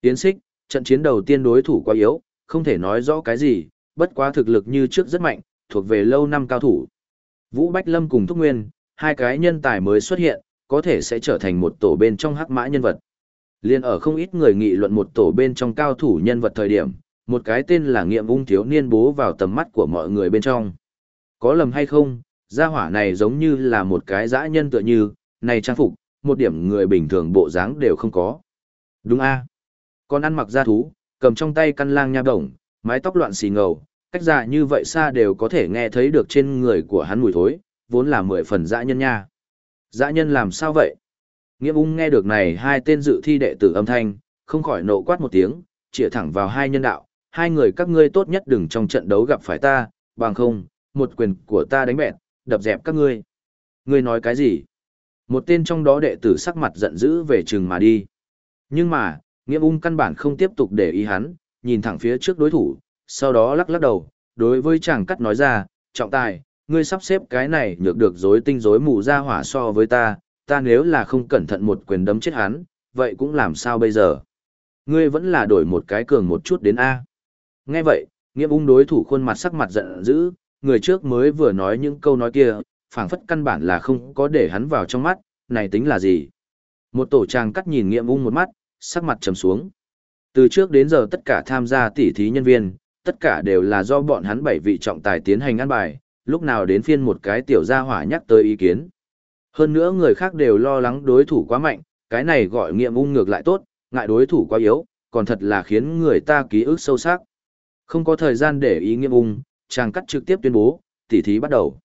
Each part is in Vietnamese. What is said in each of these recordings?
Tiến xích, trận chiến đầu tiên đối thủ quá yếu, không thể nói rõ cái gì, bất quá thực lực như trước rất mạnh, thuộc về lâu năm cao thủ. Vũ Bách Lâm cùng Thúc Nguyên, hai cái nhân tài mới xuất hiện, có thể sẽ trở thành một tổ bên trong hắc mã nhân vật. Liên ở không ít người nghị luận một tổ bên trong cao thủ nhân vật thời điểm, một cái tên là nghiệm ung thiếu niên bố vào tầm mắt của mọi người bên trong. Có lầm hay không, gia hỏa này giống như là một cái dã nhân tựa như, này trang phục, một điểm người bình thường bộ dáng đều không có. Đúng a con ăn mặc da thú, cầm trong tay căn lang nha đồng, mái tóc loạn xì ngầu, cách ra như vậy xa đều có thể nghe thấy được trên người của hắn mùi thối, vốn là mười phần dã nhân nha. Dã nhân làm sao vậy? Nghĩa ung nghe được này hai tên dự thi đệ tử âm thanh, không khỏi nộ quát một tiếng, chĩa thẳng vào hai nhân đạo, hai người các ngươi tốt nhất đừng trong trận đấu gặp phải ta, bằng không, một quyền của ta đánh bẹt, đập dẹp các ngươi. Ngươi nói cái gì? Một tên trong đó đệ tử sắc mặt giận dữ về trường mà đi. Nhưng mà, Nghiêm ung căn bản không tiếp tục để ý hắn, nhìn thẳng phía trước đối thủ, sau đó lắc lắc đầu, đối với chàng cắt nói ra, trọng tài, ngươi sắp xếp cái này nhược được dối tinh dối mù ra hỏa so với ta, ta nếu là không cẩn thận một quyền đấm chết hắn, vậy cũng làm sao bây giờ? Ngươi vẫn là đổi một cái cường một chút đến A. Nghe vậy, nghiêm ung đối thủ khuôn mặt sắc mặt giận dữ, người trước mới vừa nói những câu nói kia, phảng phất căn bản là không có để hắn vào trong mắt, này tính là gì? Một tổ chàng cắt nhìn nghiêm ung một mắt, sắc mặt trầm xuống. Từ trước đến giờ tất cả tham gia tỉ thí nhân viên, tất cả đều là do bọn hắn bảy vị trọng tài tiến hành ăn bài, lúc nào đến phiên một cái tiểu gia hỏa nhắc tới ý kiến. Hơn nữa người khác đều lo lắng đối thủ quá mạnh, cái này gọi nghiệm ung ngược lại tốt, ngại đối thủ quá yếu, còn thật là khiến người ta ký ức sâu sắc. Không có thời gian để ý nghiệm ung, chàng cắt trực tiếp tuyên bố, tỉ thí bắt đầu.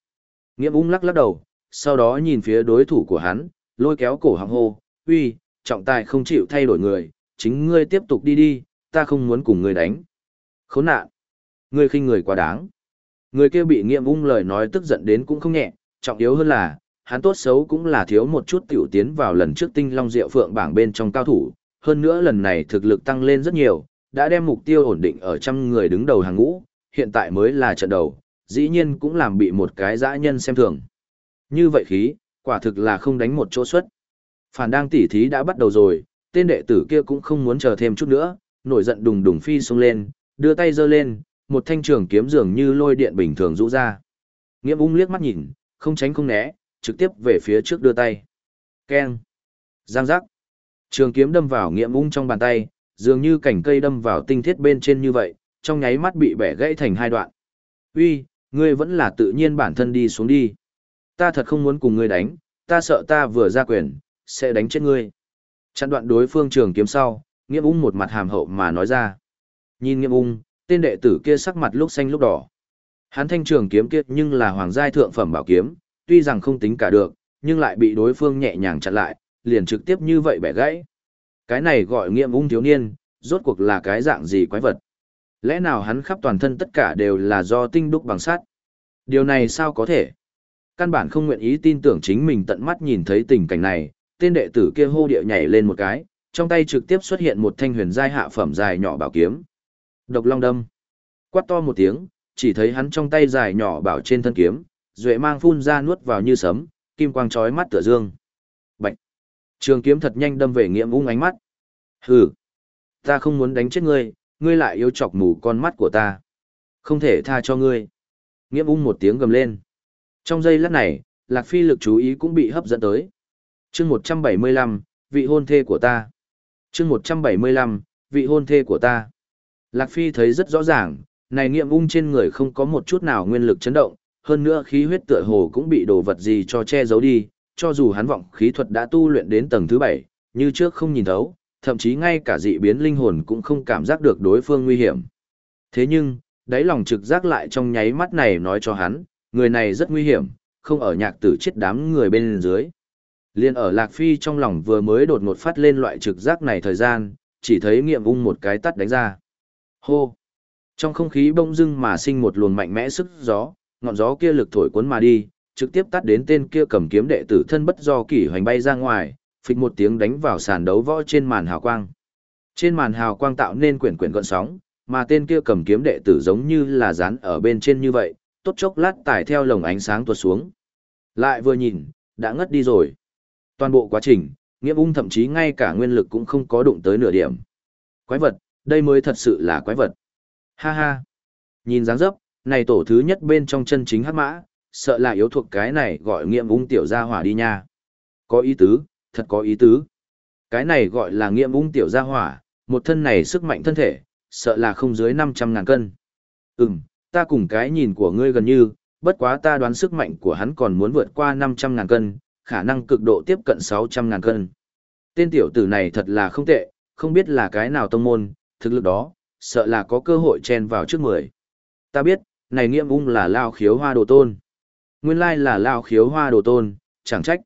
Nghiệm ung lắc lắc đầu, sau đó nhìn phía đối thủ của hắn, lôi kéo cổ hàng hô, uy, trọng tài không chịu thay đổi người, chính ngươi tiếp tục đi đi, ta không muốn cùng ngươi đánh. Khốn nạn! Ngươi khinh người quá đáng. Người kia bị nghiệm ung lời nói tức giận đến cũng không nhẹ, trọng yếu hơn là, hắn tốt xấu cũng là thiếu một chút tiểu tiến vào lần trước tinh long diệu phượng bảng bên trong cao thủ, hơn nữa lần này thực lực tăng lên rất nhiều, đã đem mục tiêu ổn định ở trăm người đứng đầu hàng ngũ, hiện tại mới là trận đầu, dĩ nhiên cũng làm bị một cái dã nhân xem thường. Như vậy khí, quả thực là không đánh một chỗ xuất. Phản đang tỉ thí đã bắt đầu rồi, tên đệ tử kia cũng không muốn chờ thêm chút nữa, nổi giận đùng đùng phi xuống lên, đưa tay giơ lên, một thanh trường kiếm dường như lôi điện bình thường rũ ra. Nghiễm ung liếc mắt nhìn, không tránh không né, trực tiếp về phía trước đưa tay. Keng. Giang giác. Trường kiếm đâm vào nghiễm ung trong bàn tay, dường như cảnh cây đâm vào tinh thiết bên trên như vậy, trong nháy mắt bị bẻ gãy thành hai đoạn. Uy, ngươi vẫn là tự nhiên bản thân đi xuống đi. Ta thật không muốn cùng ngươi đánh, ta sợ ta vừa ra quyền, sẽ đánh chết ngươi. Chặn đoạn đối phương trường kiếm sau, Nghiêm ung một mặt hàm hậu mà nói ra. Nhìn Nghiêm ung, tên đệ tử kia sắc mặt lúc xanh lúc đỏ. Hắn thanh trường kiếm kia nhưng là hoàng giai thượng phẩm bảo kiếm, tuy rằng không tính cả được, nhưng lại bị đối phương nhẹ nhàng chặn lại, liền trực tiếp như vậy bẻ gãy. Cái này gọi Nghiêm ung thiếu niên, rốt cuộc là cái dạng gì quái vật. Lẽ nào hắn khắp toàn thân tất cả đều là do tinh đúc bằng sắt? Điều này sao có thể? Căn bản không nguyện ý tin tưởng chính mình tận mắt nhìn thấy tình cảnh này, tên đệ tử kia hô địa nhảy lên một cái, trong tay trực tiếp xuất hiện một thanh huyền giai hạ phẩm dài nhỏ bảo kiếm. Độc long đâm. Quát to một tiếng, chỉ thấy hắn trong tay dài nhỏ bảo trên thân kiếm, duệ mang phun ra nuốt vào như sấm, kim quang chói mắt tựa dương. Bạch. Trường kiếm thật nhanh đâm về Nghiệm Ung ánh mắt. Hừ, ta không muốn đánh chết ngươi, ngươi lại yêu chọc mù con mắt của ta. Không thể tha cho ngươi. Nghiệm Ung một tiếng gầm lên. Trong giây lát này, Lạc Phi lực chú ý cũng bị hấp dẫn tới. Chương 175, vị hôn thê của ta. Chương một trăm bảy mươi lăm vị hôn thê của ta. Lạc phi thấy rất rõ ràng này nghiệm ung trên người không có một chút nào nguyên lực chấn động hơn nữa khí huyết tựa hồ cũng bị đồ vật gì cho che giấu đi cho dù hắn vọng khí thuật đã tu luyện đến tầng thứ bảy như trước không nhìn thấu thậm chí ngay cả dị biến linh hồn cũng không cảm giác được đối phương nguy hiểm. Thế nhưng đáy lòng trực giác lại trong nháy mắt này nói cho hắn người này rất nguy hiểm không ở nhạc tử chết đám người bên dưới. Liên ở Lạc Phi trong lòng vừa mới đột ngột phát lên loại trực giác này thời gian, chỉ thấy nghiệm ung một cái tắt đánh ra. Hô! Trong không khí bông dưng mà sinh một luồng mạnh mẽ sức gió, ngọn gió kia lực thổi cuốn mà đi, trực tiếp tắt đến tên kia cầm kiếm đệ tử thân bất do kỷ hoành bay ra ngoài, phịch một tiếng đánh vào sàn đấu võ trên màn hào quang. Trên màn hào quang tạo nên quyển quyển gọn sóng, mà tên kia cầm kiếm đệ tử giống như là dán ở bên trên như vậy, tốt chốc lát tải theo lồng ánh sáng tuột xuống. Lại vừa nhìn, đã ngất đi rồi. Toàn bộ quá trình, Nghĩa ung thậm chí ngay cả nguyên lực cũng không có đụng tới nửa điểm. Quái vật, đây mới thật sự là quái vật. Ha ha. Nhìn dáng dấp, này tổ thứ nhất bên trong chân chính hắc mã, sợ là yếu thuộc cái này gọi nghiệm ung tiểu gia hỏa đi nha. Có ý tứ, thật có ý tứ. Cái này gọi là nghiệm ung tiểu gia hỏa, một thân này sức mạnh thân thể, sợ là không dưới 500 ngàn cân. Ừm, ta cùng cái nhìn của ngươi gần như, bất quá ta đoán sức mạnh của hắn còn muốn vượt qua 500 ngàn cân, khả năng cực độ tiếp cận 600 ngàn cân. Tên tiểu tử này thật là không tệ, không biết là cái nào tông môn, thực lực đó, sợ là có cơ hội chen vào trước mười. Ta biết, này nghiệm ung là lao khiếu hoa đồ tôn. Nguyên lai là lao khiếu hoa đồ tôn, chẳng trách.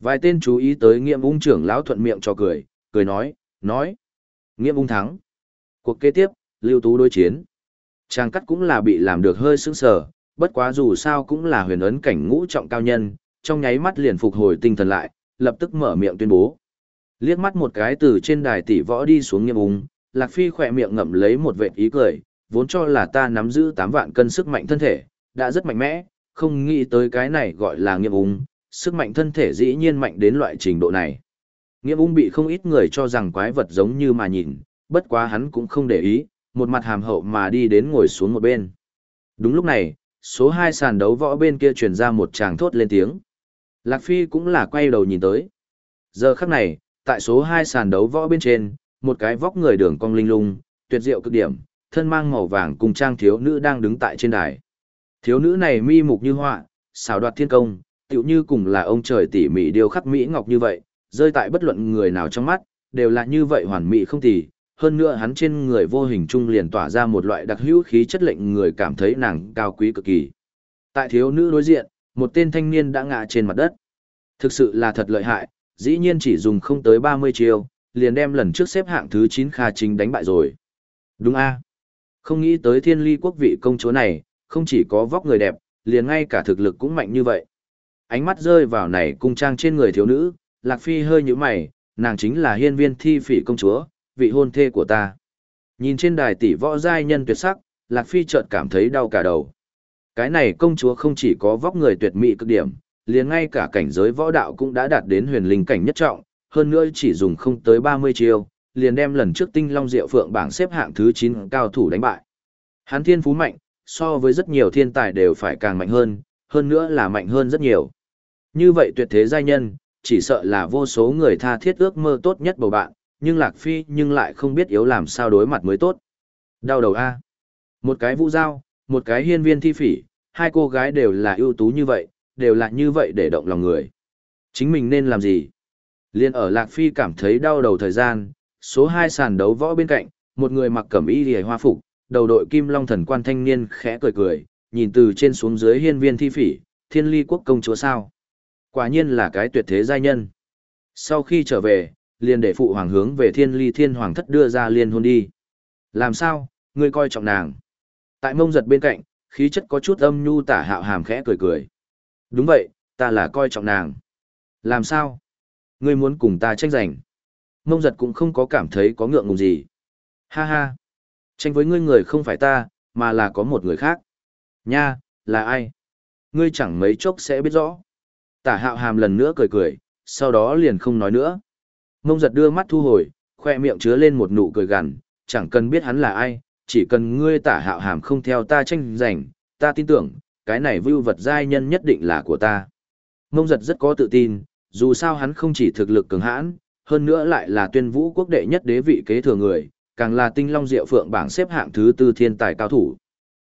Vài tên chú ý tới nghiệm ung trưởng lão thuận miệng cho cười, cười nói, nói. Nghiệm ung thắng. Cuộc kế tiếp, lưu tú đối chiến. Trang cắt cũng là bị làm được hơi sững sờ, bất quá dù sao cũng là huyền ấn cảnh ngũ trọng cao nhân, trong nháy mắt liền phục hồi tinh thần lại, lập tức mở miệng tuyên bố. Liếc mắt một cái từ trên đài tỷ võ đi xuống nghiêm ung, Lạc Phi khỏe miệng ngậm lấy một vệt ý cười, vốn cho là ta nắm giữ 8 vạn cân sức mạnh thân thể, đã rất mạnh mẽ, không nghĩ tới cái này gọi là nghiêm ung, sức mạnh thân thể dĩ nhiên mạnh đến loại trình độ này. Nghiêm ung bị không ít người cho rằng quái vật giống như mà nhìn, bất quá hắn cũng không để ý, một mặt hàm hậu mà đi đến ngồi xuống một bên. Đúng lúc này, số 2 sàn đấu võ bên kia truyền ra một tràng thốt lên tiếng. Lạc Phi cũng là quay đầu nhìn tới. Giờ khắc này, tại số 2 sàn đấu võ bên trên, một cái vóc người đường cong linh lung, tuyệt diệu cực điểm, thân mang màu vàng cùng trang thiếu nữ đang đứng tại trên đài. Thiếu nữ này mi mục như họa, xảo đoạt thiên công, tựu như cùng là ông trời tỉ mỉ điêu khắc mỹ ngọc như vậy, rơi tại bất luận người nào trong mắt, đều là như vậy hoàn mỹ không tỉ. Hơn nữa hắn trên người vô hình trung liền tỏa ra một loại đặc hữu khí chất lệnh người cảm thấy nàng cao quý cực kỳ. Tại thiếu nữ đối diện, một tên thanh niên đã ngã trên mặt đất. Thực sự là thật lợi hại, dĩ nhiên chỉ dùng không tới 30 chiêu, liền đem lần trước xếp hạng thứ 9 Kha Chính đánh bại rồi. Đúng a Không nghĩ tới thiên ly quốc vị công chúa này, không chỉ có vóc người đẹp, liền ngay cả thực lực cũng mạnh như vậy. Ánh mắt rơi vào này cung trang trên người thiếu nữ, Lạc Phi hơi như mày, nàng chính là hiên viên thi phỉ công chúa, vị hôn thê của ta. Nhìn trên đài tỷ võ giai nhân tuyệt sắc, Lạc Phi chợt cảm thấy đau cả đầu. Cái này công chúa không chỉ có vóc người tuyệt mỹ cực điểm, liền ngay cả cảnh giới võ đạo cũng đã đạt đến huyền linh cảnh nhất trọng, hơn nữa chỉ dùng không tới 30 chiêu, liền đem lần trước tinh long diệu phượng bảng xếp hạng thứ 9 cao thủ đánh bại. Hán thiên phú mạnh, so với rất nhiều thiên tài đều phải càng mạnh hơn, hơn nữa là mạnh hơn rất nhiều. Như vậy tuyệt thế giai nhân, chỉ sợ là vô số người tha thiết ước mơ tốt nhất bầu bạn, nhưng Lạc Phi nhưng lại không biết yếu làm sao đối mặt mới tốt. Đau đầu A. Một cái vũ giao, một cái hiên viên thi phỉ, hai cô gái đều là ưu tú như vậy, đều là như vậy để động lòng người. Chính mình nên làm gì? Liên ở Lạc Phi cảm thấy đau đầu thời gian, số 2 sàn đấu võ bên cạnh, một người mặc cẩm y liễu hoa phục, đầu đội kim long thần quan thanh niên khẽ cười cười, nhìn từ trên xuống dưới hiên viên thi phỉ, thiên ly quốc công chúa sao. Quả nhiên là cái tuyệt thế giai nhân. Sau khi trở về, liền để phụ hoàng hướng về thiên ly thiên hoàng thất đưa ra liên hôn đi. Làm sao, ngươi coi trọng nàng. Tại mông giật bên cạnh, khí chất có chút âm nhu tả hạo hàm khẽ cười cười. Đúng vậy, ta là coi trọng nàng. Làm sao? Ngươi muốn cùng ta tranh giành. Mông giật cũng không có cảm thấy có ngượng ngùng gì. Ha ha. Tranh với ngươi người không phải ta, mà là có một người khác. Nha, là ai? Ngươi chẳng mấy chốc sẽ biết rõ. Tả hạo hàm lần nữa cười cười, sau đó liền không nói nữa. Mông giật đưa mắt thu hồi, khoe miệng chứa lên một nụ cười gằn, chẳng cần biết hắn là ai, chỉ cần ngươi tả hạo hàm không theo ta tranh giành, ta tin tưởng, cái này vưu vật giai nhân nhất định là của ta. Mông giật rất có tự tin, dù sao hắn không chỉ thực lực cường hãn, hơn nữa lại là tuyên vũ quốc đệ nhất đế vị kế thừa người, càng là tinh long diệu phượng bảng xếp hạng thứ tư thiên tài cao thủ.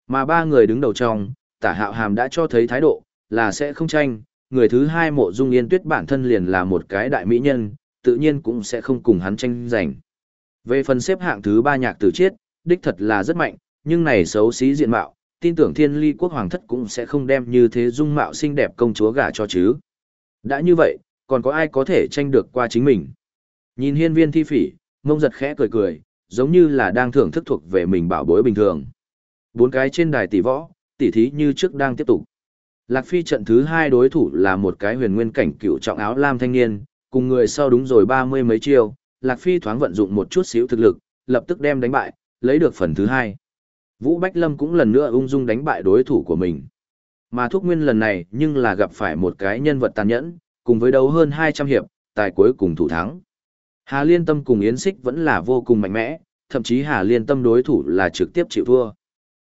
Mà ba người đứng đầu trong, tả hạo hàm đã cho thấy thái độ, là sẽ không tranh, người thứ hai mộ dung yên tuyết bản thân liền là một cái đại mỹ nhân, tự nhiên cũng sẽ không cùng hắn tranh giành. Về phần xếp hạng thứ ba nhạc tử chiết, đích thật là rất mạnh, nhưng này xấu xí diện mạo, tin tưởng thiên ly quốc hoàng thất cũng sẽ không đem như thế dung mạo xinh đẹp công chúa gả cho chứ. Đã như vậy, còn có ai có thể tranh được qua chính mình. Nhìn hiên viên thi phỉ, mông giật khẽ cười cười, giống như là đang thưởng thức thuộc về mình bảo bối bình thường. Bốn cái trên đài tỷ võ, tỷ thí như trước đang tiếp tục. Lạc Phi trận thứ hai đối thủ là một cái huyền nguyên cảnh cựu trọng áo lam thanh niên, cùng người sau đúng rồi ba mươi mấy chiêu, Lạc Phi thoáng vận dụng một chút xíu thực lực, lập tức đem đánh bại, lấy được phần thứ hai. Vũ Bách Lâm cũng lần nữa ung dung đánh bại đối thủ của mình. Mà Thúc Nguyên lần này nhưng là gặp phải một cái nhân vật tàn nhẫn, cùng với đấu hơn 200 hiệp, tài cuối cùng thủ thắng. Hà Liên Tâm cùng Yến Xích vẫn là vô cùng mạnh mẽ, thậm chí Hà Liên Tâm đối thủ là trực tiếp chịu thua.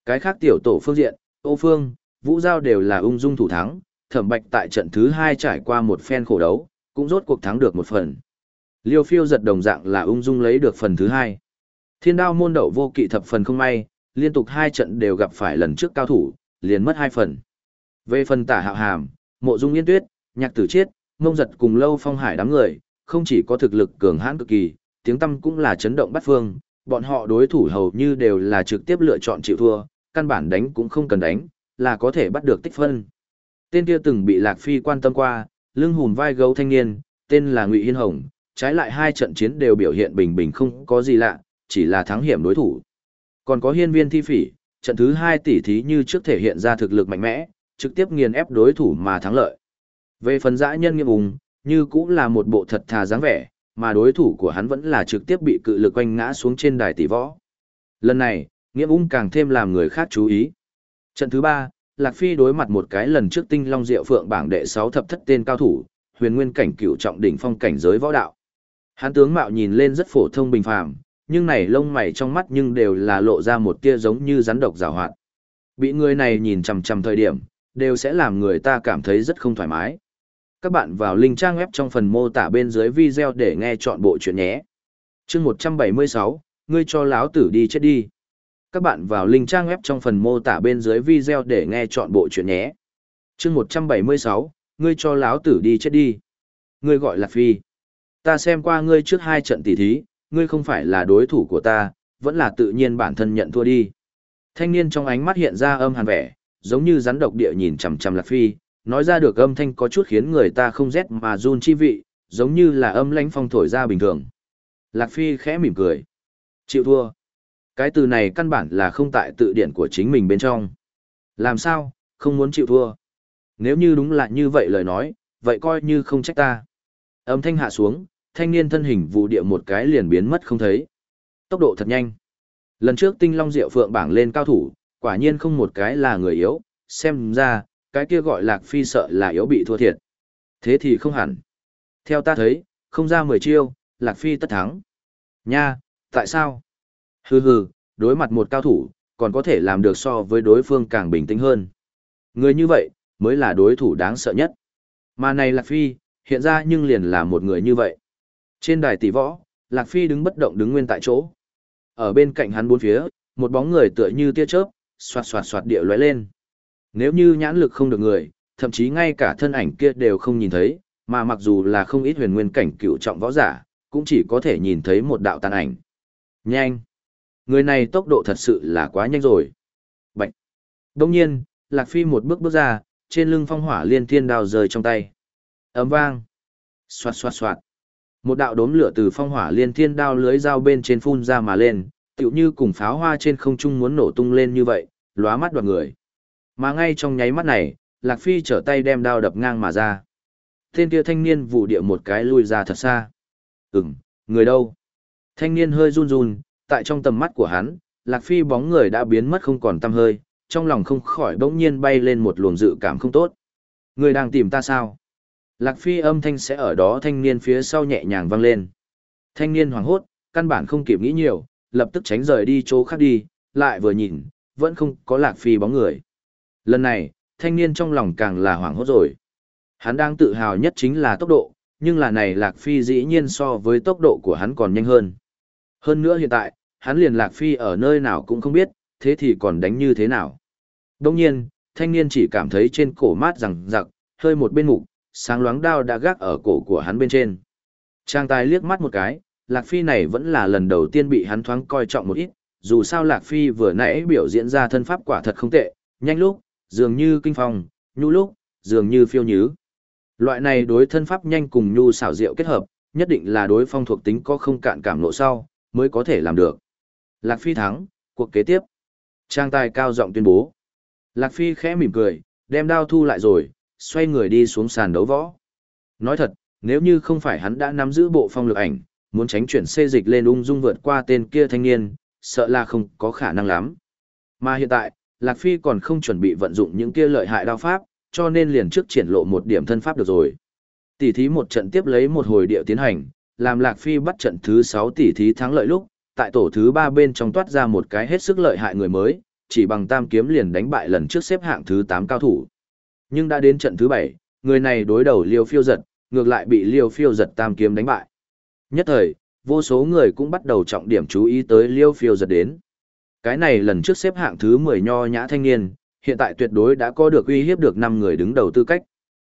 Cái khác tiểu tổ phương diện, Ô Phương, Vũ Giao đều là ung dung thủ thắng, Thẩm Bạch tại trận thứ hai trải qua một phen khổ đấu, cũng rốt cuộc thắng được một phần. Liêu Phiêu giật đồng dạng là ung dung lấy được phần thứ hai. Thiên đao môn đậu vô kỵ thập phần không may, liên tục hai trận đều gặp phải lần trước cao thủ, liền mất hai phần. Về phần tả hạo hàm, mộ dung yên tuyết, nhạc tử chiết, mông giật cùng lâu phong hải đám người, không chỉ có thực lực cường hãn cực kỳ, tiếng tâm cũng là chấn động bắt phương, bọn họ đối thủ hầu như đều là trực tiếp lựa chọn chịu thua, căn bản đánh cũng không cần đánh, là có thể bắt được tích phân. Tên kia từng bị Lạc Phi quan tâm qua, lưng hùn vai gấu thanh niên, tên là Ngụy Hiên Hồng, trái lại hai trận chiến đều biểu hiện bình bình không có gì lạ, chỉ là thắng hiểm đối thủ. Còn có hiên viên thi phỉ, trận thứ hai tỷ thí như trước thể hiện ra thực lực mạnh mẽ, trực tiếp nghiền ép đối thủ mà thắng lợi. Về phần dã nhân nghiêm ung như cũng là một bộ thật thà dáng vẻ, mà đối thủ của hắn vẫn là trực tiếp bị cự lực quanh ngã xuống trên đài tỷ võ. Lần này, nghiêm ung càng thêm làm người khác chú ý. Trận thứ ba, Lạc Phi đối mặt một cái lần trước tinh long diệu phượng bảng đệ 6 thập thất tên cao thủ, huyền nguyên cảnh cửu trọng đỉnh phong cảnh giới võ đạo. Hắn tướng mạo nhìn lên rất phổ thông bình phàm, nhưng này lông mày trong mắt nhưng đều là lộ ra một tia giống như rắn độc rào hoạt. Bị người này nhìn chằm chằm thời điểm, đều sẽ làm người ta cảm thấy rất không thoải mái. Các bạn vào link trang web trong phần mô tả bên dưới video để nghe chọn bộ chuyện nhé. chương 176, ngươi cho láo tử đi chết đi. Các bạn vào link trang web trong phần mô tả bên dưới video để nghe chọn bộ chuyện nhé. chương 176, ngươi cho láo tử đi chết đi. Ngươi gọi là Phi. Ta xem qua ngươi trước hai trận tỷ thí, ngươi không phải là đối thủ của ta, vẫn là tự nhiên bản thân nhận thua đi. Thanh niên trong ánh mắt hiện ra âm hàn vẻ, giống như rắn độc địa nhìn chằm chằm Lạc Phi, nói ra được âm thanh có chút khiến người ta không rét mà run chi vị, giống như là âm lãnh phong thổi ra bình thường. Lạc Phi khẽ mỉm cười. Chịu thua. Cái từ này căn bản là không tại tự điển của chính mình bên trong. Làm sao, không muốn chịu thua. Nếu như đúng là như vậy lời nói, vậy coi như không trách ta. Âm thanh hạ xuống, thanh niên thân hình vụ địa một cái liền biến mất không thấy. Tốc độ thật nhanh. Lần trước tinh long diệu phượng bảng lên cao thủ, quả nhiên không một cái là người yếu, xem ra, cái kia gọi lạc phi sợ là yếu bị thua thiệt. Thế thì không hẳn. Theo ta thấy, không ra mười chiêu, lạc phi tất thắng. Nha, tại sao? Hừ hừ, đối mặt một cao thủ, còn có thể làm được so với đối phương càng bình tĩnh hơn. Người như vậy, mới là đối thủ đáng sợ nhất. Mà này Lạc Phi, hiện ra nhưng liền là một người như vậy. Trên đài tỷ võ, Lạc Phi đứng bất động đứng nguyên tại chỗ. Ở bên cạnh hắn bốn phía, một bóng người tựa như tia chớp, xoạt xoạt xoạt địa lóe lên. Nếu như nhãn lực không được người, thậm chí ngay cả thân ảnh kia đều không nhìn thấy, mà mặc dù là không ít huyền nguyên cảnh cựu trọng võ giả, cũng chỉ có thể nhìn thấy một đạo tàn ảnh. Nhanh! Người này tốc độ thật sự là quá nhanh rồi. Bạch! Đông nhiên, Lạc Phi một bước bước ra, trên lưng phong hỏa liên thiên đào rời trong tay. Ấm vang! Xoạt xoạt xoạt! Một đạo đốm lửa từ phong hỏa liên thiên đao lưới dao bên trên phun ra mà lên, tựu như cùng pháo hoa trên không trung muốn nổ tung lên như vậy, lóa mắt đoạt người. Mà ngay trong nháy mắt này, Lạc Phi trở tay đem đao đập ngang mà ra. Tên kia thanh niên vụ địa một cái lui ra thật xa. Ừm, người đâu? Thanh niên hơi run run, tại trong tầm mắt của hắn, Lạc Phi bóng người đã biến mất không còn tăm hơi, trong lòng không khỏi bỗng nhiên bay lên một luồng dự cảm không tốt. Người đang tìm ta sao? Lạc Phi âm thanh sẽ ở đó thanh niên phía sau nhẹ nhàng vang lên. Thanh niên hoảng hốt, căn bản không kịp nghĩ nhiều, lập tức tránh rời đi chỗ khác đi, lại vừa nhìn, vẫn không có Lạc Phi bóng người. Lần này, thanh niên trong lòng càng là hoảng hốt rồi. Hắn đang tự hào nhất chính là tốc độ, nhưng là này Lạc Phi dĩ nhiên so với tốc độ của hắn còn nhanh hơn. Hơn nữa hiện tại, hắn liền Lạc Phi ở nơi nào cũng không biết, thế thì còn đánh như thế nào. Đông nhiên, thanh niên chỉ cảm thấy trên cổ mát rằng giặc, hơi một bên mục, sáng loáng đao đã gác ở cổ của hắn bên trên. Trang tài liếc mắt một cái, Lạc Phi này vẫn là lần đầu tiên bị hắn thoáng coi trọng một ít, dù sao Lạc Phi vừa nãy biểu diễn ra thân pháp quả thật không tệ, nhanh lúc, dường như kinh phong, nhu lúc, dường như phiêu nhứ. Loại này đối thân pháp nhanh cùng nhu xảo diệu kết hợp, nhất định là đối phong thuộc tính có không cạn cảm nộ sau, mới có thể làm được. Lạc Phi thắng, cuộc kế tiếp. Trang tài cao giọng tuyên bố. Lạc Phi khẽ mỉm cười, đem đao thu lại rồi, xoay người đi xuống sàn đấu võ. Nói thật, nếu như không phải hắn đã nắm giữ bộ phong lực ảnh, muốn tránh chuyển xê dịch lên ung dung vượt qua tên kia thanh niên, sợ là không có khả năng lắm. Mà hiện tại, Lạc Phi còn không chuẩn bị vận dụng những kia lợi hại đao pháp, cho nên liền trước triển lộ một điểm thân pháp được rồi. Tỷ thí một trận tiếp lấy một hồi điệu tiến hành, làm Lạc Phi bắt trận thứ 6 tỷ thí thắng lợi lúc, tại tổ thứ ba bên trong toát ra một cái hết sức lợi hại người mới, chỉ bằng tam kiếm liền đánh bại lần trước xếp hạng thứ 8 cao thủ. Nhưng đã đến trận thứ 7, người này đối đầu liêu phiêu giật, ngược lại bị liêu phiêu giật tam kiếm đánh bại. Nhất thời, vô số người cũng bắt đầu trọng điểm chú ý tới liêu phiêu giật đến. Cái này lần trước xếp hạng thứ 10 nho nhã thanh niên, hiện tại tuyệt đối đã có được uy hiếp được 5 người đứng đầu tư cách.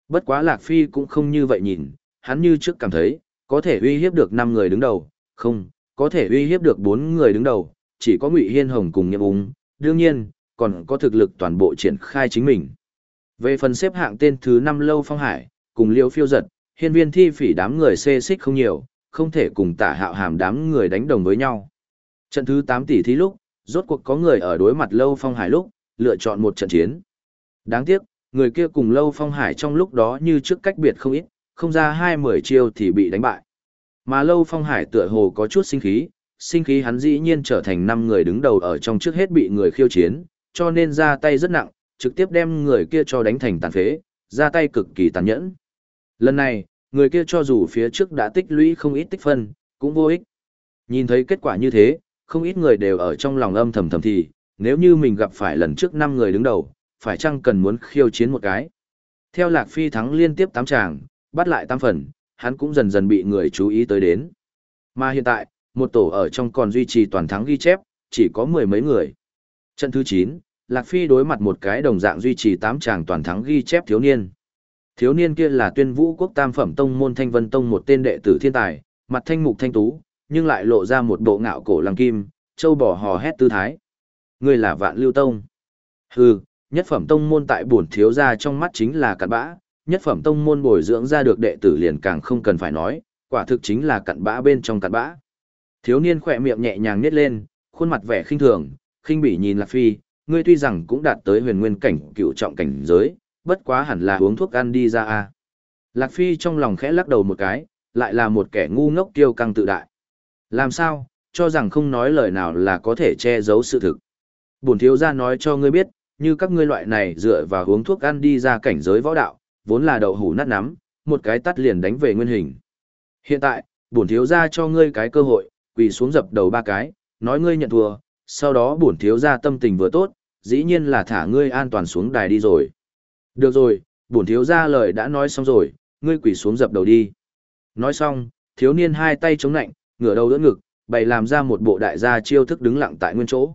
Bất quá Lạc Phi cũng không như vậy nhìn, hắn như trước cảm thấy, có thể uy hiếp được 5 người đứng đầu, không, có thể uy hiếp được 4 người đứng đầu, chỉ có Ngụy Hiên Hồng cùng Nhiệm Úng, đương nhiên, còn có thực lực toàn bộ triển khai chính mình. Về phần xếp hạng tên thứ 5 Lâu Phong Hải, cùng Liêu Phiêu Giật, hiên viên thi phỉ đám người xê xích không nhiều, không thể cùng tả hạo hàm đám người đánh đồng với nhau. Trận thứ 8 tỷ thí lúc, rốt cuộc có người ở đối mặt Lâu Phong Hải lúc, lựa chọn một trận chiến. Đáng tiếc, người kia cùng Lâu Phong Hải trong lúc đó như trước cách biệt không ít, không ra hai mười chiêu thì bị đánh bại. Mà Lâu Phong Hải tựa hồ có chút sinh khí, sinh khí hắn dĩ nhiên trở thành năm người đứng đầu ở trong trước hết bị người khiêu chiến, cho nên ra tay rất nặng, trực tiếp đem người kia cho đánh thành tàn phế, ra tay cực kỳ tàn nhẫn. Lần này, người kia cho dù phía trước đã tích lũy không ít tích phân, cũng vô ích. Nhìn thấy kết quả như thế, không ít người đều ở trong lòng âm thầm thầm thì, nếu như mình gặp phải lần trước 5 người đứng đầu, phải chăng cần muốn khiêu chiến một cái. Theo Lạc Phi thắng liên tiếp 8 tràng, bắt lại 8 phần, hắn cũng dần dần bị người chú ý tới đến. Mà hiện tại, một tổ ở trong còn duy trì toàn thắng ghi chép, chỉ có mười mấy người. Trận thứ 9, Lạc Phi đối mặt một cái đồng dạng duy trì tám chàng toàn thắng ghi chép thiếu niên. Thiếu niên kia là tuyên vũ quốc tam phẩm tông môn thanh vân tông một tên đệ tử thiên tài, mặt thanh mục thanh tú, nhưng lại lộ ra một bộ ngạo cổ lăng kim, châu bò hò hét tư thái. Ngươi là vạn lưu tông. Hừ, nhất phẩm tông môn tại bổn thiếu gia trong mắt chính là cặn bã, nhất phẩm tông môn bồi dưỡng ra được đệ tử liền càng không cần phải nói, quả thực chính là cặn bã bên trong cặn bã. Thiếu niên khỏe miệng nhẹ nhàng nhếch lên, khuôn mặt vẻ khinh thường, khinh bỉ nhìn Lạc Phi, ngươi tuy rằng cũng đạt tới huyền nguyên cảnh cựu trọng cảnh giới, bất quá hẳn là uống thuốc ăn đi ra a. Lạc Phi trong lòng khẽ lắc đầu một cái, lại là một kẻ ngu ngốc kiêu căng tự đại. Làm sao, cho rằng không nói lời nào là có thể che giấu sự thực. Bổn thiếu gia nói cho ngươi biết, như các ngươi loại này dựa vào uống thuốc ăn đi ra cảnh giới võ đạo, vốn là đậu hủ nát nắm, một cái tắt liền đánh về nguyên hình. Hiện tại, bổn thiếu gia cho ngươi cái cơ hội, quỳ xuống dập đầu ba cái, nói ngươi nhận thua, sau đó bổn thiếu gia tâm tình vừa tốt, dĩ nhiên là thả ngươi an toàn xuống đài đi rồi. Được rồi, bổn thiếu gia lời đã nói xong rồi, ngươi quỳ xuống dập đầu đi. Nói xong, thiếu niên hai tay chống nạnh, ngửa đầu đỡ ngực, bày làm ra một bộ đại gia chiêu thức đứng lặng tại nguyên chỗ.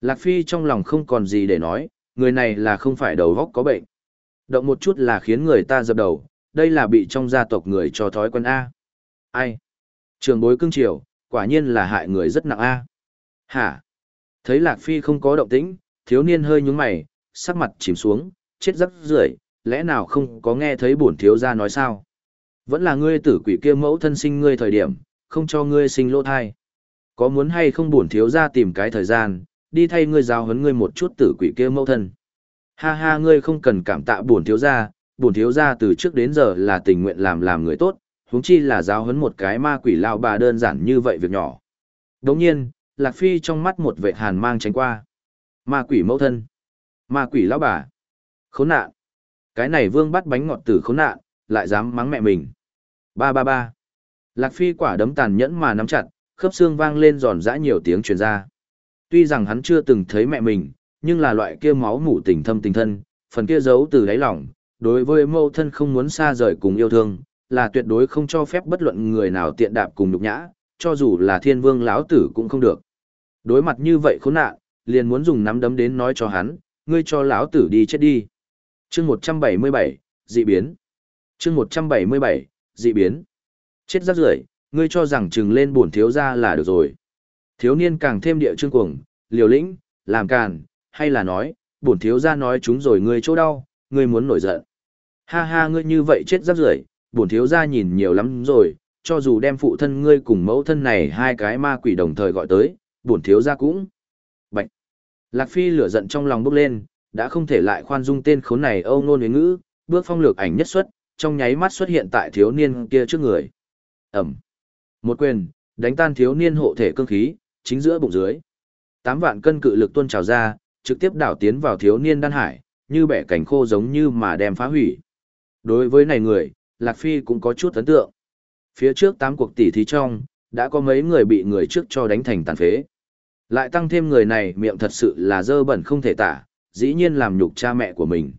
Lạc Phi trong lòng không còn gì để nói, người này là không phải đầu góc có bệnh. Động một chút là khiến người ta dập đầu, đây là bị trong gia tộc người cho thói quen A. Ai? Trường bối cưng chiều, quả nhiên là hại người rất nặng A. Hả? Thấy Lạc Phi không có động tĩnh, thiếu niên hơi nhúng mày, sắc mặt chìm xuống, chết rắc rưởi lẽ nào không có nghe thấy bổn thiếu gia nói sao? Vẫn là ngươi tử quỷ kia mẫu thân sinh ngươi thời điểm, không cho ngươi sinh lỗ thai. Có muốn hay không bổn thiếu gia tìm cái thời gian, đi thay ngươi giáo huấn ngươi một chút tử quỷ kia mẫu thân. Ha ha ngươi không cần cảm tạ bổn thiếu gia, bổn thiếu gia từ trước đến giờ là tình nguyện làm làm người tốt, huống chi là giáo huấn một cái ma quỷ lao bà đơn giản như vậy việc nhỏ. Đồng nhiên, Lạc Phi trong mắt một vệ hàn mang tránh qua. Ma quỷ mẫu thân. Ma quỷ lão bà. Khốn nạn. Cái này vương bắt bánh ngọt tử khốn nạn, lại dám mắng mẹ mình. Ba ba ba. Lạc Phi quả đấm tàn nhẫn mà nắm chặt, khớp xương vang lên giòn giã nhiều tiếng truyền ra. Tuy rằng hắn chưa từng thấy mẹ mình, nhưng là loại kia máu mủ tình thâm tình thân, phần kia giấu từ đáy lòng, đối với mẫu thân không muốn xa rời cùng yêu thương, là tuyệt đối không cho phép bất luận người nào tiện đạp cùng nhục nhã, cho dù là thiên vương lão tử cũng không được. Đối mặt như vậy khốn nạn, liền muốn dùng nắm đấm đến nói cho hắn, ngươi cho lão tử đi chết đi. Chương 177, dị biến. Chương 177, dị biến. Chết rắc rưởi, ngươi cho rằng chừng lên bổn thiếu gia là được rồi. Thiếu niên càng thêm địa trương cuồng, liều lĩnh, làm càn, hay là nói, bổn thiếu gia nói chúng rồi ngươi chỗ đau, ngươi muốn nổi giận. Ha ha ngươi như vậy chết rắc rưởi, bổn thiếu gia nhìn nhiều lắm rồi, cho dù đem phụ thân ngươi cùng mẫu thân này hai cái ma quỷ đồng thời gọi tới, bổn thiếu gia cũng. Bạch. Lạc Phi lửa giận trong lòng bốc lên, đã không thể lại khoan dung tên khốn này âu ngôn với ngữ, bước phong lược ảnh nhất xuất, trong nháy mắt xuất hiện tại thiếu niên kia trước người. Ẩm. Một quyền, đánh tan thiếu niên hộ thể cương khí, chính giữa bụng dưới. Tám vạn cân cự lực tuôn trào ra, trực tiếp đảo tiến vào thiếu niên đan hải, như bẻ cảnh khô giống như mà đem phá hủy. Đối với này người, Lạc Phi cũng có chút ấn tượng. Phía trước tám cuộc tỷ thí trong, Đã có mấy người bị người trước cho đánh thành tàn phế. Lại tăng thêm người này miệng thật sự là dơ bẩn không thể tả, dĩ nhiên làm nhục cha mẹ của mình.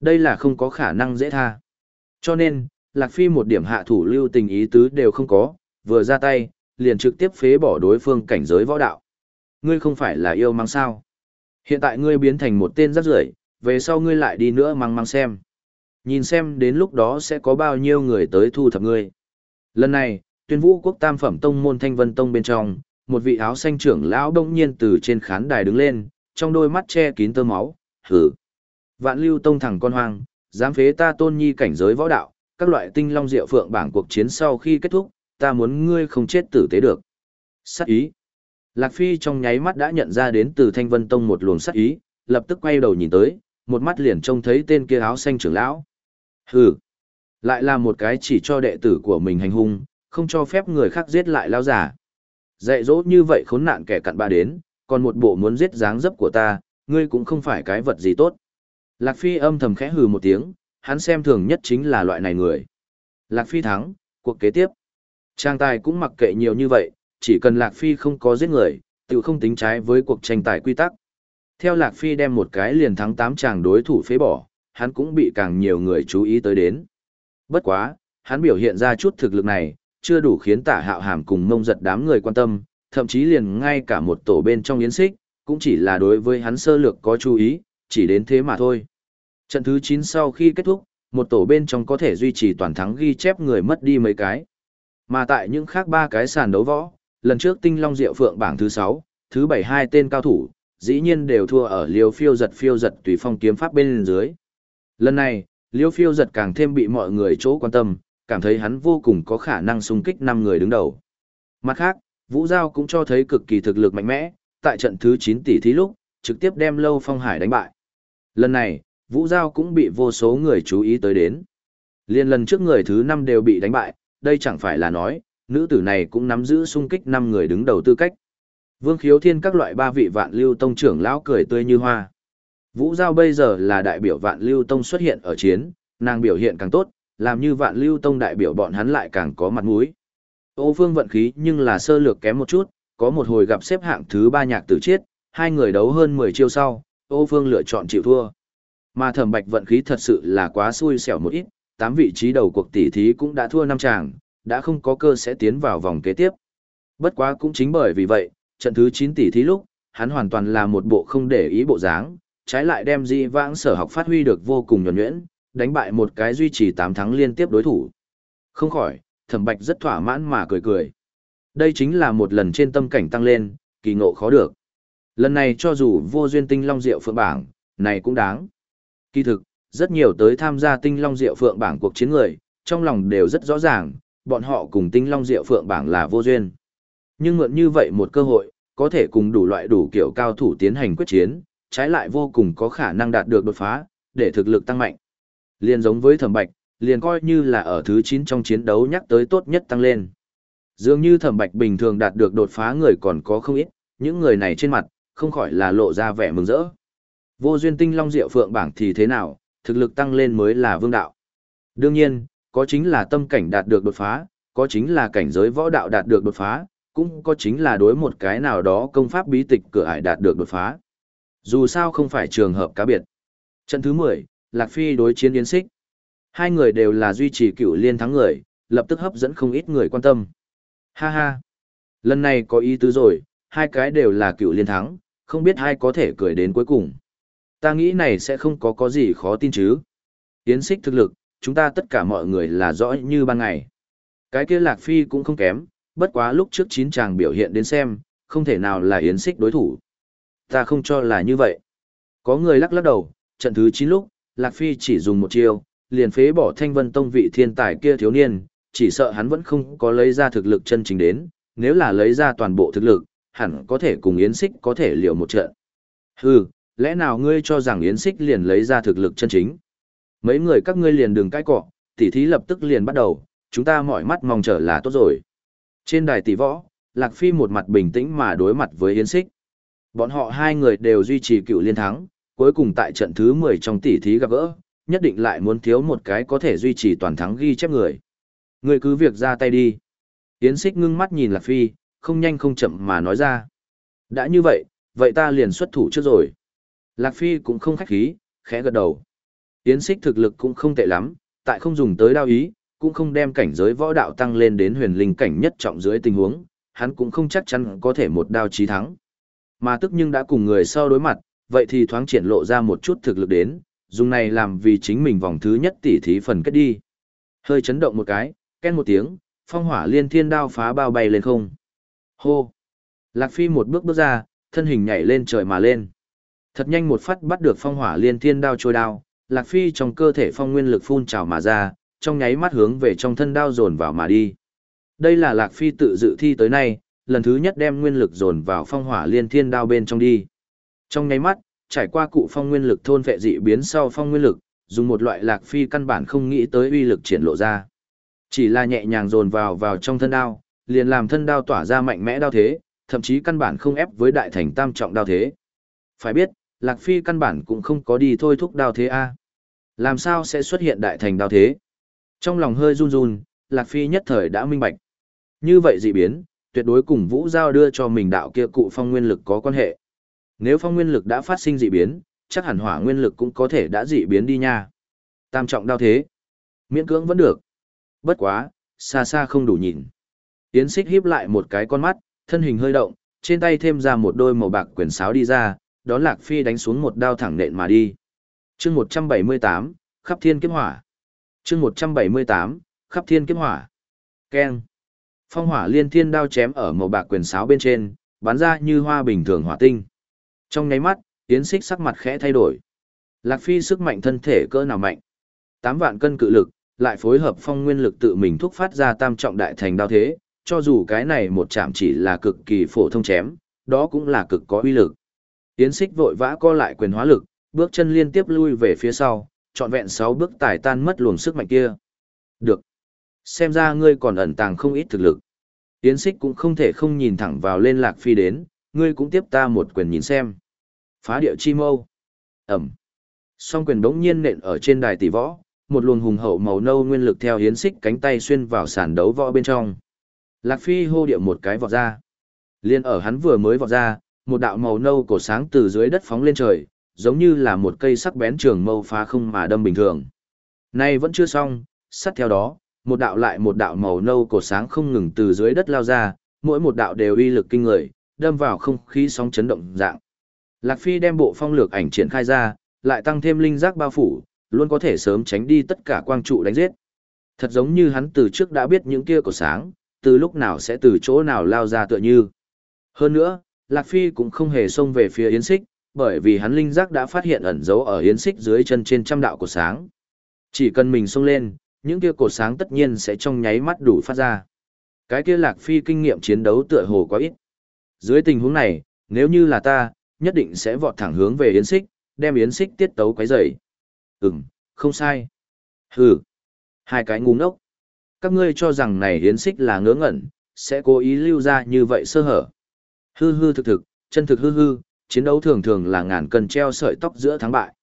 Đây là không có khả năng dễ tha. Cho nên, Lạc Phi một điểm hạ thủ lưu tình ý tứ đều không có, vừa ra tay, liền trực tiếp phế bỏ đối phương cảnh giới võ đạo. Ngươi không phải là yêu mang sao. Hiện tại ngươi biến thành một tên rắc rưởi về sau ngươi lại đi nữa mang mang xem. Nhìn xem đến lúc đó sẽ có bao nhiêu người tới thu thập ngươi. Lần này, tuyên vũ quốc tam phẩm tông môn thanh vân tông bên trong, một vị áo xanh trưởng lão đông nhiên từ trên khán đài đứng lên, trong đôi mắt che kín tơ máu, hử. Vạn lưu tông thẳng con hoang, dám phế ta tôn nhi cảnh giới võ đạo, các loại tinh long diệu phượng bảng cuộc chiến sau khi kết thúc, ta muốn ngươi không chết tử tế được. Sát ý. Lạc Phi trong nháy mắt đã nhận ra đến từ Thanh Vân Tông một luồng sát ý, lập tức quay đầu nhìn tới, một mắt liền trông thấy tên kia áo xanh trưởng lão. Hừ. Lại là một cái chỉ cho đệ tử của mình hành hung, không cho phép người khác giết lại lao giả. Dạy dỗ như vậy khốn nạn kẻ cặn ba đến, còn một bộ muốn giết dáng dấp của ta, ngươi cũng không phải cái vật gì tốt. Lạc Phi âm thầm khẽ hừ một tiếng, hắn xem thường nhất chính là loại này người. Lạc Phi thắng, cuộc kế tiếp. Trang tài cũng mặc kệ nhiều như vậy, chỉ cần Lạc Phi không có giết người, tự không tính trái với cuộc tranh tài quy tắc. Theo Lạc Phi đem một cái liền thắng 8 chàng đối thủ phế bỏ, hắn cũng bị càng nhiều người chú ý tới đến. Bất quá, hắn biểu hiện ra chút thực lực này, chưa đủ khiến tả hạo hàm cùng mông giật đám người quan tâm, thậm chí liền ngay cả một tổ bên trong yến xích, cũng chỉ là đối với hắn sơ lược có chú ý, chỉ đến thế mà thôi. Trận thứ 9 sau khi kết thúc, một tổ bên trong có thể duy trì toàn thắng ghi chép người mất đi mấy cái. Mà tại những khác ba cái sàn đấu võ, lần trước Tinh Long Diệu Phượng bảng thứ 6, thứ 7 hai tên cao thủ, dĩ nhiên đều thua ở Liêu Phiêu giật phiêu giật tùy phong kiếm pháp bên dưới. Lần này, Liêu Phiêu giật càng thêm bị mọi người chỗ quan tâm, cảm thấy hắn vô cùng có khả năng xung kích năm người đứng đầu. Mặt khác, Vũ Giao cũng cho thấy cực kỳ thực lực mạnh mẽ, tại trận thứ 9 tỷ thí lúc, trực tiếp đem Lâu Phong Hải đánh bại. Lần này, Vũ Giao cũng bị vô số người chú ý tới đến. Liên lần trước người thứ 5 đều bị đánh bại, đây chẳng phải là nói, nữ tử này cũng nắm giữ xung kích 5 người đứng đầu tư cách. Vương Khiếu Thiên các loại ba vị vạn lưu tông trưởng lão cười tươi như hoa. Vũ Giao bây giờ là đại biểu vạn lưu tông xuất hiện ở chiến, nàng biểu hiện càng tốt, làm như vạn lưu tông đại biểu bọn hắn lại càng có mặt mũi. Ô Phương vận khí nhưng là sơ lược kém một chút, có một hồi gặp xếp hạng thứ ba nhạc tử chết, hai người đấu hơn 10 chiêu sau, Ô Phương lựa chọn chịu thua. Mà Thẩm Bạch vận khí thật sự là quá xui xẻo một ít, tám vị trí đầu cuộc tỷ thí cũng đã thua năm chàng, đã không có cơ sẽ tiến vào vòng kế tiếp. Bất quá cũng chính bởi vì vậy, trận thứ 9 tỷ thí lúc, hắn hoàn toàn là một bộ không để ý bộ dáng, trái lại đem di vãng sở học phát huy được vô cùng nhuần nhuyễn, đánh bại một cái duy trì 8 thắng liên tiếp đối thủ. Không khỏi, thẩm bạch rất thỏa mãn mà cười cười. Đây chính là một lần trên tâm cảnh tăng lên, kỳ ngộ khó được. Lần này cho dù vô duyên tinh long diệu phượng bảng, này cũng đáng. Kỳ thực, rất nhiều tới tham gia tinh long diệu phượng bảng cuộc chiến người, trong lòng đều rất rõ ràng, bọn họ cùng tinh long diệu phượng bảng là vô duyên. Nhưng mượn như vậy một cơ hội, có thể cùng đủ loại đủ kiểu cao thủ tiến hành quyết chiến, trái lại vô cùng có khả năng đạt được đột phá, để thực lực tăng mạnh. Liên giống với thẩm bạch, liền coi như là ở thứ 9 trong chiến đấu nhắc tới tốt nhất tăng lên. Dường như thẩm bạch bình thường đạt được đột phá người còn có không ít, những người này trên mặt, không khỏi là lộ ra vẻ mừng rỡ. Vô duyên tinh long diệu phượng bảng thì thế nào, thực lực tăng lên mới là vương đạo. Đương nhiên, có chính là tâm cảnh đạt được đột phá, có chính là cảnh giới võ đạo đạt được đột phá, cũng có chính là đối một cái nào đó công pháp bí tịch cửa ải đạt được đột phá. Dù sao không phải trường hợp cá biệt. Trận thứ 10, Lạc Phi đối chiến Yến Xích. Hai người đều là duy trì cựu liên thắng người, lập tức hấp dẫn không ít người quan tâm. Ha ha! Lần này có ý tứ rồi, hai cái đều là cựu liên thắng, không biết hai có thể cười đến cuối cùng. Ta nghĩ này sẽ không có có gì khó tin chứ. Yến Xích thực lực, chúng ta tất cả mọi người là rõ như ban ngày. Cái kia Lạc Phi cũng không kém, bất quá lúc trước chín chàng biểu hiện đến xem, không thể nào là Yến Xích đối thủ. Ta không cho là như vậy. Có người lắc lắc đầu, trận thứ 9 lúc, Lạc Phi chỉ dùng một chiêu, liền phế bỏ thanh vân tông vị thiên tài kia thiếu niên, chỉ sợ hắn vẫn không có lấy ra thực lực chân chính đến, nếu là lấy ra toàn bộ thực lực, hẳn có thể cùng Yến Xích có thể liều một trận. Hừ, lẽ nào ngươi cho rằng Yến Xích liền lấy ra thực lực chân chính? Mấy người các ngươi liền đừng cãi cọ, tỉ thí lập tức liền bắt đầu, chúng ta mọi mắt mong chờ là tốt rồi. Trên đài tỷ võ, Lạc Phi một mặt bình tĩnh mà đối mặt với Yến Xích. Bọn họ hai người đều duy trì cựu liên thắng, cuối cùng tại trận thứ 10 trong tỷ thí gặp gỡ, nhất định lại muốn thiếu một cái có thể duy trì toàn thắng ghi chép người. Người cứ việc ra tay đi. Yến Xích ngưng mắt nhìn Lạc Phi, không nhanh không chậm mà nói ra. Đã như vậy, vậy ta liền xuất thủ trước rồi. Lạc Phi cũng không khách khí, khẽ gật đầu. Yến Xích thực lực cũng không tệ lắm, tại không dùng tới đao ý, cũng không đem cảnh giới võ đạo tăng lên đến huyền linh cảnh nhất trọng dưới tình huống, hắn cũng không chắc chắn có thể một đao chí thắng. Mà tức nhưng đã cùng người sau đối mặt, vậy thì thoáng triển lộ ra một chút thực lực đến, dùng này làm vì chính mình vòng thứ nhất tỉ thí phần kết đi. Hơi chấn động một cái, ken một tiếng, phong hỏa liên thiên đao phá bao bay lên không. Hô! Lạc Phi một bước bước ra, thân hình nhảy lên trời mà lên. Thật nhanh một phát bắt được phong hỏa liên thiên đao trôi đao, Lạc Phi trong cơ thể phong nguyên lực phun trào mà ra, trong nháy mắt hướng về trong thân đao dồn vào mà đi. Đây là Lạc Phi tự dự thi tới nay, lần thứ nhất đem nguyên lực dồn vào phong hỏa liên thiên đao bên trong đi. Trong nháy mắt, trải qua cụ phong nguyên lực thôn vệ dị biến sau phong nguyên lực, dùng một loại Lạc Phi căn bản không nghĩ tới uy lực triển lộ ra. Chỉ là nhẹ nhàng dồn vào vào trong thân đao, liền làm thân đao tỏa ra mạnh mẽ đao thế, thậm chí căn bản không ép với đại thành tam trọng đao thế. Phải biết, Lạc Phi căn bản cũng không có đi thôi thúc đao thế A. Làm sao sẽ xuất hiện đại thành đao thế? Trong lòng hơi run run, Lạc Phi nhất thời đã minh bạch. Như vậy dị biến, tuyệt đối cùng Vũ Giao đưa cho mình đạo kia cụ phong nguyên lực có quan hệ. Nếu phong nguyên lực đã phát sinh dị biến, chắc hẳn hỏa nguyên lực cũng có thể đã dị biến đi nha. Tam trọng đao thế. Miễn cưỡng vẫn được. Bất quá, xa xa không đủ nhìn. Yến xích híp lại một cái con mắt, thân hình hơi động, trên tay thêm ra một đôi màu bạc quyền sáo đi ra, đón Lạc Phi đánh xuống một đao thẳng nện mà đi. chương 178, khắp thiên kiếp hỏa. chương 178, khắp thiên kiếp hỏa. Keng. Phong hỏa liên thiên đao chém ở màu bạc quyền sáo bên trên, bắn ra như hoa bình thường hỏa tinh. Trong nháy mắt, Yến xích sắc mặt khẽ thay đổi. Lạc Phi sức mạnh thân thể cỡ nào mạnh. tám vạn cân cự lực, lại phối hợp phong nguyên lực tự mình thúc phát ra tam trọng đại thành đao thế, cho dù cái này một chạm chỉ là cực kỳ phổ thông chém, đó cũng là cực có uy lực. Yến xích vội vã co lại quyền hóa lực, bước chân liên tiếp lui về phía sau, trọn vẹn sáu bước tải tan mất luồng sức mạnh kia. Được. Xem ra ngươi còn ẩn tàng không ít thực lực. Yến xích cũng không thể không nhìn thẳng vào lên lạc phi đến, ngươi cũng tiếp ta một quyền nhìn xem. Phá địa chi mâu. Ẩm. Song quyền đống nhiên nện ở trên đài tỷ võ, một luồng hùng hậu màu nâu nguyên lực theo hiến xích cánh tay xuyên vào sàn đấu võ bên trong. Lạc Phi hô điệu một cái vọt ra. Liên ở hắn vừa mới vọt ra, một đạo màu nâu cổ sáng từ dưới đất phóng lên trời, giống như là một cây sắc bén trường mâu phá không mà đâm bình thường. Nay vẫn chưa xong, sát theo đó, một đạo lại một đạo màu nâu cổ sáng không ngừng từ dưới đất lao ra, mỗi một đạo đều uy lực kinh người, đâm vào không khí sóng chấn động dạng. Lạc Phi đem bộ phong lược ảnh triển khai ra, lại tăng thêm linh giác bao phủ, luôn có thể sớm tránh đi tất cả quang trụ đánh giết. Thật giống như hắn từ trước đã biết những kia của sáng, từ lúc nào sẽ từ chỗ nào lao ra tựa như. Hơn nữa, Lạc Phi cũng không hề xông về phía Yến Xích, bởi vì hắn linh giác đã phát hiện ẩn dấu ở Yến Xích dưới chân trên trăm đạo của sáng. Chỉ cần mình xông lên, những kia cột sáng tất nhiên sẽ trong nháy mắt đủ phát ra. Cái kia Lạc Phi kinh nghiệm chiến đấu tựa hồ quá ít. Dưới tình huống này, nếu như là ta, nhất định sẽ vọt thẳng hướng về Yến Xích, đem Yến Xích tiết tấu quấy rầy. Ừm, không sai. Hừ, hai cái ngu ngốc. Các ngươi cho rằng này Yến Xích là ngớ ngẩn, sẽ cố ý lưu ra như vậy sơ hở. Hư hư thực thực, chân thực hư hư, chiến đấu thường thường là ngàn cân treo sợi tóc giữa thắng bại.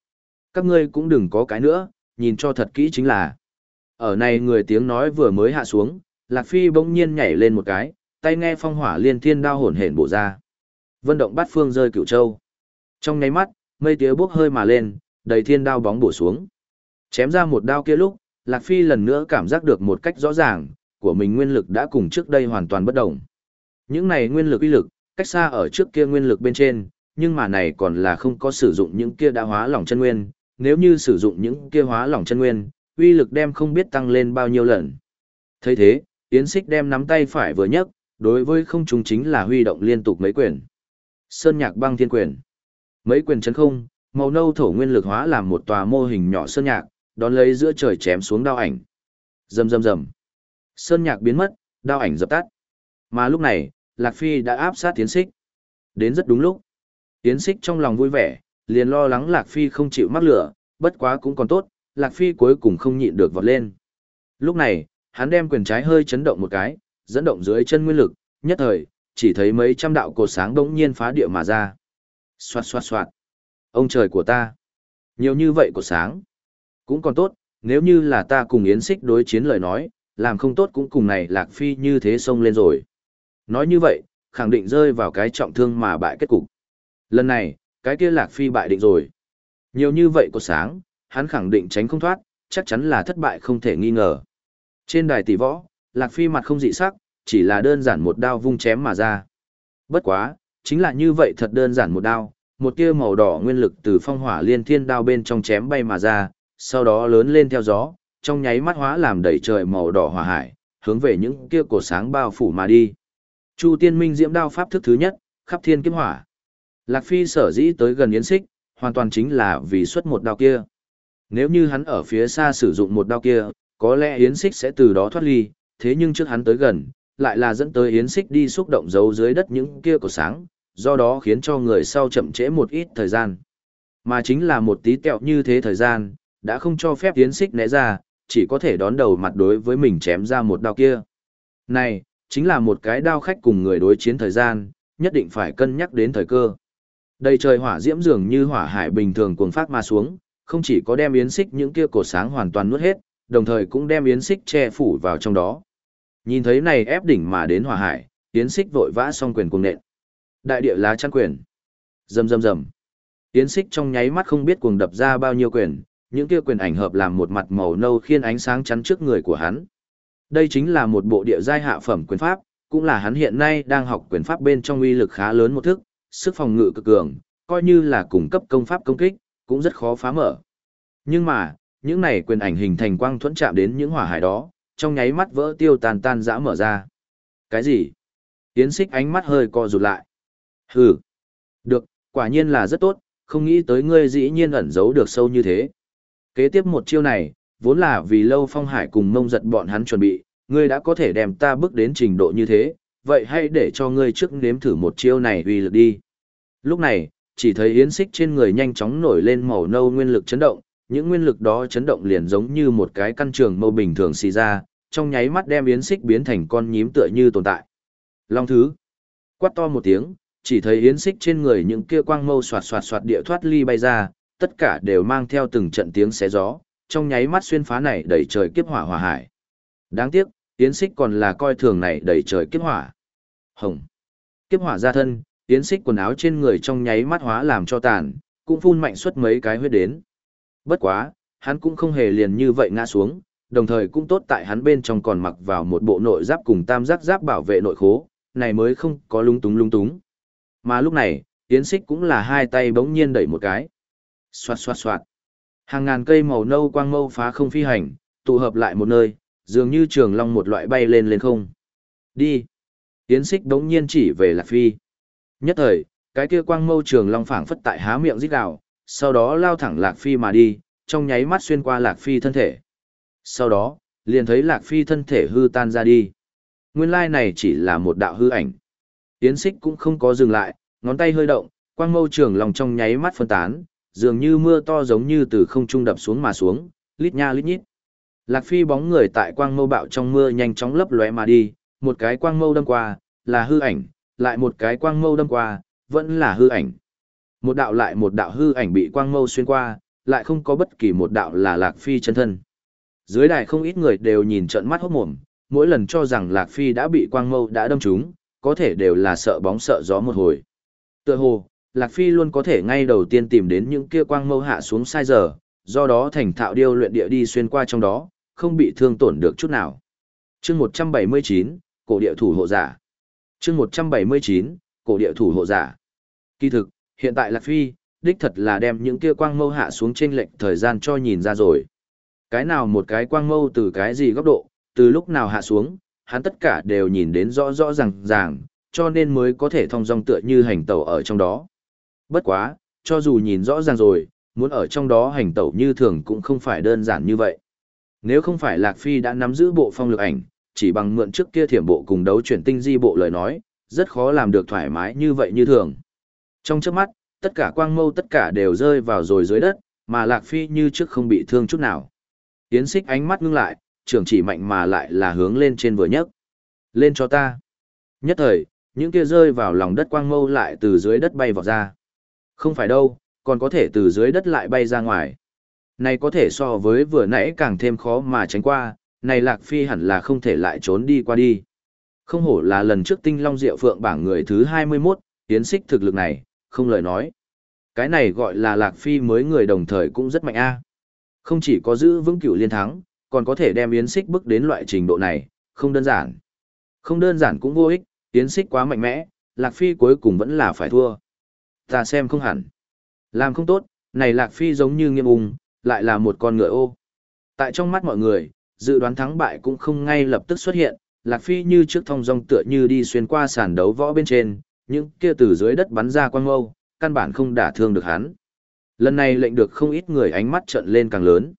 Các ngươi cũng đừng có cái nữa, nhìn cho thật kỹ chính là. Ở này người tiếng nói vừa mới hạ xuống, Lạc Phi bỗng nhiên nhảy lên một cái, tay nghe phong hỏa liên thiên đao hồn hển bổ ra. Vân động bát phương rơi cửu châu. Trong nháy mắt, mây tía bốc hơi mà lên, đầy thiên đao bóng bổ xuống. Chém ra một đao kia lúc, Lạc Phi lần nữa cảm giác được một cách rõ ràng, của mình nguyên lực đã cùng trước đây hoàn toàn bất động. Những này nguyên lực uy lực, cách xa ở trước kia nguyên lực bên trên, nhưng mà này còn là không có sử dụng những kia đã hóa lỏng chân nguyên, nếu như sử dụng những kia hóa lỏng chân nguyên, uy lực đem không biết tăng lên bao nhiêu lần. thấy thế, Yến Xích đem nắm tay phải vừa nhấc, đối với không trung chính là huy động liên tục mấy quyền. Sơn nhạc băng thiên quyền. Mấy quyền chấn không, màu nâu thổ nguyên lực hóa làm một tòa mô hình nhỏ sơn nhạc, đón lấy giữa trời chém xuống đao ảnh. Rầm rầm rầm. Sơn nhạc biến mất, đao ảnh dập tắt. Mà lúc này, Lạc Phi đã áp sát Tiến Xích. Đến rất đúng lúc. Tiến Xích trong lòng vui vẻ, liền lo lắng Lạc Phi không chịu mắc lửa, bất quá cũng còn tốt, Lạc Phi cuối cùng không nhịn được vọt lên. Lúc này, hắn đem quyền trái hơi chấn động một cái, dẫn động dưới chân nguyên lực, nhất thời, chỉ thấy mấy trăm đạo cột sáng đống nhiên phá địa mà ra. Xoạt xoạt xoạt. Ông trời của ta. Nhiều như vậy cột sáng. Cũng còn tốt, nếu như là ta cùng Yến Xích đối chiến lời nói, làm không tốt cũng cùng này Lạc Phi như thế xông lên rồi. Nói như vậy, khẳng định rơi vào cái trọng thương mà bại kết cục. Lần này, cái kia Lạc Phi bại định rồi. Nhiều như vậy cột sáng, hắn khẳng định tránh không thoát, chắc chắn là thất bại không thể nghi ngờ. Trên đài tỷ võ, Lạc Phi mặt không dị sắc, chỉ là đơn giản một đao vung chém mà ra. Bất quá, chính là như vậy thật đơn giản một đao, một tia màu đỏ nguyên lực từ phong hỏa liên thiên đao bên trong chém bay mà ra, sau đó lớn lên theo gió, trong nháy mắt hóa làm đầy trời màu đỏ hỏa hải, hướng về những kia cổ sáng bao phủ mà đi. Chu Tiên Minh diễm đao pháp thức thứ nhất, khắp thiên kiếm hỏa. Lạc Phi sở dĩ tới gần Yến Xích, hoàn toàn chính là vì xuất một đao kia. Nếu như hắn ở phía xa sử dụng một đao kia, có lẽ Yến Xích sẽ từ đó thoát ly, thế nhưng trước hắn tới gần, lại là dẫn tới Yến Xích đi xúc động giấu dưới đất những kia cổ sáng, do đó khiến cho người sau chậm trễ một ít thời gian. Mà chính là một tí tẹo như thế thời gian, đã không cho phép Yến Xích né ra, chỉ có thể đón đầu mặt đối với mình chém ra một đao kia. Này, chính là một cái đao khách cùng người đối chiến thời gian, nhất định phải cân nhắc đến thời cơ. Đầy trời hỏa diễm dường như hỏa hải bình thường cuồng phát mà xuống, không chỉ có đem yến xích những kia cổ sáng hoàn toàn nuốt hết, đồng thời cũng đem yến xích che phủ vào trong đó. Nhìn thấy này ép đỉnh mà đến hỏa hải, yến xích vội vã xong quyền cuồng nện. Đại địa lá chăn quyền. Rầm rầm rầm. Yến xích trong nháy mắt không biết cuồng đập ra bao nhiêu quyền, những kia quyền ảnh hợp làm một mặt màu nâu khiên ánh sáng chắn trước người của hắn. Đây chính là một bộ địa giai hạ phẩm quyền pháp, cũng là hắn hiện nay đang học quyền pháp bên trong uy lực khá lớn một thức, sức phòng ngự cực cường, coi như là cung cấp công pháp công kích, cũng rất khó phá mở. Nhưng mà, những này quyền ảnh hình thành quang thuẫn chạm đến những hỏa hải đó, trong nháy mắt vỡ tiêu tàn tan dã mở ra. Cái gì? Yến xích ánh mắt hơi co rụt lại. Hừ. Được, quả nhiên là rất tốt, không nghĩ tới ngươi dĩ nhiên ẩn giấu được sâu như thế. Kế tiếp một chiêu này, vốn là vì lâu phong hải cùng mông giật bọn hắn chuẩn bị, ngươi đã có thể đem ta bước đến trình độ như thế, vậy hãy để cho ngươi trước nếm thử một chiêu này uy lực đi. Lúc này, chỉ thấy yến xích trên người nhanh chóng nổi lên màu nâu nguyên lực chấn động, những nguyên lực đó chấn động liền giống như một cái căn trường mâu bình thường xì ra, trong nháy mắt đem yến xích biến thành con nhím tựa như tồn tại. Long thứ, quát to một tiếng, chỉ thấy yến xích trên người những kia quang mâu xoạt xoạt xoạt địa thoát ly bay ra, tất cả đều mang theo từng trận tiếng xé gió, trong nháy mắt xuyên phá này đẩy trời kiếp hỏa hỏa hải. Đáng tiếc, Yến Xích còn là coi thường này đẩy trời kiếp hỏa. Hồng. Kiếp hỏa ra thân, Yến Xích quần áo trên người trong nháy mắt hóa làm cho tàn, cũng phun mạnh suốt mấy cái huyết đến. Bất quá, hắn cũng không hề liền như vậy ngã xuống, đồng thời cũng tốt tại hắn bên trong còn mặc vào một bộ nội giáp cùng tam giác giáp bảo vệ nội khố, này mới không có lung túng lung túng. Mà lúc này, Yến Xích cũng là hai tay bỗng nhiên đẩy một cái. Xoạt xoạt xoạt. Hàng ngàn cây màu nâu quang mâu phá không phi hành, tụ hợp lại một nơi, dường như trường long một loại bay lên lên không. Đi. Tiến xích bỗng nhiên chỉ về Lạc Phi. Nhất thời, cái kia quang mâu trường long phảng phất tại há miệng rít gào, sau đó lao thẳng Lạc Phi mà đi, trong nháy mắt xuyên qua Lạc Phi thân thể. Sau đó, liền thấy Lạc Phi thân thể hư tan ra đi. Nguyên lai này chỉ là một đạo hư ảnh. Tiến xích cũng không có dừng lại, ngón tay hơi động, quang mâu trường lòng trong nháy mắt phân tán, dường như mưa to giống như từ không trung đập xuống mà xuống, lít nha lít nhít. Lạc Phi bóng người tại quang mâu bạo trong mưa nhanh chóng lấp lóe mà đi, một cái quang mâu đâm qua, là hư ảnh, lại một cái quang mâu đâm qua, vẫn là hư ảnh. Một đạo lại một đạo hư ảnh bị quang mâu xuyên qua, lại không có bất kỳ một đạo là Lạc Phi chân thân. Dưới đài không ít người đều nhìn trận mắt hốt mồm, mỗi lần cho rằng Lạc Phi đã bị quang mâu đã đâm trúng, có thể đều là sợ bóng sợ gió một hồi. Tựa hồ, Lạc Phi luôn có thể ngay đầu tiên tìm đến những kia quang mâu hạ xuống sai giờ, do đó thành thạo điêu luyện địa đi xuyên qua trong đó, không bị thương tổn được chút nào. chương 179, cổ địa thủ hộ giả. chương 179, cổ địa thủ hộ giả. Kỳ thực, hiện tại Lạc Phi, đích thật là đem những kia quang mâu hạ xuống trên lệnh thời gian cho nhìn ra rồi. Cái nào một cái quang mâu từ cái gì góc độ, từ lúc nào hạ xuống, hắn tất cả đều nhìn đến rõ rõ ràng ràng, cho nên mới có thể thông dong tựa như hành tẩu ở trong đó. Bất quá, cho dù nhìn rõ ràng rồi, muốn ở trong đó hành tẩu như thường cũng không phải đơn giản như vậy. Nếu không phải Lạc Phi đã nắm giữ bộ phong lực ảnh, chỉ bằng mượn trước kia thiểm bộ cùng đấu chuyển tinh di bộ lời nói, rất khó làm được thoải mái như vậy như thường. Trong trước mắt, tất cả quang mâu tất cả đều rơi vào rồi dưới đất, mà Lạc Phi như trước không bị thương chút nào. Tiến xích ánh mắt ngưng lại, trưởng chỉ mạnh mà lại là hướng lên trên vừa nhất. Lên cho ta. Nhất thời, những kia rơi vào lòng đất quang mâu lại từ dưới đất bay vào ra. Không phải đâu, còn có thể từ dưới đất lại bay ra ngoài. Này có thể so với vừa nãy càng thêm khó mà tránh qua, này Lạc Phi hẳn là không thể lại trốn đi qua đi. Không hổ là lần trước tinh long diệu phượng bảng người thứ 21, tiến xích thực lực này, không lời nói. Cái này gọi là Lạc Phi mới người đồng thời cũng rất mạnh a. Không chỉ có giữ vững cửu liên thắng, còn có thể đem yến xích bước đến loại trình độ này, không đơn giản. Không đơn giản cũng vô ích, yến xích quá mạnh mẽ, Lạc Phi cuối cùng vẫn là phải thua. Ta xem không hẳn. Làm không tốt, này Lạc Phi giống như nghiêm ung, lại là một con ngựa ô. Tại trong mắt mọi người, dự đoán thắng bại cũng không ngay lập tức xuất hiện, Lạc Phi như trước thông dong tựa như đi xuyên qua sàn đấu võ bên trên, những kia từ dưới đất bắn ra quang mâu, căn bản không đả thương được hắn. Lần này lệnh được không ít người ánh mắt trợn lên càng lớn.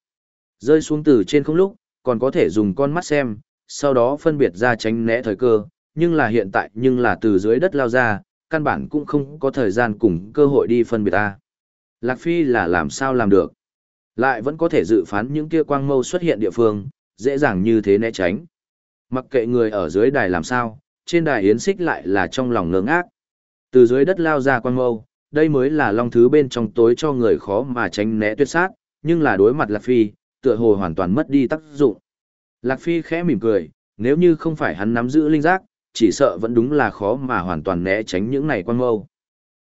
Rơi xuống từ trên không lúc, còn có thể dùng con mắt xem, sau đó phân biệt ra tránh né thời cơ, nhưng là hiện tại nhưng là từ dưới đất lao ra, căn bản cũng không có thời gian cùng cơ hội đi phân biệt ta. Lạc Phi là làm sao làm được? Lại vẫn có thể dự phán những kia quang mâu xuất hiện địa phương, dễ dàng như thế né tránh. Mặc kệ người ở dưới đài làm sao, trên đài yến xích lại là trong lòng ngơ ngác. Từ dưới đất lao ra quang mâu, đây mới là long thứ bên trong tối cho người khó mà tránh né tuyệt sát, nhưng là đối mặt Lạc Phi, tựa hồ hoàn toàn mất đi tác dụng. Lạc Phi khẽ mỉm cười, nếu như không phải hắn nắm giữ linh giác, chỉ sợ vẫn đúng là khó mà hoàn toàn né tránh những này quang mâu.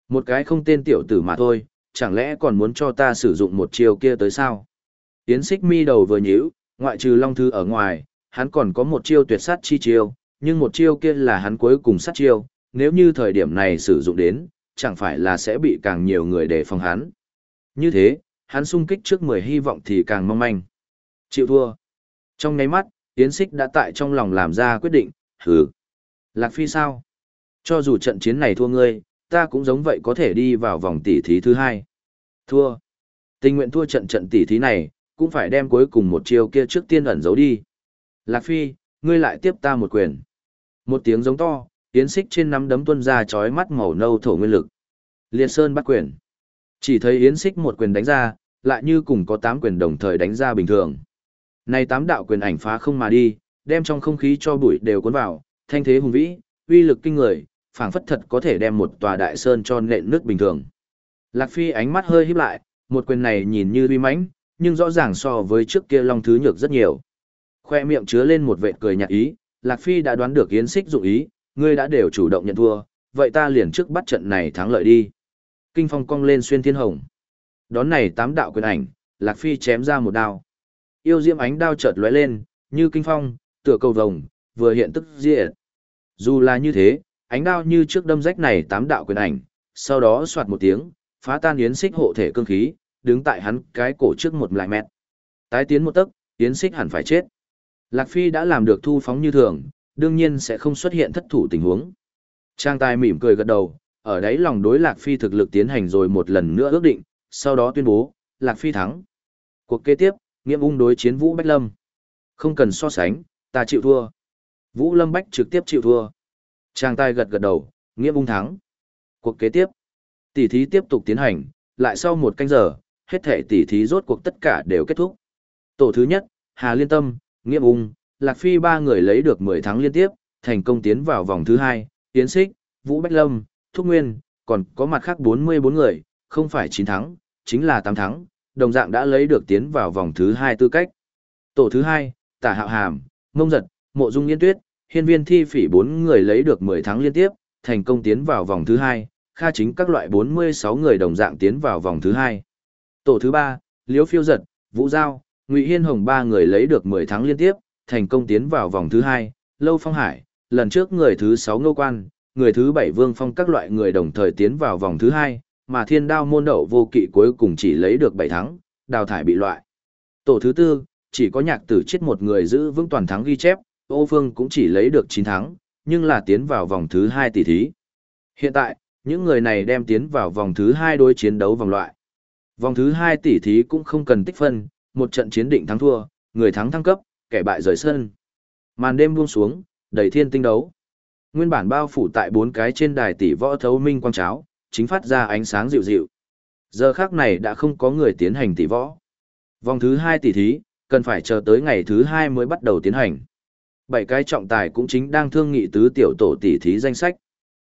Một cái không tên tiểu tử mà thôi, chẳng lẽ còn muốn cho ta sử dụng một chiêu kia tới sao? Yến xích mi đầu vừa nhíu, ngoại trừ long thư ở ngoài, hắn còn có một chiêu tuyệt sát chi chiêu, nhưng một chiêu kia là hắn cuối cùng sát chiêu, nếu như thời điểm này sử dụng đến, chẳng phải là sẽ bị càng nhiều người đề phòng hắn. Như thế, hắn sung kích trước 10 hy vọng thì càng mong manh. Chịu thua. Trong nháy mắt, Yến Xích đã tại trong lòng làm ra quyết định, hừ. Lạc Phi sao? Cho dù trận chiến này thua ngươi, ta cũng giống vậy có thể đi vào vòng tỷ thí thứ hai. Thua. Tình nguyện thua trận trận tỷ thí này, cũng phải đem cuối cùng một chiêu kia trước tiên ẩn giấu đi. Lạc Phi, ngươi lại tiếp ta một quyền. Một tiếng giống to, Yến xích trên nắm đấm tuân ra chói mắt màu nâu thổ nguyên lực. Liệt Sơn bắt quyền. Chỉ thấy Yến Xích một quyền đánh ra, lại như cùng có tám quyền đồng thời đánh ra bình thường. Này tám đạo quyền ảnh phá không mà đi, đem trong không khí cho bụi đều cuốn vào, thanh thế hùng vĩ, uy lực kinh người, phảng phất thật có thể đem một tòa đại sơn cho nện nước bình thường. Lạc Phi ánh mắt hơi híp lại, một quyền này nhìn như uy mãnh, nhưng rõ ràng so với trước kia Long Thứ nhược rất nhiều. Khoe miệng chứa lên một vệt cười nhạt ý, Lạc Phi đã đoán được Yến Xích dụng ý, ngươi đã đều chủ động nhận thua, vậy ta liền trước bắt trận này thắng lợi đi. Kinh phong cong lên xuyên thiên hồng. Đón này tám đạo quyền ảnh, Lạc Phi chém ra một đao. Yêu diễm ánh đao chợt lóe lên, như kinh phong, tựa cầu vồng, vừa hiện tức diệt. Dù là như thế, ánh đao như trước đâm rách này tám đạo quyền ảnh, sau đó soạt một tiếng, phá tan yến xích hộ thể cương khí, đứng tại hắn cái cổ trước một lại mét. Tái tiến một tấc, yến xích hẳn phải chết. Lạc Phi đã làm được thu phóng như thường, đương nhiên sẽ không xuất hiện thất thủ tình huống. Trang tài mỉm cười gật đầu, ở đấy lòng đối Lạc Phi thực lực tiến hành rồi một lần nữa ước định, sau đó tuyên bố, Lạc Phi thắng. Cuộc kế tiếp, nghiệm ung đối chiến Vũ Bách Lâm. Không cần so sánh, ta chịu thua. Vũ Lâm Bách trực tiếp chịu thua. Trang tài gật gật đầu, nghiệm ung thắng. Cuộc kế tiếp, tỷ thí tiếp tục tiến hành, lại sau một canh giờ, hết thể tỷ thí rốt cuộc tất cả đều kết thúc. Tổ thứ nhất, Hà Liên Tâm, Nghiệm ung, Lạc Phi ba người lấy được 10 thắng liên tiếp, thành công tiến vào vòng thứ hai, Yến Xích, Vũ Bách Lâm, Thúc Nguyên, còn có mặt khác 44 người, không phải 9 thắng, chính là 8 thắng, đồng dạng đã lấy được tiến vào vòng thứ hai tư cách. Tổ thứ hai, Tả Hạo Hàm, Mông Giật, Mộ Dung Yên Tuyết, Hiên Viên Thi Phỉ 4 người lấy được 10 thắng liên tiếp, thành công tiến vào vòng thứ hai, Kha Chính các loại 46 người đồng dạng tiến vào vòng thứ hai. Tổ thứ ba, Liễu Phiêu Giật, Vũ Giao, Ngụy Hiên Hồng ba người lấy được 10 thắng liên tiếp, thành công tiến vào vòng thứ hai, Lâu Phong Hải, lần trước người thứ sáu Ngô Quan, người thứ bảy Vương Phong các loại người đồng thời tiến vào vòng thứ hai, mà thiên đao môn đậu vô kỵ cuối cùng chỉ lấy được bảy thắng, đào thải bị loại. Tổ thứ tư, chỉ có nhạc tử chết một người giữ vững toàn thắng ghi chép, Ô Phương cũng chỉ lấy được chín thắng, nhưng là tiến vào vòng thứ hai tỷ thí. Hiện tại, những người này đem tiến vào vòng thứ hai đối chiến đấu vòng loại. Vòng thứ hai tỷ thí cũng không cần tích phân, một trận chiến định thắng thua, người thắng thăng cấp, kẻ bại rời sân. Màn đêm buông xuống, đầy thiên tinh đấu. Nguyên bản bao phủ tại bốn cái trên đài tỷ võ thấu minh quang cháo, chính phát ra ánh sáng dịu dịu. Giờ khác này đã không có người tiến hành tỷ võ. Vòng thứ hai tỷ thí, cần phải chờ tới ngày thứ hai mới bắt đầu tiến hành. Bảy cái trọng tài cũng chính đang thương nghị tứ tiểu tổ tỷ thí danh sách.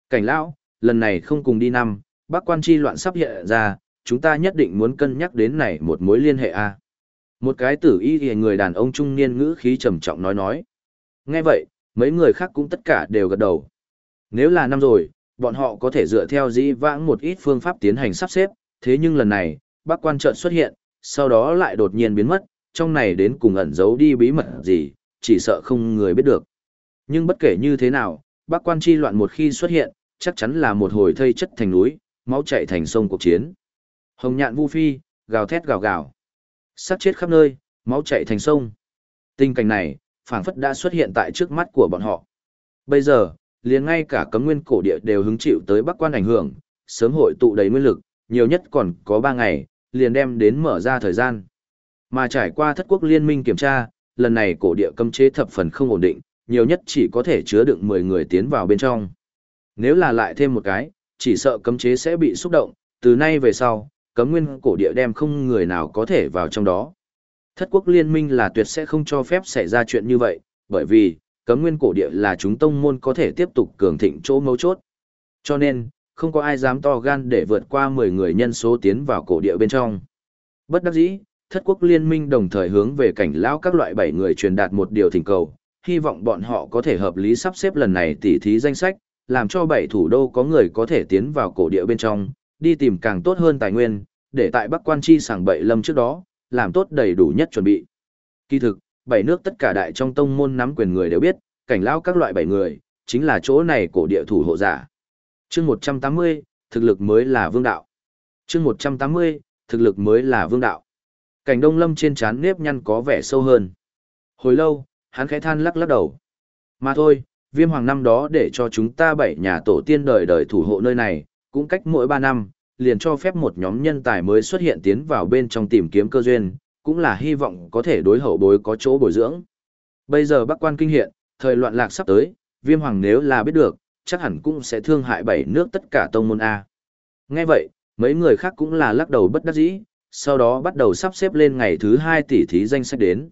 Cảnh lão, lần này không cùng đi năm, bác quan chi loạn sắp hiện ra, chúng ta nhất định muốn cân nhắc đến này một mối liên hệ A. Một cái tử y thì người đàn ông trung niên ngữ khí trầm trọng nói nói. Nghe vậy, mấy người khác cũng tất cả đều gật đầu. Nếu là năm rồi, bọn họ có thể dựa theo dĩ vãng một ít phương pháp tiến hành sắp xếp, thế nhưng lần này, bác quan trợn xuất hiện, sau đó lại đột nhiên biến mất, trong này đến cùng ẩn giấu đi bí mật gì, chỉ sợ không người biết được. Nhưng bất kể như thế nào, bác quan chi loạn một khi xuất hiện, chắc chắn là một hồi thây chất thành núi, máu chảy thành sông cuộc chiến. Hồng nhạn vu phi, gào thét gào gào. Sát chết khắp nơi, máu chảy thành sông. Tình cảnh này, phảng phất đã xuất hiện tại trước mắt của bọn họ. Bây giờ, liền ngay cả cấm nguyên cổ địa đều hứng chịu tới bắc quan ảnh hưởng, sớm hội tụ đầy nguyên lực, nhiều nhất còn có 3 ngày, liền đem đến mở ra thời gian. Mà trải qua thất quốc liên minh kiểm tra, lần này cổ địa cấm chế thập phần không ổn định, nhiều nhất chỉ có thể chứa đựng 10 người tiến vào bên trong. Nếu là lại thêm một cái, chỉ sợ cấm chế sẽ bị xúc động, từ nay về sau, cấm nguyên cổ địa đem không người nào có thể vào trong đó. Thất quốc liên minh là tuyệt sẽ không cho phép xảy ra chuyện như vậy, bởi vì, cấm nguyên cổ địa là chúng tông môn có thể tiếp tục cường thịnh chỗ mấu chốt. Cho nên, không có ai dám to gan để vượt qua 10 người nhân số tiến vào cổ địa bên trong. Bất đắc dĩ, thất quốc liên minh đồng thời hướng về cảnh lão các loại bảy người truyền đạt một điều thỉnh cầu, hy vọng bọn họ có thể hợp lý sắp xếp lần này tỉ thí danh sách, làm cho bảy thủ đô có người có thể tiến vào cổ địa bên trong, đi tìm càng tốt hơn tài nguyên, để tại Bắc Quan Chi sảng bậy lâm trước đó, làm tốt đầy đủ nhất chuẩn bị. Kỳ thực, bảy nước tất cả đại trong tông môn nắm quyền người đều biết, cảnh lao các loại bảy người, chính là chỗ này cổ địa thủ hộ giả. Chương 180, thực lực mới là vương đạo. Chương 180, thực lực mới là vương đạo. Cảnh Đông Lâm trên trán nếp nhăn có vẻ sâu hơn. Hồi lâu, hắn khẽ than lắc lắc đầu. Mà thôi, viêm hoàng năm đó để cho chúng ta bảy nhà tổ tiên đời đời thủ hộ nơi này, cũng cách mỗi ba năm, liền cho phép một nhóm nhân tài mới xuất hiện tiến vào bên trong tìm kiếm cơ duyên, cũng là hy vọng có thể đối hậu bối có chỗ bồi dưỡng. Bây giờ Bắc quan kinh hiện, thời loạn lạc sắp tới, viêm hoàng nếu là biết được, chắc hẳn cũng sẽ thương hại bảy nước tất cả tông môn A. Nghe vậy, mấy người khác cũng là lắc đầu bất đắc dĩ, sau đó bắt đầu sắp xếp lên ngày thứ hai tỷ thí danh sách đến.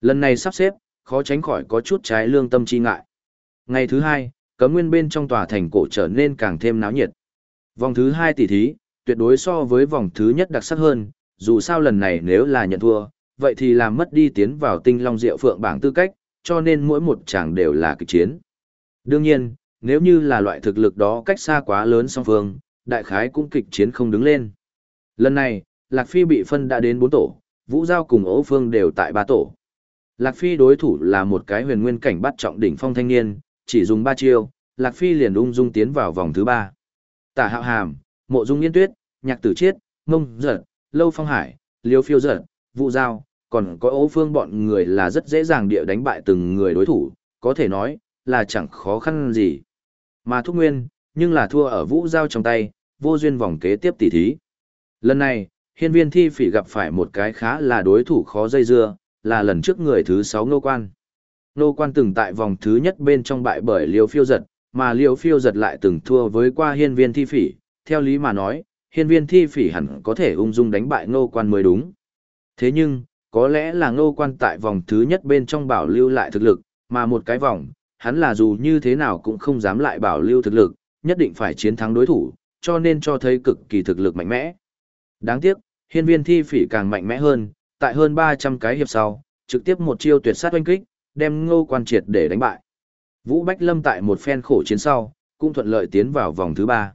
Lần này sắp xếp, khó tránh khỏi có chút trái lương tâm chi ngại. Ngày thứ hai, cấm nguyên bên trong tòa thành cổ trở nên càng thêm náo nhiệt. Vòng thứ hai tỷ thí, tuyệt đối so với vòng thứ nhất đặc sắc hơn, dù sao lần này nếu là nhận thua, vậy thì làm mất đi tiến vào tinh long diệu phượng bảng tư cách, cho nên mỗi một chàng đều là kịch chiến. Đương nhiên, nếu như là loại thực lực đó cách xa quá lớn song phương, đại khái cũng kịch chiến không đứng lên. Lần này, Lạc Phi bị phân đã đến 4 tổ, Vũ Giao cùng Âu Phương đều tại 3 tổ. Lạc Phi đối thủ là một cái huyền nguyên cảnh bắt trọng đỉnh phong thanh niên, chỉ dùng 3 chiêu, Lạc Phi liền ung dung tiến vào vòng thứ 3. Tả Hạo Hàm, Mộ Dung Yên Tuyết, Nhạc Tử Chiết, Ngông Giật, Lâu Phong Hải, Liêu Phiêu Giật, Vũ Giao, còn có Âu Phương bọn người là rất dễ dàng địa đánh bại từng người đối thủ, có thể nói là chẳng khó khăn gì. Mà Thúc Nguyên, nhưng là thua ở Vũ Giao trong tay, vô duyên vòng kế tiếp tỷ thí. Lần này, hiên viên thi phỉ gặp phải một cái khá là đối thủ khó dây dưa, là lần trước người thứ 6 nô quan. Nô quan từng tại vòng thứ nhất bên trong bại bởi liêu phiêu giật, mà liều phiêu giật lại từng thua với qua hiên viên thi phỉ, theo lý mà nói, hiên viên thi phỉ hẳn có thể ung dung đánh bại Ngô quan mới đúng. Thế nhưng, có lẽ là Ngô quan tại vòng thứ nhất bên trong bảo lưu lại thực lực, mà một cái vòng, hắn là dù như thế nào cũng không dám lại bảo lưu thực lực, nhất định phải chiến thắng đối thủ, cho nên cho thấy cực kỳ thực lực mạnh mẽ. Đáng tiếc, hiên viên thi phỉ càng mạnh mẽ hơn, tại hơn 300 cái hiệp sau, trực tiếp một chiêu tuyệt sát oanh kích, đem ngô quan triệt để đánh bại. Vũ Bách Lâm tại một phen khổ chiến sau, cũng thuận lợi tiến vào vòng thứ ba.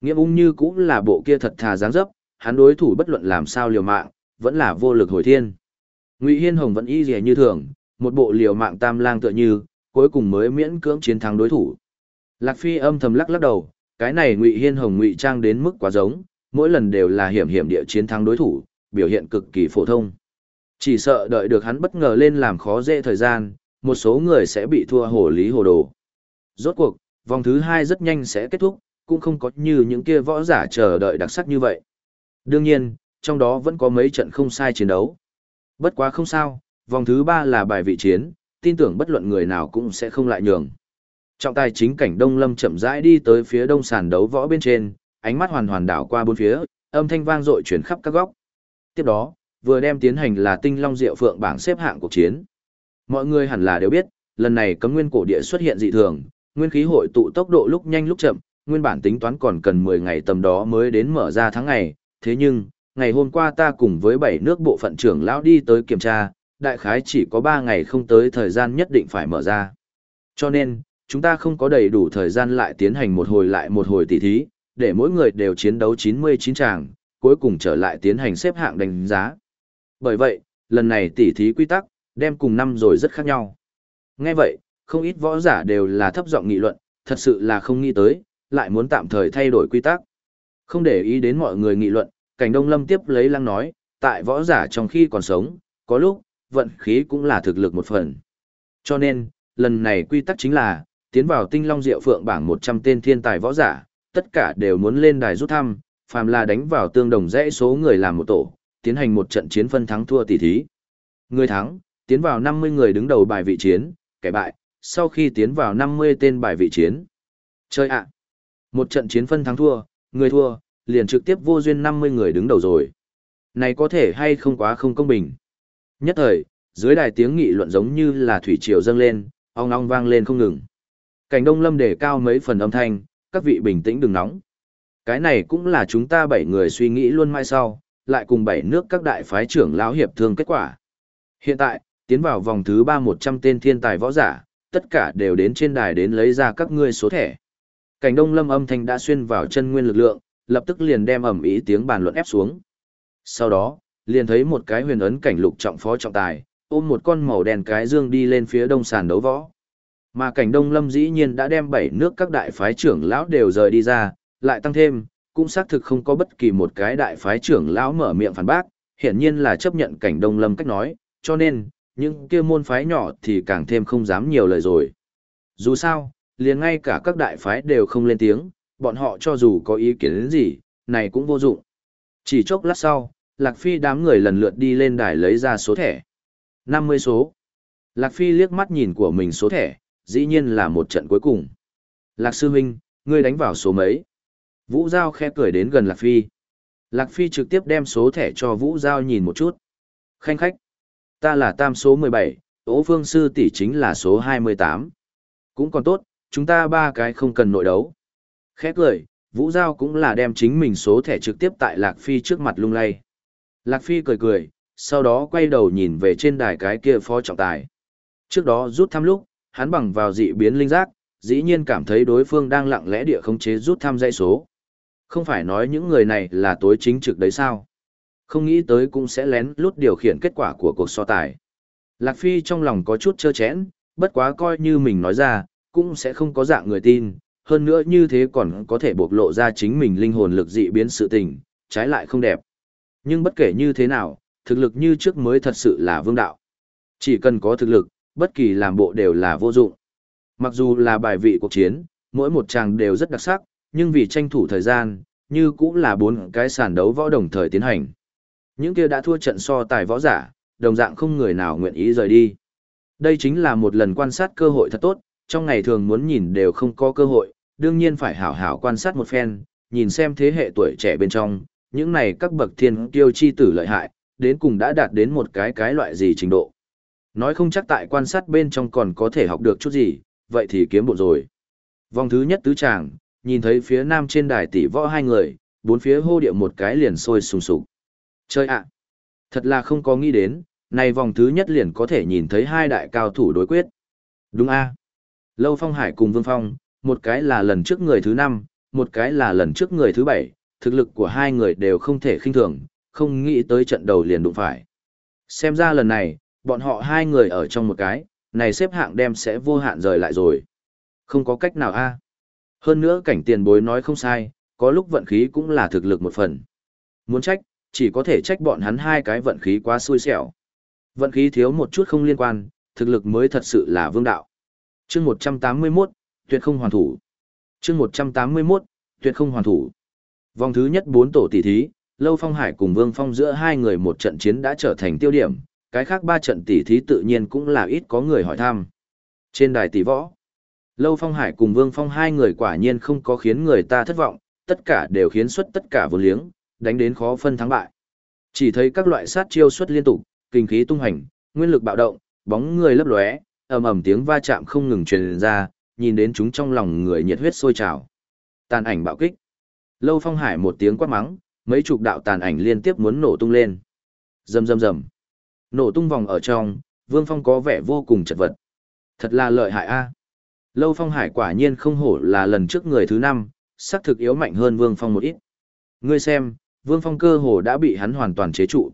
Nghiêm ung như cũng là bộ kia thật thà dáng dấp, hắn đối thủ bất luận làm sao liều mạng, vẫn là vô lực hồi thiên. Ngụy Hiên Hồng vẫn y dè như thường, một bộ liều mạng tam lang tựa như, cuối cùng mới miễn cưỡng chiến thắng đối thủ. Lạc Phi âm thầm lắc lắc đầu, cái này Ngụy Hiên Hồng ngụy trang đến mức quá giống, mỗi lần đều là hiểm hiểm địa chiến thắng đối thủ, biểu hiện cực kỳ phổ thông. Chỉ sợ đợi được hắn bất ngờ lên làm khó dễ thời gian, một số người sẽ bị thua hồ lý hồ đồ. Rốt cuộc, vòng thứ hai rất nhanh sẽ kết thúc, cũng không có như những kia võ giả chờ đợi đặc sắc như vậy. Đương nhiên, trong đó vẫn có mấy trận không sai chiến đấu. Bất quá không sao, vòng thứ ba là bài vị chiến, tin tưởng bất luận người nào cũng sẽ không lại nhường. Trọng tài chính cảnh Đông Lâm chậm rãi đi tới phía đông sàn đấu võ bên trên, ánh mắt hoàn hoàn đảo qua bốn phía, âm thanh vang dội chuyển khắp các góc. Tiếp đó, vừa đem tiến hành là Tinh Long Diệu Phượng bảng xếp hạng cuộc chiến. Mọi người hẳn là đều biết, lần này cấm nguyên cổ địa xuất hiện dị thường, nguyên khí hội tụ tốc độ lúc nhanh lúc chậm, nguyên bản tính toán còn cần 10 ngày tầm đó mới đến mở ra tháng ngày, thế nhưng, ngày hôm qua ta cùng với bảy nước bộ phận trưởng lão đi tới kiểm tra, đại khái chỉ có 3 ngày không tới thời gian nhất định phải mở ra. Cho nên, chúng ta không có đầy đủ thời gian lại tiến hành một hồi lại một hồi tỉ thí, để mỗi người đều chiến đấu 99 tràng, cuối cùng trở lại tiến hành xếp hạng đánh giá. Bởi vậy, lần này tỉ thí quy tắc, đem cùng năm rồi rất khác nhau. Nghe vậy, không ít võ giả đều là thấp giọng nghị luận, thật sự là không nghĩ tới, lại muốn tạm thời thay đổi quy tắc. Không để ý đến mọi người nghị luận, cảnh đông lâm tiếp lấy lăng nói, tại võ giả trong khi còn sống, có lúc, vận khí cũng là thực lực một phần. Cho nên, lần này quy tắc chính là, tiến vào tinh long diệu phượng bảng 100 tên thiên tài võ giả, tất cả đều muốn lên đài rút thăm, phàm là đánh vào tương đồng dãy số người làm một tổ, tiến hành một trận chiến phân thắng thua tỷ thí. Người thắng, tiến vào 50 người đứng đầu bài vị chiến, kẻ bại, sau khi tiến vào 50 tên bài vị chiến. Chơi ạ! Một trận chiến phân thắng thua, người thua, liền trực tiếp vô duyên 50 người đứng đầu rồi. Này có thể hay không quá không công bình. Nhất thời, dưới đài tiếng nghị luận giống như là thủy triều dâng lên, ong ong vang lên không ngừng. Cảnh đông lâm để cao mấy phần âm thanh, các vị bình tĩnh đừng nóng. Cái này cũng là chúng ta bảy người suy nghĩ luôn mai sau, lại cùng bảy nước các đại phái trưởng lão hiệp thương kết quả. Hiện tại, tiến vào vòng thứ ba một trăm tên thiên tài võ giả, tất cả đều đến trên đài đến lấy ra các ngươi số thẻ. Cảnh đông lâm âm thanh đã xuyên vào chân nguyên lực lượng, lập tức liền đem ẩm ý tiếng bàn luận ép xuống. Sau đó, liền thấy một cái huyền ấn cảnh lục trọng phó trọng tài, ôm một con màu đen cái dương đi lên phía đông sàn đấu võ. Mà cảnh đông lâm dĩ nhiên đã đem bảy nước các đại phái trưởng lão đều rời đi ra, lại tăng thêm, cũng xác thực không có bất kỳ một cái đại phái trưởng lão mở miệng phản bác, hiển nhiên là chấp nhận cảnh đông lâm cách nói, cho nên, những kia môn phái nhỏ thì càng thêm không dám nhiều lời rồi. Dù sao, liền ngay cả các đại phái đều không lên tiếng, bọn họ cho dù có ý kiến đến gì, này cũng vô dụng. Chỉ chốc lát sau, Lạc Phi đám người lần lượt đi lên đài lấy ra số thẻ. 50 số. Lạc Phi liếc mắt nhìn của mình số thẻ, dĩ nhiên là một trận cuối cùng. Lạc Sư Minh, ngươi đánh vào số mấy? Vũ Giao khẽ cười đến gần Lạc Phi. Lạc Phi trực tiếp đem số thẻ cho Vũ Giao nhìn một chút. Khanh khách. Ta là tam số 17, ố phương sư tỷ chính là số 28. Cũng còn tốt, chúng ta ba cái không cần nội đấu. Khẽ cười, Vũ Giao cũng là đem chính mình số thẻ trực tiếp tại Lạc Phi trước mặt lung lay. Lạc Phi cười cười, sau đó quay đầu nhìn về trên đài cái kia phó trọng tài. Trước đó rút thăm lúc, hắn bằng vào dị biến linh giác, dĩ nhiên cảm thấy đối phương đang lặng lẽ địa khống chế rút thăm dây số. Không phải nói những người này là tối chính trực đấy sao? Không nghĩ tới cũng sẽ lén lút điều khiển kết quả của cuộc so tài. Lạc Phi trong lòng có chút chơ chẽn, bất quá coi như mình nói ra, cũng sẽ không có dạng người tin, hơn nữa như thế còn có thể bộc lộ ra chính mình linh hồn lực dị biến sự tình, trái lại không đẹp. Nhưng bất kể như thế nào, thực lực như trước mới thật sự là vương đạo. Chỉ cần có thực lực, bất kỳ làm bộ đều là vô dụng. Mặc dù là bài vị cuộc chiến, mỗi một chàng đều rất đặc sắc, nhưng vì tranh thủ thời gian, như cũng là bốn cái sàn đấu võ đồng thời tiến hành. Những kia đã thua trận so tài võ giả, đồng dạng không người nào nguyện ý rời đi. Đây chính là một lần quan sát cơ hội thật tốt, trong ngày thường muốn nhìn đều không có cơ hội, đương nhiên phải hảo hảo quan sát một phen, nhìn xem thế hệ tuổi trẻ bên trong, những này các bậc thiên kiêu chi tử lợi hại, đến cùng đã đạt đến một cái cái loại gì trình độ. Nói không chắc tại quan sát bên trong còn có thể học được chút gì, vậy thì kiếm bộ rồi. Vòng thứ nhất tứ tràng, nhìn thấy phía nam trên đài tỷ võ hai người, bốn phía hô điệu một cái liền sôi sùng sục. Chơi ạ! Thật là không có nghĩ đến, này vòng thứ nhất liền có thể nhìn thấy hai đại cao thủ đối quyết. Đúng a Lâu Phong Hải cùng Vương Phong, một cái là lần trước người thứ năm, một cái là lần trước người thứ bảy, thực lực của hai người đều không thể khinh thường, không nghĩ tới trận đầu liền đụng phải. Xem ra lần này, bọn họ hai người ở trong một cái, này xếp hạng đem sẽ vô hạn rời lại rồi. Không có cách nào a. Hơn nữa cảnh tiền bối nói không sai, có lúc vận khí cũng là thực lực một phần. Muốn trách, chỉ có thể trách bọn hắn hai cái vận khí quá xui xẻo. Vận khí thiếu một chút không liên quan, thực lực mới thật sự là vương đạo. Chương 181, tuyệt không hoàn thủ. Chương 181, tuyệt không hoàn thủ. Vòng thứ nhất bốn tổ tỷ thí, Lâu Phong Hải cùng Vương Phong giữa hai người một trận chiến đã trở thành tiêu điểm, cái khác ba trận tỷ thí tự nhiên cũng là ít có người hỏi thăm. Trên đài tỷ võ, Lâu Phong Hải cùng Vương Phong hai người quả nhiên không có khiến người ta thất vọng, tất cả đều khiến xuất tất cả vô liếng, đánh đến khó phân thắng bại. Chỉ thấy các loại sát chiêu xuất liên tục, kinh khí tung hành, nguyên lực bạo động, bóng người lấp lóe, ầm ầm tiếng va chạm không ngừng truyền ra, nhìn đến chúng trong lòng người nhiệt huyết sôi trào. Tàn ảnh bạo kích. Lâu Phong Hải một tiếng quát mắng, mấy chục đạo tàn ảnh liên tiếp muốn nổ tung lên. Rầm rầm rầm. Nổ tung vòng ở trong, Vương Phong có vẻ vô cùng chật vật. Thật là lợi hại a. Lâu Phong Hải quả nhiên không hổ là lần trước người thứ năm, xác thực yếu mạnh hơn Vương Phong một ít. Ngươi xem, Vương Phong cơ hồ đã bị hắn hoàn toàn chế trụ.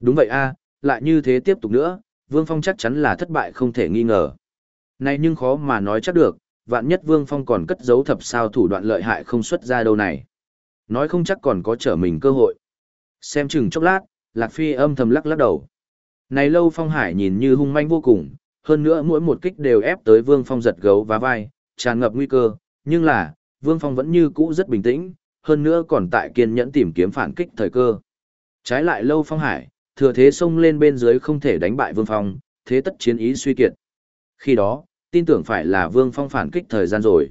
Đúng vậy a, lại như thế tiếp tục nữa, Vương Phong chắc chắn là thất bại không thể nghi ngờ. Này nhưng khó mà nói chắc được, vạn nhất Vương Phong còn cất giấu thập sao thủ đoạn lợi hại không xuất ra đâu này. Nói không chắc còn có trở mình cơ hội. Xem chừng chốc lát, Lạc Phi âm thầm lắc lắc đầu. Này lâu Phong Hải nhìn như hung manh vô cùng, hơn nữa mỗi một kích đều ép tới Vương Phong giật gấu và vai, tràn ngập nguy cơ, nhưng là, Vương Phong vẫn như cũ rất bình tĩnh, hơn nữa còn tại kiên nhẫn tìm kiếm phản kích thời cơ. Trái lại lâu Phong Hải, thừa thế xông lên bên dưới không thể đánh bại Vương Phong, thế tất chiến ý suy kiệt. Khi đó, tin tưởng phải là Vương Phong phản kích thời gian rồi.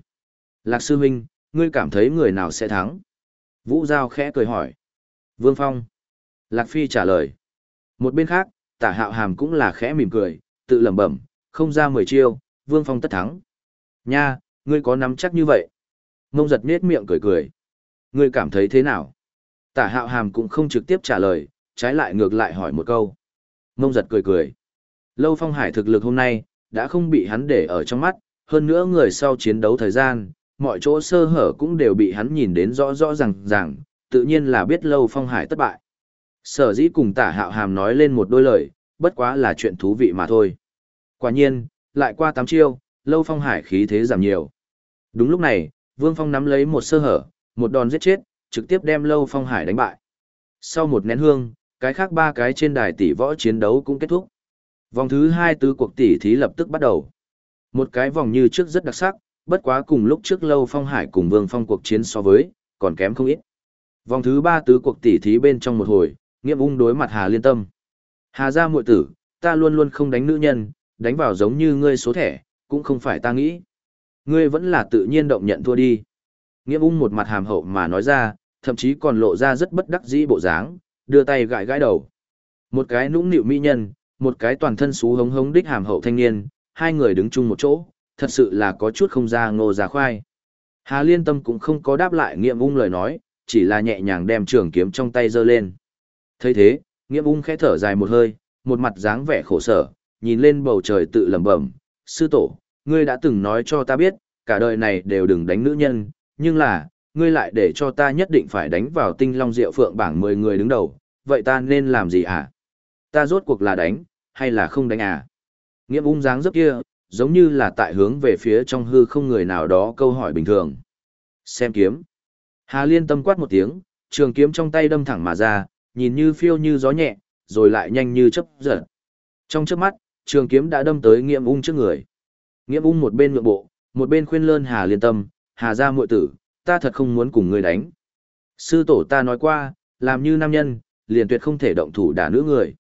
Lạc sư huynh, ngươi cảm thấy người nào sẽ thắng? Vũ Giao khẽ cười hỏi. Vương Phong. Lạc Phi trả lời. Một bên khác, tả hạo hàm cũng là khẽ mỉm cười, tự lẩm bẩm, không ra mười chiêu, Vương Phong tất thắng. Nha, ngươi có nắm chắc như vậy? Mông giật nết miệng cười cười. Ngươi cảm thấy thế nào? Tả hạo hàm cũng không trực tiếp trả lời, trái lại ngược lại hỏi một câu. Mông giật cười cười. Lâu Phong Hải thực lực hôm nay, đã không bị hắn để ở trong mắt, hơn nữa người sau chiến đấu thời gian, mọi chỗ sơ hở cũng đều bị hắn nhìn đến rõ rõ ràng ràng, tự nhiên là biết Lâu Phong Hải thất bại. Sở dĩ cùng tả hạo hàm nói lên một đôi lời, bất quá là chuyện thú vị mà thôi. Quả nhiên, lại qua tám chiêu, Lâu Phong Hải khí thế giảm nhiều. Đúng lúc này, Vương Phong nắm lấy một sơ hở, một đòn giết chết, trực tiếp đem Lâu Phong Hải đánh bại. Sau một nén hương, cái khác ba cái trên đài tỷ võ chiến đấu cũng kết thúc. Vòng thứ hai tứ cuộc tỷ thí lập tức bắt đầu. Một cái vòng như trước rất đặc sắc, bất quá cùng lúc trước Lâu Phong Hải cùng Vương Phong cuộc chiến so với, còn kém không ít. Vòng thứ ba tứ cuộc tỷ thí bên trong một hồi, nghiêm ung đối mặt Hà Liên Tâm. Hà gia muội tử, ta luôn luôn không đánh nữ nhân, đánh vào giống như ngươi số thẻ, cũng không phải ta nghĩ. Ngươi vẫn là tự nhiên động nhận thua đi. Nghiêm ung một mặt hàm hậu mà nói ra, thậm chí còn lộ ra rất bất đắc dĩ bộ dáng, đưa tay gãi gãi đầu. Một cái nũng nịu mỹ nhân, một cái toàn thân xú hống hống đích hàm hậu thanh niên, hai người đứng chung một chỗ, thật sự là có chút không ra ngô ra khoai. Hà Liên Tâm cũng không có đáp lại nghiệm ung lời nói, chỉ là nhẹ nhàng đem trường kiếm trong tay giơ lên thấy thế nghiễm ung khẽ thở dài một hơi một mặt dáng vẻ khổ sở nhìn lên bầu trời tự lẩm bẩm sư tổ ngươi đã từng nói cho ta biết cả đời này đều đừng đánh nữ nhân nhưng là ngươi lại để cho ta nhất định phải đánh vào tinh long diệu phượng bảng mười người đứng đầu vậy ta nên làm gì hả ta rốt cuộc là đánh hay là không đánh à Nghiệm ung dáng dấp kia giống như là tại hướng về phía trong hư không người nào đó câu hỏi bình thường xem kiếm hà liên tâm quát một tiếng trường kiếm trong tay đâm thẳng mà ra nhìn như phiêu như gió nhẹ, rồi lại nhanh như chớp giật. Trong chớp mắt, trường kiếm đã đâm tới Nghiệm Ung trước người. Nghiệm Ung một bên nhượng bộ, một bên khuyên lơn Hà Liên Tâm, "Hà gia muội tử, ta thật không muốn cùng ngươi đánh. Sư tổ ta nói qua, làm như nam nhân, liền tuyệt không thể động thủ đả nữ người.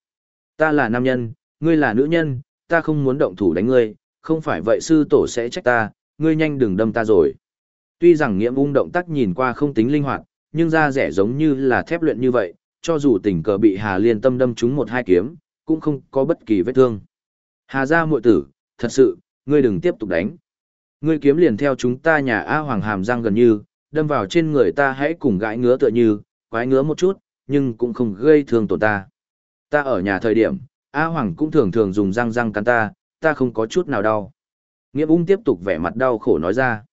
Ta là nam nhân, ngươi là nữ nhân, ta không muốn động thủ đánh ngươi, không phải vậy sư tổ sẽ trách ta, ngươi nhanh đừng đâm ta rồi." Tuy rằng Nghiệm Ung động tác nhìn qua không tính linh hoạt, nhưng da rẻ giống như là thép luyện như vậy, cho dù tình cờ bị Hà Liên Tâm đâm trúng một hai kiếm, cũng không có bất kỳ vết thương. Hà gia muội tử, thật sự, ngươi đừng tiếp tục đánh. Ngươi kiếm liền theo chúng ta nhà A Hoàng hàm răng gần như, đâm vào trên người ta hãy cùng gãi ngứa tựa như, quái ngứa một chút, nhưng cũng không gây thương tổn ta. Ta ở nhà thời điểm, A Hoàng cũng thường thường dùng răng răng cắn ta, ta không có chút nào đau. Nghĩa ung tiếp tục vẻ mặt đau khổ nói ra.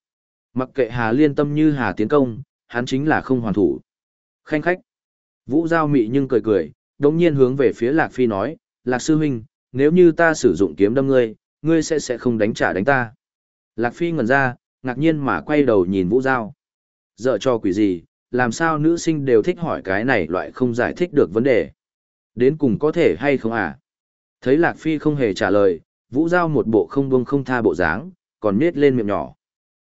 Mặc kệ Hà liên tâm như Hà tiến công, hắn chính là không hoàn thủ. Khanh khách. Vũ Giao mị nhưng cười cười, đồng nhiên hướng về phía Lạc Phi nói, Lạc Sư Huynh, nếu như ta sử dụng kiếm đâm ngươi, ngươi sẽ sẽ không đánh trả đánh ta. Lạc Phi ngẩn ra, ngạc nhiên mà quay đầu nhìn Vũ Giao. Dợ cho quỷ gì, làm sao nữ sinh đều thích hỏi cái này loại không giải thích được vấn đề. Đến cùng có thể hay không à? Thấy Lạc Phi không hề trả lời, Vũ Giao một bộ không buông không tha bộ dáng, còn nết lên miệng nhỏ.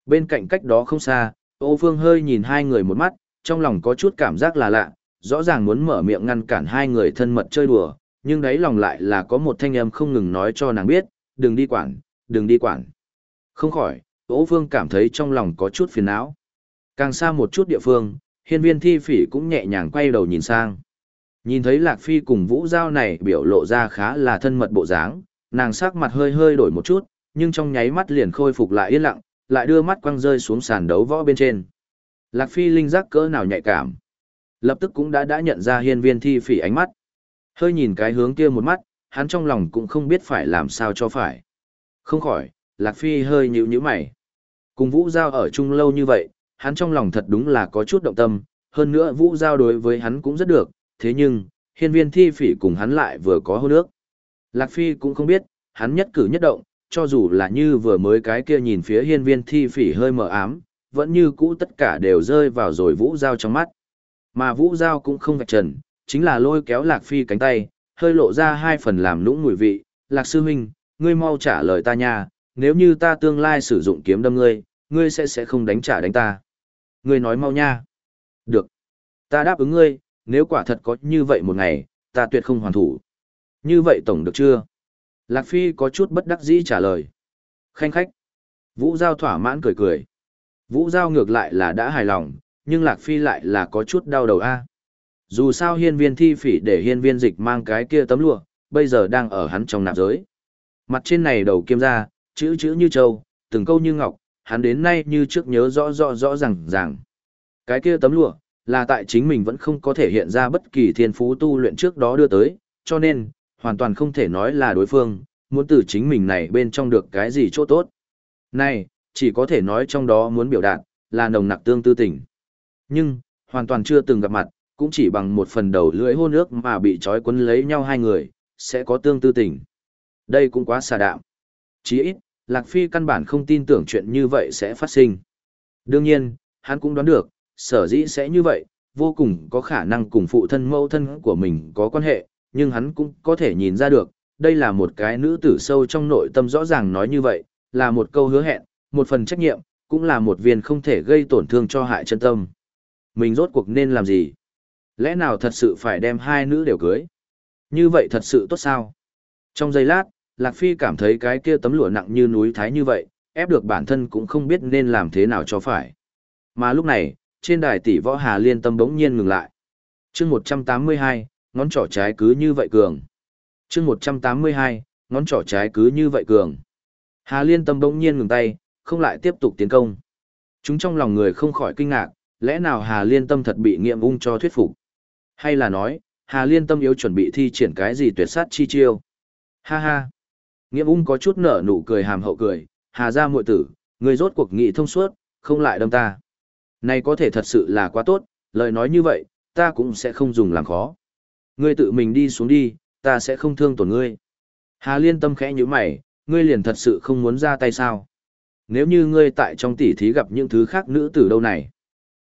Bên cạnh cách đó không xa, Ô Phương hơi nhìn hai người một mắt, trong lòng có chút cảm giác là lạ, rõ ràng muốn mở miệng ngăn cản hai người thân mật chơi đùa, nhưng đấy lòng lại là có một thanh âm không ngừng nói cho nàng biết, đừng đi quản, đừng đi quản. Không khỏi, Ô vương cảm thấy trong lòng có chút phiền não. Càng xa một chút địa phương, hiên viên thi phỉ cũng nhẹ nhàng quay đầu nhìn sang. Nhìn thấy Lạc Phi cùng Vũ Giao này biểu lộ ra khá là thân mật bộ dáng, nàng sắc mặt hơi hơi đổi một chút, nhưng trong nháy mắt liền khôi phục lại yên lặng, lại đưa mắt quăng rơi xuống sàn đấu võ bên trên. Lạc Phi linh giác cỡ nào nhạy cảm. Lập tức cũng đã đã nhận ra hiên viên thi phỉ ánh mắt. Hơi nhìn cái hướng kia một mắt, hắn trong lòng cũng không biết phải làm sao cho phải. Không khỏi, Lạc Phi hơi nhíu nhíu mày. Cùng Vũ Giao ở chung lâu như vậy, hắn trong lòng thật đúng là có chút động tâm, hơn nữa Vũ Giao đối với hắn cũng rất được, thế nhưng, hiên viên thi phỉ cùng hắn lại vừa có hôn nước. Lạc Phi cũng không biết, hắn nhất cử nhất động, cho dù là như vừa mới cái kia nhìn phía hiên viên thi phỉ hơi mờ ám, vẫn như cũ tất cả đều rơi vào rồi Vũ Giao trong mắt. Mà Vũ Giao cũng không vạch trần, chính là lôi kéo Lạc Phi cánh tay, hơi lộ ra hai phần làm lũng mùi vị. Lạc Sư Huynh, ngươi mau trả lời ta nha, nếu như ta tương lai sử dụng kiếm đâm ngươi, ngươi sẽ sẽ không đánh trả đánh ta. Ngươi nói mau nha. Được. Ta đáp ứng ngươi, nếu quả thật có như vậy một ngày, ta tuyệt không hoàn thủ. Như vậy tổng được chưa? Lạc Phi có chút bất đắc dĩ trả lời. Khanh khách. Vũ Giao thỏa mãn cười cười. Vũ Giao ngược lại là đã hài lòng, nhưng Lạc Phi lại là có chút đau đầu a. Dù sao hiên viên thi phỉ để hiên viên dịch mang cái kia tấm lụa, bây giờ đang ở hắn trong nạp giới. Mặt trên này đầu kiêm ra, chữ chữ như châu, từng câu như ngọc, hắn đến nay như trước nhớ rõ rõ rõ ràng ràng. Cái kia tấm lụa, là tại chính mình vẫn không có thể hiện ra bất kỳ thiên phú tu luyện trước đó đưa tới, cho nên, hoàn toàn không thể nói là đối phương, muốn từ chính mình này bên trong được cái gì chỗ tốt. Này, chỉ có thể nói trong đó muốn biểu đạt, là nồng nặc tương tư tình. Nhưng, hoàn toàn chưa từng gặp mặt, cũng chỉ bằng một phần đầu lưỡi hôn nước mà bị trói quấn lấy nhau hai người, sẽ có tương tư tình. Đây cũng quá xà đạm. Chỉ ít, Lạc Phi căn bản không tin tưởng chuyện như vậy sẽ phát sinh. Đương nhiên, hắn cũng đoán được, sở dĩ sẽ như vậy, vô cùng có khả năng cùng phụ thân mẫu thân của mình có quan hệ, nhưng hắn cũng có thể nhìn ra được, đây là một cái nữ tử sâu trong nội tâm rõ ràng nói như vậy, là một câu hứa hẹn, một phần trách nhiệm, cũng là một viên không thể gây tổn thương cho hại chân tâm. Mình rốt cuộc nên làm gì? Lẽ nào thật sự phải đem hai nữ đều cưới? Như vậy thật sự tốt sao? Trong giây lát, Lạc Phi cảm thấy cái kia tấm lụa nặng như núi thái như vậy, ép được bản thân cũng không biết nên làm thế nào cho phải. Mà lúc này, trên đài tỷ võ Hà Liên tâm bỗng nhiên ngừng lại. chương 182, ngón trỏ trái cứ như vậy cường. chương 182, ngón trỏ trái cứ như vậy cường. Hà Liên tâm bỗng nhiên ngừng tay, không lại tiếp tục tiến công. Chúng trong lòng người không khỏi kinh ngạc, lẽ nào Hà Liên tâm thật bị nghiệm ung cho thuyết phục? Hay là nói, Hà Liên tâm yếu chuẩn bị thi triển cái gì tuyệt sát chi chiêu? Ha ha! Nghiêm ung có chút nở nụ cười hàm hậu cười, Hà ra muội tử, người rốt cuộc nghị thông suốt, không lại đâm ta. Này có thể thật sự là quá tốt, lời nói như vậy, ta cũng sẽ không dùng làm khó. Ngươi tự mình đi xuống đi, ta sẽ không thương tổn ngươi. Hà liên tâm khẽ như mày, ngươi liền thật sự không muốn ra tay sao? Nếu như ngươi tại trong tỉ thí gặp những thứ khác nữ tử đâu này,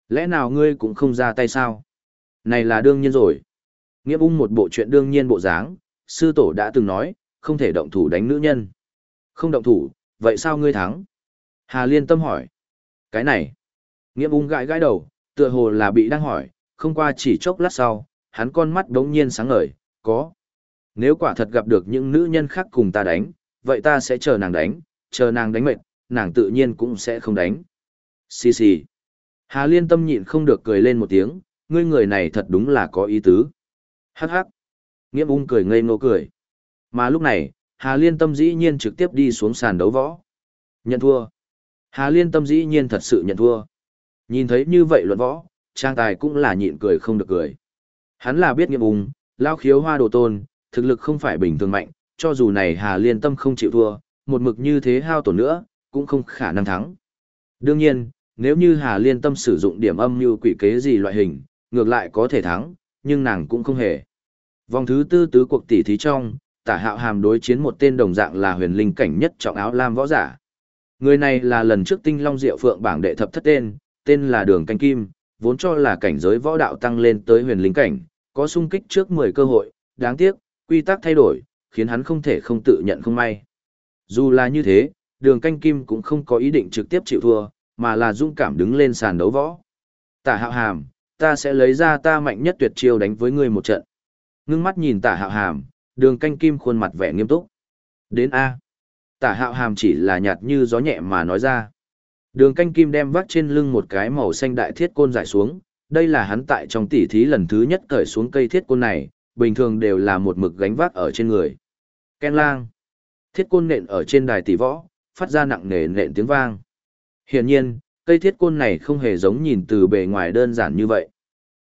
lẽ nào ngươi cũng không ra tay sao? Này là đương nhiên rồi. Nghĩa ung một bộ chuyện đương nhiên bộ dáng, sư tổ đã từng nói, không thể động thủ đánh nữ nhân. Không động thủ, vậy sao ngươi thắng? Hà liên tâm hỏi. Cái này. Nghĩa ung gãi gãi đầu, tựa hồ là bị đang hỏi, không qua chỉ chốc lát sau, hắn con mắt đống nhiên sáng ngời, có. Nếu quả thật gặp được những nữ nhân khác cùng ta đánh, vậy ta sẽ chờ nàng đánh, chờ nàng đánh mệt, nàng tự nhiên cũng sẽ không đánh. Xì xì. Hà liên tâm nhịn không được cười lên một tiếng, ngươi người này thật đúng là có ý tứ. Hắc hắc. Nghĩa ung cười ngây ngô cười. Mà lúc này, Hà liên tâm dĩ nhiên trực tiếp đi xuống sàn đấu võ. Nhận thua. Hà liên tâm dĩ nhiên thật sự nhận thua. Nhìn thấy như vậy luận võ, trang tài cũng là nhịn cười không được cười. Hắn là biết nghiệp ung, lao khiếu hoa đồ tôn, thực lực không phải bình thường mạnh, cho dù này Hà Liên Tâm không chịu thua, một mực như thế hao tổn nữa, cũng không khả năng thắng. Đương nhiên, nếu như Hà Liên Tâm sử dụng điểm âm như quỷ kế gì loại hình, ngược lại có thể thắng, nhưng nàng cũng không hề. Vòng thứ tư tứ cuộc tỷ thí trong, tả hạo hàm đối chiến một tên đồng dạng là huyền linh cảnh nhất trọng áo lam võ giả. Người này là lần trước tinh long diệu phượng bảng đệ thập thất tên, tên là đường canh kim, vốn cho là cảnh giới võ đạo tăng lên tới huyền linh cảnh, có sung kích trước 10 cơ hội, đáng tiếc, quy tắc thay đổi, khiến hắn không thể không tự nhận không may. Dù là như thế, đường canh kim cũng không có ý định trực tiếp chịu thua, mà là dũng cảm đứng lên sàn đấu võ. Tả hạo hàm, ta sẽ lấy ra ta mạnh nhất tuyệt chiêu đánh với ngươi một trận. Ngưng mắt nhìn tả hạo hàm, đường canh kim khuôn mặt vẻ nghiêm túc. Đến A. Tả hạo hàm chỉ là nhạt như gió nhẹ mà nói ra. Đường canh kim đem vác trên lưng một cái màu xanh đại thiết côn giải xuống, đây là hắn tại trong tỉ thí lần thứ nhất cởi xuống cây thiết côn này, bình thường đều là một mực gánh vác ở trên người. Ken lang. Thiết côn nện ở trên đài tỷ võ, phát ra nặng nề nện tiếng vang. Hiển nhiên, cây thiết côn này không hề giống nhìn từ bề ngoài đơn giản như vậy.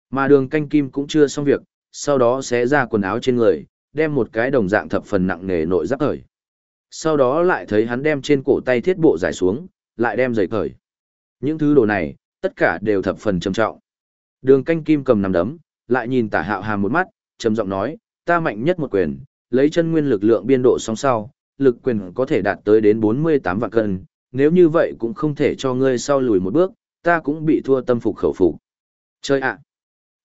Mà đường canh kim cũng chưa xong việc, sau đó sẽ ra quần áo trên người, đem một cái đồng dạng thập phần nặng nề nội giáp cởi. Sau đó lại thấy hắn đem trên cổ tay thiết bộ giải xuống, lại đem giày cởi. Những thứ đồ này, tất cả đều thập phần trầm trọng. Đường canh kim cầm nằm đấm, lại nhìn tả hạo hàm một mắt, trầm giọng nói, ta mạnh nhất một quyền, lấy chân nguyên lực lượng biên độ song sau, lực quyền có thể đạt tới đến 48 vạn cân, nếu như vậy cũng không thể cho ngươi sau lùi một bước, ta cũng bị thua tâm phục khẩu phục. Chơi ạ!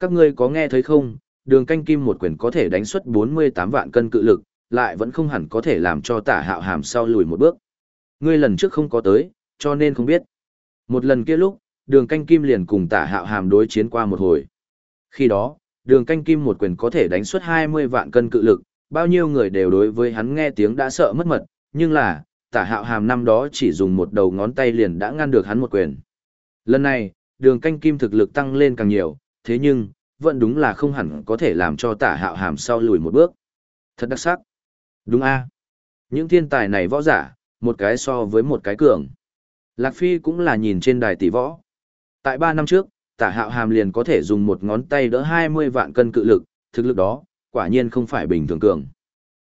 Các ngươi có nghe thấy không, đường canh kim một quyền có thể đánh xuất 48 vạn cân cự lực, lại vẫn không hẳn có thể làm cho tả hạo hàm sau lùi một bước. Ngươi lần trước không có tới, cho nên không biết. Một lần kia lúc, đường canh kim liền cùng tả hạo hàm đối chiến qua một hồi. Khi đó, đường canh kim một quyền có thể đánh xuất 20 vạn cân cự lực, bao nhiêu người đều đối với hắn nghe tiếng đã sợ mất mật, nhưng là, tả hạo hàm năm đó chỉ dùng một đầu ngón tay liền đã ngăn được hắn một quyền. Lần này, đường canh kim thực lực tăng lên càng nhiều, thế nhưng, vẫn đúng là không hẳn có thể làm cho tả hạo hàm sau lùi một bước. Thật đặc sắc. Đúng a Những thiên tài này võ giả, một cái so với một cái cường. Lạc Phi cũng là nhìn trên đài tỷ võ. Tại ba năm trước, tả hạo hàm liền có thể dùng một ngón tay đỡ 20 vạn cân cự lực, thực lực đó, quả nhiên không phải bình thường cường.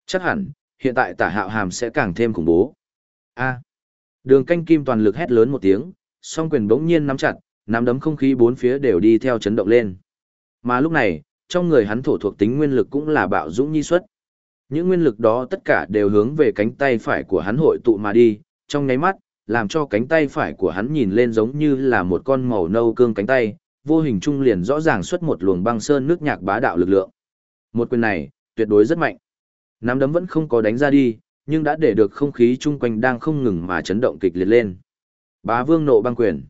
Chắc hẳn, hiện tại tả hạo hàm sẽ càng thêm khủng bố. A. Đường canh kim toàn lực hét lớn một tiếng, song quyền bỗng nhiên nắm chặt, nắm đấm không khí bốn phía đều đi theo chấn động lên. Mà lúc này, trong người hắn thổ thuộc tính nguyên lực cũng là bạo dũng nhi xuất. Những nguyên lực đó tất cả đều hướng về cánh tay phải của hắn hội tụ mà đi, trong nháy mắt, làm cho cánh tay phải của hắn nhìn lên giống như là một con màu nâu cương cánh tay, vô hình trung liền rõ ràng xuất một luồng băng sơn nước nhạc bá đạo lực lượng. Một quyền này, tuyệt đối rất mạnh. Nắm đấm vẫn không có đánh ra đi, nhưng đã để được không khí chung quanh đang không ngừng mà chấn động kịch liệt lên. Bá vương nộ băng quyền.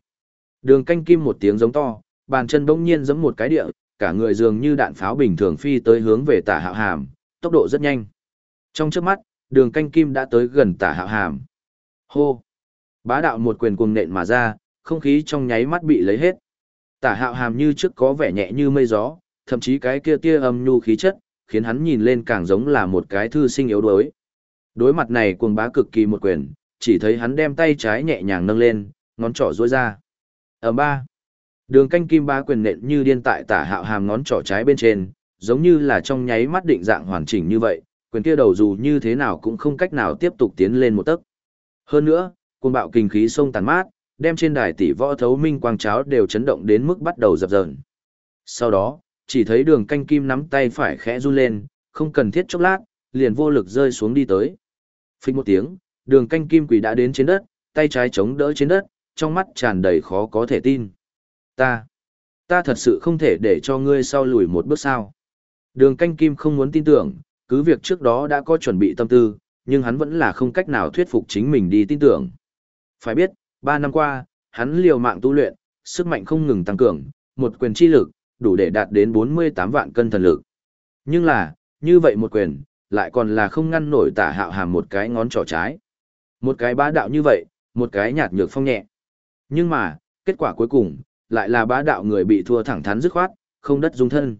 Đường canh kim một tiếng giống to, bàn chân bỗng nhiên giẫm một cái địa, cả người dường như đạn pháo bình thường phi tới hướng về tả hạo hàm, tốc độ rất nhanh. Trong trước mắt, đường canh kim đã tới gần tả hạo hàm. Hô! Bá đạo một quyền cuồng nện mà ra, không khí trong nháy mắt bị lấy hết. Tả hạo hàm như trước có vẻ nhẹ như mây gió, thậm chí cái kia tia âm nhu khí chất, khiến hắn nhìn lên càng giống là một cái thư sinh yếu đuối. Đối mặt này cuồng bá cực kỳ một quyền, chỉ thấy hắn đem tay trái nhẹ nhàng nâng lên, ngón trỏ duỗi ra. Ở ba, đường canh kim ba quyền nện như điên tại tả hạo hàm ngón trỏ trái bên trên, giống như là trong nháy mắt định dạng hoàn chỉnh như vậy, quyền kia đầu dù như thế nào cũng không cách nào tiếp tục tiến lên một tấc. Hơn nữa, cuồng bạo kinh khí sông tàn mát, đem trên đài tỷ võ thấu minh quang cháo đều chấn động đến mức bắt đầu dập dờn. Sau đó, chỉ thấy đường canh kim nắm tay phải khẽ run lên, không cần thiết chốc lát, liền vô lực rơi xuống đi tới. Phích một tiếng, đường canh kim quỷ đã đến trên đất, tay trái chống đỡ trên đất, trong mắt tràn đầy khó có thể tin. Ta, ta thật sự không thể để cho ngươi sau lùi một bước sao. Đường canh kim không muốn tin tưởng, cứ việc trước đó đã có chuẩn bị tâm tư, nhưng hắn vẫn là không cách nào thuyết phục chính mình đi tin tưởng. Phải biết, ba năm qua, hắn liều mạng tu luyện, sức mạnh không ngừng tăng cường, một quyền chi lực, đủ để đạt đến 48 vạn cân thần lực. Nhưng là, như vậy một quyền, lại còn là không ngăn nổi tả hạo hàm một cái ngón trỏ trái. Một cái bá đạo như vậy, một cái nhạt nhược phong nhẹ. Nhưng mà, kết quả cuối cùng, lại là bá đạo người bị thua thẳng thắn dứt khoát, không đất dung thân.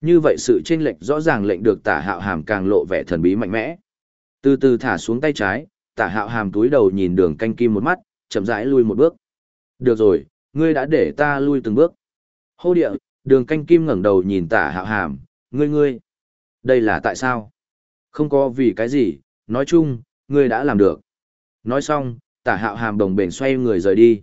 Như vậy sự chênh lệch rõ ràng lệnh được tả hạo hàm càng lộ vẻ thần bí mạnh mẽ. Từ từ thả xuống tay trái, tả hạo hàm túi đầu nhìn đường canh kim một mắt, chậm rãi lui một bước. Được rồi, ngươi đã để ta lui từng bước. Hô địa, đường canh kim ngẩng đầu nhìn tả hạo hàm, ngươi ngươi. Đây là tại sao? Không có vì cái gì, nói chung, ngươi đã làm được. Nói xong, tả hạo hàm đồng bền xoay người rời đi.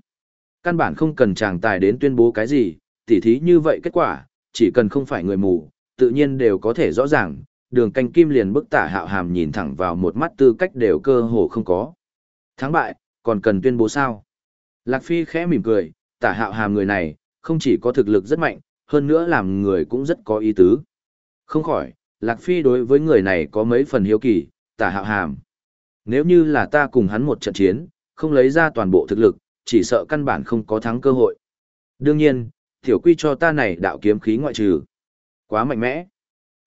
Căn bản không cần chàng tài đến tuyên bố cái gì, tỉ thí như vậy kết quả, chỉ cần không phải người mù, tự nhiên đều có thể rõ ràng, đường canh kim liền bức tả hạo hàm nhìn thẳng vào một mắt tư cách đều cơ hồ không có. Thắng bại, còn cần tuyên bố sao? Lạc Phi khẽ mỉm cười, tả hạo hàm người này, không chỉ có thực lực rất mạnh, hơn nữa làm người cũng rất có ý tứ. Không khỏi, Lạc Phi đối với người này có mấy phần hiếu kỳ, tả hạo hàm. Nếu như là ta cùng hắn một trận chiến, không lấy ra toàn bộ thực lực, chỉ sợ căn bản không có thắng cơ hội. Đương nhiên, tiểu quy cho ta này đạo kiếm khí ngoại trừ. Quá mạnh mẽ.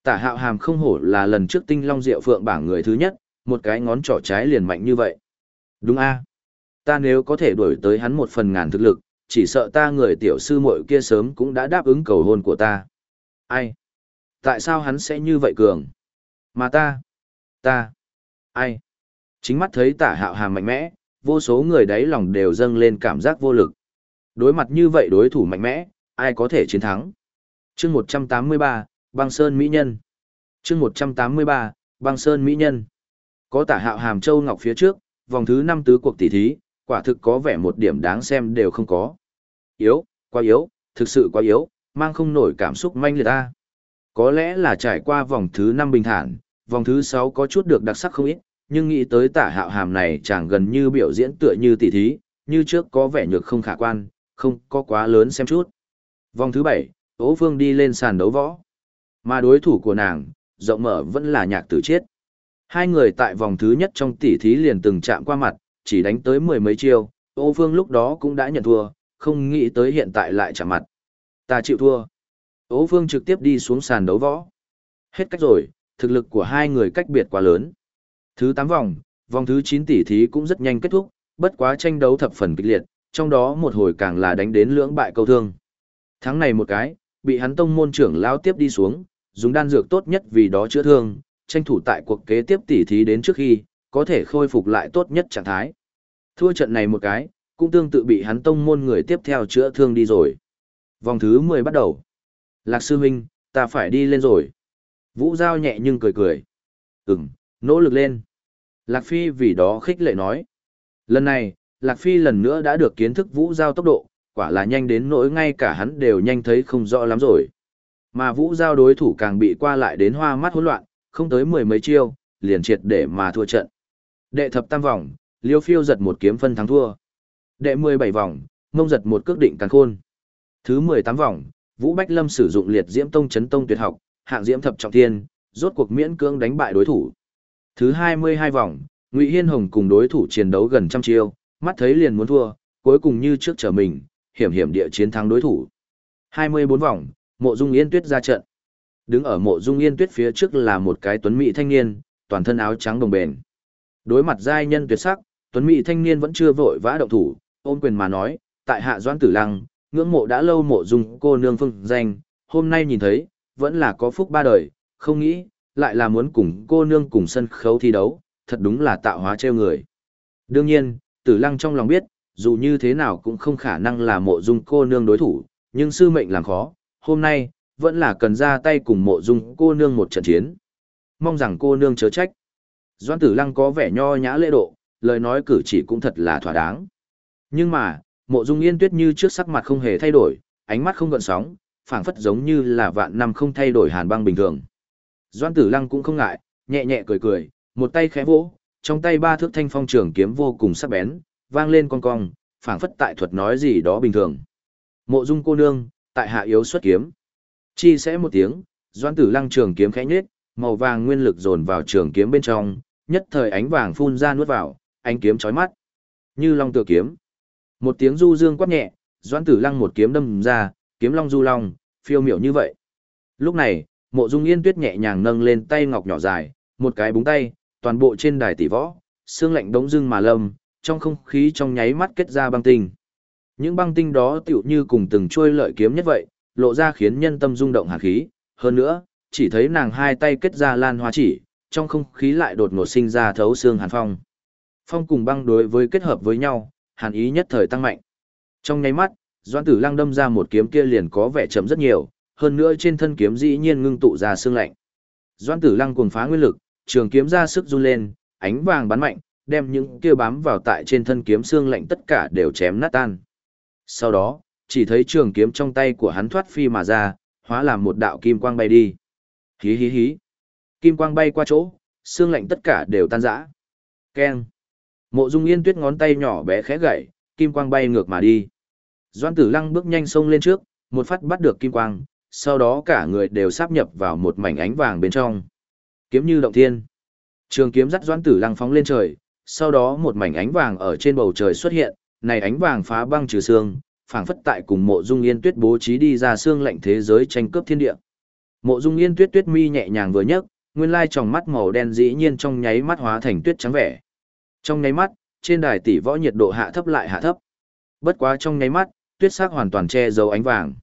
Tả hạo hàm không hổ là lần trước tinh long diệu phượng bảng người thứ nhất, một cái ngón trỏ trái liền mạnh như vậy. Đúng a Ta nếu có thể đuổi tới hắn một phần ngàn thực lực, chỉ sợ ta người tiểu sư muội kia sớm cũng đã đáp ứng cầu hôn của ta. Ai? Tại sao hắn sẽ như vậy cường? Mà ta? Ta? Ai? Chính mắt thấy tả hạo hàm mạnh mẽ, vô số người đáy lòng đều dâng lên cảm giác vô lực. Đối mặt như vậy đối thủ mạnh mẽ, ai có thể chiến thắng? chương 183, băng sơn mỹ nhân. chương 183, băng sơn mỹ nhân. Có tả hạo hàm châu ngọc phía trước, vòng thứ 5 tứ cuộc tỷ thí, quả thực có vẻ một điểm đáng xem đều không có. Yếu, quá yếu, thực sự quá yếu, mang không nổi cảm xúc manh liệt ta. Có lẽ là trải qua vòng thứ 5 bình thản, vòng thứ 6 có chút được đặc sắc không ít, nhưng nghĩ tới tả hạo hàm này chẳng gần như biểu diễn tựa như tỷ thí, như trước có vẻ nhược không khả quan, không có quá lớn xem chút. Vòng thứ 7, Ố Phương đi lên sàn đấu võ. Mà đối thủ của nàng, rộng mở vẫn là nhạc tử chết. Hai người tại vòng thứ nhất trong tỷ thí liền từng chạm qua mặt, chỉ đánh tới mười mấy chiêu, Ô Phương lúc đó cũng đã nhận thua, không nghĩ tới hiện tại lại chạm mặt. Ta chịu thua. Ô Phương trực tiếp đi xuống sàn đấu võ. Hết cách rồi, thực lực của hai người cách biệt quá lớn. Thứ 8 vòng, vòng thứ 9 tỷ thí cũng rất nhanh kết thúc, bất quá tranh đấu thập phần kịch liệt, trong đó một hồi càng là đánh đến lưỡng bại câu thương. Thắng này một cái, bị hắn tông môn trưởng lao tiếp đi xuống, dùng đan dược tốt nhất vì đó chữa thương, tranh thủ tại cuộc kế tiếp tỷ thí đến trước khi, có thể khôi phục lại tốt nhất trạng thái. Thua trận này một cái, cũng tương tự bị hắn tông môn người tiếp theo chữa thương đi rồi. Vòng thứ 10 bắt đầu. Lạc sư huynh, ta phải đi lên rồi. Vũ Giao nhẹ nhưng cười cười. Ừm, nỗ lực lên. Lạc Phi vì đó khích lệ nói. Lần này, Lạc Phi lần nữa đã được kiến thức Vũ Giao tốc độ, quả là nhanh đến nỗi ngay cả hắn đều nhanh thấy không rõ lắm rồi. Mà Vũ Giao đối thủ càng bị qua lại đến hoa mắt hỗn loạn, không tới mười mấy chiêu, liền triệt để mà thua trận. Đệ thập tam vòng, Liêu Phiêu giật một kiếm phân thắng thua. Đệ mười bảy vòng, Mông giật một cước định càng khôn. Thứ mười tám vòng, Vũ Bách Lâm sử dụng liệt diễm tông chấn tông tuyệt học, hạng diễm thập trọng thiên, rốt cuộc miễn cưỡng đánh bại đối thủ. Thứ hai mươi hai vòng, Ngụy Hiên Hồng cùng đối thủ chiến đấu gần trăm chiêu, mắt thấy liền muốn thua, cuối cùng như trước trở mình, hiểm hiểm địa chiến thắng đối thủ. Hai mươi bốn vòng, Mộ Dung Yên Tuyết ra trận. Đứng ở Mộ Dung Yên Tuyết phía trước là một cái tuấn mỹ thanh niên, toàn thân áo trắng đồng bền. Đối mặt giai nhân tuyệt sắc, tuấn mỹ thanh niên vẫn chưa vội vã động thủ, ôn quyền mà nói, tại Hạ Doãn Tử Lăng, ngưỡng mộ đã lâu Mộ Dung cô nương phương danh, hôm nay nhìn thấy, vẫn là có phúc ba đời, không nghĩ, lại là muốn cùng cô nương cùng sân khấu thi đấu, thật đúng là tạo hóa treo người. Đương nhiên, Tử Lăng trong lòng biết, dù như thế nào cũng không khả năng là mộ dung cô nương đối thủ, nhưng sư mệnh làm khó, hôm nay, vẫn là cần ra tay cùng mộ dung cô nương một trận chiến. Mong rằng cô nương chớ trách. Doan Tử Lăng có vẻ nho nhã lễ độ, lời nói cử chỉ cũng thật là thỏa đáng. Nhưng mà, mộ dung yên tuyết như trước sắc mặt không hề thay đổi, ánh mắt không gợn sóng, phảng phất giống như là vạn năm không thay đổi hàn băng bình thường. Doan Tử Lăng cũng không ngại, nhẹ nhẹ cười cười, một tay khẽ vỗ, trong tay ba thước thanh phong trường kiếm vô cùng sắc bén, vang lên con cong, phảng phất tại thuật nói gì đó bình thường. Mộ Dung cô nương, tại hạ yếu xuất kiếm. Chi sẽ một tiếng, Doan Tử Lăng trường kiếm khẽ nhếch, màu vàng nguyên lực dồn vào trường kiếm bên trong, nhất thời ánh vàng phun ra nuốt vào, ánh kiếm chói mắt. Như long tựa kiếm. Một tiếng du dương quát nhẹ, Doan Tử Lăng một kiếm đâm ra, kiếm long du long, phiêu miểu như vậy. Lúc này, Mộ Dung Yên Tuyết nhẹ nhàng nâng lên tay ngọc nhỏ dài, một cái búng tay, toàn bộ trên đài tỷ võ, xương lạnh đống dưng mà lâm, trong không khí trong nháy mắt kết ra băng tinh. Những băng tinh đó tựu như cùng từng trôi lợi kiếm nhất vậy, lộ ra khiến nhân tâm rung động hàn khí, hơn nữa, chỉ thấy nàng hai tay kết ra lan hoa chỉ, trong không khí lại đột ngột sinh ra thấu xương hàn phong. Phong cùng băng đối với kết hợp với nhau, hàn ý nhất thời tăng mạnh. Trong nháy mắt, Doãn Tử Lăng đâm ra một kiếm kia liền có vẻ chậm rất nhiều, hơn nữa trên thân kiếm dĩ nhiên ngưng tụ ra xương lạnh. Doãn Tử Lăng cuồng phá nguyên lực, trường kiếm ra sức run lên, ánh vàng bắn mạnh, đem những kia bám vào tại trên thân kiếm xương lạnh tất cả đều chém nát tan. Sau đó, chỉ thấy trường kiếm trong tay của hắn thoát phi mà ra, hóa làm một đạo kim quang bay đi. Hí hí hí. Kim quang bay qua chỗ, xương lạnh tất cả đều tan rã. Keng. Mộ Dung Yên Tuyết ngón tay nhỏ bé khẽ gậy, kim quang bay ngược mà đi. doãn Tử Lăng bước nhanh sông lên trước, một phát bắt được kim quang, sau đó cả người đều sáp nhập vào một mảnh ánh vàng bên trong. Kiếm như động thiên. Trường kiếm dắt Doan Tử Lăng phóng lên trời, sau đó một mảnh ánh vàng ở trên bầu trời xuất hiện, này ánh vàng phá băng trừ xương, phảng phất tại cùng Mộ Dung Yên Tuyết bố trí đi ra xương lạnh thế giới tranh cướp thiên địa. Mộ Dung Yên Tuyết tuyết mi nhẹ nhàng vừa nhấc, nguyên lai tròng mắt màu đen dĩ nhiên trong nháy mắt hóa thành tuyết trắng vẻ. Trong nháy mắt, trên đài tỷ võ nhiệt độ hạ thấp lại hạ thấp. Bất quá trong nháy mắt, tuyết sắc hoàn toàn che giấu ánh vàng.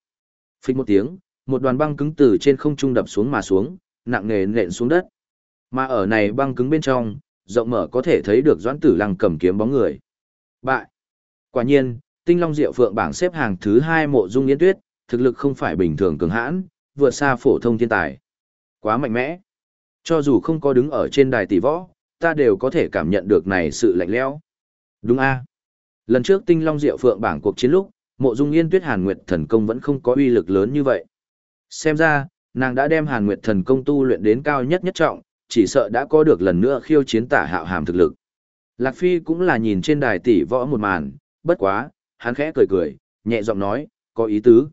Phích một tiếng, một đoàn băng cứng từ trên không trung đập xuống mà xuống, nặng nề nện xuống đất. Mà ở này băng cứng bên trong, rộng mở có thể thấy được Doãn Tử Lăng cầm kiếm bóng người. Bại. Quả nhiên, Tinh Long Diệu Phượng bảng xếp hàng thứ hai mộ dung Yến tuyết, thực lực không phải bình thường cường hãn, vượt xa phổ thông thiên tài. Quá mạnh mẽ. Cho dù không có đứng ở trên đài tỷ võ, ta đều có thể cảm nhận được này sự lạnh lẽo. Đúng a. Lần trước Tinh Long Diệu Phượng bảng cuộc chiến lúc, Mộ Dung Yên Tuyết Hàn Nguyệt thần công vẫn không có uy lực lớn như vậy. Xem ra, nàng đã đem Hàn Nguyệt thần công tu luyện đến cao nhất nhất trọng, chỉ sợ đã có được lần nữa khiêu chiến tả hạo hàm thực lực. Lạc Phi cũng là nhìn trên đài tỷ võ một màn, bất quá, hắn khẽ cười cười, nhẹ giọng nói, có ý tứ.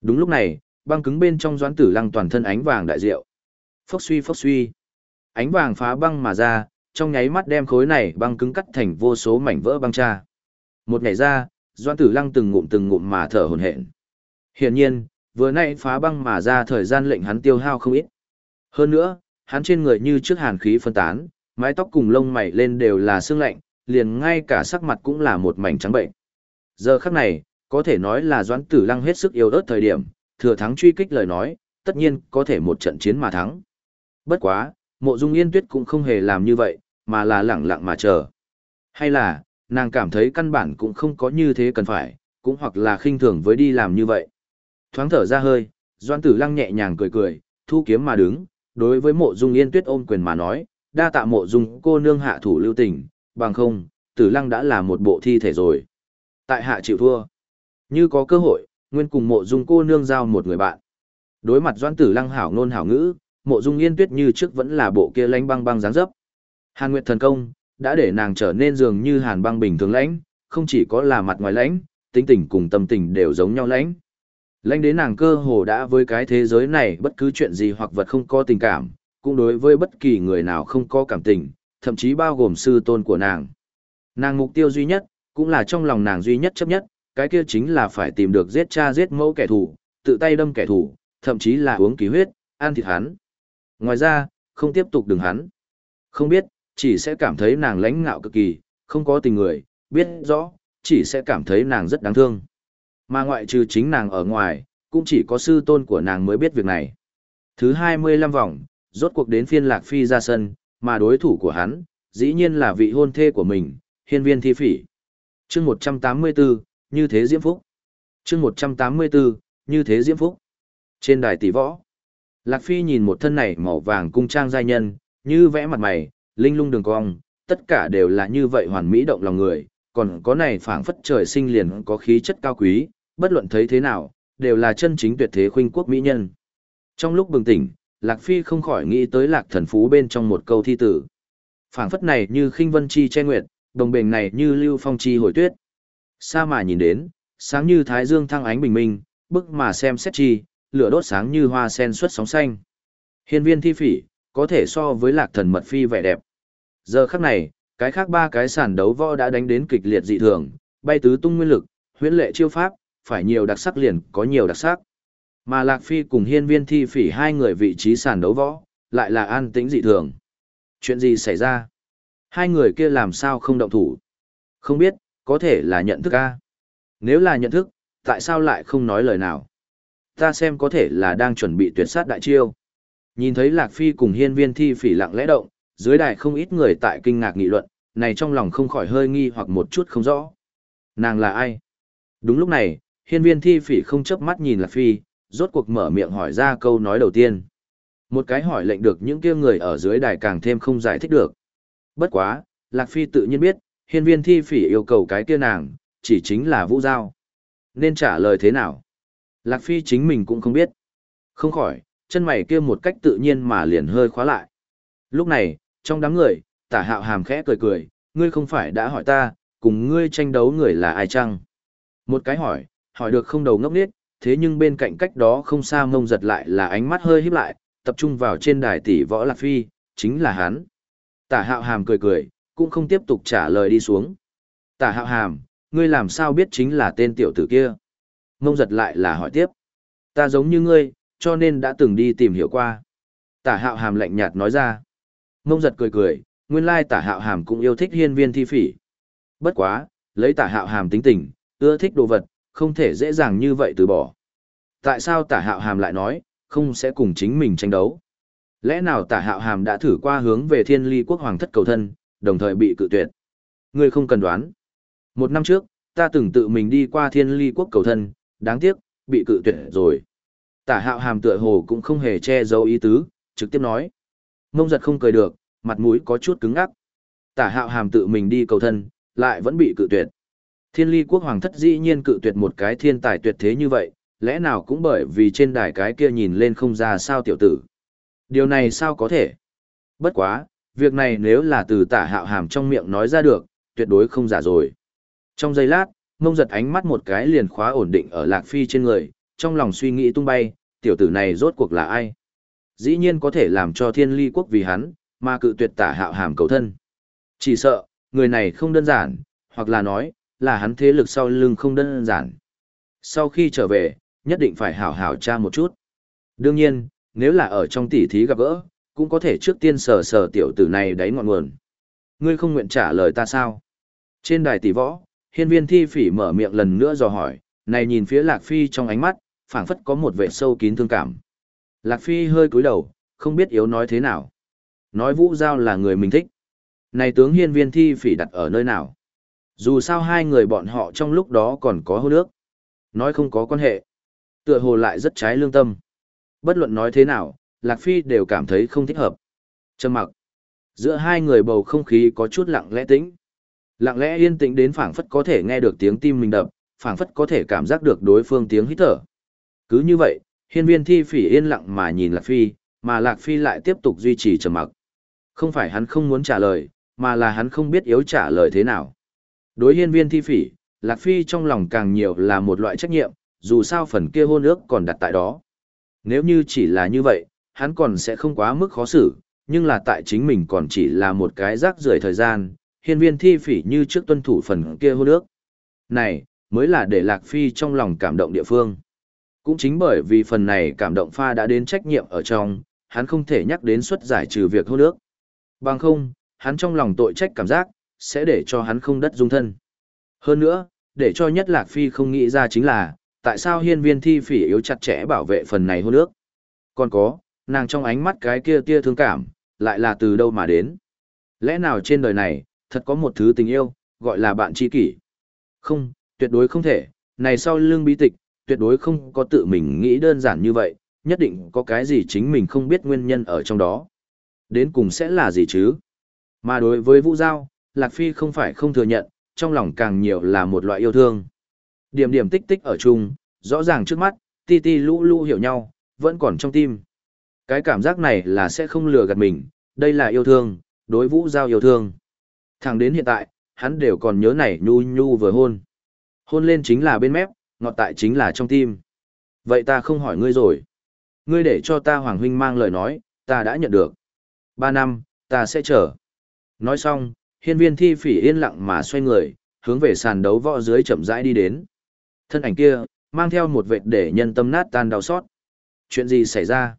Đúng lúc này, băng cứng bên trong doãn tử lăng toàn thân ánh vàng đại diệu. Phốc suy phốc suy. Ánh vàng phá băng mà ra, trong nháy mắt đem khối này băng cứng cắt thành vô số mảnh vỡ băng cha. Một ngày ra, doãn tử lăng từng ngụm từng ngụm mà thở hổn hển. Hiển nhiên, vừa nãy phá băng mà ra thời gian lệnh hắn tiêu hao không ít. Hơn nữa, hắn trên người như trước hàn khí phân tán, mái tóc cùng lông mày lên đều là sương lạnh, liền ngay cả sắc mặt cũng là một mảnh trắng bệnh. Giờ khắc này, có thể nói là Doãn Tử Lăng hết sức yếu ớt thời điểm, thừa thắng truy kích lời nói, tất nhiên có thể một trận chiến mà thắng. Bất quá, Mộ Dung Yên Tuyết cũng không hề làm như vậy, mà là lẳng lặng mà chờ. Hay là, nàng cảm thấy căn bản cũng không có như thế cần phải, cũng hoặc là khinh thường với đi làm như vậy. Thoáng thở ra hơi, Doãn Tử Lăng nhẹ nhàng cười cười, thu kiếm mà đứng, đối với Mộ Dung Yên Tuyết ôm quyền mà nói, đa tạ Mộ Dung cô nương hạ thủ lưu tình, bằng không, Tử Lăng đã là một bộ thi thể rồi. Tại hạ chịu thua. Như có cơ hội, nguyên cùng mộ dung cô nương giao một người bạn. Đối mặt doãn tử lăng hảo ngôn hảo ngữ, mộ dung yên tuyết như trước vẫn là bộ kia lánh băng băng dáng dấp. Hàn Nguyệt thần công, đã để nàng trở nên dường như hàn băng bình thường lãnh, không chỉ có là mặt ngoài lãnh, tính tình cùng tâm tình đều giống nhau lãnh. Lãnh đến nàng cơ hồ đã với cái thế giới này bất cứ chuyện gì hoặc vật không có tình cảm, cũng đối với bất kỳ người nào không có cảm tình, thậm chí bao gồm sư tôn của nàng. Nàng mục tiêu duy nhất, cũng là trong lòng nàng duy nhất chấp nhất, cái kia chính là phải tìm được giết cha giết mẫu kẻ thù, tự tay đâm kẻ thù, thậm chí là uống kỳ huyết, ăn thịt hắn. Ngoài ra, không tiếp tục đừng hắn. Không biết, chỉ sẽ cảm thấy nàng lãnh ngạo cực kỳ, không có tình người, biết rõ, chỉ sẽ cảm thấy nàng rất đáng thương. Mà ngoại trừ chính nàng ở ngoài, cũng chỉ có sư tôn của nàng mới biết việc này. Thứ 25 vòng, rốt cuộc đến phiên Lạc Phi ra sân, mà đối thủ của hắn, dĩ nhiên là vị hôn thê của mình, hiên viên thi phỉ. Chương một trăm tám mươi bốn như thế diễm phúc. Chương một trăm tám mươi bốn như thế diễm phúc. Trên đài tỷ võ lạc phi nhìn một thân này màu vàng cung trang giai nhân như vẽ mặt mày linh lung đường cong tất cả đều là như vậy hoàn mỹ động lòng người còn có này phảng phất trời sinh liền có khí chất cao quý bất luận thấy thế nào đều là chân chính tuyệt thế khuynh quốc mỹ nhân trong lúc bừng tỉnh lạc phi không khỏi nghĩ tới lạc thần phú bên trong một câu thi tử phảng phất này như khinh vân chi che nguyệt đồng bền này như lưu phong chi hồi tuyết. xa mà nhìn đến, sáng như thái dương thăng ánh bình minh, bức mà xem xét chi, lửa đốt sáng như hoa sen xuất sóng xanh. Hiên viên thi phỉ, có thể so với lạc thần mật phi vẻ đẹp. Giờ khắc này, cái khác ba cái sản đấu võ đã đánh đến kịch liệt dị thường, bay tứ tung nguyên lực, huyễn lệ chiêu pháp, phải nhiều đặc sắc liền có nhiều đặc sắc. Mà Lạc Phi cùng hiên viên thi phỉ hai người vị trí sàn đấu võ, lại là an tĩnh dị thường. Chuyện gì xảy ra? Hai người kia làm sao không động thủ? Không biết, có thể là nhận thức a. Nếu là nhận thức, tại sao lại không nói lời nào? Ta xem có thể là đang chuẩn bị tuyệt sát đại chiêu. Nhìn thấy Lạc Phi cùng hiên viên thi phỉ lặng lẽ động, dưới đài không ít người tại kinh ngạc nghị luận, này trong lòng không khỏi hơi nghi hoặc một chút không rõ. Nàng là ai? Đúng lúc này, hiên viên thi phỉ không chớp mắt nhìn Lạc Phi, rốt cuộc mở miệng hỏi ra câu nói đầu tiên. Một cái hỏi lệnh được những kia người ở dưới đài càng thêm không giải thích được. Bất quá, Lạc Phi tự nhiên biết, hiên viên thi phỉ yêu cầu cái kia nàng, chỉ chính là vũ giao. Nên trả lời thế nào? Lạc Phi chính mình cũng không biết. Không khỏi, chân mày kia một cách tự nhiên mà liền hơi khóa lại. Lúc này, trong đám người, tả hạo hàm khẽ cười cười, ngươi không phải đã hỏi ta, cùng ngươi tranh đấu người là ai chăng? Một cái hỏi, hỏi được không đầu ngốc nghếch, thế nhưng bên cạnh cách đó không xa mông giật lại là ánh mắt hơi híp lại, tập trung vào trên đài tỷ võ Lạc Phi, chính là hắn. Tả hạo hàm cười cười, cũng không tiếp tục trả lời đi xuống. Tả hạo hàm, ngươi làm sao biết chính là tên tiểu tử kia? Mông giật lại là hỏi tiếp. Ta giống như ngươi, cho nên đã từng đi tìm hiểu qua. Tả hạo hàm lạnh nhạt nói ra. Mông giật cười cười, nguyên lai tả hạo hàm cũng yêu thích hiên viên thi phỉ. Bất quá, lấy tả hạo hàm tính tình, ưa thích đồ vật, không thể dễ dàng như vậy từ bỏ. Tại sao tả hạo hàm lại nói, không sẽ cùng chính mình tranh đấu? Lẽ nào tả hạo hàm đã thử qua hướng về thiên ly quốc hoàng thất cầu thân, đồng thời bị cự tuyệt? Ngươi không cần đoán. Một năm trước, ta từng tự mình đi qua thiên ly quốc cầu thân, đáng tiếc, bị cự tuyệt rồi. Tả hạo hàm tựa hồ cũng không hề che giấu ý tứ, trực tiếp nói. Mông giật không cười được, mặt mũi có chút cứng ngắc. Tả hạo hàm tự mình đi cầu thân, lại vẫn bị cự tuyệt. Thiên ly quốc hoàng thất dĩ nhiên cự tuyệt một cái thiên tài tuyệt thế như vậy, lẽ nào cũng bởi vì trên đài cái kia nhìn lên không ra sao tiểu tử. Điều này sao có thể? Bất quá, việc này nếu là từ tả hạo hàm trong miệng nói ra được, tuyệt đối không giả rồi. Trong giây lát, mông giật ánh mắt một cái liền khóa ổn định ở Lạc Phi trên người, trong lòng suy nghĩ tung bay, tiểu tử này rốt cuộc là ai? Dĩ nhiên có thể làm cho thiên ly quốc vì hắn, mà cự tuyệt tả hạo hàm cầu thân. Chỉ sợ, người này không đơn giản, hoặc là nói, là hắn thế lực sau lưng không đơn giản. Sau khi trở về, nhất định phải hảo hảo tra một chút. Đương nhiên, nếu là ở trong tỉ thí gặp gỡ, cũng có thể trước tiên sờ sờ tiểu tử này đáy ngọn nguồn. Ngươi không nguyện trả lời ta sao? Trên đài tỷ võ, hiên viên thi phỉ mở miệng lần nữa dò hỏi, này nhìn phía Lạc Phi trong ánh mắt, phảng phất có một vẻ sâu kín thương cảm. Lạc Phi hơi cúi đầu, không biết yếu nói thế nào. Nói Vũ Giao là người mình thích. Này tướng hiên viên thi phỉ đặt ở nơi nào? Dù sao hai người bọn họ trong lúc đó còn có hôn nước. Nói không có quan hệ. Tựa hồ lại rất trái lương tâm. Bất luận nói thế nào, Lạc Phi đều cảm thấy không thích hợp. Trầm mặc. Giữa hai người bầu không khí có chút lặng lẽ tĩnh. Lặng lẽ yên tĩnh đến phảng phất có thể nghe được tiếng tim mình đập, phảng phất có thể cảm giác được đối phương tiếng hít thở. Cứ như vậy, hiên viên thi phỉ yên lặng mà nhìn Lạc Phi, mà Lạc Phi lại tiếp tục duy trì trầm mặc. Không phải hắn không muốn trả lời, mà là hắn không biết yếu trả lời thế nào. Đối hiên viên thi phỉ, Lạc Phi trong lòng càng nhiều là một loại trách nhiệm, dù sao phần kia hôn ước còn đặt tại đó. Nếu như chỉ là như vậy, hắn còn sẽ không quá mức khó xử, nhưng là tại chính mình còn chỉ là một cái rác rưởi thời gian, hiên viên thi phỉ như trước tuân thủ phần kia hôn ước. Này, mới là để Lạc Phi trong lòng cảm động địa phương. Cũng chính bởi vì phần này cảm động pha đã đến trách nhiệm ở trong, hắn không thể nhắc đến suất giải trừ việc hôn ước. Bằng không, hắn trong lòng tội trách cảm giác, sẽ để cho hắn không đất dung thân. Hơn nữa, để cho nhất Lạc Phi không nghĩ ra chính là, tại sao hiên viên thi phỉ yếu chặt chẽ bảo vệ phần này hôn ước. Còn có, nàng trong ánh mắt cái kia tia thương cảm, lại là từ đâu mà đến. Lẽ nào trên đời này, thật có một thứ tình yêu, gọi là bạn tri kỷ. Không, tuyệt đối không thể, này sau lưng bí tịch, tuyệt đối không có tự mình nghĩ đơn giản như vậy, nhất định có cái gì chính mình không biết nguyên nhân ở trong đó. Đến cùng sẽ là gì chứ? Mà đối với Vũ Giao, Lạc Phi không phải không thừa nhận, trong lòng càng nhiều là một loại yêu thương. Điểm điểm tích tích ở chung, rõ ràng trước mắt, ti ti lũ lũ hiểu nhau, vẫn còn trong tim. Cái cảm giác này là sẽ không lừa gạt mình, đây là yêu thương, đối Vũ Giao yêu thương. Thẳng đến hiện tại, hắn đều còn nhớ này nhu nhu vừa hôn. Hôn lên chính là bên mép, ngọt tại chính là trong tim. Vậy ta không hỏi ngươi rồi. Ngươi để cho ta Hoàng Huynh mang lời nói, ta đã nhận được. Ba năm, ta sẽ chờ. Nói xong, hiên viên thi phỉ yên lặng mà xoay người, hướng về sàn đấu võ dưới chậm rãi đi đến. Thân ảnh kia, mang theo một vệt để nhân tâm nát tan đau xót. Chuyện gì xảy ra?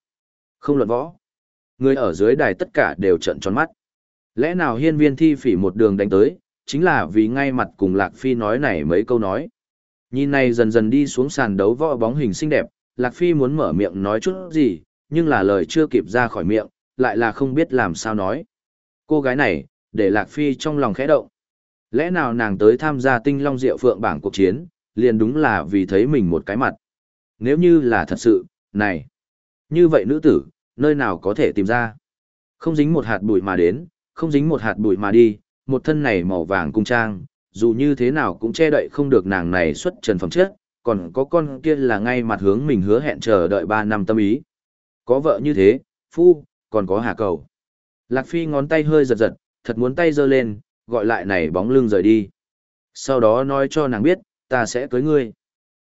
Không luận võ. Người ở dưới đài tất cả đều trợn tròn mắt. Lẽ nào hiên viên thi phỉ một đường đánh tới, chính là vì ngay mặt cùng Lạc Phi nói này mấy câu nói. Nhìn này dần dần đi xuống sàn đấu võ bóng hình xinh đẹp, Lạc Phi muốn mở miệng nói chút gì, nhưng là lời chưa kịp ra khỏi miệng, lại là không biết làm sao nói. Cô gái này, để Lạc Phi trong lòng khẽ động. Lẽ nào nàng tới tham gia tinh long diệu phượng bảng cuộc chiến, liền đúng là vì thấy mình một cái mặt. Nếu như là thật sự, này, như vậy nữ tử, nơi nào có thể tìm ra. Không dính một hạt bụi mà đến, không dính một hạt bụi mà đi, một thân này màu vàng cung trang, dù như thế nào cũng che đậy không được nàng này xuất trần phẩm chất, còn có con kia là ngay mặt hướng mình hứa hẹn chờ đợi 3 năm tâm ý. Có vợ như thế, phu, còn có hà cầu. Lạc Phi ngón tay hơi giật giật, thật muốn tay giơ lên, gọi lại này bóng lưng rời đi. Sau đó nói cho nàng biết, ta sẽ cưới ngươi.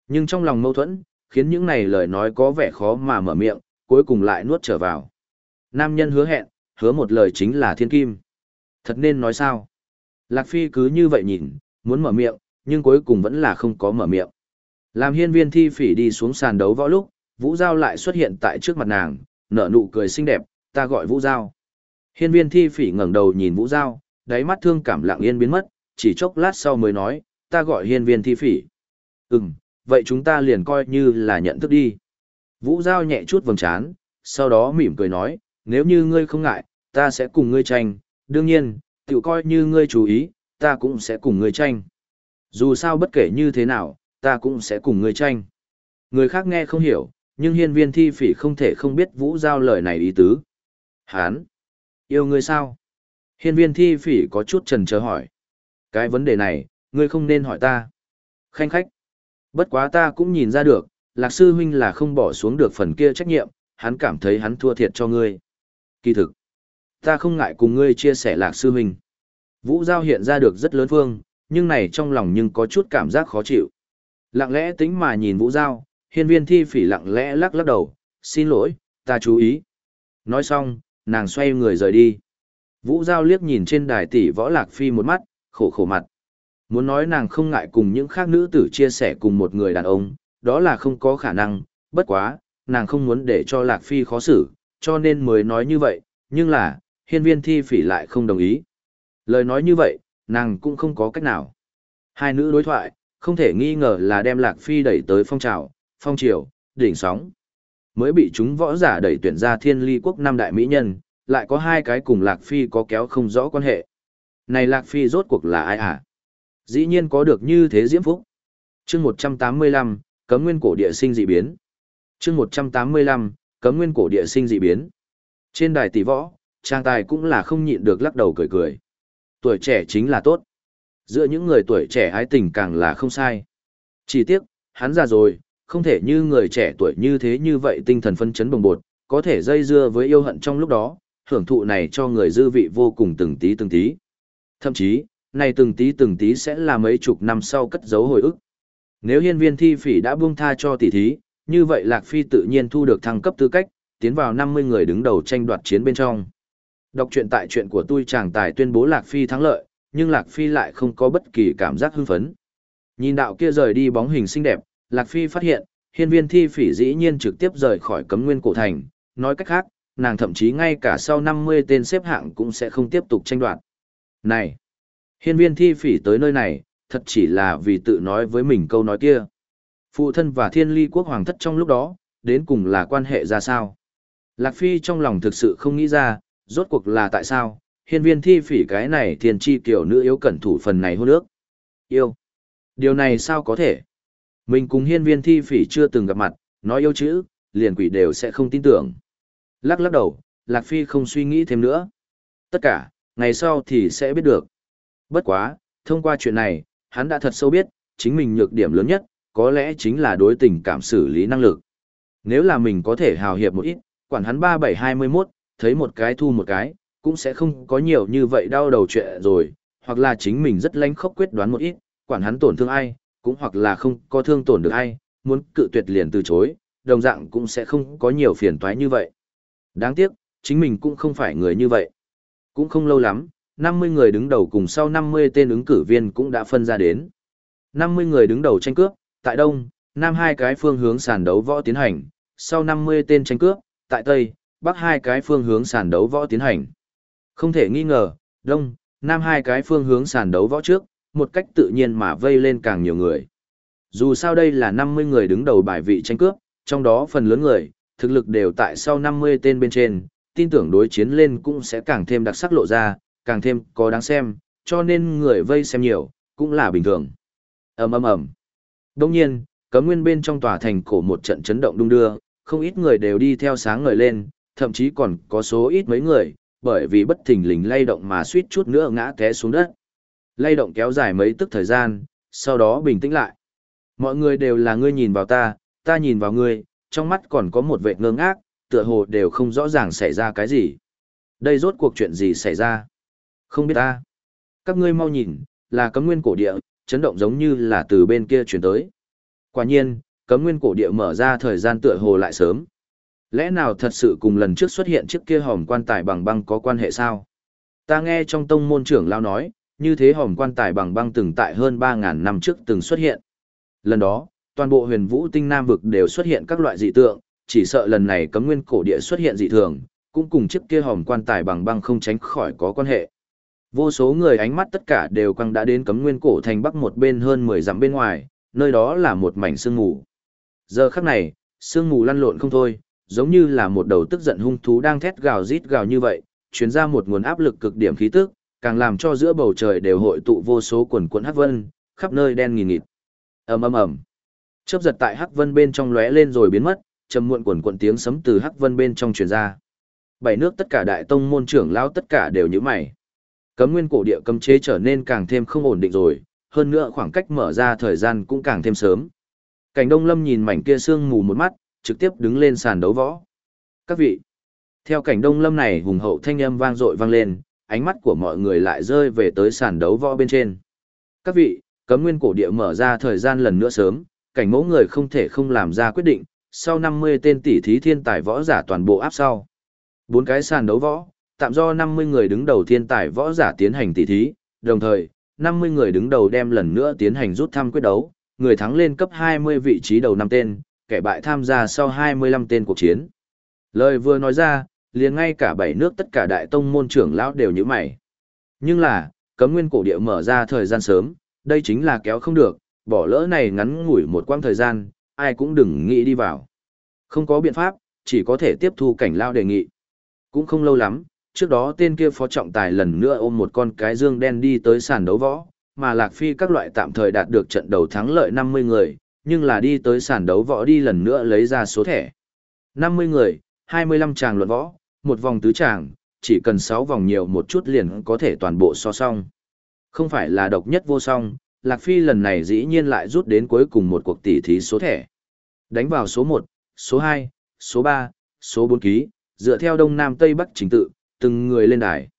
Nhưng trong lòng mâu thuẫn, khiến những này lời nói có vẻ khó mà mở miệng, cuối cùng lại nuốt trở vào. Nam nhân hứa hẹn, hứa một lời chính là thiên kim. Thật nên nói sao? Lạc Phi cứ như vậy nhìn, muốn mở miệng, nhưng cuối cùng vẫn là không có mở miệng. Làm hiên viên thi phỉ đi xuống sàn đấu võ lúc, Vũ Giao lại xuất hiện tại trước mặt nàng, nở nụ cười xinh đẹp, ta gọi Vũ Giao. Hiên viên thi phỉ ngẩng đầu nhìn Vũ Giao, đáy mắt thương cảm lặng yên biến mất, chỉ chốc lát sau mới nói, ta gọi hiên viên thi phỉ. Ừm, vậy chúng ta liền coi như là nhận thức đi. Vũ Giao nhẹ chút vầng trán, sau đó mỉm cười nói, nếu như ngươi không ngại, ta sẽ cùng ngươi tranh, đương nhiên, tự coi như ngươi chú ý, ta cũng sẽ cùng ngươi tranh. Dù sao bất kể như thế nào, ta cũng sẽ cùng ngươi tranh. Người khác nghe không hiểu, nhưng hiên viên thi phỉ không thể không biết vũ giao lời này ý tứ. Hán! Yêu ngươi sao? Hiên viên thi phỉ có chút trần chờ hỏi. Cái vấn đề này, ngươi không nên hỏi ta. Khanh khách! Bất quá ta cũng nhìn ra được, lạc sư huynh là không bỏ xuống được phần kia trách nhiệm, hắn cảm thấy hắn thua thiệt cho ngươi. Kỳ thực, ta không ngại cùng ngươi chia sẻ lạc sư huynh. Vũ Giao hiện ra được rất lớn phương, nhưng này trong lòng nhưng có chút cảm giác khó chịu. Lặng lẽ tính mà nhìn Vũ Giao, hiên viên thi phỉ lặng lẽ lắc lắc đầu, xin lỗi, ta chú ý. Nói xong, nàng xoay người rời đi. Vũ Giao liếc nhìn trên đài tỷ võ lạc phi một mắt, khổ khổ mặt. Muốn nói nàng không ngại cùng những khác nữ tử chia sẻ cùng một người đàn ông, đó là không có khả năng, bất quá, nàng không muốn để cho lạc phi khó xử, cho nên mới nói như vậy, nhưng là, hiên viên thi phỉ lại không đồng ý. Lời nói như vậy, nàng cũng không có cách nào. Hai nữ đối thoại, không thể nghi ngờ là đem Lạc Phi đẩy tới phong trào, phong triều, đỉnh sóng. Mới bị chúng võ giả đẩy tuyển ra thiên ly quốc năm đại mỹ nhân, lại có hai cái cùng Lạc Phi có kéo không rõ quan hệ. Này Lạc Phi rốt cuộc là ai à? Dĩ nhiên có được như thế diễm phúc. chương 185, cấm nguyên cổ địa sinh dị biến. chương 185, cấm nguyên cổ địa sinh dị biến. Trên đài tỷ võ, trang tài cũng là không nhịn được lắc đầu cười cười tuổi trẻ chính là tốt. Giữa những người tuổi trẻ ái tình càng là không sai. Chỉ tiếc, hắn già rồi, không thể như người trẻ tuổi như thế như vậy tinh thần phân chấn bồng bột, có thể dây dưa với yêu hận trong lúc đó, hưởng thụ này cho người dư vị vô cùng từng tí từng tí. Thậm chí, này từng tí từng tí sẽ là mấy chục năm sau cất giấu hồi ức. Nếu hiên viên thi phỉ đã buông tha cho tỷ thí, như vậy Lạc Phi tự nhiên thu được thăng cấp tư cách, tiến vào 50 người đứng đầu tranh đoạt chiến bên trong. Đọc truyện tại truyện của tôi chàng tài tuyên bố Lạc Phi thắng lợi, nhưng Lạc Phi lại không có bất kỳ cảm giác hưng phấn. Nhìn đạo kia rời đi bóng hình xinh đẹp, Lạc Phi phát hiện, hiên viên thi phỉ dĩ nhiên trực tiếp rời khỏi cấm nguyên cổ thành, nói cách khác, nàng thậm chí ngay cả sau 50 tên xếp hạng cũng sẽ không tiếp tục tranh đoạt. Này! Hiên viên thi phỉ tới nơi này, thật chỉ là vì tự nói với mình câu nói kia. Phụ thân và thiên ly quốc hoàng thất trong lúc đó, đến cùng là quan hệ ra sao? Lạc Phi trong lòng thực sự không nghĩ ra, rốt cuộc là tại sao, hiên viên thi phỉ cái này thiên chi kiểu nữ yếu cẩn thủ phần này hôn ước. Yêu. Điều này sao có thể? Mình cùng hiên viên thi phỉ chưa từng gặp mặt, nói yêu chữ, liền quỷ đều sẽ không tin tưởng. Lắc lắc đầu, Lạc Phi không suy nghĩ thêm nữa. Tất cả, ngày sau thì sẽ biết được. Bất quá, thông qua chuyện này, hắn đã thật sâu biết, chính mình nhược điểm lớn nhất, có lẽ chính là đối tình cảm xử lý năng lực. Nếu là mình có thể hào hiệp một ít, quản hắn 3721, thấy một cái thu một cái, cũng sẽ không có nhiều như vậy đau đầu chuyện rồi, hoặc là chính mình rất lánh khốc quyết đoán một ít, quản hắn tổn thương ai, cũng hoặc là không có thương tổn được ai, muốn cự tuyệt liền từ chối, đồng dạng cũng sẽ không có nhiều phiền toái như vậy. Đáng tiếc, chính mình cũng không phải người như vậy. Cũng không lâu lắm, 50 người đứng đầu cùng sau 50 tên ứng cử viên cũng đã phân ra đến. 50 người đứng đầu tranh cướp, tại Đông, Nam hai cái phương hướng sàn đấu võ tiến hành, sau 50 tên tranh cướp, tại Tây, bắc hai cái phương hướng sàn đấu võ tiến hành. Không thể nghi ngờ, đông, nam hai cái phương hướng sàn đấu võ trước, một cách tự nhiên mà vây lên càng nhiều người. Dù sao đây là 50 người đứng đầu bài vị tranh cướp, trong đó phần lớn người, thực lực đều tại sau 50 tên bên trên, tin tưởng đối chiến lên cũng sẽ càng thêm đặc sắc lộ ra, càng thêm có đáng xem, cho nên người vây xem nhiều, cũng là bình thường. ầm ầm ầm. Đông nhiên, cấm nguyên bên trong tòa thành cổ một trận chấn động đung đưa, không ít người đều đi theo sáng ngời lên, thậm chí còn có số ít mấy người, bởi vì bất thình lình lay động mà suýt chút nữa ngã té xuống đất. Lay động kéo dài mấy tức thời gian, sau đó bình tĩnh lại. Mọi người đều là ngươi nhìn vào ta, ta nhìn vào ngươi, trong mắt còn có một vẻ ngơ ngác, tựa hồ đều không rõ ràng xảy ra cái gì. Đây rốt cuộc chuyện gì xảy ra? Không biết ta. Các ngươi mau nhìn, là cấm nguyên cổ địa, chấn động giống như là từ bên kia chuyển tới. Quả nhiên, cấm nguyên cổ địa mở ra thời gian tựa hồ lại sớm, Lẽ nào thật sự cùng lần trước xuất hiện chiếc kia hòm quan tài bằng băng có quan hệ sao? Ta nghe trong tông môn trưởng lao nói, như thế hòm quan tài bằng băng từng tại hơn 3.000 năm trước từng xuất hiện. Lần đó, toàn bộ huyền vũ tinh nam vực đều xuất hiện các loại dị tượng, chỉ sợ lần này cấm nguyên cổ địa xuất hiện dị thường, cũng cùng chiếc kia hòm quan tài bằng băng không tránh khỏi có quan hệ. Vô số người ánh mắt tất cả đều quăng đã đến cấm nguyên cổ thành bắc một bên hơn 10 dặm bên ngoài, nơi đó là một mảnh sương mù. Giờ khắc này, sương mù lăn lộn không thôi, giống như là một đầu tức giận hung thú đang thét gào rít gào như vậy, truyền ra một nguồn áp lực cực điểm khí tức, càng làm cho giữa bầu trời đều hội tụ vô số quần quần hắc vân, khắp nơi đen nghìn nghịt. Ầm ầm ầm. Chớp giật tại hắc vân bên trong lóe lên rồi biến mất, trầm muộn quần quần tiếng sấm từ hắc vân bên trong truyền ra. Bảy nước tất cả đại tông môn trưởng lão tất cả đều nhíu mày. Cấm nguyên cổ địa cấm chế trở nên càng thêm không ổn định rồi, hơn nữa khoảng cách mở ra thời gian cũng càng thêm sớm. Cảnh Đông Lâm nhìn mảnh kia sương mù một mắt, trực tiếp đứng lên sàn đấu võ. Các vị, theo cảnh Đông Lâm này hùng hậu thanh âm vang dội vang lên, ánh mắt của mọi người lại rơi về tới sàn đấu võ bên trên. Các vị, cấm nguyên cổ địa mở ra thời gian lần nữa sớm, cảnh mẫu người không thể không làm ra quyết định, sau 50 tên tỷ thí thiên tài võ giả toàn bộ áp sau. Bốn cái sàn đấu võ, tạm do 50 người đứng đầu thiên tài võ giả tiến hành tỷ thí, đồng thời, 50 người đứng đầu đem lần nữa tiến hành rút thăm quyết đấu, người thắng lên cấp 20 vị trí đầu năm tên, kẻ bại tham gia sau 25 tên cuộc chiến. Lời vừa nói ra, liền ngay cả bảy nước tất cả đại tông môn trưởng lão đều như mày. Nhưng là, cấm nguyên cổ địa mở ra thời gian sớm, đây chính là kéo không được, bỏ lỡ này ngắn ngủi một quãng thời gian, ai cũng đừng nghĩ đi vào. Không có biện pháp, chỉ có thể tiếp thu cảnh lao đề nghị. Cũng không lâu lắm, trước đó tên kia phó trọng tài lần nữa ôm một con cái dương đen đi tới sàn đấu võ, mà Lạc Phi các loại tạm thời đạt được trận đầu thắng lợi 50 người, nhưng là đi tới sàn đấu võ đi lần nữa lấy ra số thẻ. 50 người, 25 tràng luận võ, một vòng tứ tràng, chỉ cần 6 vòng nhiều một chút liền có thể toàn bộ so song Không phải là độc nhất vô song, Lạc Phi lần này dĩ nhiên lại rút đến cuối cùng một cuộc tỷ thí số thẻ. Đánh vào số 1, số 2, số 3, số 4 ký, dựa theo đông nam tây bắc trình tự, từng người lên đài.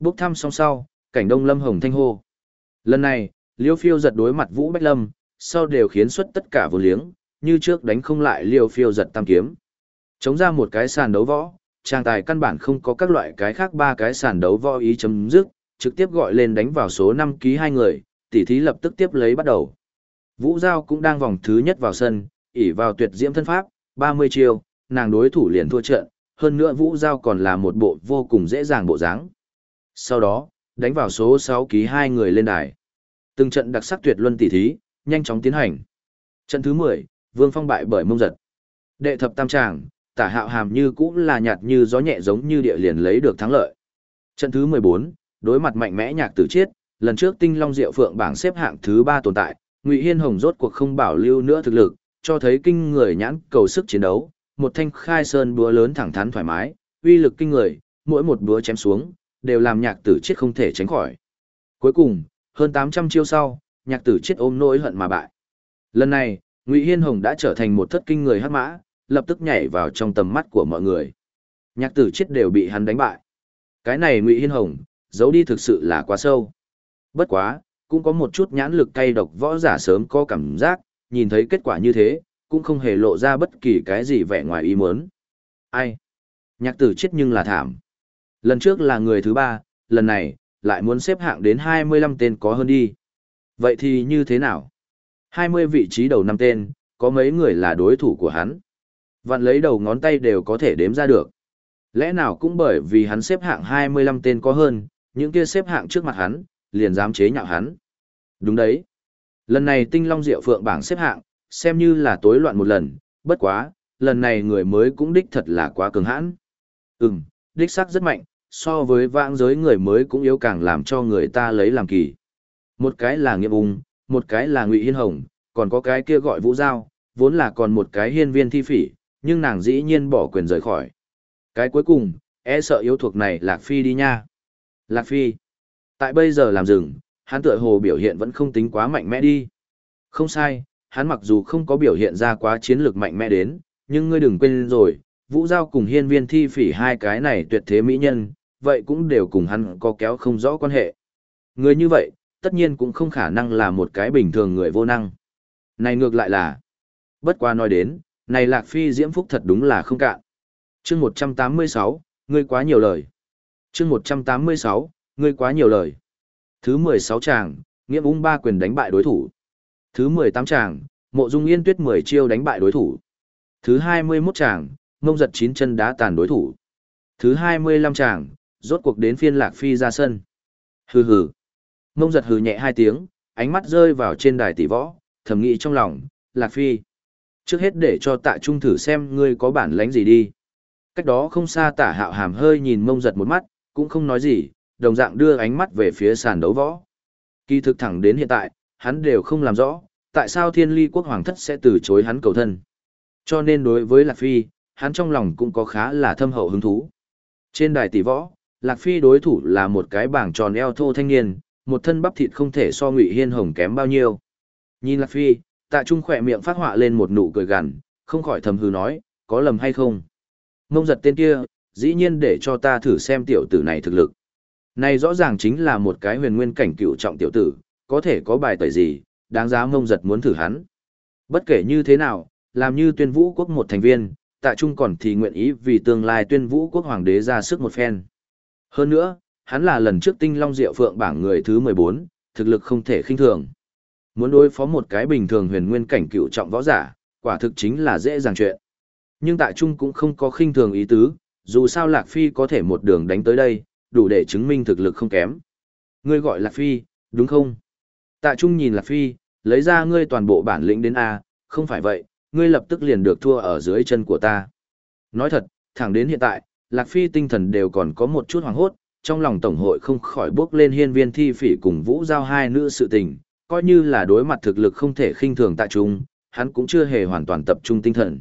bước thăm song sau, cảnh đông lâm hồng thanh hô. Lần này, Liêu Phiêu giật đối mặt Vũ Bách Lâm, sau đều khiến xuất tất cả vô liếng, như trước đánh không lại Liêu Phiêu giật tam kiếm. Chống ra một cái sàn đấu võ, trang tài căn bản không có các loại cái khác ba cái sàn đấu võ ý chấm dứt, trực tiếp gọi lên đánh vào số 5 ký hai người, tỷ thí lập tức tiếp lấy bắt đầu. Vũ Giao cũng đang vòng thứ nhất vào sân, ỉ vào tuyệt diễm thân pháp, 30 chiêu, nàng đối thủ liền thua trận, hơn nữa Vũ Giao còn là một bộ vô cùng dễ dàng bộ dáng. Sau đó, đánh vào số 6 ký hai người lên đài. Từng trận đặc sắc tuyệt luân tỷ thí, nhanh chóng tiến hành. Trận thứ 10, Vương Phong bại bởi mông giật. Đệ thập tam tràng, tả hạo hàm như cũng là nhạt như gió nhẹ giống như địa liền lấy được thắng lợi. Trận thứ 14, đối mặt mạnh mẽ nhạc tử chiết, lần trước tinh long diệu phượng bảng xếp hạng thứ 3 tồn tại, Ngụy Hiên Hồng rốt cuộc không bảo lưu nữa thực lực, cho thấy kinh người nhãn cầu sức chiến đấu, một thanh khai sơn búa lớn thẳng thắn thoải mái, uy lực kinh người, mỗi một búa chém xuống, đều làm nhạc tử chết không thể tránh khỏi. Cuối cùng, hơn 800 chiêu sau, nhạc tử chết ôm nỗi hận mà bại. Lần này, Ngụy Hiên Hồng đã trở thành một thất kinh người hắc mã, lập tức nhảy vào trong tầm mắt của mọi người. Nhạc tử chết đều bị hắn đánh bại. Cái này Ngụy Hiên Hồng, giấu đi thực sự là quá sâu. Bất quá, cũng có một chút nhãn lực cay độc võ giả sớm có cảm giác, nhìn thấy kết quả như thế, cũng không hề lộ ra bất kỳ cái gì vẻ ngoài ý muốn. Ai? Nhạc tử chết nhưng là thảm. Lần trước là người thứ ba, lần này, lại muốn xếp hạng đến 25 tên có hơn đi. Vậy thì như thế nào? 20 vị trí đầu năm tên, có mấy người là đối thủ của hắn. Vạn lấy đầu ngón tay đều có thể đếm ra được. Lẽ nào cũng bởi vì hắn xếp hạng 25 tên có hơn, những kia xếp hạng trước mặt hắn, liền dám chế nhạo hắn. Đúng đấy. Lần này tinh long diệu phượng bảng xếp hạng, xem như là tối loạn một lần, bất quá, lần này người mới cũng đích thật là quá cường hãn. Ừm, đích xác rất mạnh, so với vãng giới người mới cũng yếu càng làm cho người ta lấy làm kỳ. Một cái là nghiệp ung, một cái là ngụy hiên hồng, còn có cái kia gọi vũ giao, vốn là còn một cái hiên viên thi phỉ, nhưng nàng dĩ nhiên bỏ quyền rời khỏi. Cái cuối cùng, e sợ yếu thuộc này Lạc Phi đi nha. Lạc Phi. Tại bây giờ làm rừng, hắn tựa hồ biểu hiện vẫn không tính quá mạnh mẽ đi. Không sai, hắn mặc dù không có biểu hiện ra quá chiến lược mạnh mẽ đến, nhưng ngươi đừng quên rồi, Vũ Giao cùng hiên viên thi phỉ hai cái này tuyệt thế mỹ nhân, vậy cũng đều cùng hắn có kéo không rõ quan hệ. Người như vậy, tất nhiên cũng không khả năng là một cái bình thường người vô năng. Này ngược lại là, bất qua nói đến, này Lạc Phi diễm phúc thật đúng là không cạn. chương 186, ngươi quá nhiều lời. chương 186, ngươi quá nhiều lời. Thứ 16 tràng, nghiễm ung ba quyền đánh bại đối thủ. Thứ 18 tràng, mộ dung yên tuyết 10 chiêu đánh bại đối thủ. Thứ 21 tràng, mông giật chín chân đá tàn đối thủ. Thứ 25 tràng, rốt cuộc đến phiên lạc phi ra sân. Hừ hừ. Mông giật hừ nhẹ hai tiếng, ánh mắt rơi vào trên đài tỷ võ, thầm nghĩ trong lòng, lạc phi. Trước hết để cho tạ trung thử xem ngươi có bản lánh gì đi. Cách đó không xa tả hạo hàm hơi nhìn mông giật một mắt, cũng không nói gì, đồng dạng đưa ánh mắt về phía sàn đấu võ. Kỳ thực thẳng đến hiện tại, hắn đều không làm rõ, tại sao thiên ly quốc hoàng thất sẽ từ chối hắn cầu thân. Cho nên đối với Lạc Phi, hắn trong lòng cũng có khá là thâm hậu hứng thú. Trên đài tỷ võ, Lạc Phi đối thủ là một cái bảng tròn eo thô thanh niên, một thân bắp thịt không thể so Ngụy Hiên Hồng kém bao nhiêu. Nhìn Lạc Phi, Tạ Trung khỏe miệng phát họa lên một nụ cười gằn, không khỏi thầm hừ nói, có lầm hay không? Mông giật tên kia, dĩ nhiên để cho ta thử xem tiểu tử này thực lực. Này rõ ràng chính là một cái huyền nguyên cảnh cựu trọng tiểu tử, có thể có bài tẩy gì, đáng giá mông giật muốn thử hắn. Bất kể như thế nào, làm như tuyên vũ quốc một thành viên, tạ trung còn thì nguyện ý vì tương lai tuyên vũ quốc hoàng đế ra sức một phen. Hơn nữa, hắn là lần trước tinh long diệu phượng bảng người thứ 14, thực lực không thể khinh thường. Muốn đối phó một cái bình thường huyền nguyên cảnh cựu trọng võ giả, quả thực chính là dễ dàng chuyện. Nhưng tạ trung cũng không có khinh thường ý tứ, dù sao Lạc Phi có thể một đường đánh tới đây, đủ để chứng minh thực lực không kém. Ngươi gọi Lạc Phi, đúng không? Tạ Trung nhìn Lạc Phi, lấy ra ngươi toàn bộ bản lĩnh đến A, không phải vậy, ngươi lập tức liền được thua ở dưới chân của ta. Nói thật, thẳng đến hiện tại, Lạc Phi tinh thần đều còn có một chút hoàng hốt, trong lòng Tổng hội không khỏi bước lên hiên viên thi phỉ cùng vũ giao hai nữ sự tình, coi như là đối mặt thực lực không thể khinh thường tại Trung, hắn cũng chưa hề hoàn toàn tập trung tinh thần.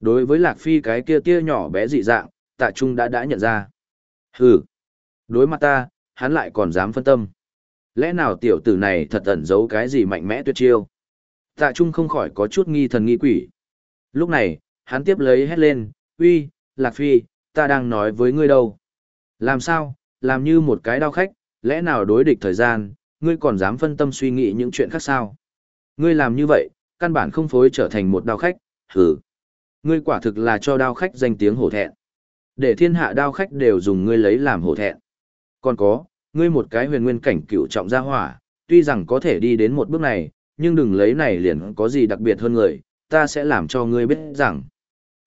Đối với Lạc Phi cái kia tia nhỏ bé dị dạng, Tạ Trung đã đã nhận ra. Hừ, đối mặt ta, hắn lại còn dám phân tâm. Lẽ nào tiểu tử này thật ẩn giấu cái gì mạnh mẽ tuyệt chiêu? Tạ Trung không khỏi có chút nghi thần nghi quỷ. Lúc này, hắn tiếp lấy hét lên, uy, Lạc Phi, ta đang nói với ngươi đâu. Làm sao, làm như một cái đau khách, lẽ nào đối địch thời gian, ngươi còn dám phân tâm suy nghĩ những chuyện khác sao? Ngươi làm như vậy, căn bản không phối trở thành một đao khách, hừ. Ngươi quả thực là cho đao khách danh tiếng hổ thẹn. Để thiên hạ đao khách đều dùng ngươi lấy làm hổ thẹn. Còn có, ngươi một cái huyền nguyên cảnh cựu trọng gia hỏa, tuy rằng có thể đi đến một bước này, nhưng đừng lấy này liền có gì đặc biệt hơn người, ta sẽ làm cho ngươi biết rằng.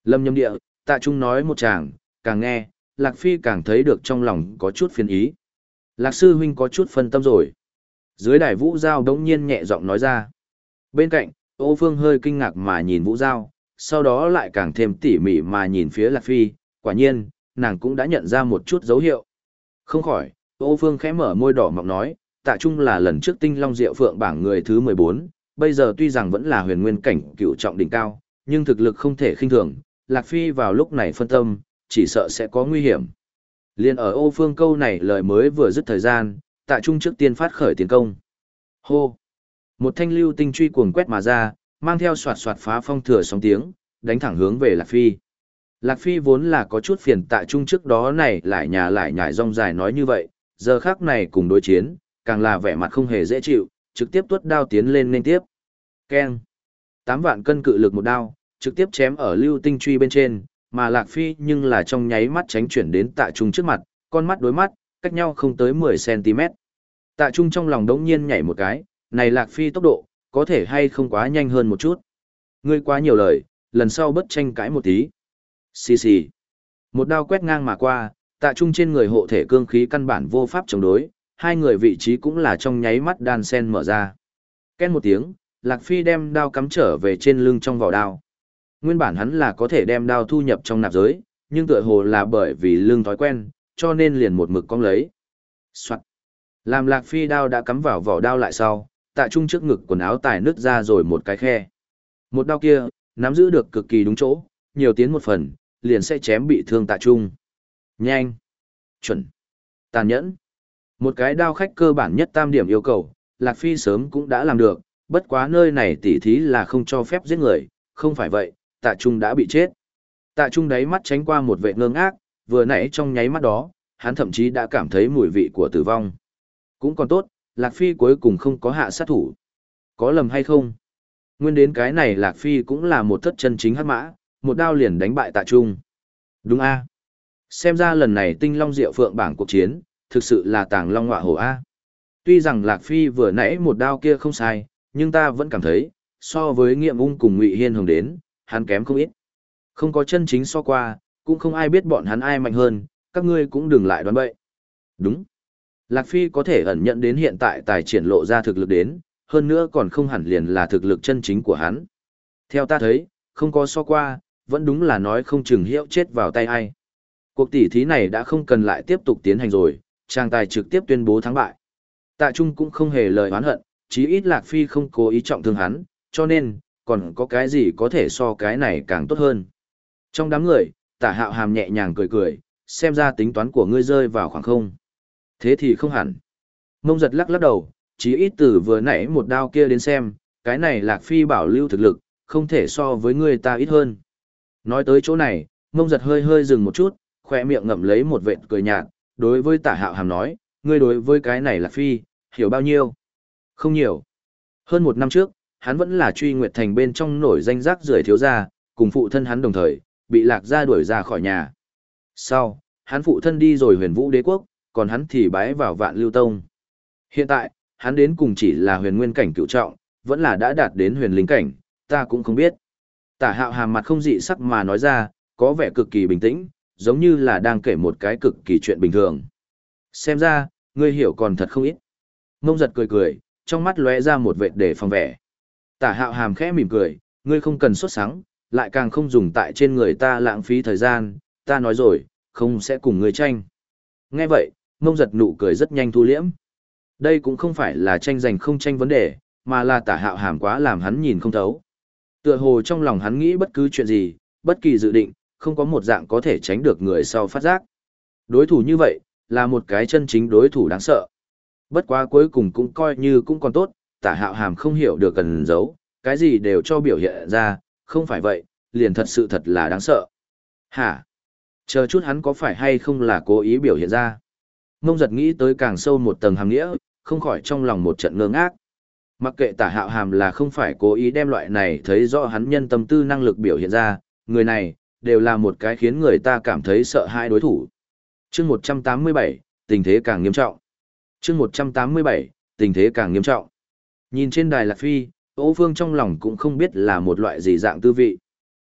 Lâm nhâm địa, tạ trung nói một chàng, càng nghe, Lạc Phi càng thấy được trong lòng có chút phiền ý. Lạc sư huynh có chút phân tâm rồi. Dưới đài vũ giao đống nhiên nhẹ giọng nói ra. Bên cạnh, ô phương hơi kinh ngạc mà nhìn vũ giao, sau đó lại càng thêm tỉ mỉ mà nhìn phía Lạc Phi, quả nhiên, nàng cũng đã nhận ra một chút dấu hiệu. Không khỏi, Ô Phương khẽ mở môi đỏ mọng nói, tạ trung là lần trước tinh long diệu phượng bảng người thứ 14, bây giờ tuy rằng vẫn là huyền nguyên cảnh cựu trọng đỉnh cao, nhưng thực lực không thể khinh thường, Lạc Phi vào lúc này phân tâm, chỉ sợ sẽ có nguy hiểm. Liên ở ô phương câu này lời mới vừa dứt thời gian, tạ trung trước tiên phát khởi tiến công. Hô! Một thanh lưu tinh truy cuồng quét mà ra, mang theo soạt soạt phá phong thừa sóng tiếng, đánh thẳng hướng về Lạc Phi. Lạc Phi vốn là có chút phiền tạ trung trước đó này lại nhà lại nhải rong dài nói như vậy, giờ khác này cùng đối chiến, càng là vẻ mặt không hề dễ chịu, trực tiếp tuốt đao tiến lên nên tiếp. Keng. Tám vạn cân cự lực một đao, trực tiếp chém ở lưu tinh truy bên trên, mà Lạc Phi nhưng là trong nháy mắt tránh chuyển đến tạ trung trước mặt, con mắt đối mắt, cách nhau không tới 10cm. Tạ trung trong lòng đống nhiên nhảy một cái, này Lạc Phi tốc độ, có thể hay không quá nhanh hơn một chút. Ngươi quá nhiều lời, lần sau bất tranh cãi một tí. Xì xì. Một đao quét ngang mà qua, tạ trung trên người hộ thể cương khí căn bản vô pháp chống đối, hai người vị trí cũng là trong nháy mắt đan sen mở ra. Ken một tiếng, Lạc Phi đem đao cắm trở về trên lưng trong vỏ đao. Nguyên bản hắn là có thể đem đao thu nhập trong nạp giới, nhưng tựa hồ là bởi vì lưng thói quen, cho nên liền một mực cong lấy. Soạn. Làm Lạc Phi đao đã cắm vào vỏ đao lại sau, tạ trung trước ngực quần áo tài nứt ra rồi một cái khe. Một đao kia, nắm giữ được cực kỳ đúng chỗ, nhiều tiến một phần, liền sẽ chém bị thương tạ trung. Nhanh, chuẩn, tàn nhẫn. Một cái đao khách cơ bản nhất tam điểm yêu cầu, Lạc Phi sớm cũng đã làm được, bất quá nơi này tỉ thí là không cho phép giết người, không phải vậy, tạ trung đã bị chết. Tạ trung đáy mắt tránh qua một vệ ngơ ngác, vừa nãy trong nháy mắt đó, hắn thậm chí đã cảm thấy mùi vị của tử vong. Cũng còn tốt, Lạc Phi cuối cùng không có hạ sát thủ. Có lầm hay không? Nguyên đến cái này Lạc Phi cũng là một thất chân chính hắc mã, một đao liền đánh bại tạ trung. Đúng a Xem ra lần này tinh long diệu phượng bảng cuộc chiến, thực sự là tàng long ngọa hổ A. Tuy rằng Lạc Phi vừa nãy một đao kia không sai, nhưng ta vẫn cảm thấy, so với nghiệm ung cùng ngụy Hiên Hồng đến, hắn kém không ít. Không có chân chính so qua, cũng không ai biết bọn hắn ai mạnh hơn, các ngươi cũng đừng lại đoán bậy. Đúng. Lạc Phi có thể ẩn nhận đến hiện tại tài triển lộ ra thực lực đến, hơn nữa còn không hẳn liền là thực lực chân chính của hắn. Theo ta thấy, không có so qua, vẫn đúng là nói không chừng hiệu chết vào tay ai. Cuộc tỷ thí này đã không cần lại tiếp tục tiến hành rồi, trang tài trực tiếp tuyên bố thắng bại. Tạ Trung cũng không hề lời oán hận, chí ít Lạc Phi không cố ý trọng thương hắn, cho nên, còn có cái gì có thể so cái này càng tốt hơn. Trong đám người, tả hạo hàm nhẹ nhàng cười cười, xem ra tính toán của ngươi rơi vào khoảng không. Thế thì không hẳn. Mông giật lắc lắc đầu, chí ít từ vừa nãy một đao kia đến xem, cái này lạc phi bảo lưu thực lực, không thể so với ngươi ta ít hơn. Nói tới chỗ này, mông giật hơi hơi dừng một chút, khoe miệng ngậm lấy một vệt cười nhạt, đối với tả hạo hàm nói, ngươi đối với cái này lạc phi, hiểu bao nhiêu? Không nhiều. Hơn một năm trước, hắn vẫn là truy nguyệt thành bên trong nổi danh rác rưởi thiếu gia, cùng phụ thân hắn đồng thời, bị lạc gia đuổi ra khỏi nhà. Sau, hắn phụ thân đi rồi huyền vũ đế quốc, còn hắn thì bái vào vạn lưu tông. Hiện tại, hắn đến cùng chỉ là huyền nguyên cảnh cựu trọng, vẫn là đã đạt đến huyền linh cảnh, ta cũng không biết. Tả hạo hàm mặt không dị sắc mà nói ra, có vẻ cực kỳ bình tĩnh, giống như là đang kể một cái cực kỳ chuyện bình thường. Xem ra, ngươi hiểu còn thật không ít. Mông giật cười cười, trong mắt lóe ra một vệt để phòng vẻ. Tả hạo hàm khẽ mỉm cười, ngươi không cần xuất sáng, lại càng không dùng tại trên người ta lãng phí thời gian, ta nói rồi, không sẽ cùng ngươi tranh. Nghe vậy, mông giật nụ cười rất nhanh thu liễm. Đây cũng không phải là tranh giành không tranh vấn đề, mà là tả hạo hàm quá làm hắn nhìn không thấu. Tựa hồ trong lòng hắn nghĩ bất cứ chuyện gì, bất kỳ dự định, không có một dạng có thể tránh được người sau phát giác. Đối thủ như vậy, là một cái chân chính đối thủ đáng sợ. Bất quá cuối cùng cũng coi như cũng còn tốt, tả hạo hàm không hiểu được cần giấu, cái gì đều cho biểu hiện ra, không phải vậy, liền thật sự thật là đáng sợ. Hả? Chờ chút hắn có phải hay không là cố ý biểu hiện ra? Mông giật nghĩ tới càng sâu một tầng hàm nghĩa, không khỏi trong lòng một trận ngơ ngác. Mặc kệ tả hạo hàm là không phải cố ý đem loại này thấy rõ hắn nhân tâm tư năng lực biểu hiện ra, người này, đều là một cái khiến người ta cảm thấy sợ hãi đối thủ. chương 187, tình thế càng nghiêm trọng. chương 187, tình thế càng nghiêm trọng. Nhìn trên đài Lạc Phi, Ô Phương trong lòng cũng không biết là một loại gì dạng tư vị.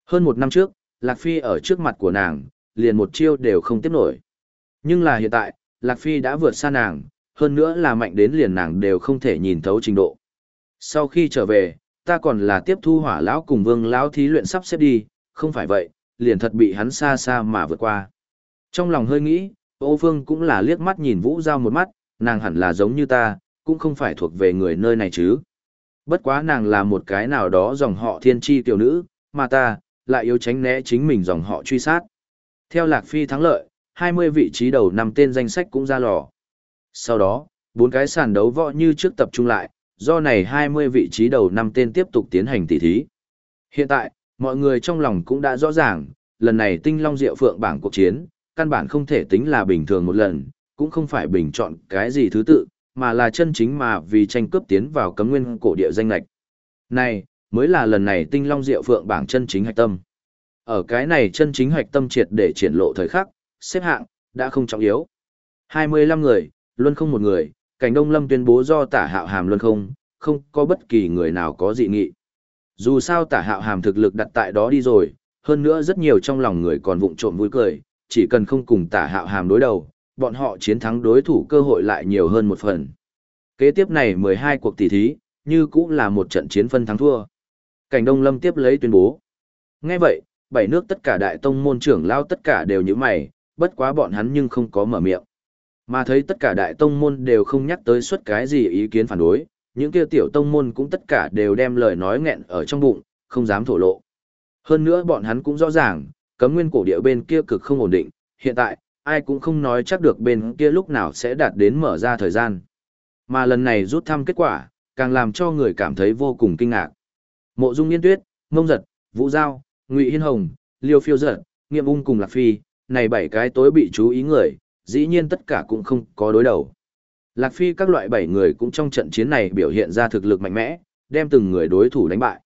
Hơn một năm trước, Lạc Phi ở trước mặt của nàng, liền một chiêu đều không tiếp nổi. Nhưng là hiện tại, Lạc Phi đã vượt xa nàng, hơn nữa là mạnh đến liền nàng đều không thể nhìn thấu trình độ. Sau khi trở về, ta còn là tiếp thu hỏa lão cùng vương lão thí luyện sắp xếp đi, không phải vậy, liền thật bị hắn xa xa mà vượt qua. Trong lòng hơi nghĩ, ô phương cũng là liếc mắt nhìn vũ giao một mắt, nàng hẳn là giống như ta, cũng không phải thuộc về người nơi này chứ. Bất quá nàng là một cái nào đó dòng họ thiên tri tiểu nữ, mà ta, lại yếu tránh né chính mình dòng họ truy sát. Theo Lạc Phi thắng lợi, 20 vị trí đầu năm tên danh sách cũng ra lò. Sau đó, bốn cái sàn đấu võ như trước tập trung lại, do này 20 vị trí đầu năm tên tiếp tục tiến hành tỉ thí. Hiện tại, mọi người trong lòng cũng đã rõ ràng, lần này tinh long diệu phượng bảng cuộc chiến, căn bản không thể tính là bình thường một lần, cũng không phải bình chọn cái gì thứ tự, mà là chân chính mà vì tranh cướp tiến vào cấm nguyên cổ địa danh lệch. Này, mới là lần này tinh long diệu phượng bảng chân chính hạch tâm. Ở cái này chân chính hạch tâm triệt để triển lộ thời khắc, xếp hạng, đã không trọng yếu. 25 người, luôn không một người, cảnh đông lâm tuyên bố do tả hạo hàm luôn không, không có bất kỳ người nào có dị nghị. Dù sao tả hạo hàm thực lực đặt tại đó đi rồi, hơn nữa rất nhiều trong lòng người còn vụng trộm vui cười, chỉ cần không cùng tả hạo hàm đối đầu, bọn họ chiến thắng đối thủ cơ hội lại nhiều hơn một phần. Kế tiếp này 12 cuộc tỷ thí, như cũng là một trận chiến phân thắng thua. Cảnh Đông Lâm tiếp lấy tuyên bố. Nghe vậy, bảy nước tất cả đại tông môn trưởng lao tất cả đều như mày, bất quá bọn hắn nhưng không có mở miệng. Mà thấy tất cả đại tông môn đều không nhắc tới suất cái gì ý kiến phản đối, những kia tiểu tông môn cũng tất cả đều đem lời nói nghẹn ở trong bụng, không dám thổ lộ. Hơn nữa bọn hắn cũng rõ ràng, cấm nguyên cổ địa bên kia cực không ổn định, hiện tại, ai cũng không nói chắc được bên kia lúc nào sẽ đạt đến mở ra thời gian. Mà lần này rút thăm kết quả, càng làm cho người cảm thấy vô cùng kinh ngạc. Mộ Dung Yên Tuyết, Mông Giật, Vũ Giao, Ngụy Hiên Hồng, Liêu Phiêu Giật, Nghiệm Ung cùng Lạc Phi, này bảy cái tối bị chú ý người, dĩ nhiên tất cả cũng không có đối đầu. Lạc Phi các loại bảy người cũng trong trận chiến này biểu hiện ra thực lực mạnh mẽ, đem từng người đối thủ đánh bại.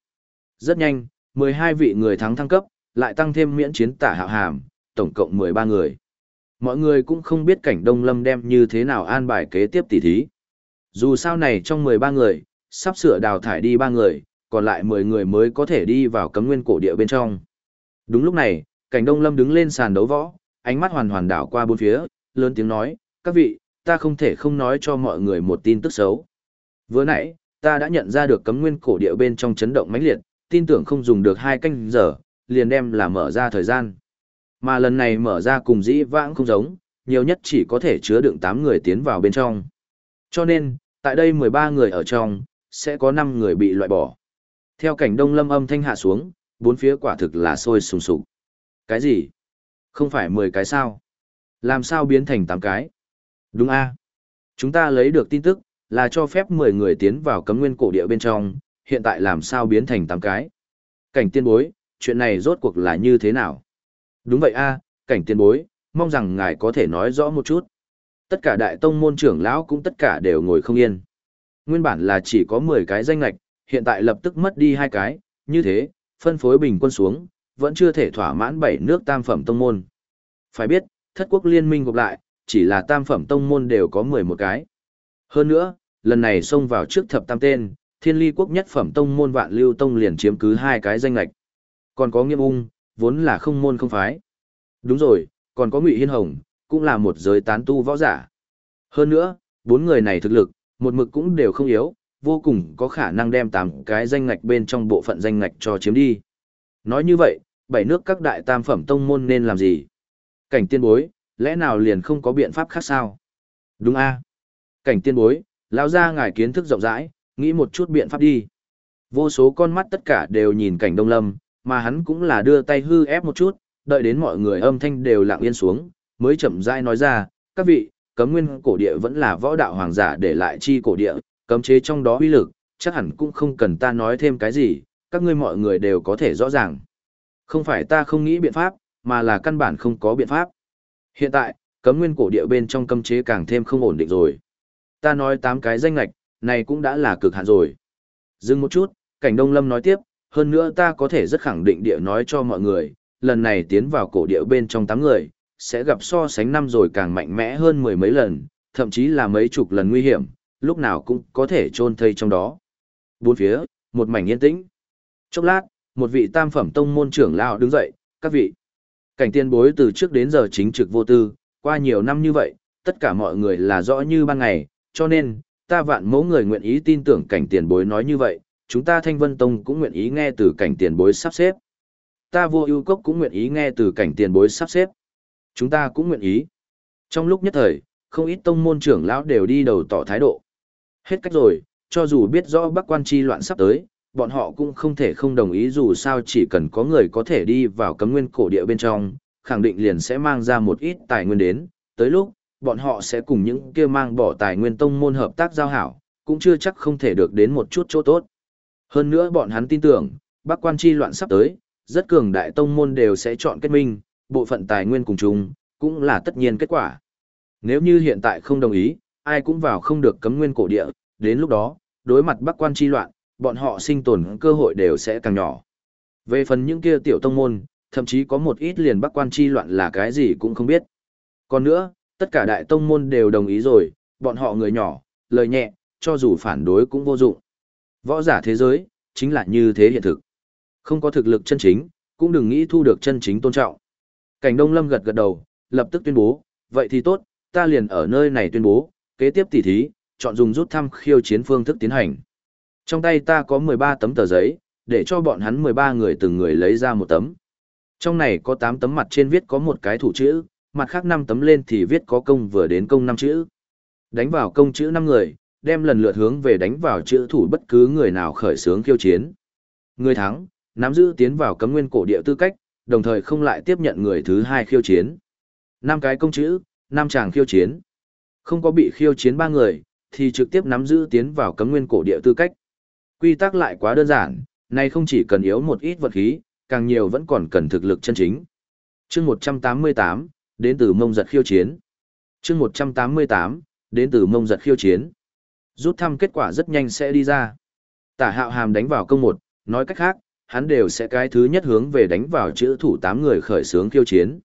Rất nhanh, 12 vị người thắng thăng cấp, lại tăng thêm miễn chiến tả hạo hàm, tổng cộng 13 người. Mọi người cũng không biết cảnh Đông Lâm đem như thế nào an bài kế tiếp tỷ thí. Dù sao này trong 13 người, sắp sửa đào thải đi ba người, còn lại 10 người mới có thể đi vào cấm nguyên cổ địa bên trong. Đúng lúc này, cảnh Đông Lâm đứng lên sàn đấu võ, ánh mắt hoàn hoàn đảo qua bốn phía, lớn tiếng nói, các vị, ta không thể không nói cho mọi người một tin tức xấu. Vừa nãy, ta đã nhận ra được cấm nguyên cổ địa bên trong chấn động mãnh liệt, tin tưởng không dùng được hai canh giờ, liền đem là mở ra thời gian. Mà lần này mở ra cùng dĩ vãng không giống, nhiều nhất chỉ có thể chứa đựng 8 người tiến vào bên trong. Cho nên, tại đây 13 người ở trong, sẽ có 5 người bị loại bỏ. Theo cảnh đông lâm âm thanh hạ xuống, bốn phía quả thực là sôi sùng sục. Cái gì? Không phải 10 cái sao? Làm sao biến thành 8 cái? Đúng a Chúng ta lấy được tin tức, là cho phép 10 người tiến vào cấm nguyên cổ địa bên trong, hiện tại làm sao biến thành 8 cái? Cảnh tiên bối, chuyện này rốt cuộc là như thế nào? Đúng vậy a cảnh tiên bối, mong rằng ngài có thể nói rõ một chút. Tất cả đại tông môn trưởng lão cũng tất cả đều ngồi không yên. Nguyên bản là chỉ có 10 cái danh lạch, hiện tại lập tức mất đi hai cái, như thế, phân phối bình quân xuống, vẫn chưa thể thỏa mãn bảy nước tam phẩm tông môn. Phải biết, thất quốc liên minh gộp lại, chỉ là tam phẩm tông môn đều có 11 cái. Hơn nữa, lần này xông vào trước thập tam tên, thiên ly quốc nhất phẩm tông môn vạn lưu tông liền chiếm cứ hai cái danh lệch. Còn có nghiêm ung, vốn là không môn không phái. Đúng rồi, còn có ngụy hiên hồng, cũng là một giới tán tu võ giả. Hơn nữa, bốn người này thực lực, một mực cũng đều không yếu, vô cùng có khả năng đem tám cái danh ngạch bên trong bộ phận danh ngạch cho chiếm đi. Nói như vậy, bảy nước các đại tam phẩm tông môn nên làm gì? Cảnh tiên bối, lẽ nào liền không có biện pháp khác sao? Đúng a Cảnh tiên bối, lão ra ngài kiến thức rộng rãi, nghĩ một chút biện pháp đi. Vô số con mắt tất cả đều nhìn cảnh đông lâm, mà hắn cũng là đưa tay hư ép một chút, đợi đến mọi người âm thanh đều lặng yên xuống, mới chậm rãi nói ra, các vị, cấm nguyên cổ địa vẫn là võ đạo hoàng giả để lại chi cổ địa, cấm chế trong đó uy lực, chắc hẳn cũng không cần ta nói thêm cái gì, các ngươi mọi người đều có thể rõ ràng. Không phải ta không nghĩ biện pháp, mà là căn bản không có biện pháp. Hiện tại, cấm nguyên cổ địa bên trong cấm chế càng thêm không ổn định rồi. Ta nói tám cái danh lạch, này cũng đã là cực hạn rồi. Dừng một chút, cảnh đông lâm nói tiếp, hơn nữa ta có thể rất khẳng định địa nói cho mọi người, lần này tiến vào cổ địa bên trong tám người, sẽ gặp so sánh năm rồi càng mạnh mẽ hơn mười mấy lần, thậm chí là mấy chục lần nguy hiểm, lúc nào cũng có thể chôn thây trong đó. Bốn phía, một mảnh yên tĩnh. Chốc lát, một vị tam phẩm tông môn trưởng lão đứng dậy, các vị. Cảnh tiên bối từ trước đến giờ chính trực vô tư, qua nhiều năm như vậy, tất cả mọi người là rõ như ban ngày, cho nên, ta vạn mẫu người nguyện ý tin tưởng cảnh tiền bối nói như vậy, chúng ta Thanh Vân Tông cũng nguyện ý nghe từ cảnh tiền bối sắp xếp. Ta vô ưu cốc cũng nguyện ý nghe từ cảnh tiền bối sắp xếp. Chúng ta cũng nguyện ý. Trong lúc nhất thời, không ít tông môn trưởng lão đều đi đầu tỏ thái độ. Hết cách rồi, cho dù biết rõ Bắc Quan Chi loạn sắp tới, bọn họ cũng không thể không đồng ý dù sao chỉ cần có người có thể đi vào cấm nguyên cổ địa bên trong, khẳng định liền sẽ mang ra một ít tài nguyên đến, tới lúc, bọn họ sẽ cùng những kia mang bỏ tài nguyên tông môn hợp tác giao hảo, cũng chưa chắc không thể được đến một chút chỗ tốt. Hơn nữa bọn hắn tin tưởng, Bắc Quan Chi loạn sắp tới, rất cường đại tông môn đều sẽ chọn kết minh, bộ phận tài nguyên cùng chung, cũng là tất nhiên kết quả. Nếu như hiện tại không đồng ý, ai cũng vào không được cấm nguyên cổ địa, đến lúc đó, đối mặt Bắc Quan Chi loạn, bọn họ sinh tồn cơ hội đều sẽ càng nhỏ. Về phần những kia tiểu tông môn, thậm chí có một ít liền Bắc Quan Chi loạn là cái gì cũng không biết. Còn nữa, tất cả đại tông môn đều đồng ý rồi, bọn họ người nhỏ, lời nhẹ, cho dù phản đối cũng vô dụng. Võ giả thế giới, chính là như thế hiện thực. Không có thực lực chân chính, cũng đừng nghĩ thu được chân chính tôn trọng. Cảnh Đông Lâm gật gật đầu, lập tức tuyên bố, vậy thì tốt, ta liền ở nơi này tuyên bố, kế tiếp tỉ thí, chọn dùng rút thăm khiêu chiến phương thức tiến hành. Trong tay ta có 13 tấm tờ giấy, để cho bọn hắn 13 người từng người lấy ra một tấm. Trong này có 8 tấm mặt trên viết có một cái thủ chữ, mặt khác 5 tấm lên thì viết có công vừa đến công 5 chữ. Đánh vào công chữ 5 người, đem lần lượt hướng về đánh vào chữ thủ bất cứ người nào khởi xướng khiêu chiến. Người thắng, nắm giữ tiến vào cấm nguyên cổ địa tư cách, đồng thời không lại tiếp nhận người thứ hai khiêu chiến. Năm cái công chữ, năm chàng khiêu chiến. Không có bị khiêu chiến ba người, thì trực tiếp nắm giữ tiến vào cấm nguyên cổ địa tư cách. Quy tắc lại quá đơn giản, này không chỉ cần yếu một ít vật khí, càng nhiều vẫn còn cần thực lực chân chính. Chương 188, đến từ mông giật khiêu chiến. Chương 188, đến từ mông giật khiêu chiến. Rút thăm kết quả rất nhanh sẽ đi ra. Tả hạo hàm đánh vào công một, nói cách khác, hắn đều sẽ cái thứ nhất hướng về đánh vào chữ thủ 8 người khởi xướng khiêu chiến.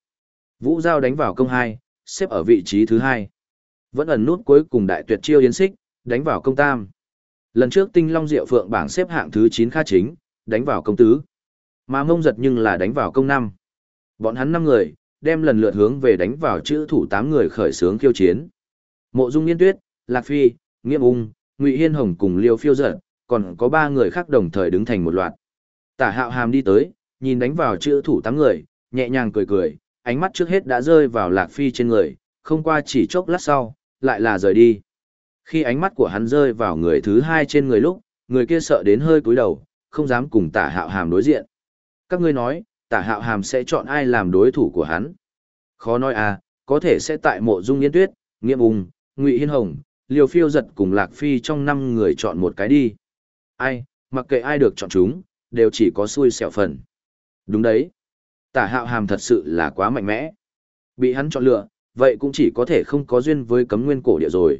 Vũ Giao đánh vào công 2, xếp ở vị trí thứ 2. Vẫn ẩn nút cuối cùng đại tuyệt chiêu yến xích, đánh vào công tam. Lần trước tinh long diệu phượng bảng xếp hạng thứ 9 kha chính, đánh vào công tứ. Mà mông giật nhưng là đánh vào công 5. Bọn hắn 5 người, đem lần lượt hướng về đánh vào chữ thủ 8 người khởi xướng khiêu chiến. Mộ Dung Yên Tuyết, Lạc Phi, Nghiêm Ung, Ngụy Hiên Hồng cùng Liêu Phiêu Giật, còn có ba người khác đồng thời đứng thành một loạt. Tả Hạo Hàm đi tới, nhìn đánh vào chữ thủ tám người, nhẹ nhàng cười cười, ánh mắt trước hết đã rơi vào Lạc Phi trên người, không qua chỉ chốc lát sau, lại là rời đi. Khi ánh mắt của hắn rơi vào người thứ hai trên người lúc, người kia sợ đến hơi cúi đầu, không dám cùng tả hạo hàm đối diện. Các ngươi nói, tả hạo hàm sẽ chọn ai làm đối thủ của hắn? Khó nói à, có thể sẽ tại mộ dung yên tuyết, nghiêm ung, ngụy hiên hồng, liều phiêu giật cùng lạc phi trong năm người chọn một cái đi. Ai, mặc kệ ai được chọn chúng, đều chỉ có xui xẻo phần. Đúng đấy. Tả hạo hàm thật sự là quá mạnh mẽ. Bị hắn chọn lựa, vậy cũng chỉ có thể không có duyên với cấm nguyên cổ địa rồi.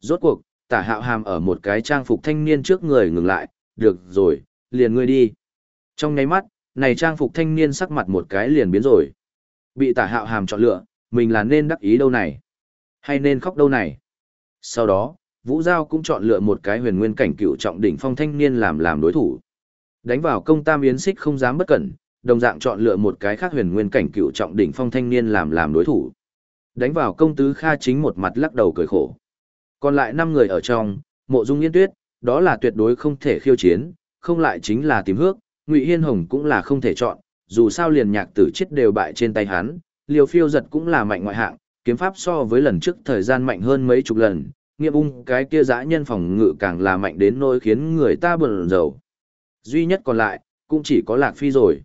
Rốt cuộc, tả hạo hàm ở một cái trang phục thanh niên trước người ngừng lại, được rồi, liền ngươi đi. Trong nháy mắt, này trang phục thanh niên sắc mặt một cái liền biến rồi. Bị tả hạo hàm chọn lựa, mình là nên đắc ý đâu này? Hay nên khóc đâu này? Sau đó, Vũ Giao cũng chọn lựa một cái huyền nguyên cảnh cựu trọng đỉnh phong thanh niên làm làm đối thủ. Đánh vào công tam yến xích không dám bất cẩn, đồng dạng chọn lựa một cái khác huyền nguyên cảnh cựu trọng đỉnh phong thanh niên làm làm đối thủ. Đánh vào công tứ kha chính một mặt lắc đầu cười khổ. Còn lại năm người ở trong, mộ dung yên tuyết, đó là tuyệt đối không thể khiêu chiến, không lại chính là tìm hước, ngụy hiên hồng cũng là không thể chọn, dù sao liền nhạc tử chết đều bại trên tay hắn, liều phiêu giật cũng là mạnh ngoại hạng, kiếm pháp so với lần trước thời gian mạnh hơn mấy chục lần, nghiêm ung cái kia dã nhân phòng ngự càng là mạnh đến nỗi khiến người ta bần dầu. Duy nhất còn lại, cũng chỉ có Lạc Phi rồi.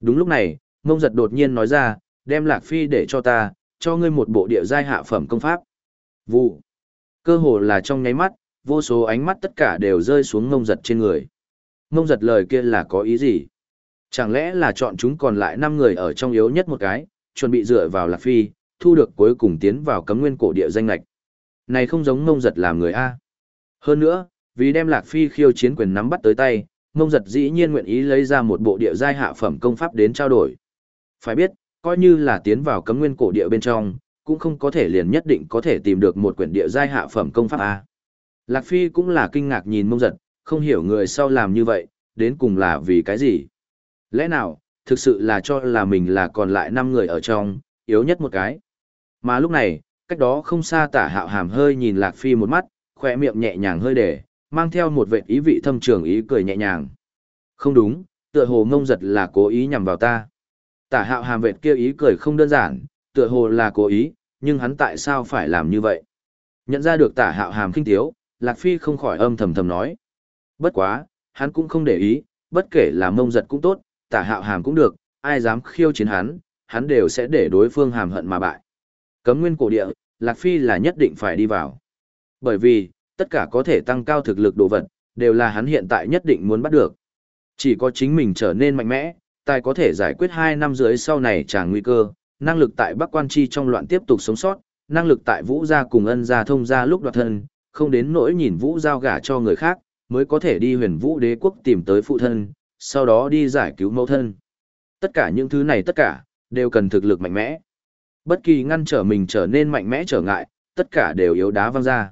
Đúng lúc này, mông giật đột nhiên nói ra, đem Lạc Phi để cho ta, cho ngươi một bộ địa giai hạ phẩm công pháp. Vụ. Cơ hồ là trong nháy mắt, vô số ánh mắt tất cả đều rơi xuống mông giật trên người. Mông giật lời kia là có ý gì? Chẳng lẽ là chọn chúng còn lại 5 người ở trong yếu nhất một cái, chuẩn bị dựa vào Lạc Phi, thu được cuối cùng tiến vào cấm nguyên cổ địa danh lệch. Này không giống mông giật làm người A. Hơn nữa, vì đem Lạc Phi khiêu chiến quyền nắm bắt tới tay, mông giật dĩ nhiên nguyện ý lấy ra một bộ địa giai hạ phẩm công pháp đến trao đổi. Phải biết, coi như là tiến vào cấm nguyên cổ địa bên trong, cũng không có thể liền nhất định có thể tìm được một quyển địa giai hạ phẩm công pháp A. Lạc Phi cũng là kinh ngạc nhìn mông giật, không hiểu người sau làm như vậy, đến cùng là vì cái gì. Lẽ nào, thực sự là cho là mình là còn lại 5 người ở trong, yếu nhất một cái. Mà lúc này, cách đó không xa tả hạo hàm hơi nhìn Lạc Phi một mắt, khỏe miệng nhẹ nhàng hơi để, mang theo một vệ ý vị thâm trường ý cười nhẹ nhàng. Không đúng, tựa hồ ngông giật là cố ý nhằm vào ta. Tả hạo hàm vệt kia ý cười không đơn giản, tựa hồ là cố ý, nhưng hắn tại sao phải làm như vậy? Nhận ra được tả hạo hàm khinh tiếu, Lạc Phi không khỏi âm thầm thầm nói. Bất quá, hắn cũng không để ý, bất kể là mông giật cũng tốt, tả hạo hàm cũng được, ai dám khiêu chiến hắn, hắn đều sẽ để đối phương hàm hận mà bại. Cấm nguyên cổ địa, Lạc Phi là nhất định phải đi vào. Bởi vì, tất cả có thể tăng cao thực lực đồ vật, đều là hắn hiện tại nhất định muốn bắt được. Chỉ có chính mình trở nên mạnh mẽ, tài có thể giải quyết 2 năm dưới sau này trả nguy cơ, năng lực tại Bắc Quan Chi trong loạn tiếp tục sống sót, năng lực tại Vũ gia cùng ân gia thông gia lúc đoạt thân, không đến nỗi nhìn Vũ giao gả cho người khác, mới có thể đi huyền Vũ đế quốc tìm tới phụ thân, sau đó đi giải cứu mẫu thân. Tất cả những thứ này tất cả, đều cần thực lực mạnh mẽ. Bất kỳ ngăn trở mình trở nên mạnh mẽ trở ngại, tất cả đều yếu đá văng ra.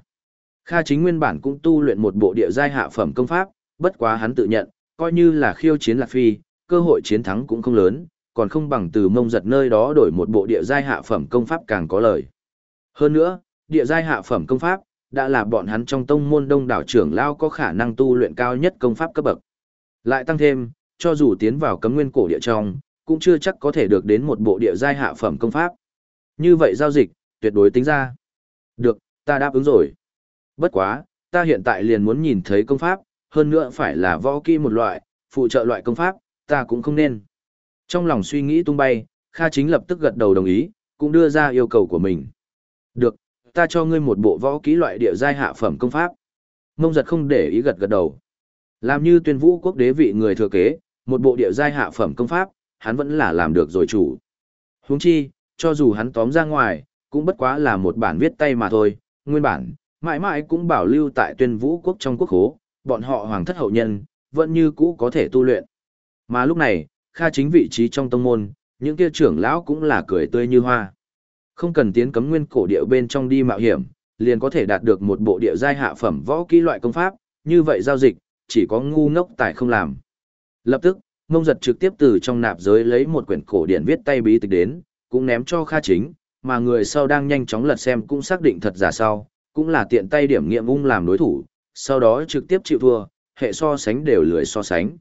Kha chính nguyên bản cũng tu luyện một bộ địa giai hạ phẩm công pháp, bất quá hắn tự nhận, coi như là khiêu chiến lạc phi, cơ hội chiến thắng cũng không lớn, còn không bằng từ mông giật nơi đó đổi một bộ địa giai hạ phẩm công pháp càng có lời. Hơn nữa, địa giai hạ phẩm công pháp, đã là bọn hắn trong tông môn đông đảo trưởng lao có khả năng tu luyện cao nhất công pháp cấp bậc. Lại tăng thêm, cho dù tiến vào cấm nguyên cổ địa trong, cũng chưa chắc có thể được đến một bộ địa giai hạ phẩm công pháp. Như vậy giao dịch, tuyệt đối tính ra. Được, ta đáp ứng rồi. Bất quá, ta hiện tại liền muốn nhìn thấy công pháp, hơn nữa phải là võ kỹ một loại, phụ trợ loại công pháp, ta cũng không nên. Trong lòng suy nghĩ tung bay, Kha Chính lập tức gật đầu đồng ý, cũng đưa ra yêu cầu của mình. Được, ta cho ngươi một bộ võ kỹ loại địa giai hạ phẩm công pháp. Mông giật không để ý gật gật đầu. Làm như tuyên vũ quốc đế vị người thừa kế, một bộ địa giai hạ phẩm công pháp, hắn vẫn là làm được rồi chủ. Huống chi, cho dù hắn tóm ra ngoài, cũng bất quá là một bản viết tay mà thôi, nguyên bản, mãi mãi cũng bảo lưu tại tuyên vũ quốc trong quốc hố, bọn họ hoàng thất hậu nhân, vẫn như cũ có thể tu luyện. Mà lúc này, kha chính vị trí trong tông môn, những kia trưởng lão cũng là cười tươi như hoa. Không cần tiến cấm nguyên cổ địa bên trong đi mạo hiểm, liền có thể đạt được một bộ địa giai hạ phẩm võ kỹ loại công pháp, như vậy giao dịch, chỉ có ngu ngốc tại không làm. Lập tức, mông giật trực tiếp từ trong nạp giới lấy một quyển cổ điển viết tay bí tịch đến, cũng ném cho Kha Chính, mà người sau đang nhanh chóng lật xem cũng xác định thật giả sau, cũng là tiện tay điểm nghiệm ung làm đối thủ, sau đó trực tiếp chịu thua, hệ so sánh đều lười so sánh.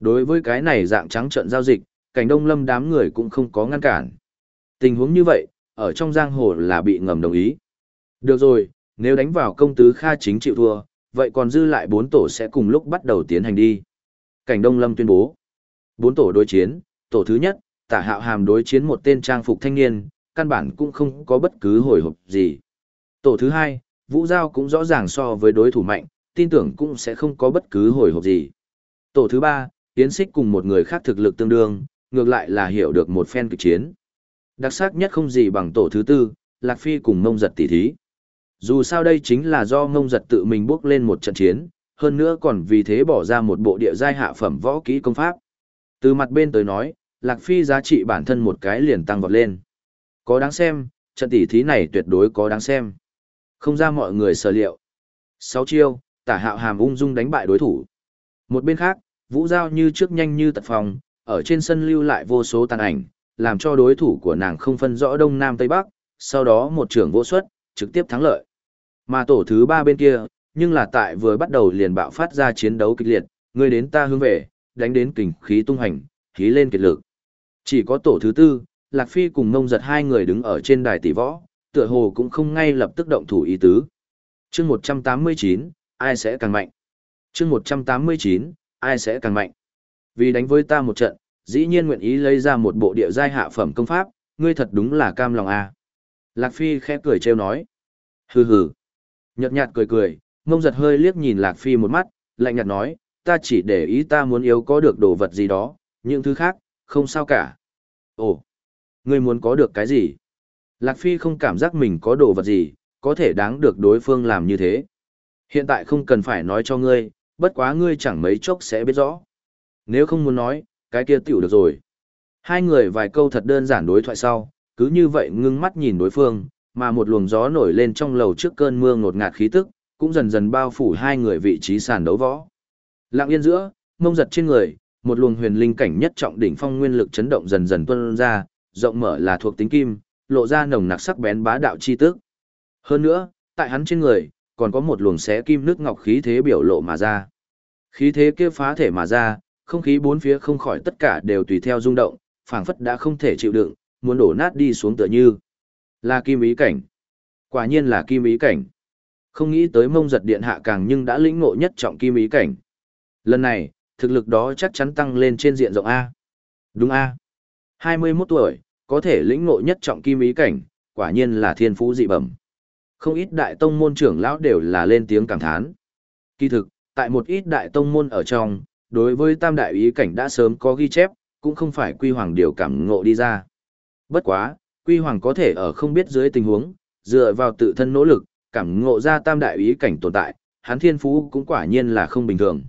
Đối với cái này dạng trắng trận giao dịch, cảnh đông lâm đám người cũng không có ngăn cản. Tình huống như vậy, ở trong giang hồ là bị ngầm đồng ý. Được rồi, nếu đánh vào công tứ Kha Chính chịu thua, vậy còn dư lại bốn tổ sẽ cùng lúc bắt đầu tiến hành đi. Cảnh Đông Lâm tuyên bố. Bốn tổ đối chiến, tổ thứ nhất, tả hạo hàm đối chiến một tên trang phục thanh niên, căn bản cũng không có bất cứ hồi hộp gì. Tổ thứ hai, Vũ Giao cũng rõ ràng so với đối thủ mạnh, tin tưởng cũng sẽ không có bất cứ hồi hộp gì. Tổ thứ ba, Yến Xích cùng một người khác thực lực tương đương, ngược lại là hiểu được một phen kịch chiến. Đặc sắc nhất không gì bằng tổ thứ tư, Lạc Phi cùng mông giật tỷ thí. Dù sao đây chính là do mông giật tự mình bước lên một trận chiến, hơn nữa còn vì thế bỏ ra một bộ địa giai hạ phẩm võ kỹ công pháp. Từ mặt bên tới nói, Lạc Phi giá trị bản thân một cái liền tăng vọt lên. Có đáng xem, trận tỷ thí này tuyệt đối có đáng xem. Không ra mọi người sở liệu. Sáu chiêu, tả hạo hàm ung dung đánh bại đối thủ. Một bên khác, Vũ Giao như trước nhanh như tật phòng, ở trên sân lưu lại vô số tàn ảnh, làm cho đối thủ của nàng không phân rõ đông nam tây bắc, sau đó một trưởng vô xuất, trực tiếp thắng lợi. Mà tổ thứ ba bên kia, nhưng là tại vừa bắt đầu liền bạo phát ra chiến đấu kịch liệt, người đến ta hướng về, đánh đến kình khí tung hành, khí lên kiệt lực. Chỉ có tổ thứ tư, Lạc Phi cùng Ngông Giật hai người đứng ở trên đài tỷ võ, tựa hồ cũng không ngay lập tức động thủ ý tứ. Chương 189, ai sẽ càng mạnh? Chương 189, ai sẽ càng mạnh? Vì đánh với ta một trận, dĩ nhiên nguyện ý lấy ra một bộ địa giai hạ phẩm công pháp, ngươi thật đúng là cam lòng a. À. Lạc Phi khẽ cười trêu nói. Hừ hừ. Nhật nhạt cười cười, mông giật hơi liếc nhìn Lạc Phi một mắt, lạnh nhạt nói, ta chỉ để ý ta muốn yếu có được đồ vật gì đó, những thứ khác, không sao cả. Ồ, ngươi muốn có được cái gì? Lạc Phi không cảm giác mình có đồ vật gì, có thể đáng được đối phương làm như thế. Hiện tại không cần phải nói cho ngươi, bất quá ngươi chẳng mấy chốc sẽ biết rõ. Nếu không muốn nói, cái kia tiểu được rồi. Hai người vài câu thật đơn giản đối thoại sau, cứ như vậy ngưng mắt nhìn đối phương, mà một luồng gió nổi lên trong lầu trước cơn mưa ngột ngạt khí tức, cũng dần dần bao phủ hai người vị trí sàn đấu võ. Lặng yên giữa, mông giật trên người, một luồng huyền linh cảnh nhất trọng đỉnh phong nguyên lực chấn động dần dần tuôn ra, rộng mở là thuộc tính kim, lộ ra nồng nặc sắc bén bá đạo chi tức. Hơn nữa, tại hắn trên người, còn có một luồng xé kim nước ngọc khí thế biểu lộ mà ra. Khí thế kia phá thể mà ra, không khí bốn phía không khỏi tất cả đều tùy theo rung động, phảng phất đã không thể chịu đựng, muốn đổ nát đi xuống tựa như. Là kim ý cảnh. Quả nhiên là kim ý cảnh. Không nghĩ tới mông giật điện hạ càng nhưng đã lĩnh ngộ nhất trọng kim ý cảnh. Lần này, thực lực đó chắc chắn tăng lên trên diện rộng A. Đúng A. 21 tuổi, có thể lĩnh ngộ nhất trọng kim ý cảnh, quả nhiên là thiên phú dị bẩm. Không ít đại tông môn trưởng lão đều là lên tiếng cảm thán. Kỳ thực, tại một ít đại tông môn ở trong, đối với tam đại ý cảnh đã sớm có ghi chép, cũng không phải quy hoàng điều cảm ngộ đi ra. Bất quá, quy hoàng có thể ở không biết dưới tình huống, dựa vào tự thân nỗ lực, cảm ngộ ra tam đại ý cảnh tồn tại, hắn thiên phú cũng quả nhiên là không bình thường.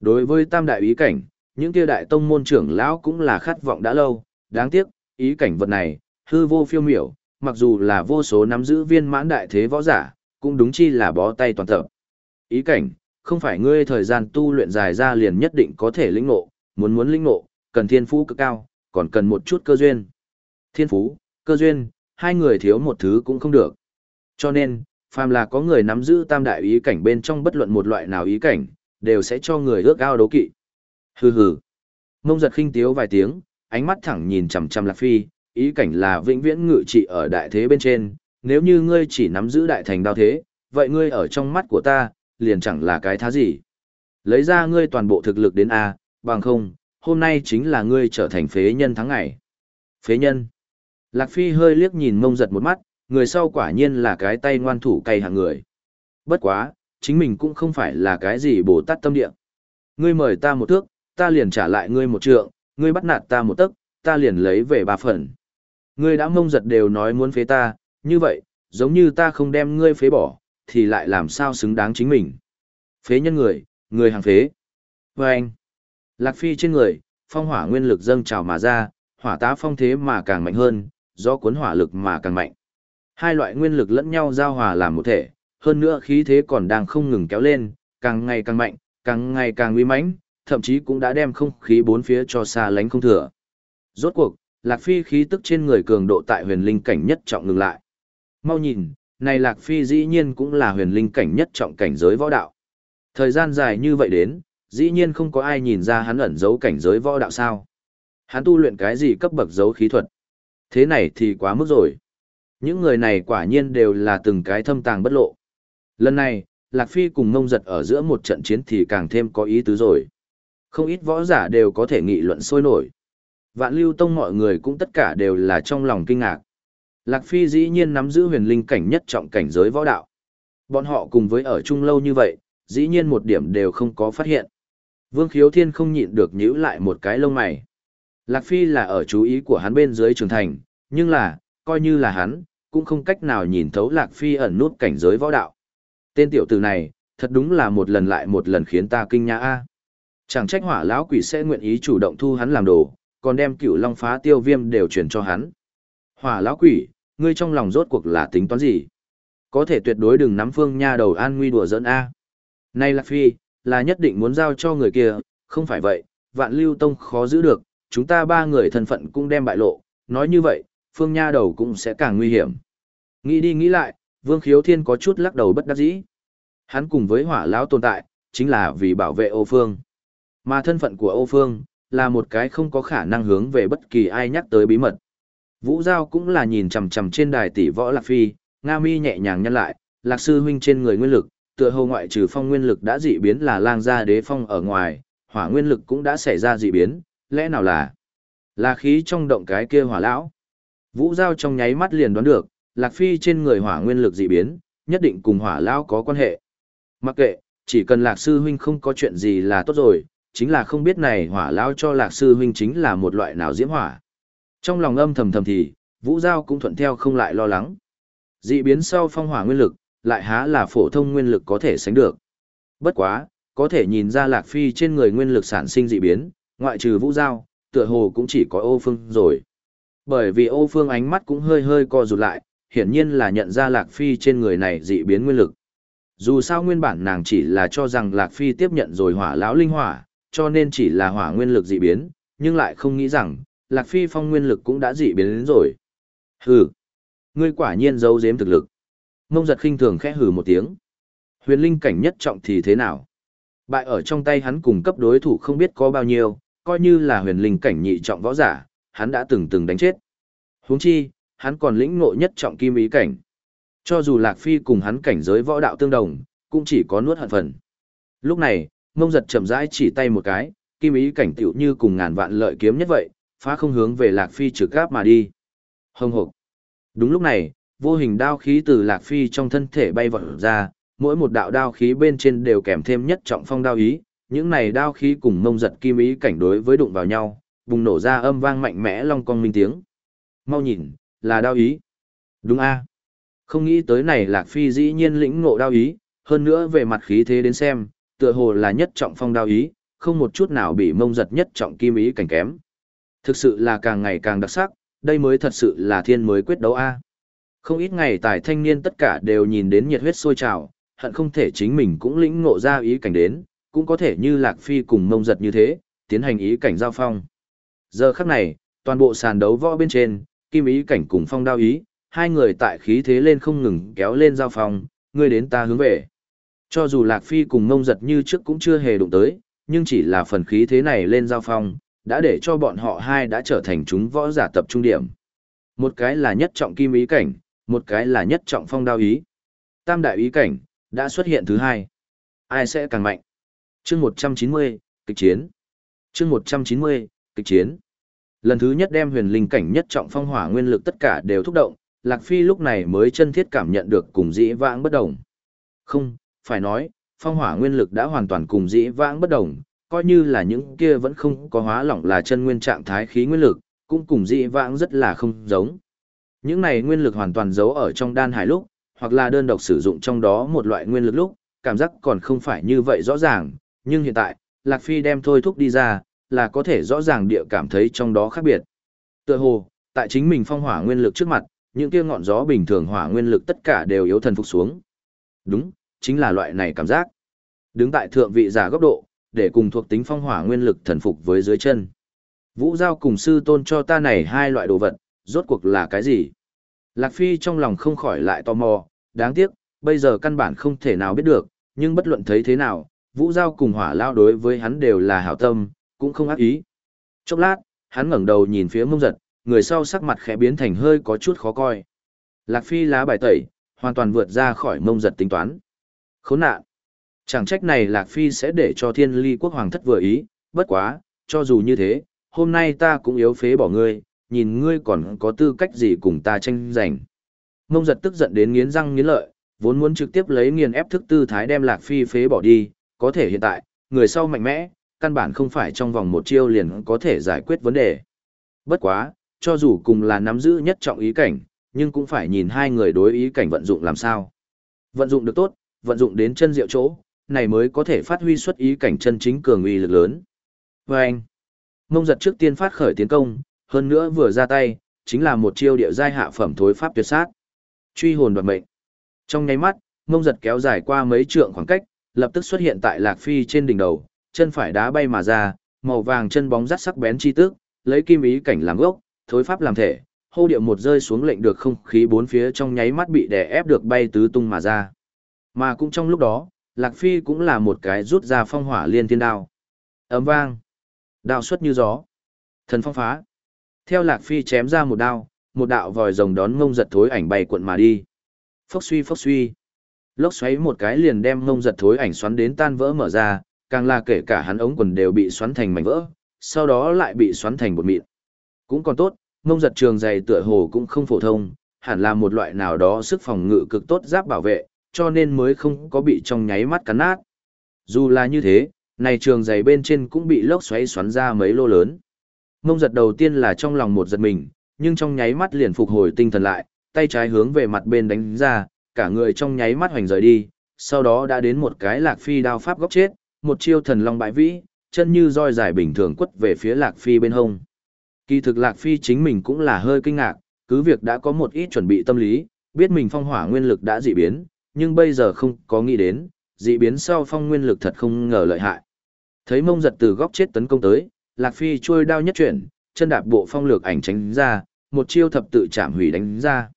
Đối với tam đại ý cảnh, những kia đại tông môn trưởng lão cũng là khát vọng đã lâu, đáng tiếc, ý cảnh vật này, hư vô phiêu miểu, mặc dù là vô số nắm giữ viên mãn đại thế võ giả, cũng đúng chi là bó tay toàn tập. Ý cảnh, không phải ngươi thời gian tu luyện dài ra liền nhất định có thể lĩnh ngộ, muốn muốn lĩnh ngộ, cần thiên phú cực cao, còn cần một chút cơ duyên. Thiên phú, cơ duyên, hai người thiếu một thứ cũng không được. Cho nên, phàm là có người nắm giữ tam đại ý cảnh bên trong bất luận một loại nào ý cảnh, đều sẽ cho người ước ao đấu kỵ. Hừ hừ. Mông giật khinh tiếu vài tiếng, ánh mắt thẳng nhìn chằm chằm Lạc Phi, ý cảnh là vĩnh viễn ngự trị ở đại thế bên trên, nếu như ngươi chỉ nắm giữ đại thành đao thế, vậy ngươi ở trong mắt của ta, liền chẳng là cái thá gì. Lấy ra ngươi toàn bộ thực lực đến A, bằng không, hôm nay chính là ngươi trở thành phế nhân tháng ngày. Phế nhân. Lạc Phi hơi liếc nhìn mông giật một mắt, người sau quả nhiên là cái tay ngoan thủ cay hạng người. Bất quá, chính mình cũng không phải là cái gì bồ tát tâm địa. Ngươi mời ta một thước, ta liền trả lại ngươi một trượng, ngươi bắt nạt ta một tấc, ta liền lấy về ba phần. Ngươi đã mông giật đều nói muốn phế ta, như vậy, giống như ta không đem ngươi phế bỏ, thì lại làm sao xứng đáng chính mình. Phế nhân người, người hàng phế. Và anh, Lạc Phi trên người, phong hỏa nguyên lực dâng trào mà ra, hỏa tá phong thế mà càng mạnh hơn, do cuốn hỏa lực mà càng mạnh. Hai loại nguyên lực lẫn nhau giao hòa làm một thể, hơn nữa khí thế còn đang không ngừng kéo lên, càng ngày càng mạnh, càng ngày càng uy mãnh, thậm chí cũng đã đem không khí bốn phía cho xa lánh không thừa. Rốt cuộc, Lạc Phi khí tức trên người cường độ tại huyền linh cảnh nhất trọng ngừng lại. Mau nhìn, này Lạc Phi dĩ nhiên cũng là huyền linh cảnh nhất trọng cảnh giới võ đạo. Thời gian dài như vậy đến, dĩ nhiên không có ai nhìn ra hắn ẩn giấu cảnh giới võ đạo sao. Hắn tu luyện cái gì cấp bậc giấu khí thuật. Thế này thì quá mức rồi. Những người này quả nhiên đều là từng cái thâm tàng bất lộ. Lần này, Lạc Phi cùng ngông giật ở giữa một trận chiến thì càng thêm có ý tứ rồi. Không ít võ giả đều có thể nghị luận sôi nổi. Vạn lưu tông mọi người cũng tất cả đều là trong lòng kinh ngạc. Lạc Phi dĩ nhiên nắm giữ huyền linh cảnh nhất trọng cảnh giới võ đạo. Bọn họ cùng với ở chung lâu như vậy, dĩ nhiên một điểm đều không có phát hiện. Vương Khiếu Thiên không nhịn được nhíu lại một cái lông mày. Lạc Phi là ở chú ý của hắn bên dưới trường thành, nhưng là, coi như là hắn, cũng không cách nào nhìn thấu Lạc Phi ẩn nút cảnh giới võ đạo. Tên tiểu tử này, thật đúng là một lần lại một lần khiến ta kinh nhã a. Chẳng trách hỏa lão quỷ sẽ nguyện ý chủ động thu hắn làm đồ, còn đem cựu long phá tiêu viêm đều chuyển cho hắn. Hỏa lão quỷ, ngươi trong lòng rốt cuộc là tính toán gì? Có thể tuyệt đối đừng nắm phương nha đầu an nguy đùa dẫn a. Nay Lạc Phi, là nhất định muốn giao cho người kia, không phải vậy, vạn lưu tông khó giữ được, chúng ta ba người thân phận cũng đem bại lộ, nói như vậy, phương nha đầu cũng sẽ càng nguy hiểm. Nghĩ đi nghĩ lại, vương khiếu thiên có chút lắc đầu bất đắc dĩ. Hắn cùng với hỏa lão tồn tại, chính là vì bảo vệ Âu Phương. Mà thân phận của Âu Phương, là một cái không có khả năng hướng về bất kỳ ai nhắc tới bí mật. Vũ Giao cũng là nhìn chằm chằm trên đài tỷ võ Lạc Phi, Nga mi nhẹ nhàng nhăn lại, Lạc Sư huynh trên người nguyên lực, tựa hồ ngoại trừ phong nguyên lực đã dị biến là lang gia đế phong ở ngoài, hỏa nguyên lực cũng đã xảy ra dị biến, lẽ nào là là khí trong động cái kia hỏa lão? Vũ Giao trong nháy mắt liền đoán được, Lạc Phi trên người hỏa nguyên lực dị biến, nhất định cùng hỏa lão có quan hệ. Mặc kệ, chỉ cần Lạc Sư huynh không có chuyện gì là tốt rồi, chính là không biết này hỏa lão cho Lạc Sư huynh chính là một loại nào diễm hỏa. Trong lòng âm thầm thầm thì, Vũ Giao cũng thuận theo không lại lo lắng. Dị biến sau phong hỏa nguyên lực, lại há là phổ thông nguyên lực có thể sánh được. Bất quá, có thể nhìn ra Lạc Phi trên người nguyên lực sản sinh dị biến, ngoại trừ Vũ Giao, tựa hồ cũng chỉ có ô phương rồi. Bởi vì ô phương ánh mắt cũng hơi hơi co rụt lại, hiển nhiên là nhận ra Lạc Phi trên người này dị biến nguyên lực. Dù sao nguyên bản nàng chỉ là cho rằng Lạc Phi tiếp nhận rồi hỏa lão linh hỏa, cho nên chỉ là hỏa nguyên lực dị biến, nhưng lại không nghĩ rằng, Lạc Phi phong nguyên lực cũng đã dị biến đến rồi. Hừ, ngươi quả nhiên giấu giếm thực lực. Mông giật khinh thường khẽ hừ một tiếng. Huyền linh cảnh nhất trọng thì thế nào? Bại ở trong tay hắn cùng cấp đối thủ không biết có bao nhiêu, coi như là huyền linh cảnh nhị trọng võ giả, hắn đã từng từng đánh chết. Huống chi, hắn còn lĩnh ngộ nhất trọng kim ý cảnh. Cho dù Lạc Phi cùng hắn cảnh giới võ đạo tương đồng, cũng chỉ có nuốt hận phần. Lúc này, mông giật chậm rãi chỉ tay một cái, kim ý cảnh tiểu như cùng ngàn vạn lợi kiếm nhất vậy, phá không hướng về Lạc Phi trực gáp mà đi. Hồng hộc. Đúng lúc này, vô hình đao khí từ Lạc Phi trong thân thể bay vọt ra, mỗi một đạo đao khí bên trên đều kèm thêm nhất trọng phong đao ý, những này đao khí cùng mông giật kim ý cảnh đối với đụng vào nhau, bùng nổ ra âm vang mạnh mẽ long cong minh tiếng. Mau nhìn, là đao ý. Đúng a Không nghĩ tới này Lạc Phi dĩ nhiên lĩnh ngộ đao ý, hơn nữa về mặt khí thế đến xem, tựa hồ là nhất trọng phong đao ý, không một chút nào bị mông giật nhất trọng kim ý cảnh kém. Thực sự là càng ngày càng đặc sắc, đây mới thật sự là thiên mới quyết đấu A. Không ít ngày tài thanh niên tất cả đều nhìn đến nhiệt huyết sôi trào, hận không thể chính mình cũng lĩnh ngộ ra ý cảnh đến, cũng có thể như Lạc Phi cùng mông giật như thế, tiến hành ý cảnh giao phong. Giờ khắc này, toàn bộ sàn đấu võ bên trên, kim ý cảnh cùng phong đao ý, hai người tại khí thế lên không ngừng kéo lên giao phong, Ngươi đến ta hướng về. Cho dù Lạc Phi cùng ngông giật như trước cũng chưa hề đụng tới, nhưng chỉ là phần khí thế này lên giao phong, đã để cho bọn họ hai đã trở thành chúng võ giả tập trung điểm. Một cái là nhất trọng kim ý cảnh, một cái là nhất trọng phong đao ý. Tam đại ý cảnh, đã xuất hiện thứ hai. Ai sẽ càng mạnh? chương 190, kịch chiến. chương 190, kịch chiến. Lần thứ nhất đem huyền linh cảnh nhất trọng phong hỏa nguyên lực tất cả đều thúc động, Lạc Phi lúc này mới chân thiết cảm nhận được cùng dĩ vãng bất đồng. Không, phải nói, phong hỏa nguyên lực đã hoàn toàn cùng dĩ vãng bất đồng, coi như là những kia vẫn không có hóa lỏng là chân nguyên trạng thái khí nguyên lực, cũng cùng dĩ vãng rất là không giống. Những này nguyên lực hoàn toàn giấu ở trong đan hải lúc, hoặc là đơn độc sử dụng trong đó một loại nguyên lực lúc, cảm giác còn không phải như vậy rõ ràng, nhưng hiện tại, Lạc Phi đem thôi thúc đi ra, là có thể rõ ràng địa cảm thấy trong đó khác biệt. Tựa hồ, tại chính mình phong hỏa nguyên lực trước mặt, những kia ngọn gió bình thường hỏa nguyên lực tất cả đều yếu thần phục xuống. Đúng, chính là loại này cảm giác. Đứng tại thượng vị giả góc độ, để cùng thuộc tính phong hỏa nguyên lực thần phục với dưới chân. Vũ Giao cùng sư tôn cho ta này hai loại đồ vật, rốt cuộc là cái gì? Lạc Phi trong lòng không khỏi lại tò mò, đáng tiếc, bây giờ căn bản không thể nào biết được, nhưng bất luận thấy thế nào, Vũ Giao cùng hỏa lao đối với hắn đều là hảo tâm, cũng không ác ý. Chốc lát, hắn ngẩng đầu nhìn phía mông giật, người sau sắc mặt khẽ biến thành hơi có chút khó coi. Lạc Phi lá bài tẩy, hoàn toàn vượt ra khỏi mông giật tính toán. Khốn nạn! Chẳng trách này Lạc Phi sẽ để cho thiên ly quốc hoàng thất vừa ý, bất quá, cho dù như thế, hôm nay ta cũng yếu phế bỏ ngươi, nhìn ngươi còn có tư cách gì cùng ta tranh giành. Mông giật tức giận đến nghiến răng nghiến lợi, vốn muốn trực tiếp lấy nghiền ép thức tư thái đem Lạc Phi phế bỏ đi, có thể hiện tại, người sau mạnh mẽ, căn bản không phải trong vòng một chiêu liền có thể giải quyết vấn đề. Bất quá, cho dù cùng là nắm giữ nhất trọng ý cảnh, nhưng cũng phải nhìn hai người đối ý cảnh vận dụng làm sao. Vận dụng được tốt, vận dụng đến chân diệu chỗ, này mới có thể phát huy xuất ý cảnh chân chính cường uy lực lớn. Và anh, mông giật trước tiên phát khởi tiến công, hơn nữa vừa ra tay, chính là một chiêu địa giai hạ phẩm thối pháp tuyệt sát. Truy hồn đoạt mệnh. Trong nháy mắt, mông giật kéo dài qua mấy trượng khoảng cách, lập tức xuất hiện tại Lạc Phi trên đỉnh đầu, chân phải đá bay mà ra, màu vàng chân bóng rắt sắc bén chi tức, lấy kim ý cảnh làm gốc, thối pháp làm thể, hô điệu một rơi xuống lệnh được không khí bốn phía trong nháy mắt bị đè ép được bay tứ tung mà ra. Mà cũng trong lúc đó, Lạc Phi cũng là một cái rút ra phong hỏa liên thiên đao. Ấm vang. Đao xuất như gió. Thần phong phá. Theo Lạc Phi chém ra một đao, một đạo vòi rồng đón ngông giật thối ảnh bay cuộn mà đi. Phốc suy phốc suy. Lốc xoáy một cái liền đem ngông giật thối ảnh xoắn đến tan vỡ mở ra, càng là kể cả hắn ống quần đều bị xoắn thành mảnh vỡ, sau đó lại bị xoắn thành bột mịn. Cũng còn tốt, mông giật trường dày tựa hồ cũng không phổ thông, hẳn là một loại nào đó sức phòng ngự cực tốt giáp bảo vệ, cho nên mới không có bị trong nháy mắt cắn nát. Dù là như thế, này trường dày bên trên cũng bị lốc xoáy xoắn ra mấy lô lớn. Mông giật đầu tiên là trong lòng một giật mình, nhưng trong nháy mắt liền phục hồi tinh thần lại, tay trái hướng về mặt bên đánh ra, cả người trong nháy mắt hoành rời đi, sau đó đã đến một cái lạc phi đao pháp góc chết, một chiêu thần long bại vĩ, chân như roi dài bình thường quất về phía lạc phi bên hông. Kỳ thực lạc phi chính mình cũng là hơi kinh ngạc, cứ việc đã có một ít chuẩn bị tâm lý, biết mình phong hỏa nguyên lực đã dị biến, nhưng bây giờ không có nghĩ đến, dị biến sau phong nguyên lực thật không ngờ lợi hại. Thấy mông giật từ góc chết tấn công tới, Lạc Phi trôi đao nhất chuyển, chân đạp bộ phong lược ảnh tránh ra, một chiêu thập tự chạm hủy đánh ra.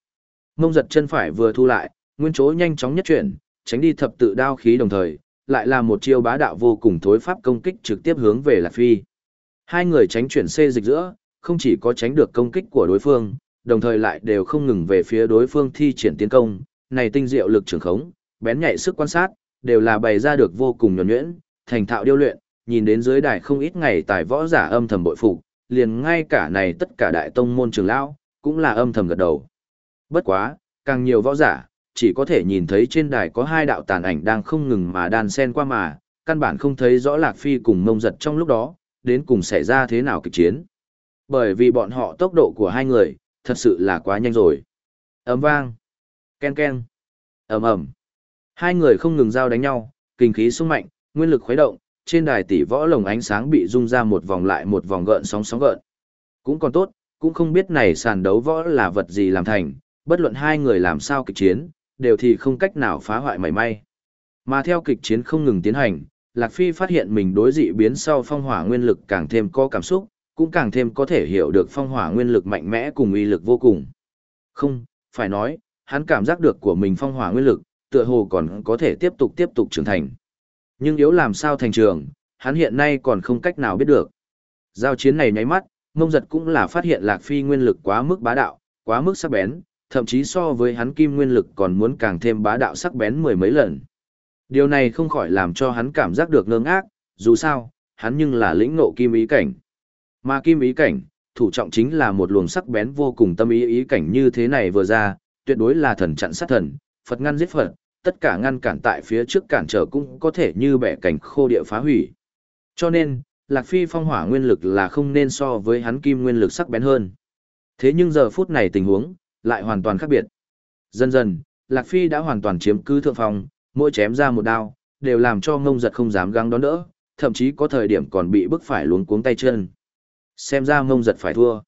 Mông giật chân phải vừa thu lại, nguyên chỗ nhanh chóng nhất chuyển, tránh đi thập tự đao khí đồng thời, lại là một chiêu bá đạo vô cùng thối pháp công kích trực tiếp hướng về Lạc Phi. Hai người tránh chuyển xê dịch giữa, không chỉ có tránh được công kích của đối phương, đồng thời lại đều không ngừng về phía đối phương thi triển tiến công, này tinh diệu lực trường khống, bén nhạy sức quan sát, đều là bày ra được vô cùng nhuần nhuyễn, thành thạo điêu luyện, nhìn đến dưới đài không ít ngày tài võ giả âm thầm bội phục, liền ngay cả này tất cả đại tông môn trường lão cũng là âm thầm gật đầu. Bất quá, càng nhiều võ giả, chỉ có thể nhìn thấy trên đài có hai đạo tàn ảnh đang không ngừng mà đan sen qua mà, căn bản không thấy rõ Lạc Phi cùng mông giật trong lúc đó, đến cùng xảy ra thế nào kịch chiến. Bởi vì bọn họ tốc độ của hai người, thật sự là quá nhanh rồi. Ấm vang. Ken ken. ầm ầm. Hai người không ngừng giao đánh nhau, kinh khí sung mạnh, nguyên lực khuấy động, trên đài tỷ võ lồng ánh sáng bị rung ra một vòng lại một vòng gợn sóng sóng gợn. Cũng còn tốt, cũng không biết này sàn đấu võ là vật gì làm thành, bất luận hai người làm sao kịch chiến, đều thì không cách nào phá hoại mảy may. Mà theo kịch chiến không ngừng tiến hành, Lạc Phi phát hiện mình đối dị biến sau phong hỏa nguyên lực càng thêm có cảm xúc, cũng càng thêm có thể hiểu được phong hỏa nguyên lực mạnh mẽ cùng uy lực vô cùng. Không, phải nói, hắn cảm giác được của mình phong hỏa nguyên lực, tựa hồ còn có thể tiếp tục tiếp tục trưởng thành. Nhưng yếu làm sao thành trường, hắn hiện nay còn không cách nào biết được. Giao chiến này nháy mắt, mông giật cũng là phát hiện Lạc Phi nguyên lực quá mức bá đạo, quá mức sắc bén, thậm chí so với hắn kim nguyên lực còn muốn càng thêm bá đạo sắc bén mười mấy lần. Điều này không khỏi làm cho hắn cảm giác được ngơ ngác, dù sao, hắn nhưng là lĩnh ngộ kim ý cảnh. Mà kim ý cảnh, thủ trọng chính là một luồng sắc bén vô cùng tâm ý ý cảnh như thế này vừa ra, tuyệt đối là thần chặn sát thần, Phật ngăn giết Phật, tất cả ngăn cản tại phía trước cản trở cũng có thể như bẻ cảnh khô địa phá hủy. Cho nên, Lạc Phi phong hỏa nguyên lực là không nên so với hắn kim nguyên lực sắc bén hơn. Thế nhưng giờ phút này tình huống, lại hoàn toàn khác biệt. Dần dần, Lạc Phi đã hoàn toàn chiếm cứ thượng phòng, mỗi chém ra một đao, đều làm cho ngông giật không dám găng đón đỡ, thậm chí có thời điểm còn bị bức phải luống cuống tay chân. Xem ra ngông giật phải thua.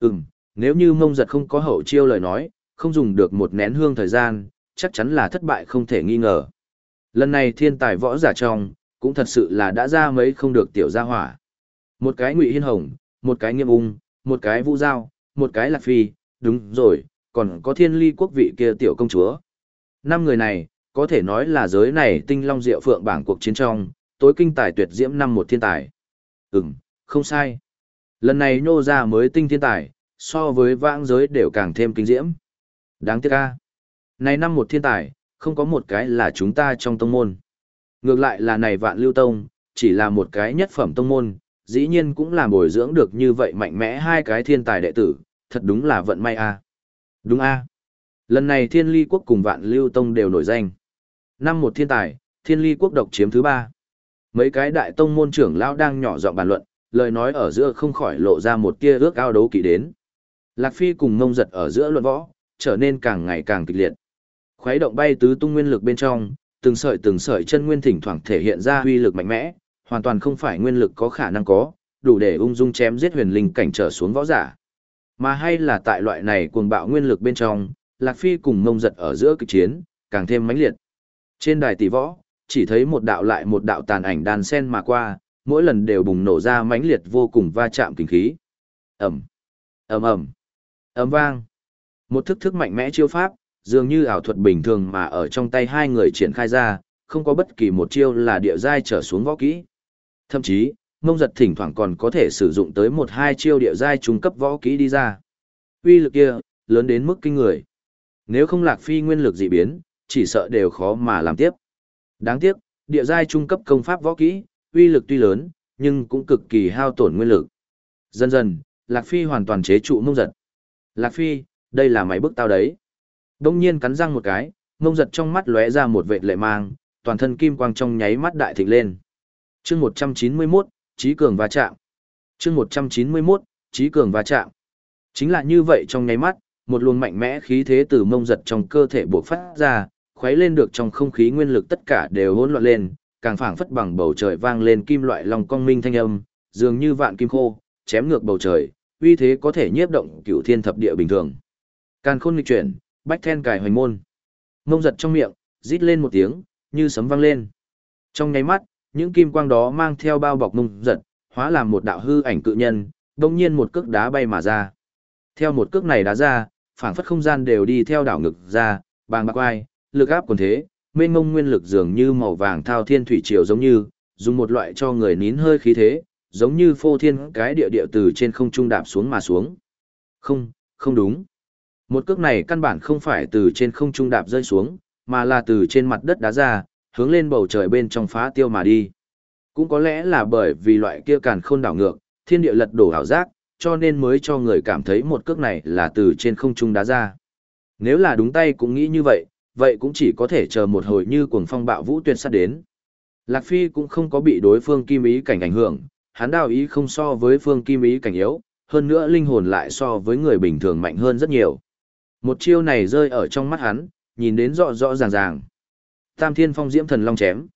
Ừm, nếu như ngông giật không có hậu chiêu lời nói, không dùng được một nén hương thời gian, chắc chắn là thất bại không thể nghi ngờ. Lần này thiên tài võ giả trong, cũng thật sự là đã ra mấy không được tiểu gia hỏa. Một cái ngụy hiên hồng, một cái nghiêm ung, một cái vũ giao, một cái lạc phi, đúng rồi, còn có thiên ly quốc vị kia tiểu công chúa. Năm người này, có thể nói là giới này tinh long diệu phượng bảng cuộc chiến trong, tối kinh tài tuyệt diễm năm một thiên tài. Ừm, không sai. Lần này nhô ra mới tinh thiên tài, so với vãng giới đều càng thêm kinh diễm. Đáng tiếc ca. Này năm một thiên tài, không có một cái là chúng ta trong tông môn. Ngược lại là này vạn lưu tông, chỉ là một cái nhất phẩm tông môn, dĩ nhiên cũng làm bồi dưỡng được như vậy mạnh mẽ hai cái thiên tài đệ tử, thật đúng là vận may a. Đúng a. Lần này Thiên Ly quốc cùng Vạn Lưu Tông đều nổi danh. Năm một thiên tài, Thiên Ly quốc độc chiếm thứ ba. Mấy cái đại tông môn trưởng lão đang nhỏ giọng bàn luận, lời nói ở giữa không khỏi lộ ra một tia ước ao đấu kỵ đến. Lạc Phi cùng ngông giật ở giữa luận võ, trở nên càng ngày càng kịch liệt. Khuấy động bay tứ tung nguyên lực bên trong, từng sợi từng sợi chân nguyên thỉnh thoảng thể hiện ra uy lực mạnh mẽ, hoàn toàn không phải nguyên lực có khả năng có, đủ để ung dung chém giết huyền linh cảnh trở xuống võ giả. Mà hay là tại loại này cuồng bạo nguyên lực bên trong, Lạc Phi cùng ngông giật ở giữa kịch chiến, càng thêm mãnh liệt. Trên đài tỷ võ, chỉ thấy một đạo lại một đạo tàn ảnh đàn sen mà qua, mỗi lần đều bùng nổ ra mãnh liệt vô cùng va chạm kinh khí. Ầm, ầm ầm, ầm vang. Một thức thức mạnh mẽ chiêu pháp, dường như ảo thuật bình thường mà ở trong tay hai người triển khai ra, không có bất kỳ một chiêu là địa giai trở xuống võ kỹ. Thậm chí, mông giật thỉnh thoảng còn có thể sử dụng tới một hai chiêu địa giai trung cấp võ kỹ đi ra. Uy lực kia, lớn đến mức kinh người. Nếu không lạc phi nguyên lực dị biến, chỉ sợ đều khó mà làm tiếp. Đáng tiếc, địa giai trung cấp công pháp võ kỹ, uy lực tuy lớn, nhưng cũng cực kỳ hao tổn nguyên lực. Dần dần, Lạc Phi hoàn toàn chế trụ mông giật. Lạc Phi, đây là máy bức tao đấy. Đông nhiên cắn răng một cái, mông giật trong mắt lóe ra một vệt lệ mang, toàn thân kim quang trong nháy mắt đại thịnh lên. chương 191, trí cường va chạm. chương 191, trí cường va chạm. Chính là như vậy trong nháy mắt, một luồng mạnh mẽ khí thế từ mông giật trong cơ thể bộc phát ra, khuấy lên được trong không khí nguyên lực tất cả đều hỗn loạn lên, càng phảng phất bằng bầu trời vang lên kim loại long cong minh thanh âm, dường như vạn kim khô, chém ngược bầu trời, uy thế có thể nhiếp động cửu thiên thập địa bình thường. Càn khôn nghịch chuyển, bách then cài hoành môn. Mông giật trong miệng, rít lên một tiếng, như sấm vang lên. Trong nháy mắt, những kim quang đó mang theo bao bọc mông giật, hóa làm một đạo hư ảnh cự nhân, đồng nhiên một cước đá bay mà ra. Theo một cước này đá ra, phảng phất không gian đều đi theo đảo ngực ra, bàng bạc ai, lực áp quần thế, mênh mông nguyên lực dường như màu vàng thao thiên thủy triều giống như, dùng một loại cho người nín hơi khí thế, giống như phô thiên cái địa địa từ trên không trung đạp xuống mà xuống. Không, không đúng. Một cước này căn bản không phải từ trên không trung đạp rơi xuống, mà là từ trên mặt đất đá ra, hướng lên bầu trời bên trong phá tiêu mà đi. Cũng có lẽ là bởi vì loại kia càn khôn đảo ngược, thiên địa lật đổ hảo giác, cho nên mới cho người cảm thấy một cước này là từ trên không trung đá ra. Nếu là đúng tay cũng nghĩ như vậy, vậy cũng chỉ có thể chờ một hồi như cuồng phong bạo vũ tuyệt sát đến. Lạc Phi cũng không có bị đối phương kim ý cảnh ảnh hưởng, hắn đào ý không so với phương kim ý cảnh yếu, hơn nữa linh hồn lại so với người bình thường mạnh hơn rất nhiều. Một chiêu này rơi ở trong mắt hắn, nhìn đến rõ rõ ràng ràng. Tam thiên phong diễm thần long chém.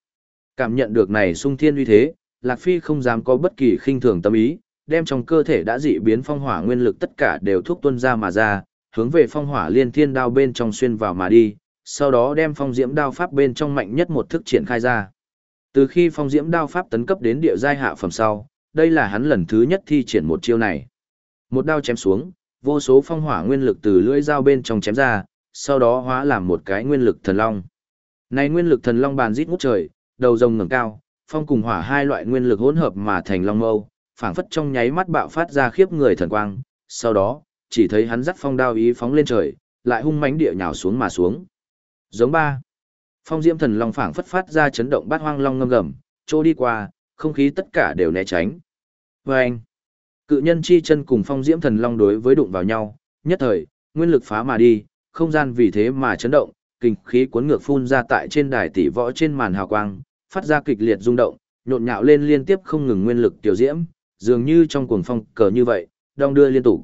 Cảm nhận được này sung thiên uy thế, Lạc Phi không dám có bất kỳ khinh thường tâm ý, đem trong cơ thể đã dị biến phong hỏa nguyên lực tất cả đều thúc tuân ra mà ra, hướng về phong hỏa liên thiên đao bên trong xuyên vào mà đi, sau đó đem phong diễm đao pháp bên trong mạnh nhất một thức triển khai ra. Từ khi phong diễm đao pháp tấn cấp đến địa giai hạ phẩm sau, đây là hắn lần thứ nhất thi triển một chiêu này. Một đao chém xuống, vô số phong hỏa nguyên lực từ lưỡi dao bên trong chém ra, sau đó hóa làm một cái nguyên lực thần long. Này nguyên lực thần long bàn rít ngút trời, đầu rồng ngẩng cao, phong cùng hỏa hai loại nguyên lực hỗn hợp mà thành long mâu, phảng phất trong nháy mắt bạo phát ra khiếp người thần quang, sau đó, chỉ thấy hắn dắt phong đao ý phóng lên trời, lại hung mãnh địa nhào xuống mà xuống. Giống ba. Phong diễm thần long phảng phất phát ra chấn động bát hoang long ngâm gầm, trôi đi qua, không khí tất cả đều né tránh. Và anh. Cự nhân chi chân cùng phong diễm thần long đối với đụng vào nhau, nhất thời, nguyên lực phá mà đi, không gian vì thế mà chấn động, kinh khí cuốn ngược phun ra tại trên đài tỷ võ trên màn hào quang, phát ra kịch liệt rung động, nhộn nhạo lên liên tiếp không ngừng nguyên lực tiểu diễm, dường như trong cuồng phong cờ như vậy, đong đưa liên tục.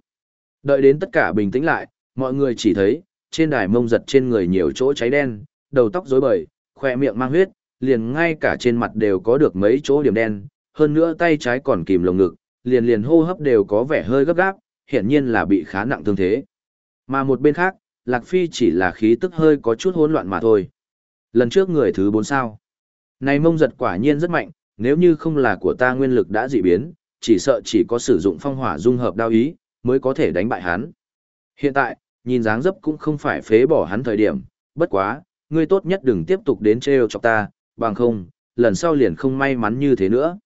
Đợi đến tất cả bình tĩnh lại, mọi người chỉ thấy, trên đài mông giật trên người nhiều chỗ cháy đen, đầu tóc rối bời, khỏe miệng mang huyết, liền ngay cả trên mặt đều có được mấy chỗ điểm đen, hơn nữa tay trái còn kìm lồng ngực, liền liền hô hấp đều có vẻ hơi gấp gáp, hiển nhiên là bị khá nặng thương thế. Mà một bên khác, Lạc Phi chỉ là khí tức hơi có chút hỗn loạn mà thôi. Lần trước người thứ bốn sao. Này mông giật quả nhiên rất mạnh, nếu như không là của ta nguyên lực đã dị biến, chỉ sợ chỉ có sử dụng phong hỏa dung hợp đao ý, mới có thể đánh bại hắn. Hiện tại, nhìn dáng dấp cũng không phải phế bỏ hắn thời điểm, bất quá, ngươi tốt nhất đừng tiếp tục đến trêu chọc ta, bằng không, lần sau liền không may mắn như thế nữa.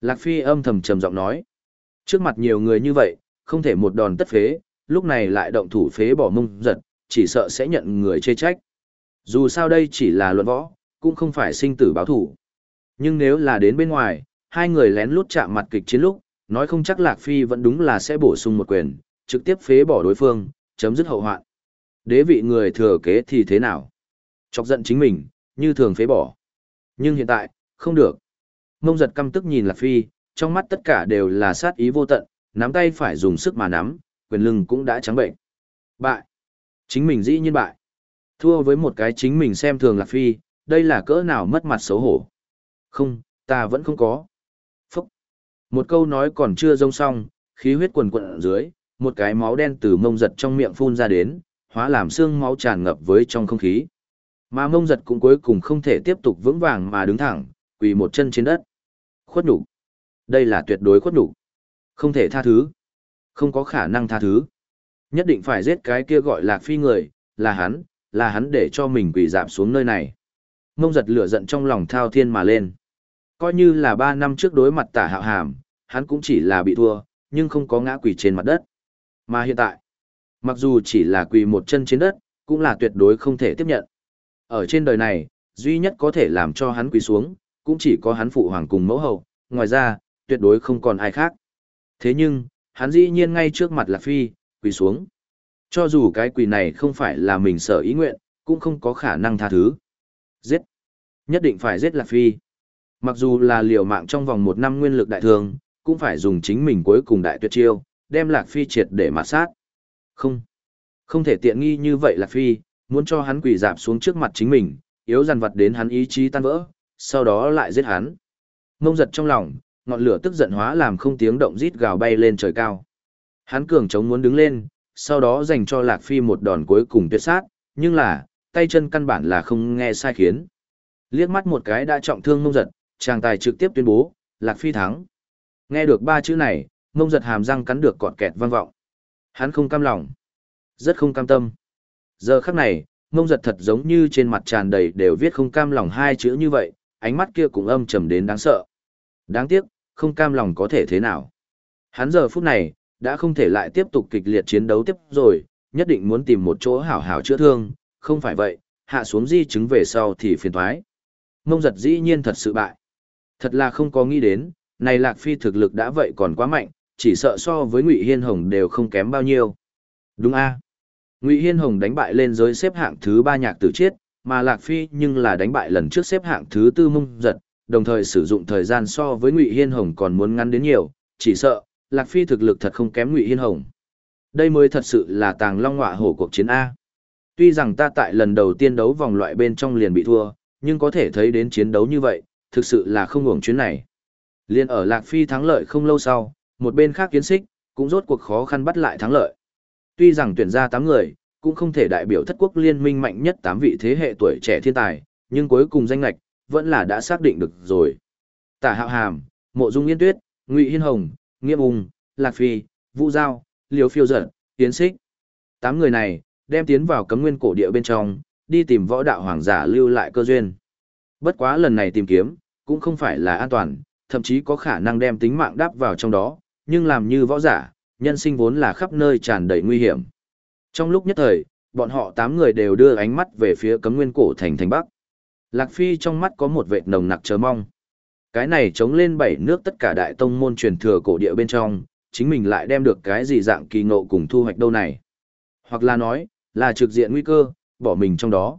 Lạc Phi âm thầm trầm giọng nói, trước mặt nhiều người như vậy, không thể một đòn tất phế, lúc này lại động thủ phế bỏ mông giật, chỉ sợ sẽ nhận người chê trách. Dù sao đây chỉ là luận võ, cũng không phải sinh tử báo thủ. Nhưng nếu là đến bên ngoài, hai người lén lút chạm mặt kịch chiến lúc, nói không chắc Lạc Phi vẫn đúng là sẽ bổ sung một quyền, trực tiếp phế bỏ đối phương, chấm dứt hậu hoạn. Đế vị người thừa kế thì thế nào? Chọc giận chính mình, như thường phế bỏ. Nhưng hiện tại, không được. Mông giật căm tức nhìn Lạc Phi, trong mắt tất cả đều là sát ý vô tận, nắm tay phải dùng sức mà nắm, quyền lưng cũng đã trắng bệnh. Bại. Chính mình dĩ nhiên bại. Thua với một cái chính mình xem thường Lạc Phi, đây là cỡ nào mất mặt xấu hổ. Không, ta vẫn không có. Phúc. Một câu nói còn chưa rông xong, khí huyết quần quận ở dưới, một cái máu đen từ mông giật trong miệng phun ra đến, hóa làm xương máu tràn ngập với trong không khí. Mà mông giật cũng cuối cùng không thể tiếp tục vững vàng mà đứng thẳng, quỳ một chân trên đất. Khuất nhục Đây là tuyệt đối khuất nhục Không thể tha thứ. Không có khả năng tha thứ. Nhất định phải giết cái kia gọi lạc phi người, là hắn, là hắn để cho mình quỳ dạp xuống nơi này. Mông giật lửa giận trong lòng thao thiên mà lên. Coi như là ba năm trước đối mặt tả hạo hàm, hắn cũng chỉ là bị thua, nhưng không có ngã quỳ trên mặt đất. Mà hiện tại, mặc dù chỉ là quỳ một chân trên đất, cũng là tuyệt đối không thể tiếp nhận. Ở trên đời này, duy nhất có thể làm cho hắn quỳ xuống, cũng chỉ có hắn phụ hoàng cùng mẫu hậu, ngoài ra, tuyệt đối không còn ai khác. Thế nhưng, hắn dĩ nhiên ngay trước mặt Lạc Phi, quỳ xuống. Cho dù cái quỳ này không phải là mình sở ý nguyện, cũng không có khả năng tha thứ. Giết. Nhất định phải giết Lạc Phi. Mặc dù là liều mạng trong vòng một năm nguyên lực đại thường, cũng phải dùng chính mình cuối cùng đại tuyệt chiêu, đem Lạc Phi triệt để mà sát. Không. Không thể tiện nghi như vậy Lạc Phi, muốn cho hắn quỳ dạp xuống trước mặt chính mình, yếu dằn vặt đến hắn ý chí tan vỡ, sau đó lại giết hắn. Mông giật trong lòng, ngọn lửa tức giận hóa làm không tiếng động rít gào bay lên trời cao. Hắn cường chống muốn đứng lên, sau đó dành cho Lạc Phi một đòn cuối cùng tuyệt sát, nhưng là, tay chân căn bản là không nghe sai khiến. Liếc mắt một cái đã trọng thương mông giật, chàng tài trực tiếp tuyên bố, Lạc Phi thắng. Nghe được ba chữ này, mông giật hàm răng cắn được cọt kẹt vang vọng. Hắn không cam lòng. Rất không cam tâm. Giờ khắc này, mông giật thật giống như trên mặt tràn đầy đều viết không cam lòng hai chữ như vậy, ánh mắt kia cũng âm trầm đến đáng sợ. Đáng tiếc, không cam lòng có thể thế nào. Hắn giờ phút này, đã không thể lại tiếp tục kịch liệt chiến đấu tiếp rồi, nhất định muốn tìm một chỗ hảo hảo chữa thương, không phải vậy, hạ xuống di chứng về sau thì phiền thoái. Mông giật dĩ nhiên thật sự bại. Thật là không có nghĩ đến, này Lạc Phi thực lực đã vậy còn quá mạnh, chỉ sợ so với Ngụy Hiên Hồng đều không kém bao nhiêu. Đúng a Ngụy Hiên Hồng đánh bại lên giới xếp hạng thứ ba nhạc tử chết mà Lạc Phi nhưng là đánh bại lần trước xếp hạng thứ tư mông giật, đồng thời sử dụng thời gian so với Ngụy Hiên Hồng còn muốn ngắn đến nhiều, chỉ sợ, Lạc Phi thực lực thật không kém Ngụy Hiên Hồng. Đây mới thật sự là tàng long ngọa hổ cuộc chiến A. Tuy rằng ta tại lần đầu tiên đấu vòng loại bên trong liền bị thua, nhưng có thể thấy đến chiến đấu như vậy, thực sự là không hưởng chuyến này. Liên ở Lạc Phi thắng lợi không lâu sau, một bên khác kiến xích, cũng rốt cuộc khó khăn bắt lại thắng lợi. Tuy rằng tuyển ra 8 người, cũng không thể đại biểu thất quốc liên minh mạnh nhất 8 vị thế hệ tuổi trẻ thiên tài, nhưng cuối cùng danh lạch, vẫn là đã xác định được rồi. Tả Hạo Hàm, Mộ Dung Yên Tuyết, Ngụy Hiên Hồng, Nghiêm Ung, Lạc Phi, Vũ Giao, Liêu Phiêu Giật, Tiến Xích. Tám người này, đem tiến vào cấm nguyên cổ địa bên trong, đi tìm võ đạo hoàng giả lưu lại cơ duyên. Bất quá lần này tìm kiếm, cũng không phải là an toàn, thậm chí có khả năng đem tính mạng đáp vào trong đó, nhưng làm như võ giả, nhân sinh vốn là khắp nơi tràn đầy nguy hiểm. Trong lúc nhất thời, bọn họ tám người đều đưa ánh mắt về phía cấm nguyên cổ thành thành Bắc. Lạc Phi trong mắt có một vệt nồng nặc chờ mong. Cái này chống lên bảy nước tất cả đại tông môn truyền thừa cổ địa bên trong, chính mình lại đem được cái gì dạng kỳ ngộ cùng thu hoạch đâu này. Hoặc là nói, là trực diện nguy cơ, bỏ mình trong đó.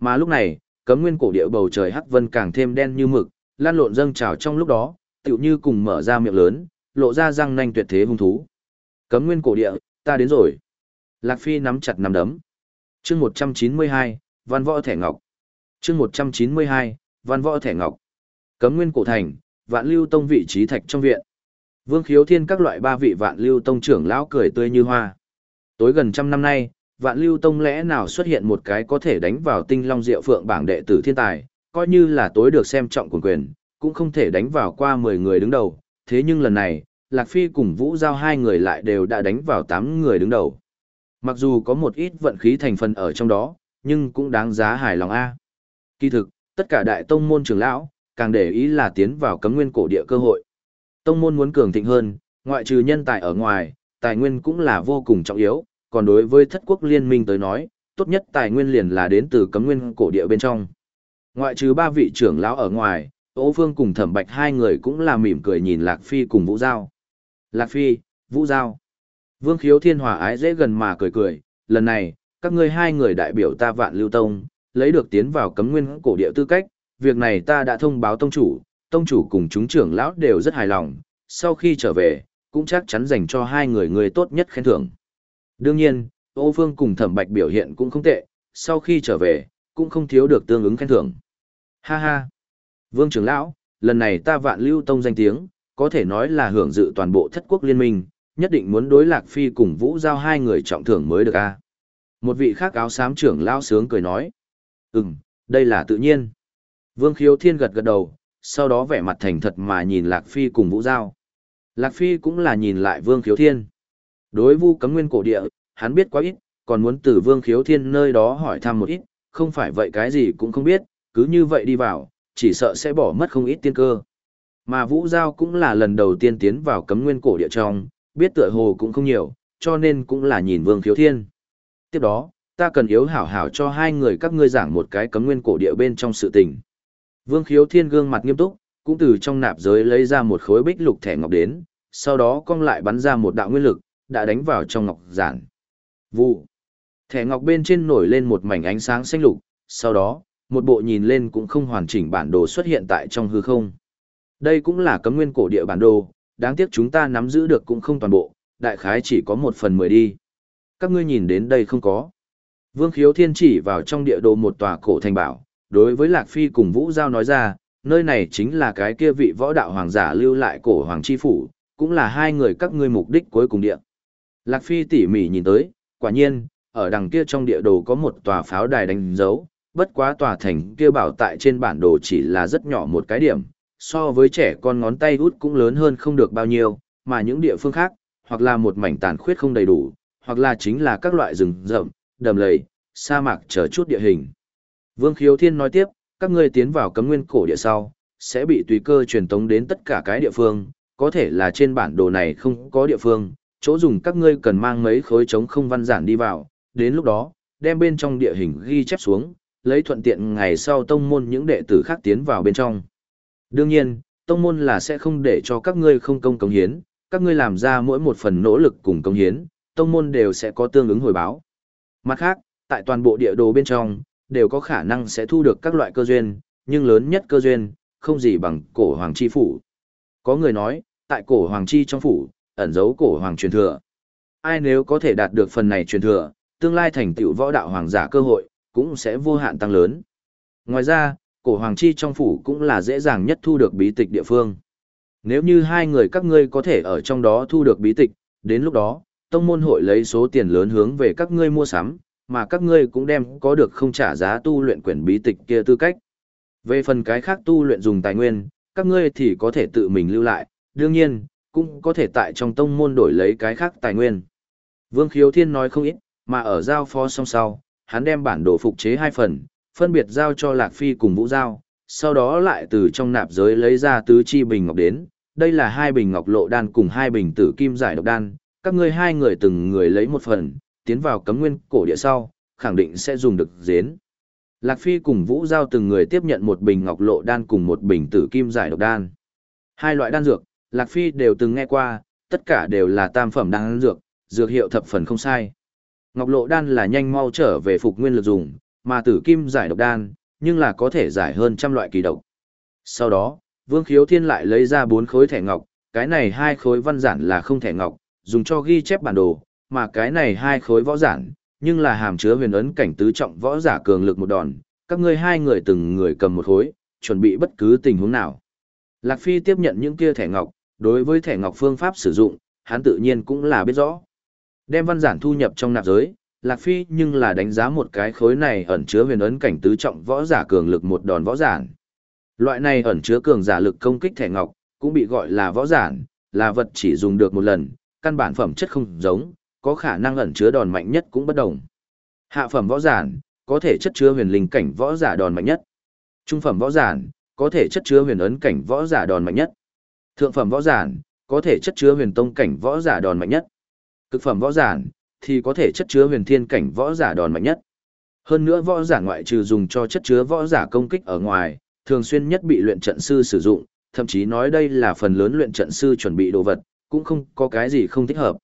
Mà lúc này, cấm nguyên cổ địa bầu trời hắc vân càng thêm đen như mực, lan lộn dâng trào trong lúc đó, tựu như cùng mở ra miệng lớn, lộ ra răng nanh tuyệt thế hung thú. Cấm nguyên cổ địa, ta đến rồi. Lạc Phi nắm chặt nắm đấm. chương 192, văn võ thẻ ngọc. chương 192, văn võ thẻ ngọc. Cấm nguyên cổ thành, vạn lưu tông vị trí thạch trong viện. Vương khiếu thiên các loại ba vị vạn lưu tông trưởng lão cười tươi như hoa. Tối gần trăm năm nay, vạn lưu tông lẽ nào xuất hiện một cái có thể đánh vào tinh long diệu phượng bảng đệ tử thiên tài, coi như là tối được xem trọng quyền quyền, cũng không thể đánh vào qua 10 người đứng đầu. Thế nhưng lần này, Lạc Phi cùng Vũ Giao hai người lại đều đã đánh vào 8 người đứng đầu. Mặc dù có một ít vận khí thành phần ở trong đó, nhưng cũng đáng giá hài lòng A. Kỳ thực, tất cả đại tông môn trưởng lão, càng để ý là tiến vào cấm nguyên cổ địa cơ hội. Tông môn muốn cường thịnh hơn, ngoại trừ nhân tài ở ngoài, tài nguyên cũng là vô cùng trọng yếu, còn đối với thất quốc liên minh tới nói, tốt nhất tài nguyên liền là đến từ cấm nguyên cổ địa bên trong. Ngoại trừ ba vị trưởng lão ở ngoài, Ô Phương cùng Thẩm Bạch hai người cũng là mỉm cười nhìn Lạc Phi cùng Vũ Giao. Lạc Phi, Vũ Giao. Vương Khiếu Thiên Hòa ái dễ gần mà cười cười, lần này, các ngươi hai người đại biểu ta vạn lưu tông, lấy được tiến vào cấm nguyên cổ địa tư cách, việc này ta đã thông báo tông chủ, tông chủ cùng chúng trưởng lão đều rất hài lòng, sau khi trở về, cũng chắc chắn dành cho hai người người tốt nhất khen thưởng. Đương nhiên, Ô Phương cùng Thẩm Bạch biểu hiện cũng không tệ, sau khi trở về, cũng không thiếu được tương ứng khen thưởng. Ha ha! Vương trưởng lão, lần này ta vạn lưu tông danh tiếng, có thể nói là hưởng dự toàn bộ thất quốc liên minh, nhất định muốn đối lạc phi cùng vũ giao hai người trọng thưởng mới được a một vị khác áo xám trưởng lão sướng cười nói ừm đây là tự nhiên vương khiếu thiên gật gật đầu sau đó vẻ mặt thành thật mà nhìn lạc phi cùng vũ giao lạc phi cũng là nhìn lại vương khiếu thiên đối vu cấm nguyên cổ địa hắn biết quá ít còn muốn từ vương khiếu thiên nơi đó hỏi thăm một ít không phải vậy cái gì cũng không biết cứ như vậy đi vào chỉ sợ sẽ bỏ mất không ít tiên cơ mà vũ giao cũng là lần đầu tiên tiến vào cấm nguyên cổ địa trong biết tựa hồ cũng không nhiều, cho nên cũng là nhìn Vương Khiếu Thiên. Tiếp đó, ta cần yếu hảo hảo cho hai người các ngươi giảng một cái cấm nguyên cổ địa bên trong sự tình. Vương Khiếu Thiên gương mặt nghiêm túc, cũng từ trong nạp giới lấy ra một khối bích lục thẻ ngọc đến, sau đó cong lại bắn ra một đạo nguyên lực, đã đánh vào trong ngọc giản. Vụ. Thẻ ngọc bên trên nổi lên một mảnh ánh sáng xanh lục, sau đó, một bộ nhìn lên cũng không hoàn chỉnh bản đồ xuất hiện tại trong hư không. Đây cũng là cấm nguyên cổ địa bản đồ, đáng tiếc chúng ta nắm giữ được cũng không toàn bộ, đại khái chỉ có một phần mười đi. Các ngươi nhìn đến đây không có. Vương Khiếu Thiên chỉ vào trong địa đồ một tòa cổ thành bảo, đối với Lạc Phi cùng Vũ Giao nói ra, nơi này chính là cái kia vị võ đạo hoàng giả lưu lại cổ hoàng chi phủ, cũng là hai người các ngươi mục đích cuối cùng địa. Lạc Phi tỉ mỉ nhìn tới, quả nhiên, ở đằng kia trong địa đồ có một tòa pháo đài đánh dấu, bất quá tòa thành kia bảo tại trên bản đồ chỉ là rất nhỏ một cái điểm, so với trẻ con ngón tay út cũng lớn hơn không được bao nhiêu, mà những địa phương khác, hoặc là một mảnh tàn khuyết không đầy đủ, hoặc là chính là các loại rừng rậm, đầm lầy, sa mạc chờ chút địa hình. Vương Khiếu Thiên nói tiếp, các ngươi tiến vào cấm nguyên cổ địa sau, sẽ bị tùy cơ truyền tống đến tất cả cái địa phương, có thể là trên bản đồ này không có địa phương, chỗ dùng các ngươi cần mang mấy khối trống không văn giản đi vào, đến lúc đó, đem bên trong địa hình ghi chép xuống, lấy thuận tiện ngày sau tông môn những đệ tử khác tiến vào bên trong. Đương nhiên, tông môn là sẽ không để cho các ngươi không công cống hiến, các ngươi làm ra mỗi một phần nỗ lực cùng cống hiến, tông môn đều sẽ có tương ứng hồi báo. Mặt khác, tại toàn bộ địa đồ bên trong, đều có khả năng sẽ thu được các loại cơ duyên, nhưng lớn nhất cơ duyên, không gì bằng cổ hoàng chi phủ. Có người nói, tại cổ hoàng chi trong phủ, ẩn giấu cổ hoàng truyền thừa. Ai nếu có thể đạt được phần này truyền thừa, tương lai thành tựu võ đạo hoàng giả cơ hội, cũng sẽ vô hạn tăng lớn. Ngoài ra, cổ hoàng chi trong phủ cũng là dễ dàng nhất thu được bí tịch địa phương. Nếu như hai người các ngươi có thể ở trong đó thu được bí tịch, đến lúc đó, tông môn hội lấy số tiền lớn hướng về các ngươi mua sắm, mà các ngươi cũng đem có được không trả giá tu luyện quyển bí tịch kia tư cách. Về phần cái khác tu luyện dùng tài nguyên, các ngươi thì có thể tự mình lưu lại, đương nhiên, cũng có thể tại trong tông môn đổi lấy cái khác tài nguyên. Vương Khiếu Thiên nói không ít, mà ở giao phó song sau, hắn đem bản đồ phục chế hai phần, phân biệt giao cho Lạc Phi cùng Vũ Giao, sau đó lại từ trong nạp giới lấy ra tứ chi bình ngọc đến. Đây là hai bình ngọc lộ đan cùng hai bình tử kim giải độc đan, các ngươi hai người từng người lấy một phần, tiến vào cấm nguyên cổ địa sau, khẳng định sẽ dùng được dến. Lạc Phi cùng Vũ Giao từng người tiếp nhận một bình ngọc lộ đan cùng một bình tử kim giải độc đan. Hai loại đan dược, Lạc Phi đều từng nghe qua, tất cả đều là tam phẩm đan dược, dược hiệu thập phần không sai. Ngọc lộ đan là nhanh mau trở về phục nguyên lực dùng, mà tử kim giải độc đan, nhưng là có thể giải hơn trăm loại kỳ độc. Sau đó, Vương Khiếu Thiên lại lấy ra bốn khối thẻ ngọc, cái này hai khối văn giản là không thẻ ngọc, dùng cho ghi chép bản đồ, mà cái này hai khối võ giản, nhưng là hàm chứa huyền ấn cảnh tứ trọng võ giả cường lực một đòn, các ngươi hai người từng người cầm một khối, chuẩn bị bất cứ tình huống nào. Lạc Phi tiếp nhận những kia thẻ ngọc, đối với thẻ ngọc phương pháp sử dụng, hắn tự nhiên cũng là biết rõ. Đem văn giản thu nhập trong nạp giới, Lạc Phi nhưng là đánh giá một cái khối này ẩn chứa huyền ấn cảnh tứ trọng võ giả cường lực một đòn võ giản. Loại này ẩn chứa cường giả lực công kích thẻ ngọc, cũng bị gọi là võ giản, là vật chỉ dùng được một lần, căn bản phẩm chất không giống, có khả năng ẩn chứa đòn mạnh nhất cũng bất đồng. Hạ phẩm võ giản, có thể chất chứa huyền linh cảnh võ giả đòn mạnh nhất. Trung phẩm võ giản, có thể chất chứa huyền ấn cảnh võ giả đòn mạnh nhất. Thượng phẩm võ giản, có thể chất chứa huyền tông cảnh võ giả đòn mạnh nhất. Cực phẩm võ giản, thì có thể chất chứa huyền thiên cảnh võ giả đòn mạnh nhất. Hơn nữa võ giả ngoại trừ dùng cho chất chứa võ giả công kích ở ngoài, thường xuyên nhất bị luyện trận sư sử dụng, thậm chí nói đây là phần lớn luyện trận sư chuẩn bị đồ vật, cũng không có cái gì không thích hợp.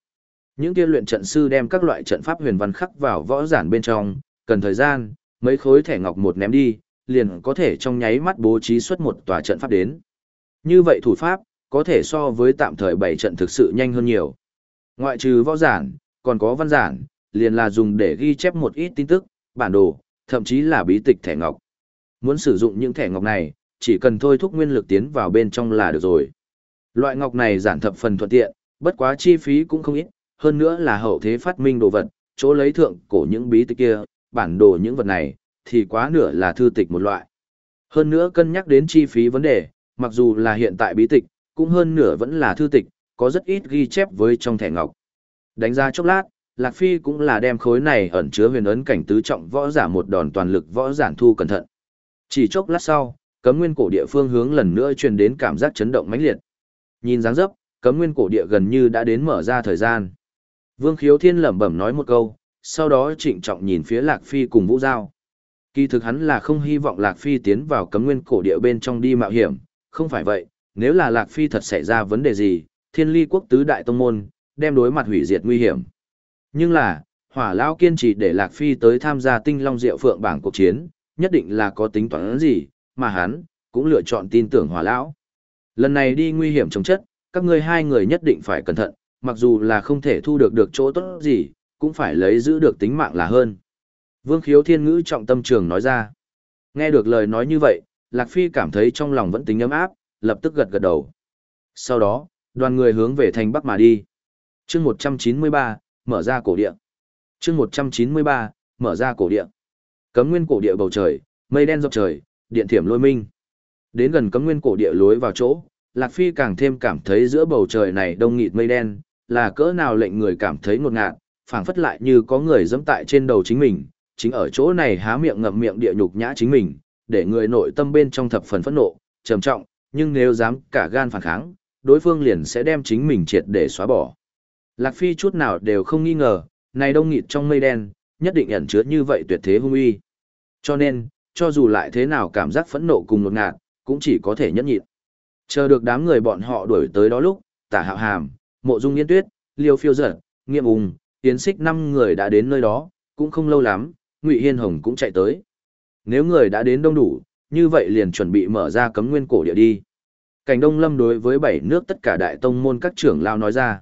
Những kia luyện trận sư đem các loại trận pháp huyền văn khắc vào võ giản bên trong, cần thời gian, mấy khối thẻ ngọc một ném đi, liền có thể trong nháy mắt bố trí xuất một tòa trận pháp đến. Như vậy thủ pháp, có thể so với tạm thời bảy trận thực sự nhanh hơn nhiều. Ngoại trừ võ giản, còn có văn giản, liền là dùng để ghi chép một ít tin tức, bản đồ, thậm chí là bí tịch thẻ ngọc. Muốn sử dụng những thẻ ngọc này, chỉ cần thôi thúc nguyên lực tiến vào bên trong là được rồi. Loại ngọc này giản thập phần thuận tiện, bất quá chi phí cũng không ít, hơn nữa là hậu thế phát minh đồ vật, chỗ lấy thượng cổ những bí tịch kia, bản đồ những vật này, thì quá nửa là thư tịch một loại. Hơn nữa cân nhắc đến chi phí vấn đề, mặc dù là hiện tại bí tịch, cũng hơn nửa vẫn là thư tịch, có rất ít ghi chép với trong thẻ ngọc. Đánh ra chốc lát, Lạc Phi cũng là đem khối này ẩn chứa huyền ấn cảnh tứ trọng võ giả một đòn toàn lực võ giản thu cẩn thận. Chỉ chốc lát sau, cấm nguyên cổ địa phương hướng lần nữa truyền đến cảm giác chấn động mãnh liệt. Nhìn dáng dấp, cấm nguyên cổ địa gần như đã đến mở ra thời gian. Vương Khiếu Thiên lẩm bẩm nói một câu, sau đó trịnh trọng nhìn phía Lạc Phi cùng Vũ Giao. Kỳ thực hắn là không hy vọng Lạc Phi tiến vào cấm nguyên cổ địa bên trong đi mạo hiểm, không phải vậy, nếu là Lạc Phi thật xảy ra vấn đề gì, thiên ly quốc tứ đại tông môn, đem đối mặt hủy diệt nguy hiểm. Nhưng là, hỏa lão kiên trì để Lạc Phi tới tham gia tinh long diệu phượng bảng cuộc chiến, nhất định là có tính toán gì, mà hắn, cũng lựa chọn tin tưởng hỏa lão. Lần này đi nguy hiểm chống chất, các ngươi hai người nhất định phải cẩn thận, mặc dù là không thể thu được được chỗ tốt gì, cũng phải lấy giữ được tính mạng là hơn. Vương khiếu thiên ngữ trọng tâm trường nói ra. Nghe được lời nói như vậy, Lạc Phi cảm thấy trong lòng vẫn tính ấm áp, lập tức gật gật đầu. Sau đó, đoàn người hướng về thành Bắc mà đi. chương 193, mở ra cổ địa. chương 193, mở ra cổ địa. Cấm nguyên cổ địa bầu trời, mây đen dọc trời, điện thiểm lôi minh. Đến gần cấm nguyên cổ địa lối vào chỗ, Lạc Phi càng thêm cảm thấy giữa bầu trời này đông nghịt mây đen, là cỡ nào lệnh người cảm thấy ngột ngạt, phảng phất lại như có người dẫm tại trên đầu chính mình, chính ở chỗ này há miệng ngậm miệng địa nhục nhã chính mình, để người nội tâm bên trong thập phần phẫn nộ, trầm trọng, nhưng nếu dám cả gan phản kháng, đối phương liền sẽ đem chính mình triệt để xóa bỏ. Lạc Phi chút nào đều không nghi ngờ, này đông nghịt trong mây đen, nhất định ẩn chứa như vậy tuyệt thế hung uy. Cho nên, cho dù lại thế nào cảm giác phẫn nộ cùng ngột ngạt, cũng chỉ có thể nhẫn nhịn. Chờ được đám người bọn họ đuổi tới đó lúc, tả hạo hàm, mộ dung yên tuyết, liêu phiêu dở, nghiêm ung, tiến xích năm người đã đến nơi đó, cũng không lâu lắm, ngụy Hiên Hồng cũng chạy tới. Nếu người đã đến đông đủ, như vậy liền chuẩn bị mở ra cấm nguyên cổ địa đi. Cảnh Đông Lâm đối với bảy nước tất cả đại tông môn các trưởng lão nói ra.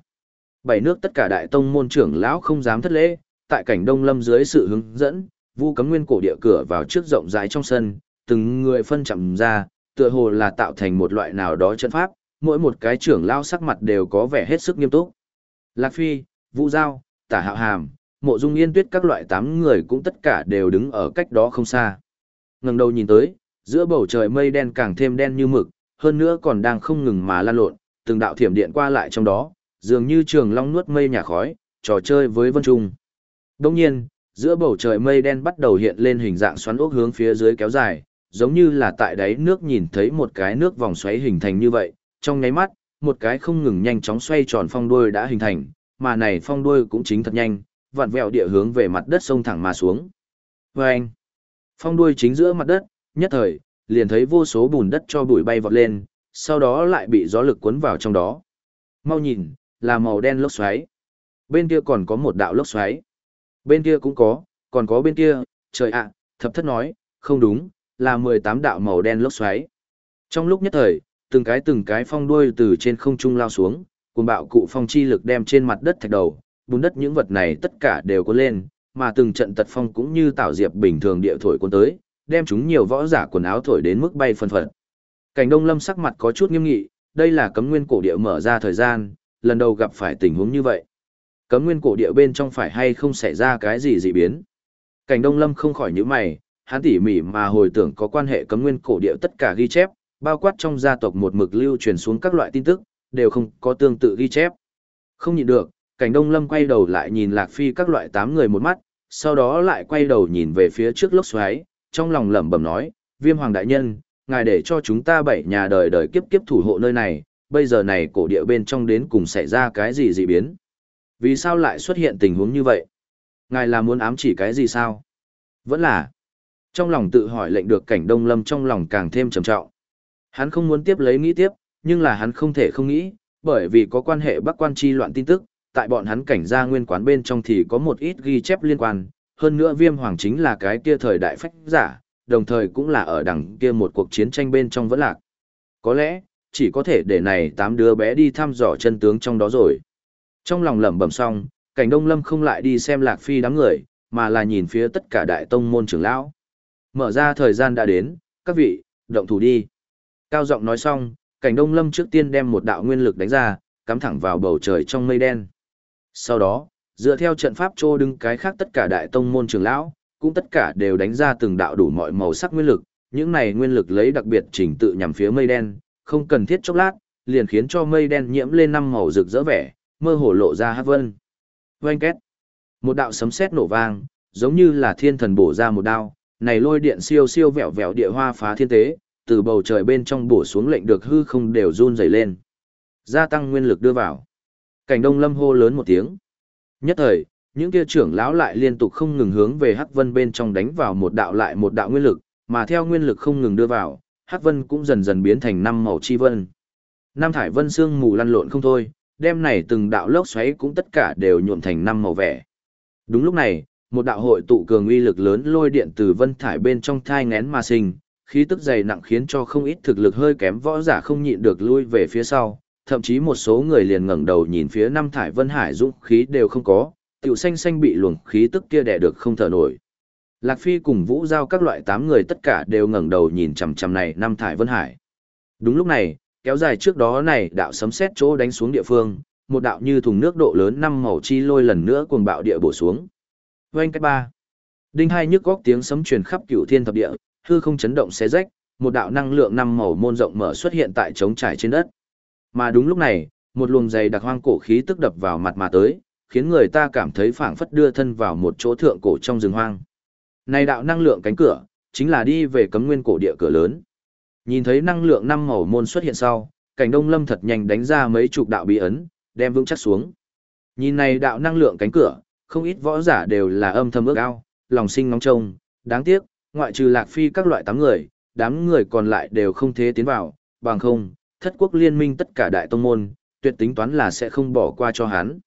Bảy nước tất cả đại tông môn trưởng lão không dám thất lễ, tại cảnh Đông Lâm dưới sự hướng dẫn, vu cấm nguyên cổ địa cửa vào trước rộng rãi trong sân, từng người phân chậm ra, tựa hồ là tạo thành một loại nào đó trận pháp, mỗi một cái trưởng lao sắc mặt đều có vẻ hết sức nghiêm túc. Lạc Phi, Vũ Giao, Tả Hạo Hàm, Mộ Dung Yên Tuyết các loại tám người cũng tất cả đều đứng ở cách đó không xa. Ngẩng đầu nhìn tới, giữa bầu trời mây đen càng thêm đen như mực, hơn nữa còn đang không ngừng mà lan lộn, từng đạo thiểm điện qua lại trong đó, dường như trường long nuốt mây nhà khói, trò chơi với vân trung. Đồng nhiên, giữa bầu trời mây đen bắt đầu hiện lên hình dạng xoắn ốc hướng phía dưới kéo dài, giống như là tại đáy nước nhìn thấy một cái nước vòng xoáy hình thành như vậy, trong nháy mắt, một cái không ngừng nhanh chóng xoay tròn phong đuôi đã hình thành, mà này phong đuôi cũng chính thật nhanh, vặn vẹo địa hướng về mặt đất sông thẳng mà xuống. Vâng! phong đuôi chính giữa mặt đất, nhất thời, liền thấy vô số bùn đất cho bụi bay vọt lên, sau đó lại bị gió lực cuốn vào trong đó. Mau nhìn, là màu đen lốc xoáy. Bên kia còn có một đạo lốc xoáy. Bên kia cũng có, còn có bên kia, trời ạ, thập thất nói, không đúng, là 18 đạo màu đen lốc xoáy. Trong lúc nhất thời, từng cái từng cái phong đuôi từ trên không trung lao xuống, cuồng bạo cụ phong chi lực đem trên mặt đất thạch đầu, bùn đất những vật này tất cả đều có lên, mà từng trận tật phong cũng như tạo diệp bình thường địa thổi cuốn tới, đem chúng nhiều võ giả quần áo thổi đến mức bay phân phật. Cảnh Đông Lâm sắc mặt có chút nghiêm nghị, đây là cấm nguyên cổ địa mở ra thời gian, lần đầu gặp phải tình huống như vậy. Cấm nguyên cổ địa bên trong phải hay không xảy ra cái gì dị biến. Cảnh Đông Lâm không khỏi nhíu mày, hắn tỉ mỉ mà hồi tưởng có quan hệ cấm nguyên cổ địa tất cả ghi chép, bao quát trong gia tộc một mực lưu truyền xuống các loại tin tức, đều không có tương tự ghi chép. Không nhịn được, cảnh Đông Lâm quay đầu lại nhìn Lạc Phi các loại tám người một mắt, sau đó lại quay đầu nhìn về phía trước lốc xoáy, trong lòng lẩm bẩm nói, viêm hoàng đại nhân, ngài để cho chúng ta bảy nhà đời đời kiếp kiếp thủ hộ nơi này, bây giờ này cổ địa bên trong đến cùng xảy ra cái gì dị biến. Vì sao lại xuất hiện tình huống như vậy? Ngài là muốn ám chỉ cái gì sao? Vẫn là. Trong lòng tự hỏi lệnh được cảnh đông lâm trong lòng càng thêm trầm trọng. Hắn không muốn tiếp lấy nghĩ tiếp, nhưng là hắn không thể không nghĩ, bởi vì có quan hệ bắc quan chi loạn tin tức, tại bọn hắn cảnh gia nguyên quán bên trong thì có một ít ghi chép liên quan, hơn nữa viêm hoàng chính là cái kia thời đại phách giả, đồng thời cũng là ở đằng kia một cuộc chiến tranh bên trong vẫn lạc. Có lẽ, chỉ có thể để này tám đứa bé đi thăm dò chân tướng trong đó rồi. Trong lòng lẩm bẩm xong, cảnh đông lâm không lại đi xem lạc phi đám người, mà là nhìn phía tất cả đại tông môn trưởng lão. Mở ra thời gian đã đến, các vị, động thủ đi. Cao giọng nói xong, cảnh đông lâm trước tiên đem một đạo nguyên lực đánh ra, cắm thẳng vào bầu trời trong mây đen. Sau đó, dựa theo trận pháp trô đứng cái khác tất cả đại tông môn trưởng lão, cũng tất cả đều đánh ra từng đạo đủ mọi màu sắc nguyên lực, những này nguyên lực lấy đặc biệt chỉnh tự nhằm phía mây đen, không cần thiết chốc lát, liền khiến cho mây đen nhiễm lên năm màu rực rỡ vẻ, mơ hồ lộ ra hát vân. Oanh két. Một đạo sấm sét nổ vang, giống như là thiên thần bổ ra một đao, này lôi điện siêu siêu vẹo vẹo địa hoa phá thiên tế, từ bầu trời bên trong bổ xuống lệnh được hư không đều run rẩy lên. Gia tăng nguyên lực đưa vào. Cảnh Đông Lâm hô lớn một tiếng. Nhất thời, những kia trưởng lão lại liên tục không ngừng hướng về Hắc Vân bên trong đánh vào một đạo lại một đạo nguyên lực, mà theo nguyên lực không ngừng đưa vào, Hắc Vân cũng dần dần biến thành năm màu chi vân. Năm thải vân xương mù lăn lộn không thôi, đêm này từng đạo lốc xoáy cũng tất cả đều nhuộm thành năm màu vẻ. Đúng lúc này, một đạo hội tụ cường uy lực lớn lôi điện từ vân thải bên trong thai ngén mà sinh, khí tức dày nặng khiến cho không ít thực lực hơi kém võ giả không nhịn được lui về phía sau, thậm chí một số người liền ngẩng đầu nhìn phía Nam thải vân hải dũng khí đều không có, tiểu xanh xanh bị luồng khí tức kia đè được không thở nổi. Lạc Phi cùng Vũ Giao các loại tám người tất cả đều ngẩng đầu nhìn chằm chằm này Nam thải vân hải. Đúng lúc này, kéo dài trước đó này đạo sấm sét chỗ đánh xuống địa phương, một đạo như thùng nước độ lớn năm màu chi lôi lần nữa cuồng bạo địa bổ xuống. Vâng cách ba. Đinh hai nhức góc tiếng sấm truyền khắp cửu thiên thập địa, hư không chấn động xé rách, một đạo năng lượng năm màu môn rộng mở xuất hiện tại trống trải trên đất. Mà đúng lúc này, một luồng dày đặc hoang cổ khí tức đập vào mặt mà tới, khiến người ta cảm thấy phảng phất đưa thân vào một chỗ thượng cổ trong rừng hoang. Này đạo năng lượng cánh cửa, chính là đi về cấm nguyên cổ địa cửa lớn. Nhìn thấy năng lượng năm màu môn xuất hiện sau, cảnh đông lâm thật nhanh đánh ra mấy chục đạo bí ấn, đem vững chắc xuống. Nhìn này đạo năng lượng cánh cửa, không ít võ giả đều là âm thầm ước ao, lòng sinh ngóng trông, đáng tiếc, ngoại trừ lạc phi các loại tám người, đám người còn lại đều không thế tiến vào, bằng không, thất quốc liên minh tất cả đại tông môn, tuyệt tính toán là sẽ không bỏ qua cho hắn.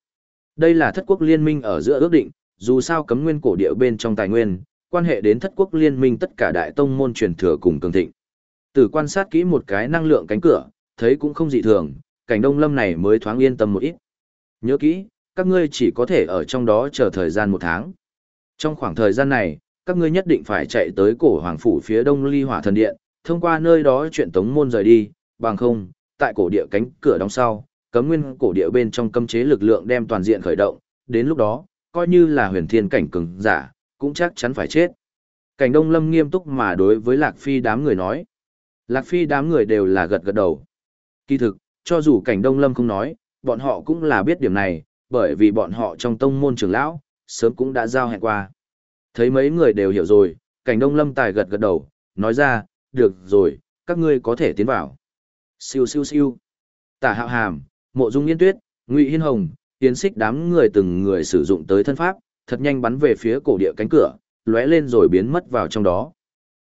Đây là thất quốc liên minh ở giữa ước định, dù sao cấm nguyên cổ địa bên trong tài nguyên, quan hệ đến thất quốc liên minh tất cả đại tông môn truyền thừa cùng cường thịnh. Từ quan sát kỹ một cái năng lượng cánh cửa, thấy cũng không dị thường, cảnh đông lâm này mới thoáng yên tâm một ít. Nhớ kỹ, các ngươi chỉ có thể ở trong đó chờ thời gian một tháng. Trong khoảng thời gian này, các ngươi nhất định phải chạy tới cổ hoàng phủ phía đông ly hỏa thần điện, thông qua nơi đó chuyện tống môn rời đi, bằng không, tại cổ địa cánh cửa đóng sau, cấm nguyên cổ địa bên trong cấm chế lực lượng đem toàn diện khởi động, đến lúc đó, coi như là huyền thiên cảnh cường giả, cũng chắc chắn phải chết. Cảnh Đông Lâm nghiêm túc mà đối với Lạc Phi đám người nói. Lạc Phi đám người đều là gật gật đầu. Kỳ thực, cho dù Cảnh Đông Lâm không nói, bọn họ cũng là biết điểm này, bởi vì bọn họ trong tông môn trưởng lão, sớm cũng đã giao hẹn qua. Thấy mấy người đều hiểu rồi, Cảnh Đông Lâm tài gật gật đầu, nói ra, được rồi, các ngươi có thể tiến vào. Siêu siêu siêu. Tả hạo hàm, mộ dung yên tuyết, ngụy hiên hồng, tiến xích đám người từng người sử dụng tới thân pháp, thật nhanh bắn về phía cổ địa cánh cửa, lóe lên rồi biến mất vào trong đó.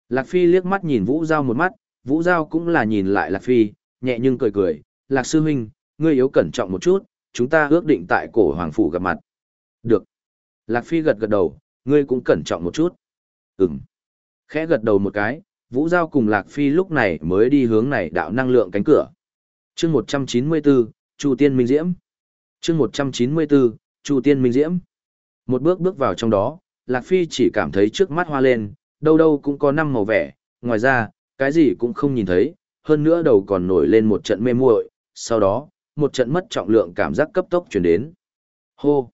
Lạc Phi liếc mắt nhìn Vũ Giao một mắt, Vũ Giao cũng là nhìn lại Lạc Phi, nhẹ nhưng cười cười, Lạc Sư Huynh, ngươi yếu cẩn trọng một chút, chúng ta ước định tại cổ Hoàng Phủ gặp mặt. Được. Lạc Phi gật gật đầu, ngươi cũng cẩn trọng một chút. Ừm. Khẽ gật đầu một cái, Vũ Giao cùng Lạc Phi lúc này mới đi hướng này đạo năng lượng cánh cửa. chương 194, Chu Tiên Minh Diễm. chương 194, Chu Tiên Minh Diễm. Một bước bước vào trong đó, Lạc Phi chỉ cảm thấy trước mắt hoa lên, đâu đâu cũng có năm màu vẻ, ngoài ra, cái gì cũng không nhìn thấy, hơn nữa đầu còn nổi lên một trận mê muội, sau đó, một trận mất trọng lượng cảm giác cấp tốc chuyển đến. Hô!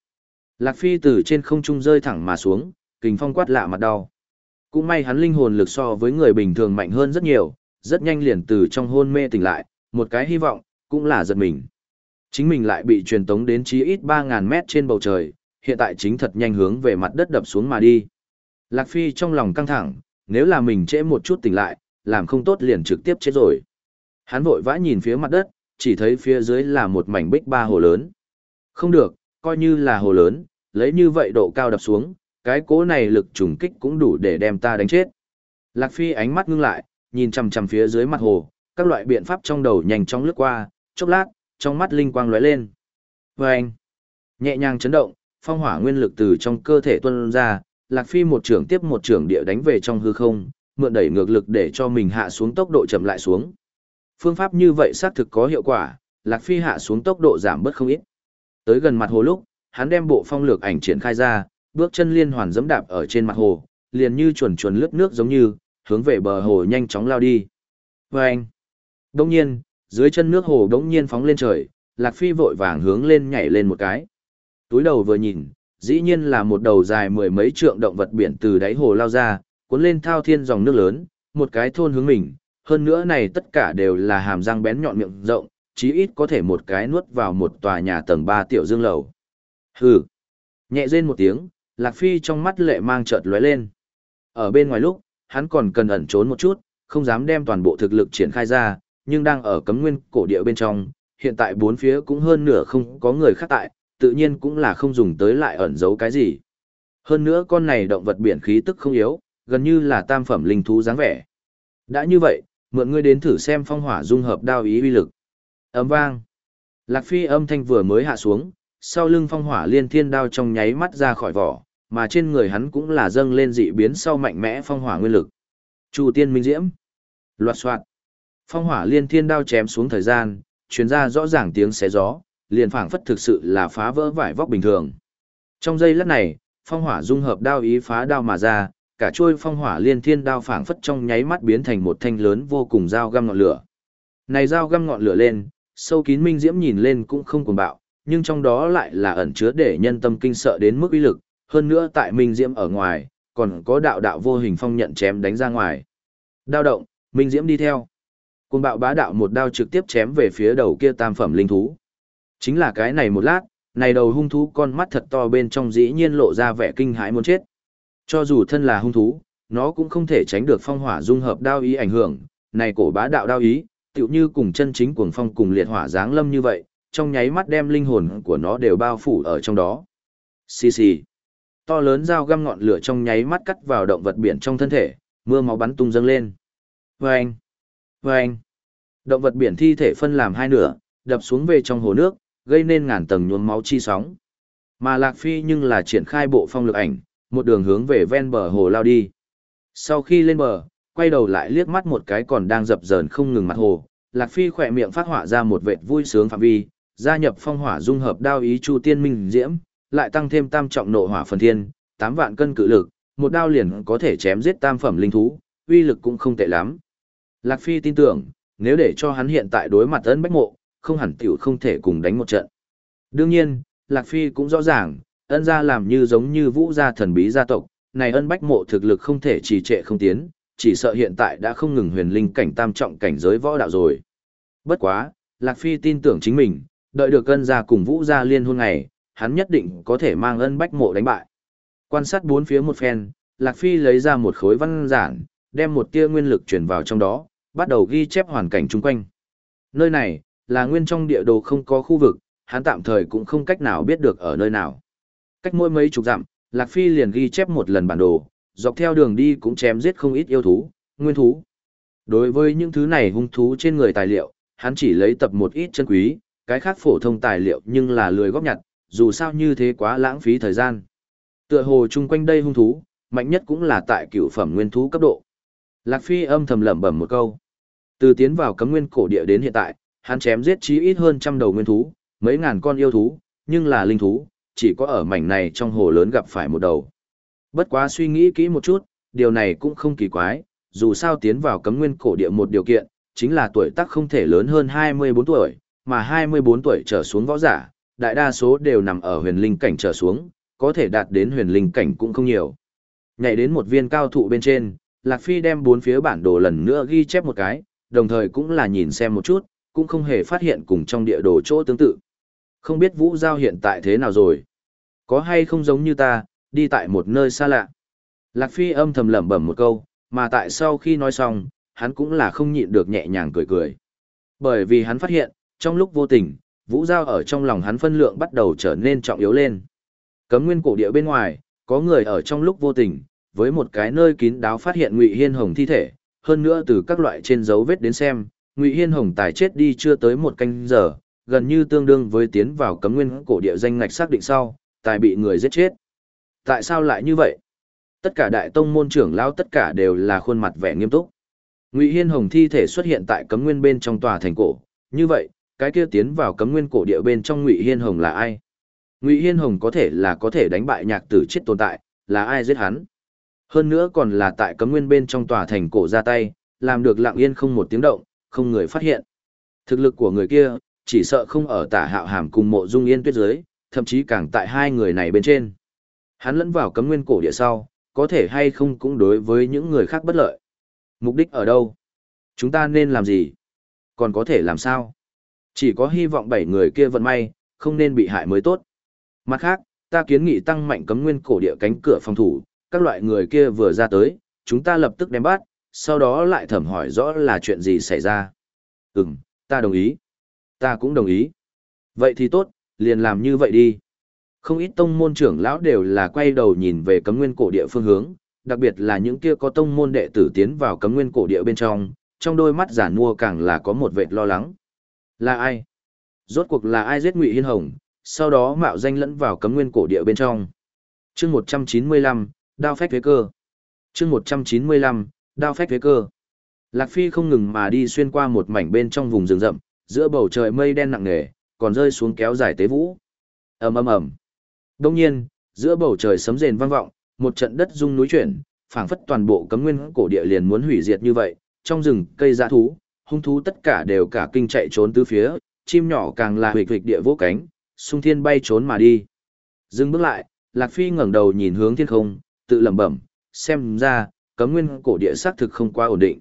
Lạc Phi từ trên không trung rơi thẳng mà xuống, kình phong quát lạ mặt đau. Cũng may hắn linh hồn lực so với người bình thường mạnh hơn rất nhiều, rất nhanh liền từ trong hôn mê tỉnh lại, một cái hy vọng, cũng là giật mình. Chính mình lại bị truyền tống đến chí ít 3.000 mét trên bầu trời, hiện tại chính thật nhanh hướng về mặt đất đập xuống mà đi. Lạc Phi trong lòng căng thẳng, nếu là mình trễ một chút tỉnh lại, làm không tốt liền trực tiếp chết rồi. Hắn vội vã nhìn phía mặt đất, chỉ thấy phía dưới là một mảnh bích ba hồ lớn. Không được, coi như là hồ lớn, lấy như vậy độ cao đập xuống, cái cố này lực trùng kích cũng đủ để đem ta đánh chết. Lạc Phi ánh mắt ngưng lại, nhìn chằm chằm phía dưới mặt hồ, các loại biện pháp trong đầu nhanh chóng lướt qua, chốc lát, trong mắt linh quang lóe lên. Vâng! Nhẹ nhàng chấn động, phong hỏa nguyên lực từ trong cơ thể tuôn ra, Lạc Phi một trưởng tiếp một trưởng địa đánh về trong hư không, mượn đẩy ngược lực để cho mình hạ xuống tốc độ chậm lại xuống. Phương pháp như vậy xác thực có hiệu quả, Lạc Phi hạ xuống tốc độ giảm bớt không ít. Tới gần mặt hồ lúc, hắn đem bộ phong lược ảnh triển khai ra, bước chân liên hoàn dẫm đạp ở trên mặt hồ, liền như chuồn chuồn lướt nước giống như, hướng về bờ hồ nhanh chóng lao đi. Và anh, đông nhiên, dưới chân nước hồ đống nhiên phóng lên trời, Lạc Phi vội vàng hướng lên nhảy lên một cái. Túi đầu vừa nhìn, dĩ nhiên là một đầu dài mười mấy trượng động vật biển từ đáy hồ lao ra, cuốn lên thao thiên dòng nước lớn, một cái thôn hướng mình, hơn nữa này tất cả đều là hàm răng bén nhọn miệng rộng, chí ít có thể một cái nuốt vào một tòa nhà tầng 3 tiểu dương lầu. Hừ. Nhẹ rên một tiếng, Lạc Phi trong mắt lệ mang chợt lóe lên. Ở bên ngoài lúc, hắn còn cần ẩn trốn một chút, không dám đem toàn bộ thực lực triển khai ra, nhưng đang ở cấm nguyên cổ địa bên trong, hiện tại bốn phía cũng hơn nửa không có người khác tại, tự nhiên cũng là không dùng tới lại ẩn giấu cái gì. Hơn nữa con này động vật biển khí tức không yếu, gần như là tam phẩm linh thú dáng vẻ. Đã như vậy, mượn ngươi đến thử xem phong hỏa dung hợp đao ý uy lực. Ấm vang. Lạc Phi âm thanh vừa mới hạ xuống, sau lưng phong hỏa liên thiên đao trong nháy mắt ra khỏi vỏ, mà trên người hắn cũng là dâng lên dị biến sau mạnh mẽ phong hỏa nguyên lực. Chu tiên minh diễm. Loạt Soạn, Phong hỏa liên thiên đao chém xuống thời gian, truyền ra rõ ràng tiếng xé gió, liền phảng phất thực sự là phá vỡ vải vóc bình thường. Trong giây lát này, phong hỏa dung hợp đao ý phá đao mà ra, cả chuôi phong hỏa liên thiên đao phảng phất trong nháy mắt biến thành một thanh lớn vô cùng dao găm ngọn lửa. Này dao găm ngọn lửa lên, sâu kín minh diễm nhìn lên cũng không cuồng bạo, nhưng trong đó lại là ẩn chứa để nhân tâm kinh sợ đến mức uy lực, hơn nữa tại minh diễm ở ngoài, còn có đạo đạo vô hình phong nhận chém đánh ra ngoài. Đao động, minh diễm đi theo. Cùng bạo bá đạo một đao trực tiếp chém về phía đầu kia tam phẩm linh thú. Chính là cái này một lát, này đầu hung thú con mắt thật to bên trong dĩ nhiên lộ ra vẻ kinh hãi muốn chết. Cho dù thân là hung thú, nó cũng không thể tránh được phong hỏa dung hợp đao ý ảnh hưởng, này cổ bá đạo đao ý, tựu như cùng chân chính cuồng phong cùng liệt hỏa giáng lâm như vậy, trong nháy mắt đem linh hồn của nó đều bao phủ ở trong đó. Xì xì. To lớn dao găm ngọn lửa trong nháy mắt cắt vào động vật biển trong thân thể, mưa máu bắn tung dâng lên. Vâng! Vâng! Động vật biển thi thể phân làm hai nửa, đập xuống về trong hồ nước, gây nên ngàn tầng nhuốm máu chi sóng. Mà Lạc Phi nhưng là triển khai bộ phong lực ảnh, một đường hướng về ven bờ hồ lao đi. Sau khi lên bờ, quay đầu lại liếc mắt một cái còn đang dập dờn không ngừng mặt hồ, Lạc Phi khỏe miệng phát họa ra một vệt vui sướng phạm vi, gia nhập phong hỏa dung hợp đao ý chu tiên minh diễm, lại tăng thêm tam trọng nộ hỏa phần thiên, 8 vạn cân cự lực, một đao liền có thể chém giết tam phẩm linh thú, uy lực cũng không tệ lắm. Lạc Phi tin tưởng, nếu để cho hắn hiện tại đối mặt ân bách mộ, không hẳn tiểu không thể cùng đánh một trận. Đương nhiên, Lạc Phi cũng rõ ràng, ân gia làm như giống như vũ gia thần bí gia tộc, này ân bách mộ thực lực không thể trì trệ không tiến, chỉ sợ hiện tại đã không ngừng huyền linh cảnh tam trọng cảnh giới võ đạo rồi. Bất quá, Lạc Phi tin tưởng chính mình, đợi được ân gia cùng vũ gia liên hôn ngày, hắn nhất định có thể mang ân bách mộ đánh bại. Quan sát bốn phía một phen, Lạc Phi lấy ra một khối văn giản, đem một tia nguyên lực chuyển vào trong đó, bắt đầu ghi chép hoàn cảnh chung quanh. Nơi này, là nguyên trong địa đồ không có khu vực, hắn tạm thời cũng không cách nào biết được ở nơi nào. Cách mỗi mấy chục dặm, Lạc Phi liền ghi chép một lần bản đồ, dọc theo đường đi cũng chém giết không ít yêu thú, nguyên thú. Đối với những thứ này hung thú trên người tài liệu, hắn chỉ lấy tập một ít chân quý, cái khác phổ thông tài liệu nhưng là lười góp nhặt, dù sao như thế quá lãng phí thời gian. Tựa hồ chung quanh đây hung thú, mạnh nhất cũng là tại cựu phẩm nguyên thú cấp độ. Lạc Phi âm thầm lẩm bẩm một câu. Từ tiến vào cấm nguyên cổ địa đến hiện tại, hắn chém giết chí ít hơn trăm đầu nguyên thú, mấy ngàn con yêu thú, nhưng là linh thú, chỉ có ở mảnh này trong hồ lớn gặp phải một đầu. Bất quá suy nghĩ kỹ một chút, điều này cũng không kỳ quái, dù sao tiến vào cấm nguyên cổ địa một điều kiện, chính là tuổi tác không thể lớn hơn 24 tuổi, mà 24 tuổi trở xuống võ giả, đại đa số đều nằm ở huyền linh cảnh trở xuống, có thể đạt đến huyền linh cảnh cũng không nhiều. Nhảy đến một viên cao thụ bên trên, Lạc Phi đem bốn phía bản đồ lần nữa ghi chép một cái, đồng thời cũng là nhìn xem một chút, cũng không hề phát hiện cùng trong địa đồ chỗ tương tự. Không biết Vũ Giao hiện tại thế nào rồi? Có hay không giống như ta, đi tại một nơi xa lạ? Lạc Phi âm thầm lẩm bẩm một câu, mà tại sau khi nói xong, hắn cũng là không nhịn được nhẹ nhàng cười cười. Bởi vì hắn phát hiện, trong lúc vô tình, Vũ Giao ở trong lòng hắn phân lượng bắt đầu trở nên trọng yếu lên. Cấm nguyên cổ địa bên ngoài, có người ở trong lúc vô tình, với một cái nơi kín đáo phát hiện Ngụy Hiên Hồng thi thể, hơn nữa từ các loại trên dấu vết đến xem, Ngụy Hiên Hồng tài chết đi chưa tới một canh giờ, gần như tương đương với tiến vào cấm nguyên cổ địa danh ngạch xác định sau, tài bị người giết chết. Tại sao lại như vậy? Tất cả đại tông môn trưởng lao tất cả đều là khuôn mặt vẻ nghiêm túc. Ngụy Hiên Hồng thi thể xuất hiện tại cấm nguyên bên trong tòa thành cổ, như vậy, cái kia tiến vào cấm nguyên cổ địa bên trong Ngụy Hiên Hồng là ai? Ngụy Hiên Hồng có thể là có thể đánh bại nhạc tử chết tồn tại, là ai giết hắn? Hơn nữa còn là tại cấm nguyên bên trong tòa thành cổ ra tay, làm được lặng yên không một tiếng động, không người phát hiện. Thực lực của người kia, chỉ sợ không ở tả hạo hàm cùng mộ dung yên tuyết dưới, thậm chí càng tại hai người này bên trên. Hắn lẫn vào cấm nguyên cổ địa sau, có thể hay không cũng đối với những người khác bất lợi. Mục đích ở đâu? Chúng ta nên làm gì? Còn có thể làm sao? Chỉ có hy vọng bảy người kia vận may, không nên bị hại mới tốt. Mặt khác, ta kiến nghị tăng mạnh cấm nguyên cổ địa cánh cửa phòng thủ, các loại người kia vừa ra tới, chúng ta lập tức đem bắt, sau đó lại thẩm hỏi rõ là chuyện gì xảy ra. Ừm, ta đồng ý. Ta cũng đồng ý. Vậy thì tốt, liền làm như vậy đi. Không ít tông môn trưởng lão đều là quay đầu nhìn về cấm nguyên cổ địa phương hướng, đặc biệt là những kia có tông môn đệ tử tiến vào cấm nguyên cổ địa bên trong, trong đôi mắt giả mua càng là có một vệt lo lắng. Là ai? Rốt cuộc là ai giết Ngụy Hiên Hồng, sau đó mạo danh lẫn vào cấm nguyên cổ địa bên trong. Chương 195, đao phách thế cơ. Chương 195, đao phách thế cơ. Lạc Phi không ngừng mà đi xuyên qua một mảnh bên trong vùng rừng rậm, giữa bầu trời mây đen nặng nề, còn rơi xuống kéo dài tế vũ. Ầm ầm ầm. Đương nhiên, giữa bầu trời sấm rền vang vọng, một trận đất rung núi chuyển, phảng phất toàn bộ cấm nguyên cổ địa liền muốn hủy diệt như vậy, trong rừng cây dã thú, hung thú tất cả đều cả kinh chạy trốn tứ phía, chim nhỏ càng là huỵch huỵch địa vỗ cánh, sung thiên bay trốn mà đi. Dừng bước lại, Lạc Phi ngẩng đầu nhìn hướng thiên không, tự lẩm bẩm, xem ra, cấm nguyên cổ địa xác thực không quá ổn định.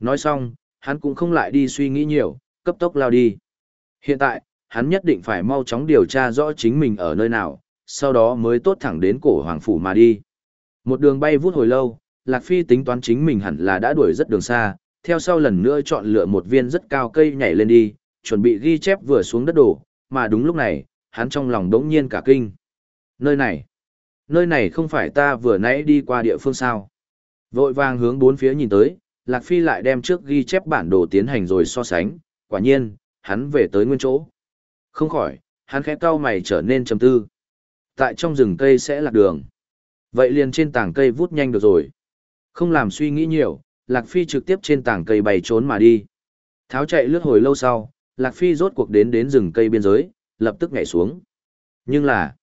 Nói xong, hắn cũng không lại đi suy nghĩ nhiều, cấp tốc lao đi. Hiện tại, hắn nhất định phải mau chóng điều tra rõ chính mình ở nơi nào, sau đó mới tốt thẳng đến cổ hoàng phủ mà đi. Một đường bay vút hồi lâu, Lạc Phi tính toán chính mình hẳn là đã đuổi rất đường xa, theo sau lần nữa chọn lựa một viên rất cao cây nhảy lên đi, chuẩn bị ghi chép vừa xuống đất đổ, mà đúng lúc này, hắn trong lòng đống nhiên cả kinh. Nơi này, nơi này không phải ta vừa nãy đi qua địa phương sao. Vội vàng hướng bốn phía nhìn tới, Lạc Phi lại đem trước ghi chép bản đồ tiến hành rồi so sánh, quả nhiên, hắn về tới nguyên chỗ. Không khỏi, hắn khẽ cau mày trở nên trầm tư. Tại trong rừng cây sẽ lạc đường. Vậy liền trên tảng cây vút nhanh được rồi. Không làm suy nghĩ nhiều, Lạc Phi trực tiếp trên tảng cây bày trốn mà đi. Tháo chạy lướt hồi lâu sau, Lạc Phi rốt cuộc đến đến rừng cây biên giới, lập tức nhảy xuống. Nhưng là,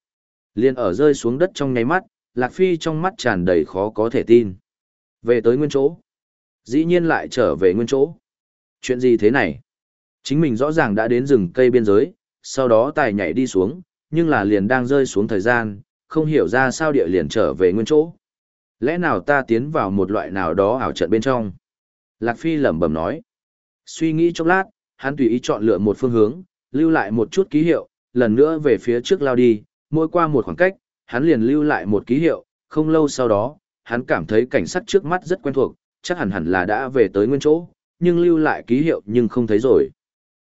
liền ở rơi xuống đất trong nháy mắt, Lạc Phi trong mắt tràn đầy khó có thể tin. Về tới nguyên chỗ. Dĩ nhiên lại trở về nguyên chỗ. Chuyện gì thế này? Chính mình rõ ràng đã đến rừng cây biên giới, sau đó tài nhảy đi xuống, nhưng là liền đang rơi xuống thời gian, không hiểu ra sao địa liền trở về nguyên chỗ. Lẽ nào ta tiến vào một loại nào đó ảo trận bên trong? Lạc Phi lẩm bẩm nói. Suy nghĩ chốc lát, hắn tùy ý chọn lựa một phương hướng, lưu lại một chút ký hiệu, lần nữa về phía trước lao đi, mỗi qua một khoảng cách, hắn liền lưu lại một ký hiệu, không lâu sau đó, hắn cảm thấy cảnh sắc trước mắt rất quen thuộc, chắc hẳn hẳn là đã về tới nguyên chỗ, nhưng lưu lại ký hiệu nhưng không thấy rồi.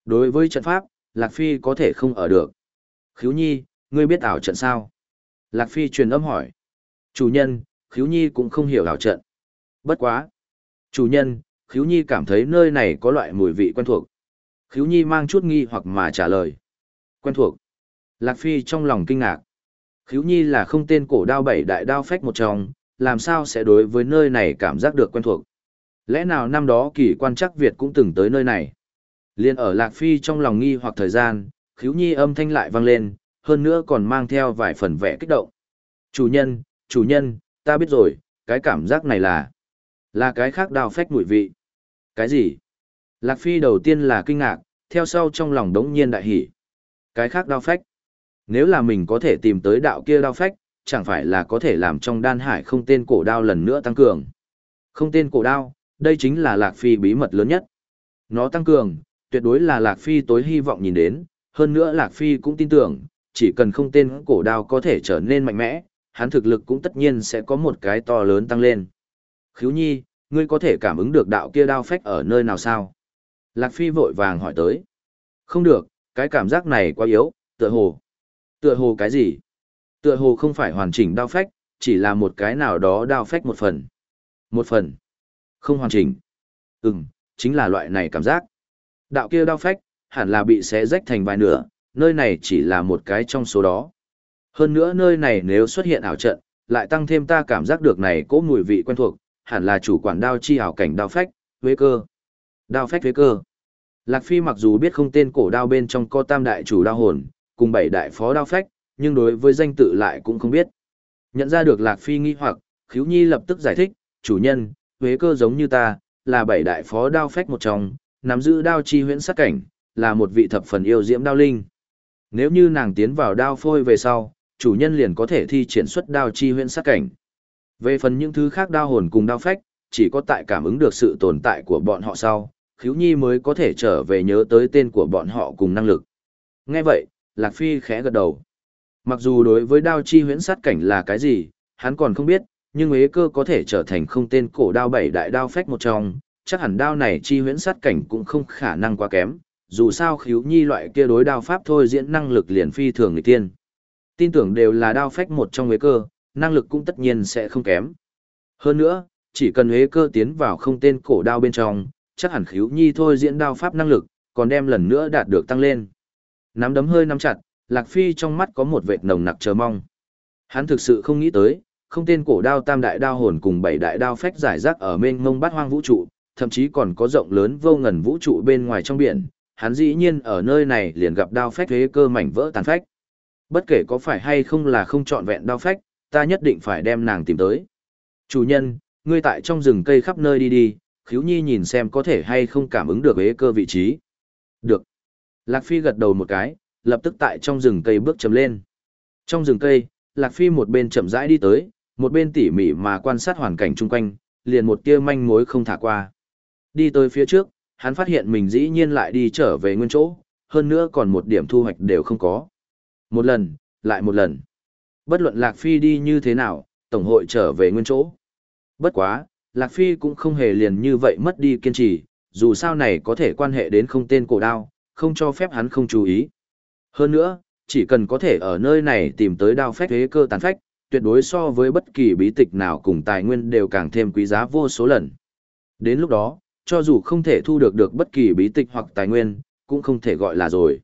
Đối với trận pháp, Lạc Phi có thể không ở được. Khiếu Nhi, ngươi biết ảo trận sao? Lạc Phi truyền âm hỏi. Chủ nhân, Khiếu Nhi cũng không hiểu ảo trận. Bất quá. Chủ nhân, Khiếu Nhi cảm thấy nơi này có loại mùi vị quen thuộc. Khiếu Nhi mang chút nghi hoặc mà trả lời. Quen thuộc. Lạc Phi trong lòng kinh ngạc. Khiếu Nhi là không tên cổ đao bảy đại đao phách một trong, làm sao sẽ đối với nơi này cảm giác được quen thuộc. Lẽ nào năm đó kỳ quan chắc Việt cũng từng tới nơi này? Liên ở Lạc Phi trong lòng nghi hoặc thời gian, khiếu nhi âm thanh lại vang lên, hơn nữa còn mang theo vài phần vẻ kích động. Chủ nhân, chủ nhân, ta biết rồi, cái cảm giác này là... Là cái khác đào phách mùi vị. Cái gì? Lạc Phi đầu tiên là kinh ngạc, theo sau trong lòng đống nhiên đại hỉ. Cái khác đao phách. Nếu là mình có thể tìm tới đạo kia đao phách, chẳng phải là có thể làm trong đan hải không tên cổ đao lần nữa tăng cường. Không tên cổ đao, đây chính là Lạc Phi bí mật lớn nhất. Nó tăng cường, tuyệt đối là Lạc Phi tối hy vọng nhìn đến, hơn nữa Lạc Phi cũng tin tưởng, chỉ cần không tên cổ đao có thể trở nên mạnh mẽ, hắn thực lực cũng tất nhiên sẽ có một cái to lớn tăng lên. Khíu nhi, ngươi có thể cảm ứng được đạo kia đao phách ở nơi nào sao? Lạc Phi vội vàng hỏi tới. Không được, cái cảm giác này quá yếu, tựa hồ. Tựa hồ cái gì? Tựa hồ không phải hoàn chỉnh đao phách, chỉ là một cái nào đó đao phách một phần. Một phần. Không hoàn chỉnh. Ừm, chính là loại này cảm giác. Đạo kia đao phách, hẳn là bị xé rách thành vài nửa, nơi này chỉ là một cái trong số đó. Hơn nữa nơi này nếu xuất hiện ảo trận, lại tăng thêm ta cảm giác được này cố mùi vị quen thuộc, hẳn là chủ quản đao chi ảo cảnh đao phách, huế cơ. Đao phách huế cơ. Lạc Phi mặc dù biết không tên cổ đao bên trong có tam đại chủ đao hồn, cùng bảy đại phó đao phách, nhưng đối với danh tự lại cũng không biết. Nhận ra được Lạc Phi nghi hoặc, Khiếu Nhi lập tức giải thích, chủ nhân, huế cơ giống như ta, là bảy đại phó đao phách một trong, nắm giữ đao chi huyễn sát cảnh, là một vị thập phần yêu diễm đao linh. Nếu như nàng tiến vào đao phôi về sau, chủ nhân liền có thể thi triển xuất đao chi huyễn sát cảnh. Về phần những thứ khác đao hồn cùng đao phách, chỉ có tại cảm ứng được sự tồn tại của bọn họ sau, khiếu nhi mới có thể trở về nhớ tới tên của bọn họ cùng năng lực. Nghe vậy, Lạc Phi khẽ gật đầu. Mặc dù đối với đao chi huyễn sát cảnh là cái gì, hắn còn không biết, nhưng ế cơ có thể trở thành không tên cổ đao bảy đại đao phách một trong, chắc hẳn đao này chi huyễn sát cảnh cũng không khả năng quá kém, dù sao khiếu nhi loại kia đối đao pháp thôi diễn năng lực liền phi thường người tiên. Tin tưởng đều là đao phách một trong huế cơ, năng lực cũng tất nhiên sẽ không kém. Hơn nữa, chỉ cần huế cơ tiến vào không tên cổ đao bên trong, chắc hẳn khiếu nhi thôi diễn đao pháp năng lực, còn đem lần nữa đạt được tăng lên. Nắm đấm hơi nắm chặt, Lạc Phi trong mắt có một vệt nồng nặc chờ mong. Hắn thực sự không nghĩ tới, không tên cổ đao tam đại đao hồn cùng bảy đại đao phách giải rác ở mênh mông bát hoang vũ trụ, thậm chí còn có rộng lớn vô ngần vũ trụ bên ngoài trong biển, hắn dĩ nhiên ở nơi này liền gặp đao phách thế cơ mảnh vỡ tàn phách. Bất kể có phải hay không là không trọn vẹn đao phách, ta nhất định phải đem nàng tìm tới. Chủ nhân, ngươi tại trong rừng cây khắp nơi đi đi, khiếu nhi nhìn xem có thể hay không cảm ứng được ế cơ vị trí. Được. Lạc Phi gật đầu một cái, lập tức tại trong rừng cây bước chấm lên. Trong rừng cây, Lạc Phi một bên chậm rãi đi tới, một bên tỉ mỉ mà quan sát hoàn cảnh chung quanh, liền một tia manh mối không thả qua. Đi tới phía trước, hắn phát hiện mình dĩ nhiên lại đi trở về nguyên chỗ, hơn nữa còn một điểm thu hoạch đều không có. Một lần, lại một lần. Bất luận Lạc Phi đi như thế nào, Tổng hội trở về nguyên chỗ. Bất quá, Lạc Phi cũng không hề liền như vậy mất đi kiên trì, dù sao này có thể quan hệ đến không tên cổ đao, không cho phép hắn không chú ý. Hơn nữa, chỉ cần có thể ở nơi này tìm tới đao phách thế cơ tàn phách, tuyệt đối so với bất kỳ bí tịch nào cùng tài nguyên đều càng thêm quý giá vô số lần. Đến lúc đó, cho dù không thể thu được được bất kỳ bí tịch hoặc tài nguyên, cũng không thể gọi là rồi.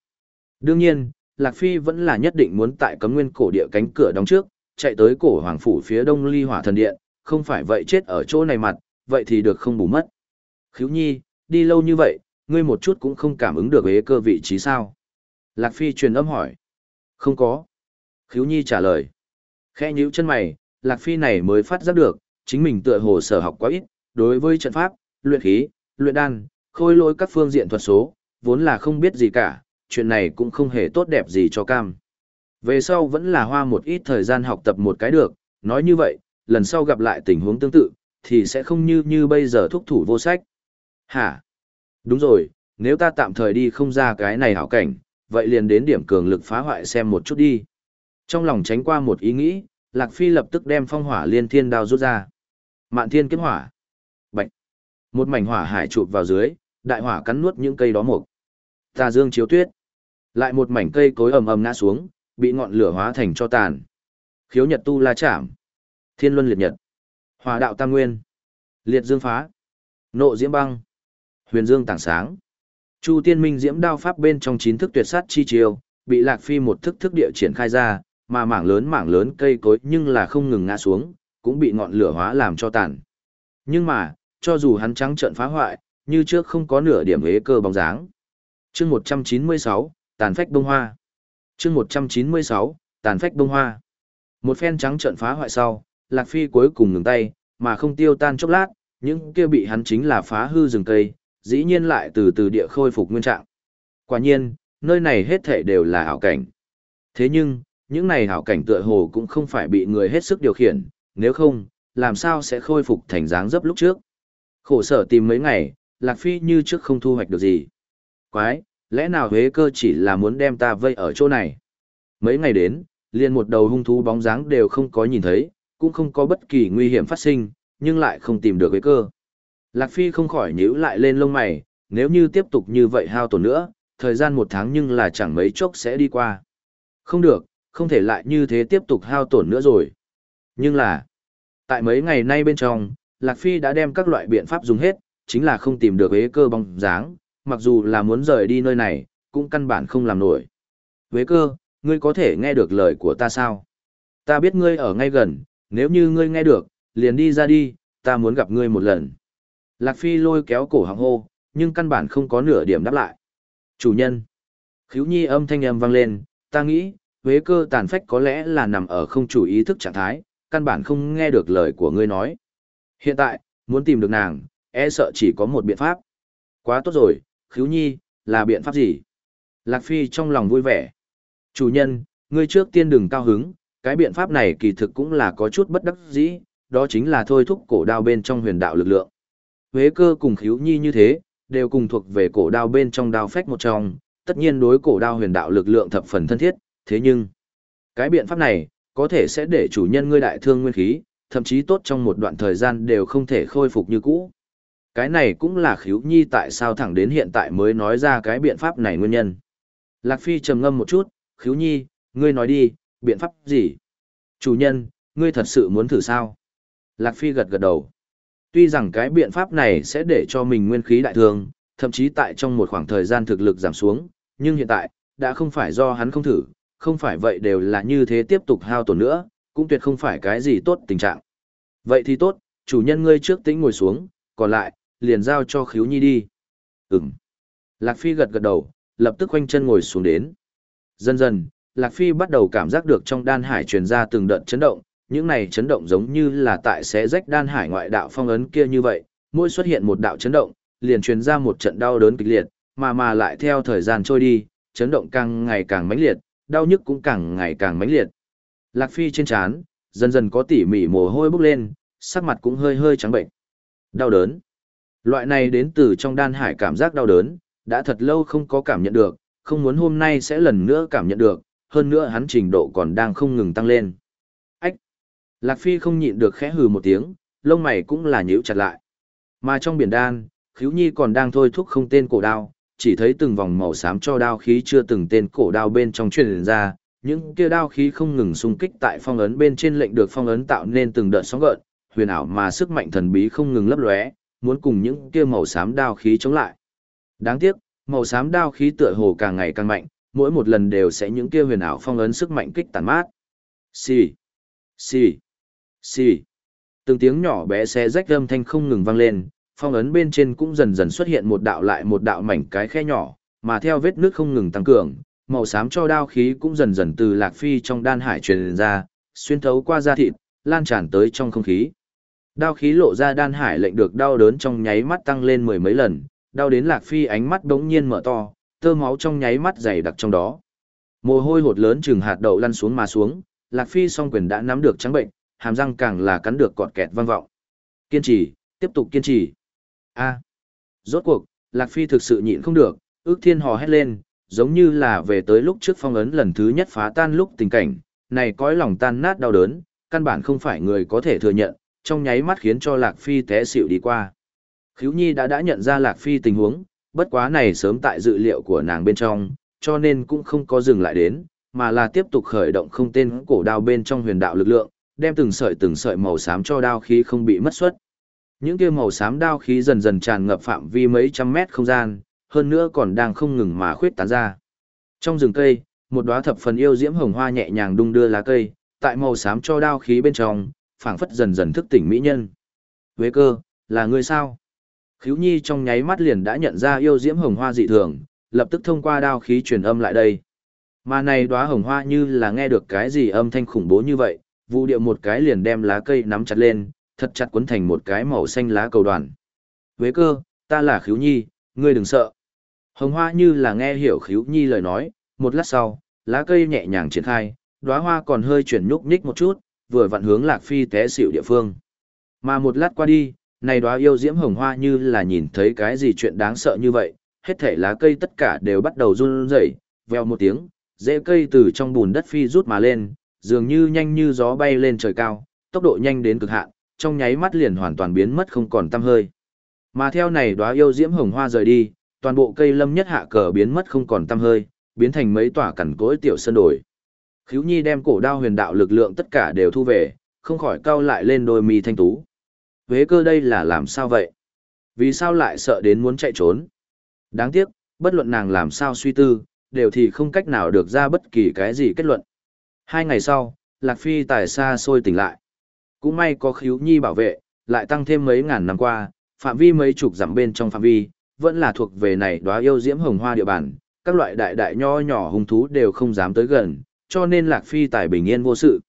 Đương nhiên, Lạc Phi vẫn là nhất định muốn tại cấm nguyên cổ địa cánh cửa đóng trước, chạy tới cổ hoàng phủ phía đông ly hỏa thần điện, không phải vậy chết ở chỗ này mặt, vậy thì được không bù mất. Khíu nhi, đi lâu như vậy, ngươi một chút cũng không cảm ứng được ế cơ vị trí sao? Lạc Phi truyền âm hỏi. Không có. Khíu nhi trả lời. Khe nhíu chân mày, Lạc Phi này mới phát giác được, chính mình tựa hồ sở học quá ít, đối với trận pháp, luyện khí, luyện đan, khôi lỗi các phương diện thuật số, vốn là không biết gì cả, chuyện này cũng không hề tốt đẹp gì cho cam. Về sau vẫn là hoa một ít thời gian học tập một cái được, nói như vậy, lần sau gặp lại tình huống tương tự, thì sẽ không như như bây giờ thúc thủ vô sách. Hả? Đúng rồi, nếu ta tạm thời đi không ra cái này hảo cảnh, vậy liền đến điểm cường lực phá hoại xem một chút đi. Trong lòng tránh qua một ý nghĩ, Lạc Phi lập tức đem phong hỏa liên thiên đao rút ra. Mạn thiên kiếm hỏa. Bạch. Một mảnh hỏa hải chụp vào dưới, đại hỏa cắn nuốt những cây đó mục. Tà dương chiếu tuyết. Lại một mảnh cây cối ầm ầm ngã xuống, bị ngọn lửa hóa thành cho tàn. Khiếu nhật tu la chạm. Thiên luân liệt nhật. Hòa đạo tam nguyên. Liệt dương phá. Nộ diễm băng. Huyền dương tảng sáng. Chu tiên minh diễm đao pháp bên trong chín thức tuyệt sát chi chiêu, bị lạc phi một thức thức địa triển khai ra, mà mảng lớn mảng lớn cây cối nhưng là không ngừng ngã xuống, cũng bị ngọn lửa hóa làm cho tàn. Nhưng mà, cho dù hắn trắng trợn phá hoại, như trước không có nửa điểm hế cơ bóng dáng. Chương 196, tàn phách bông hoa. Chương 196, tàn phách bông hoa. Một phen trắng trợn phá hoại sau, Lạc Phi cuối cùng ngừng tay, mà không tiêu tan chốc lát, những kia bị hắn chính là phá hư rừng cây, dĩ nhiên lại từ từ địa khôi phục nguyên trạng. Quả nhiên, nơi này hết thể đều là hảo cảnh. Thế nhưng, những này hảo cảnh tựa hồ cũng không phải bị người hết sức điều khiển, nếu không, làm sao sẽ khôi phục thành dáng dấp lúc trước. Khổ sở tìm mấy ngày, Lạc Phi như trước không thu hoạch được gì. Quái, lẽ nào Huế cơ chỉ là muốn đem ta vây ở chỗ này? Mấy ngày đến, liền một đầu hung thú bóng dáng đều không có nhìn thấy, cũng không có bất kỳ nguy hiểm phát sinh, nhưng lại không tìm được Huế cơ. Lạc Phi không khỏi nhíu lại lên lông mày, nếu như tiếp tục như vậy hao tổn nữa, thời gian một tháng nhưng là chẳng mấy chốc sẽ đi qua. Không được, không thể lại như thế tiếp tục hao tổn nữa rồi. Nhưng là, tại mấy ngày nay bên trong, Lạc Phi đã đem các loại biện pháp dùng hết, chính là không tìm được ế cơ bóng dáng, mặc dù là muốn rời đi nơi này, cũng căn bản không làm nổi. Vế cơ, ngươi có thể nghe được lời của ta sao? Ta biết ngươi ở ngay gần, nếu như ngươi nghe được, liền đi ra đi, ta muốn gặp ngươi một lần. Lạc Phi lôi kéo cổ họng hô, nhưng căn bản không có nửa điểm đáp lại. Chủ nhân. Khíu nhi âm thanh âm vang lên, ta nghĩ, Vế cơ tàn phách có lẽ là nằm ở không chủ ý thức trạng thái, căn bản không nghe được lời của ngươi nói. Hiện tại, muốn tìm được nàng, e sợ chỉ có một biện pháp. Quá tốt rồi, khiếu nhi, là biện pháp gì? Lạc Phi trong lòng vui vẻ. Chủ nhân, ngươi trước tiên đừng cao hứng, cái biện pháp này kỳ thực cũng là có chút bất đắc dĩ, đó chính là thôi thúc cổ đao bên trong huyền đạo lực lượng. Huế cơ cùng khiếu nhi như thế, đều cùng thuộc về cổ đao bên trong đao phách một trong, tất nhiên đối cổ đao huyền đạo lực lượng thập phần thân thiết, thế nhưng, cái biện pháp này, có thể sẽ để chủ nhân ngươi đại thương nguyên khí, thậm chí tốt trong một đoạn thời gian đều không thể khôi phục như cũ. Cái này cũng là khiếu nhi tại sao thẳng đến hiện tại mới nói ra cái biện pháp này nguyên nhân. Lạc Phi trầm ngâm một chút, khiếu nhi, ngươi nói đi, biện pháp gì? Chủ nhân, ngươi thật sự muốn thử sao? Lạc Phi gật gật đầu. Tuy rằng cái biện pháp này sẽ để cho mình nguyên khí đại thương, thậm chí tại trong một khoảng thời gian thực lực giảm xuống, nhưng hiện tại, đã không phải do hắn không thử, không phải vậy đều là như thế tiếp tục hao tổn nữa, cũng tuyệt không phải cái gì tốt tình trạng. Vậy thì tốt, chủ nhân ngươi trước tĩnh ngồi xuống, còn lại, liền giao cho khiếu nhi đi. Ừm. Lạc Phi gật gật đầu, lập tức quanh chân ngồi xuống đến. Dần dần, Lạc Phi bắt đầu cảm giác được trong đan hải truyền ra từng đợt chấn động, những này chấn động giống như là tại xé rách đan hải ngoại đạo phong ấn kia như vậy, mỗi xuất hiện một đạo chấn động, liền truyền ra một trận đau đớn kịch liệt, mà mà lại theo thời gian trôi đi, chấn động càng ngày càng mãnh liệt, đau nhức cũng càng ngày càng mãnh liệt. Lạc Phi trên trán, dần dần có tỉ mỉ mồ hôi bốc lên, sắc mặt cũng hơi hơi trắng bệnh. Đau đớn. Loại này đến từ trong đan hải cảm giác đau đớn, đã thật lâu không có cảm nhận được, không muốn hôm nay sẽ lần nữa cảm nhận được, hơn nữa hắn trình độ còn đang không ngừng tăng lên. Ách! Lạc Phi không nhịn được khẽ hừ một tiếng, lông mày cũng là nhíu chặt lại. Mà trong biển đan, khiếu nhi còn đang thôi thúc không tên cổ đao, chỉ thấy từng vòng màu xám cho đao khí chưa từng tên cổ đao bên trong truyền ra, những kia đao khí không ngừng xung kích tại phong ấn bên trên lệnh được phong ấn tạo nên từng đợt sóng gợn, huyền ảo mà sức mạnh thần bí không ngừng lấp lóe, muốn cùng những kia màu xám đao khí chống lại. Đáng tiếc, màu xám đao khí tựa hồ càng ngày càng mạnh, mỗi một lần đều sẽ những kia huyền ảo phong ấn sức mạnh kích tàn mát. Xì, xì, xì. Từng tiếng nhỏ bé xé rách âm thanh không ngừng vang lên, phong ấn bên trên cũng dần dần xuất hiện một đạo lại một đạo mảnh cái khe nhỏ, mà theo vết nước không ngừng tăng cường, màu xám cho đao khí cũng dần dần từ lạc phi trong đan hải truyền ra, xuyên thấu qua da thịt, lan tràn tới trong không khí. Đao khí lộ ra đan hải lệnh được đau đớn trong nháy mắt tăng lên mười mấy lần, đau đến lạc phi ánh mắt đống nhiên mở to, tơ máu trong nháy mắt dày đặc trong đó. Mồ hôi hột lớn chừng hạt đậu lăn xuống mà xuống, lạc phi song quyền đã nắm được trắng bệnh, hàm răng càng là cắn được cọt kẹt vang vọng. Kiên trì, tiếp tục kiên trì. A. Rốt cuộc, lạc phi thực sự nhịn không được, ước thiên hò hét lên, giống như là về tới lúc trước phong ấn lần thứ nhất phá tan lúc tình cảnh, này cõi lòng tan nát đau đớn, căn bản không phải người có thể thừa nhận, trong nháy mắt khiến cho Lạc Phi té xỉu đi qua. Khiếu Nhi đã đã nhận ra Lạc Phi tình huống, bất quá này sớm tại dự liệu của nàng bên trong, cho nên cũng không có dừng lại đến, mà là tiếp tục khởi động không tên cổ đao bên trong huyền đạo lực lượng, đem từng sợi từng sợi màu xám cho đao khí không bị mất suất. Những kia màu xám đao khí dần dần tràn ngập phạm vi mấy trăm mét không gian, hơn nữa còn đang không ngừng mà khuyết tán ra. Trong rừng cây, một đóa thập phần yêu diễm hồng hoa nhẹ nhàng đung đưa lá cây, tại màu xám cho đao khí bên trong, phảng phất dần dần thức tỉnh mỹ nhân. Vế cơ, là ngươi sao? Khíu Nhi trong nháy mắt liền đã nhận ra yêu diễm hồng hoa dị thường, lập tức thông qua đao khí truyền âm lại đây. Mà này đóa hồng hoa như là nghe được cái gì âm thanh khủng bố như vậy, vụ điệu một cái liền đem lá cây nắm chặt lên, thật chặt quấn thành một cái màu xanh lá cầu đoàn. Vế cơ, ta là Khíu Nhi, ngươi đừng sợ. Hồng hoa như là nghe hiểu Khíu Nhi lời nói, một lát sau, lá cây nhẹ nhàng triển khai, đóa hoa còn hơi chuyển nhúc nhích một chút, vừa vặn hướng Lạc Phi té xỉu địa phương. Mà một lát qua đi, này đóa yêu diễm hồng hoa như là nhìn thấy cái gì chuyện đáng sợ như vậy, hết thể lá cây tất cả đều bắt đầu run rẩy, veo một tiếng, rễ cây từ trong bùn đất phi rút mà lên, dường như nhanh như gió bay lên trời cao, tốc độ nhanh đến cực hạn, trong nháy mắt liền hoàn toàn biến mất không còn tăm hơi. Mà theo này đóa yêu diễm hồng hoa rời đi, toàn bộ cây lâm nhất hạ cờ biến mất không còn tăm hơi, biến thành mấy tỏa cẩn cỗi tiểu sơn đồi. Khiếu Nhi đem cổ đao huyền đạo lực lượng tất cả đều thu về, không khỏi cau lại lên đôi mi thanh tú. Huế cơ đây là làm sao vậy? Vì sao lại sợ đến muốn chạy trốn? Đáng tiếc, bất luận nàng làm sao suy tư, đều thì không cách nào được ra bất kỳ cái gì kết luận. Hai ngày sau, Lạc Phi tài xa xôi tỉnh lại. Cũng may có khíu nhi bảo vệ, lại tăng thêm mấy ngàn năm qua, phạm vi mấy chục dặm bên trong phạm vi, vẫn là thuộc về này đóa yêu diễm hồng hoa địa bàn, các loại đại đại nho nhỏ hung thú đều không dám tới gần, cho nên Lạc Phi tài bình yên vô sự.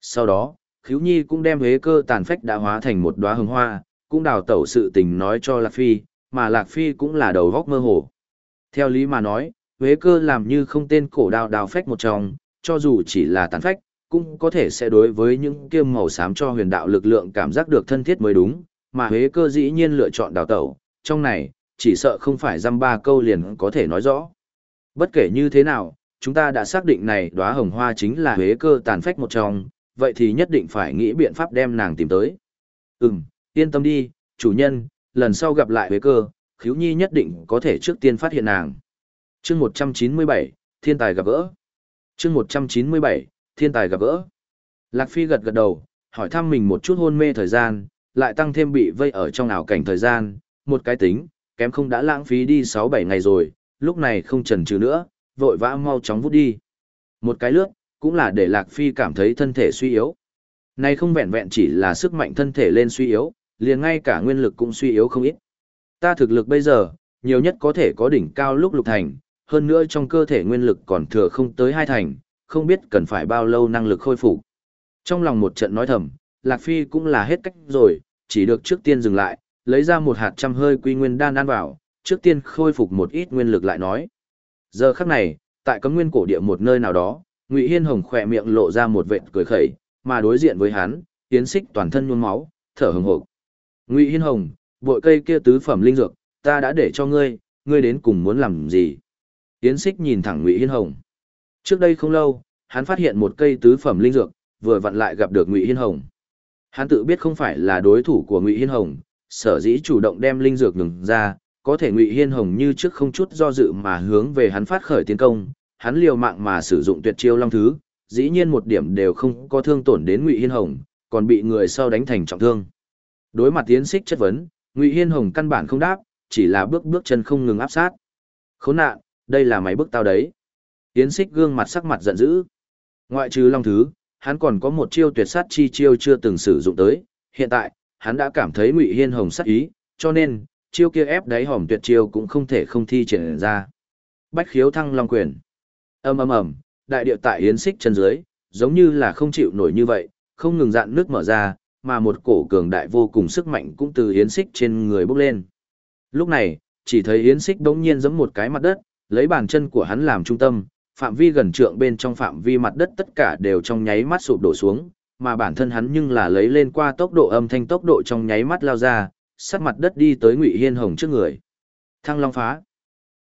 Sau đó, Khíu Nhi cũng đem hế cơ tàn phách đã hóa thành một đóa hồng hoa, cũng đào tẩu sự tình nói cho Lạc Phi, mà Lạc Phi cũng là đầu góc mơ hồ. Theo lý mà nói, huế cơ làm như không tên cổ đào đào phách một trong, cho dù chỉ là tàn phách, cũng có thể sẽ đối với những kiêm màu xám cho huyền đạo lực lượng cảm giác được thân thiết mới đúng, mà huế cơ dĩ nhiên lựa chọn đào tẩu, trong này, chỉ sợ không phải dăm ba câu liền có thể nói rõ. Bất kể như thế nào, chúng ta đã xác định này đóa hồng hoa chính là huế cơ tàn phách một trong, vậy thì nhất định phải nghĩ biện pháp đem nàng tìm tới. Ừm, yên tâm đi, chủ nhân, lần sau gặp lại huế cơ, khiếu nhi nhất định có thể trước tiên phát hiện nàng. chương 197, thiên tài gặp gỡ. chương 197, thiên tài gặp gỡ. Lạc Phi gật gật đầu, hỏi thăm mình một chút hôn mê thời gian, lại tăng thêm bị vây ở trong ảo cảnh thời gian, một cái tính, kém không đã lãng phí đi 6-7 ngày rồi, lúc này không chần chừ nữa, vội vã mau chóng vút đi. Một cái lướt, cũng là để Lạc Phi cảm thấy thân thể suy yếu. Này không vẹn vẹn chỉ là sức mạnh thân thể lên suy yếu, liền ngay cả nguyên lực cũng suy yếu không ít. Ta thực lực bây giờ, nhiều nhất có thể có đỉnh cao lúc lục thành, hơn nữa trong cơ thể nguyên lực còn thừa không tới hai thành, không biết cần phải bao lâu năng lực khôi phục. Trong lòng một trận nói thầm, Lạc Phi cũng là hết cách rồi, chỉ được trước tiên dừng lại, lấy ra một hạt trăm hơi quy nguyên đan ăn vào, trước tiên khôi phục một ít nguyên lực lại nói. Giờ khắc này, tại cấm nguyên cổ địa một nơi nào đó, Ngụy Hiên Hồng khỏe miệng lộ ra một vệt cười khẩy, mà đối diện với hắn, tiến xích toàn thân nhuôn máu, thở hừng hực. Ngụy Hiên Hồng, bội cây kia tứ phẩm linh dược, ta đã để cho ngươi, ngươi đến cùng muốn làm gì? Tiến xích nhìn thẳng Ngụy Hiên Hồng. Trước đây không lâu, hắn phát hiện một cây tứ phẩm linh dược, vừa vặn lại gặp được Ngụy Hiên Hồng. Hắn tự biết không phải là đối thủ của Ngụy Hiên Hồng, sở dĩ chủ động đem linh dược ngừng ra, có thể Ngụy Hiên Hồng như trước không chút do dự mà hướng về hắn phát khởi tiến công, hắn liều mạng mà sử dụng tuyệt chiêu long thứ, dĩ nhiên một điểm đều không có thương tổn đến Ngụy Hiên Hồng, còn bị người sau đánh thành trọng thương. Đối mặt tiến xích chất vấn, Ngụy Hiên Hồng căn bản không đáp, chỉ là bước bước chân không ngừng áp sát. Khốn nạn, đây là máy bước tao đấy. Tiến xích gương mặt sắc mặt giận dữ. Ngoại trừ long thứ, hắn còn có một chiêu tuyệt sát chi chiêu chưa từng sử dụng tới, hiện tại, hắn đã cảm thấy Ngụy Hiên Hồng sát ý, cho nên, chiêu kia ép đáy hòm tuyệt chiêu cũng không thể không thi triển ra. Bách khiếu thăng long quyền. Ầm ầm ầm, đại địa tại yến xích chân dưới, giống như là không chịu nổi như vậy, không ngừng dạn nước mở ra, mà một cổ cường đại vô cùng sức mạnh cũng từ yến xích trên người bốc lên. Lúc này, chỉ thấy yến xích đống nhiên giẫm một cái mặt đất, lấy bàn chân của hắn làm trung tâm, phạm vi gần trượng bên trong phạm vi mặt đất tất cả đều trong nháy mắt sụp đổ xuống, mà bản thân hắn nhưng là lấy lên qua tốc độ âm thanh tốc độ trong nháy mắt lao ra, sát mặt đất đi tới Ngụy Hiên Hồng trước người. Thăng Long phá.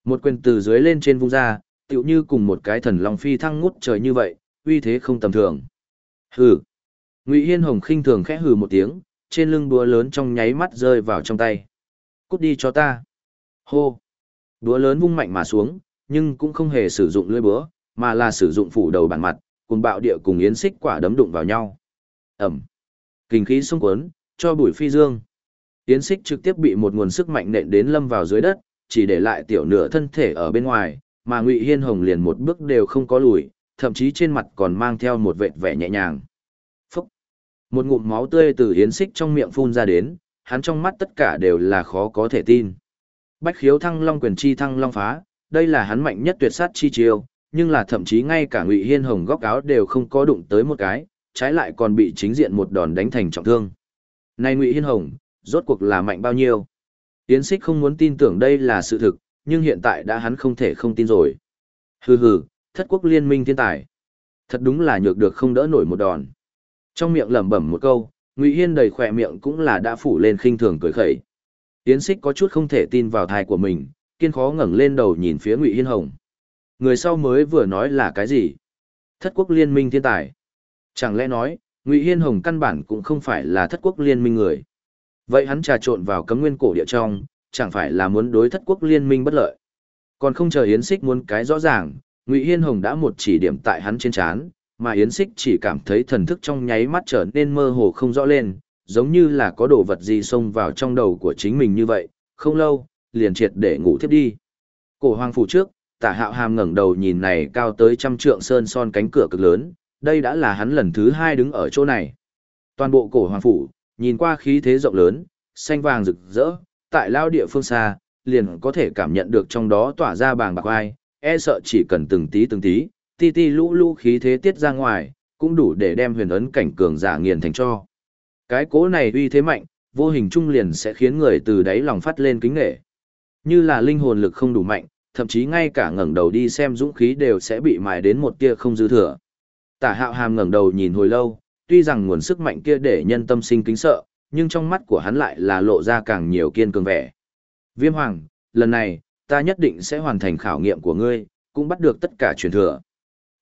Một quyền từ dưới lên trên vung ra, tựu như cùng một cái thần long phi thăng ngút trời như vậy, uy thế không tầm thường. Hừ. Ngụy Hiên Hồng khinh thường khẽ hừ một tiếng, trên lưng búa lớn trong nháy mắt rơi vào trong tay. Cút đi cho ta. Hô. Búa lớn vung mạnh mà xuống, nhưng cũng không hề sử dụng lưỡi búa, mà là sử dụng phủ đầu bản mặt, cùng bạo địa cùng yến xích quả đấm đụng vào nhau. Ẩm. Kinh khí xung cuốn, cho bụi phi dương. Yến xích trực tiếp bị một nguồn sức mạnh nện đến lâm vào dưới đất, chỉ để lại tiểu nửa thân thể ở bên ngoài, mà Ngụy Hiên Hồng liền một bước đều không có lùi, thậm chí trên mặt còn mang theo một vệt vẻ nhẹ nhàng. Phúc! Một ngụm máu tươi từ Yến xích trong miệng phun ra đến, hắn trong mắt tất cả đều là khó có thể tin. Bách khiếu thăng long quyền chi thăng long phá, đây là hắn mạnh nhất tuyệt sát chi chiêu, nhưng là thậm chí ngay cả Ngụy Hiên Hồng góc áo đều không có đụng tới một cái, trái lại còn bị chính diện một đòn đánh thành trọng thương. Này Ngụy Hiên Hồng, rốt cuộc là mạnh bao nhiêu? Yến Sích không muốn tin tưởng đây là sự thực, nhưng hiện tại đã hắn không thể không tin rồi. Hừ hừ, thất quốc liên minh thiên tài. Thật đúng là nhược được không đỡ nổi một đòn. Trong miệng lẩm bẩm một câu, Ngụy Hiên đầy khỏe miệng cũng là đã phủ lên khinh thường cười khẩy. Yến Sích có chút không thể tin vào thai của mình, kiên khó ngẩng lên đầu nhìn phía Ngụy Hiên Hồng. Người sau mới vừa nói là cái gì? Thất quốc liên minh thiên tài. Chẳng lẽ nói, Ngụy Hiên Hồng căn bản cũng không phải là thất quốc liên minh người. Vậy hắn trà trộn vào cấm nguyên cổ địa trong, chẳng phải là muốn đối thất quốc liên minh bất lợi. Còn không chờ Yến Xích muốn cái rõ ràng, Ngụy Hiên Hồng đã một chỉ điểm tại hắn trên trán, mà Yến Xích chỉ cảm thấy thần thức trong nháy mắt trở nên mơ hồ không rõ lên, giống như là có đồ vật gì xông vào trong đầu của chính mình như vậy, không lâu, liền triệt để ngủ thiếp đi. Cổ hoàng phủ trước, tả hạo hàm ngẩng đầu nhìn này cao tới trăm trượng sơn son cánh cửa cực lớn, đây đã là hắn lần thứ hai đứng ở chỗ này. Toàn bộ cổ hoàng phủ, nhìn qua khí thế rộng lớn, xanh vàng rực rỡ, tại lao địa phương xa, liền có thể cảm nhận được trong đó tỏa ra bàng bạc ai, e sợ chỉ cần từng tí từng tí, ti ti lũ lũ khí thế tiết ra ngoài, cũng đủ để đem huyền ấn cảnh cường giả nghiền thành cho. Cái cố này uy thế mạnh, vô hình trung liền sẽ khiến người từ đáy lòng phát lên kính nghệ. Như là linh hồn lực không đủ mạnh, thậm chí ngay cả ngẩng đầu đi xem dũng khí đều sẽ bị mài đến một tia không dư thừa. Tả hạo hàm ngẩng đầu nhìn hồi lâu, tuy rằng nguồn sức mạnh kia để nhân tâm sinh kính sợ, nhưng trong mắt của hắn lại là lộ ra càng nhiều kiên cường vẻ. Viêm Hoàng, lần này, ta nhất định sẽ hoàn thành khảo nghiệm của ngươi, cũng bắt được tất cả truyền thừa.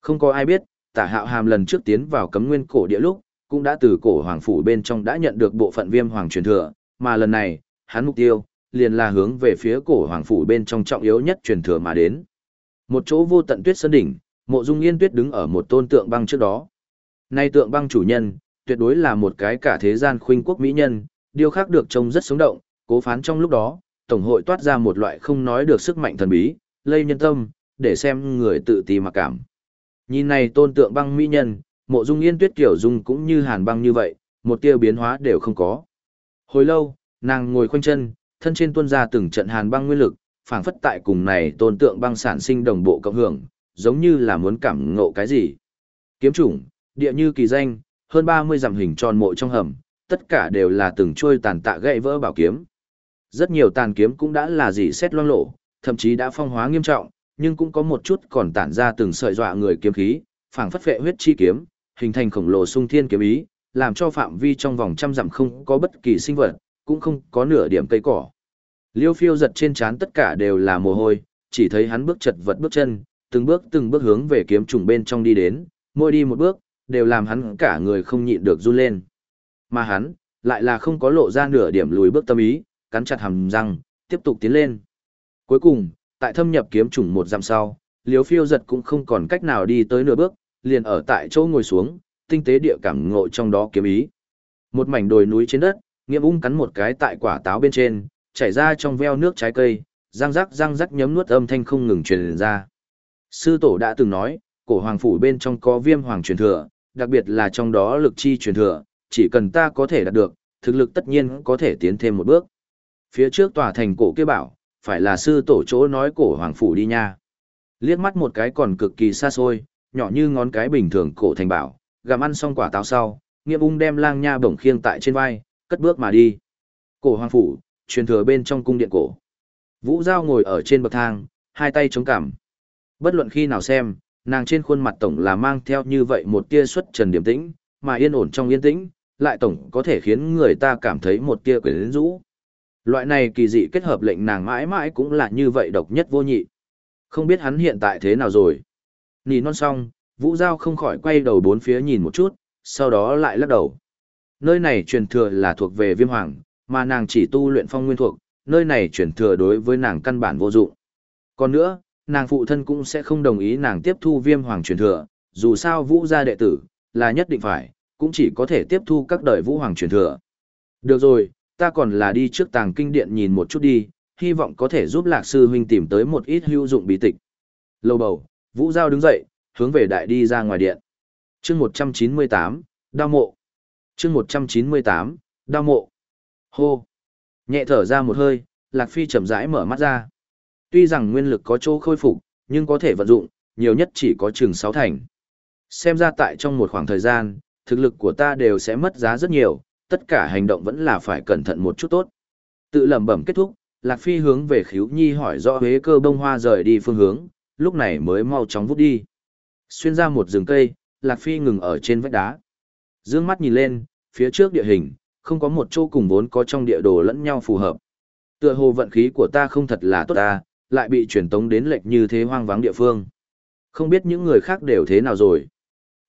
Không có ai biết, tả hạo hàm lần trước tiến vào cấm nguyên cổ địa lúc, cũng đã từ cổ hoàng phủ bên trong đã nhận được bộ phận viêm hoàng truyền thừa, mà lần này, hắn mục tiêu, liền là hướng về phía cổ hoàng phủ bên trong trọng yếu nhất truyền thừa mà đến. Một chỗ vô tận tuyết sơn đỉnh, mộ dung yên tuyết đứng ở một tôn tượng băng trước đó. Nay tượng băng chủ nhân, tuyệt đối là một cái cả thế gian khuynh quốc mỹ nhân, điều khác được trông rất sống động, cố phán trong lúc đó, tổng hội toát ra một loại không nói được sức mạnh thần bí, lây nhân tâm, để xem người tự ti mặc cảm. Nhìn này tôn tượng băng mỹ nhân, mộ dung yên tuyết kiểu dung cũng như hàn băng như vậy, một tia biến hóa đều không có. Hồi lâu, nàng ngồi khoanh chân, thân trên tuôn ra từng trận hàn băng nguyên lực, phảng phất tại cùng này tôn tượng băng sản sinh đồng bộ cộng hưởng, giống như là muốn cảm ngộ cái gì. Kiếm chủng, địa như kỳ danh, hơn 30 dặm hình tròn mộ trong hầm, tất cả đều là từng trôi tàn tạ gãy vỡ bảo kiếm. Rất nhiều tàn kiếm cũng đã là dị xét loang lộ, thậm chí đã phong hóa nghiêm trọng, nhưng cũng có một chút còn tản ra từng sợi dọa người kiếm khí, phảng phất phệ huyết chi kiếm, hình thành khổng lồ sung thiên kiếm ý, làm cho phạm vi trong vòng trăm dặm không có bất kỳ sinh vật, cũng không có nửa điểm cây cỏ. Liêu phiêu giật trên trán tất cả đều là mồ hôi, chỉ thấy hắn bước chật vật bước chân, từng bước từng bước hướng về kiếm trùng bên trong đi đến, mỗi đi một bước, đều làm hắn cả người không nhịn được run lên. Mà hắn, lại là không có lộ ra nửa điểm lùi bước tâm ý, cắn chặt hàm răng, tiếp tục tiến lên. Cuối cùng, tại thâm nhập kiếm trùng một dặm sau, liếu phiêu giật cũng không còn cách nào đi tới nửa bước, liền ở tại chỗ ngồi xuống, tinh tế địa cảm ngộ trong đó kiếm ý. Một mảnh đồi núi trên đất, Nghiệm ung cắn một cái tại quả táo bên trên, chảy ra trong veo nước trái cây, răng rắc răng rắc nhấm nuốt âm thanh không ngừng truyền ra. Sư tổ đã từng nói, cổ hoàng phủ bên trong có viêm hoàng truyền thừa, đặc biệt là trong đó lực chi truyền thừa, chỉ cần ta có thể đạt được, thực lực tất nhiên có thể tiến thêm một bước. Phía trước tòa thành cổ kia bảo, phải là sư tổ chỗ nói cổ hoàng phủ đi nha. Liếc mắt một cái còn cực kỳ xa xôi, nhỏ như ngón cái bình thường cổ thành bảo, gặm ăn xong quả táo sau, Nghiêm ung đem lang nha bổng khiêng tại trên vai, cất bước mà đi. Cổ hoàng phủ, truyền thừa bên trong cung điện cổ. Vũ Giao ngồi ở trên bậc thang, hai tay chống cằm. Bất luận khi nào xem, nàng trên khuôn mặt tổng là mang theo như vậy một tia xuất trần điểm tĩnh, mà yên ổn trong yên tĩnh, lại tổng có thể khiến người ta cảm thấy một tia quyến rũ. Loại này kỳ dị kết hợp lệnh nàng mãi mãi cũng là như vậy độc nhất vô nhị. Không biết hắn hiện tại thế nào rồi. Nì non xong, Vũ Giao không khỏi quay đầu bốn phía nhìn một chút, sau đó lại lắc đầu nơi này truyền thừa là thuộc về viêm hoàng, mà nàng chỉ tu luyện phong nguyên thuộc, nơi này truyền thừa đối với nàng căn bản vô dụng. Còn nữa, nàng phụ thân cũng sẽ không đồng ý nàng tiếp thu viêm hoàng truyền thừa, dù sao vũ gia đệ tử, là nhất định phải, cũng chỉ có thể tiếp thu các đời vũ hoàng truyền thừa. Được rồi, ta còn là đi trước tàng kinh điện nhìn một chút đi, hy vọng có thể giúp lạc sư huynh tìm tới một ít hữu dụng bí tịch. Lâu bầu, vũ giao đứng dậy, hướng về đại đi ra ngoài điện. chương 198, đao mộ chương một trăm chín mươi tám đao mộ hô nhẹ thở ra một hơi lạc phi chậm rãi mở mắt ra tuy rằng nguyên lực có chỗ khôi phục nhưng có thể vận dụng nhiều nhất chỉ có chừng sáu thành. Xem ra tại trong một khoảng thời gian thực lực của ta đều sẽ mất giá rất nhiều tất cả hành động vẫn là phải cẩn thận một chút tốt. Tự lẩm bẩm kết thúc lạc phi hướng về khíu nhi hỏi rõ huế cơ bông hoa rời đi phương hướng lúc này mới mau chóng vút đi. Xuyên ra một rừng cây lạc phi ngừng ở trên vách đá. Dương mắt nhìn lên, phía trước địa hình, không có một chỗ cùng vốn có trong địa đồ lẫn nhau phù hợp. Tựa hồ vận khí của ta không thật là tốt ta, lại bị truyền tống đến lệch như thế hoang vắng địa phương. Không biết những người khác đều thế nào rồi.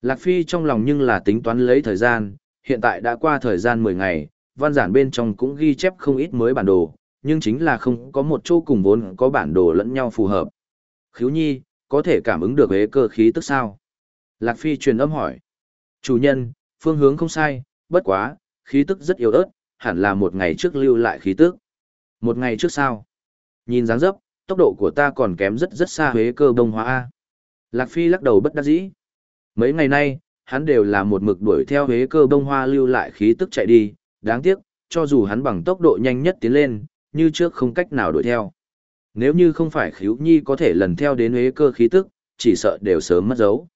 Lạc Phi trong lòng nhưng là tính toán lấy thời gian, hiện tại đã qua thời gian 10 ngày, văn giản bên trong cũng ghi chép không ít mới bản đồ, nhưng chính là không có một chỗ cùng vốn có bản đồ lẫn nhau phù hợp. Khíu nhi, có thể cảm ứng được hế cơ khí tức sao? Lạc Phi truyền âm hỏi. Chủ nhân, phương hướng không sai, bất quá, khí tức rất yếu ớt, hẳn là một ngày trước lưu lại khí tức. Một ngày trước sao? Nhìn dáng dấp, tốc độ của ta còn kém rất rất xa huế cơ bông hóa A. Lạc Phi lắc đầu bất đắc dĩ. Mấy ngày nay, hắn đều là một mực đuổi theo huế cơ bông hoa lưu lại khí tức chạy đi, đáng tiếc, cho dù hắn bằng tốc độ nhanh nhất tiến lên, như trước không cách nào đuổi theo. Nếu như không phải khiếu nhi có thể lần theo đến huế cơ khí tức, chỉ sợ đều sớm mất dấu.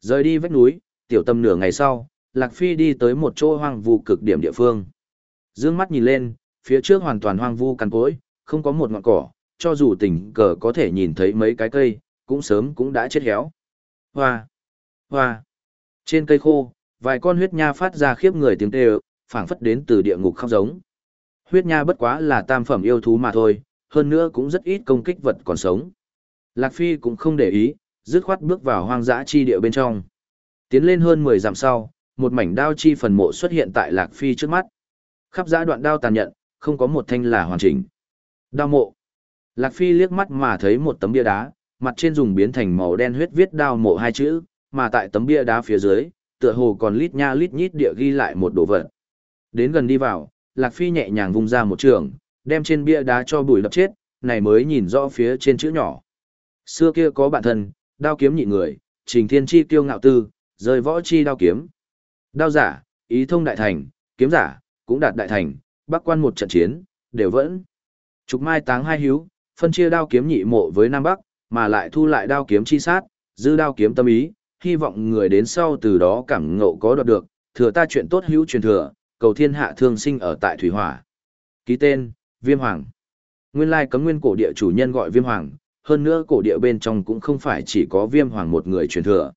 Rời đi vách núi, tiểu tâm nửa ngày sau, Lạc Phi đi tới một chỗ hoang vu cực điểm địa phương. Dương mắt nhìn lên, phía trước hoàn toàn hoang vu cằn cỗi, không có một ngọn cỏ, cho dù tình cờ có thể nhìn thấy mấy cái cây, cũng sớm cũng đã chết héo. Hoa! Hoa! Trên cây khô, vài con huyết nha phát ra khiếp người tiếng kêu, phảng phất đến từ địa ngục khóc giống. Huyết nha bất quá là tam phẩm yêu thú mà thôi, hơn nữa cũng rất ít công kích vật còn sống. Lạc Phi cũng không để ý, dứt khoát bước vào hoang dã chi địa bên trong. Tiến lên hơn 10 dặm sau, một mảnh đao chi phần mộ xuất hiện tại Lạc Phi trước mắt. Khắp dã đoạn đao tàn nhận, không có một thanh là hoàn chỉnh. Đao mộ. Lạc Phi liếc mắt mà thấy một tấm bia đá, mặt trên dùng biến thành màu đen huyết viết đao mộ hai chữ, mà tại tấm bia đá phía dưới, tựa hồ còn lít nha lít nhít địa ghi lại một đồ vật. Đến gần đi vào, Lạc Phi nhẹ nhàng vung ra một trường, đem trên bia đá cho bùi lập chết, này mới nhìn rõ phía trên chữ nhỏ. Xưa kia có bạn thân, đao kiếm nhị người, trình thiên chi tiêu ngạo tư, rời võ chi đao kiếm. Đao giả, ý thông đại thành, kiếm giả, cũng đạt đại thành, bắc quan một trận chiến, đều vẫn. Trục mai táng hai hiếu, phân chia đao kiếm nhị mộ với Nam Bắc, mà lại thu lại đao kiếm chi sát, dư đao kiếm tâm ý, hy vọng người đến sau từ đó cảm ngộ có đoạt được, thừa ta chuyện tốt hữu truyền thừa, cầu thiên hạ thương sinh ở tại Thủy Hỏa. Ký tên, Viêm Hoàng. Nguyên lai cấm nguyên cổ địa chủ nhân gọi Viêm Hoàng, hơn nữa cổ địa bên trong cũng không phải chỉ có Viêm Hoàng một người truyền thừa.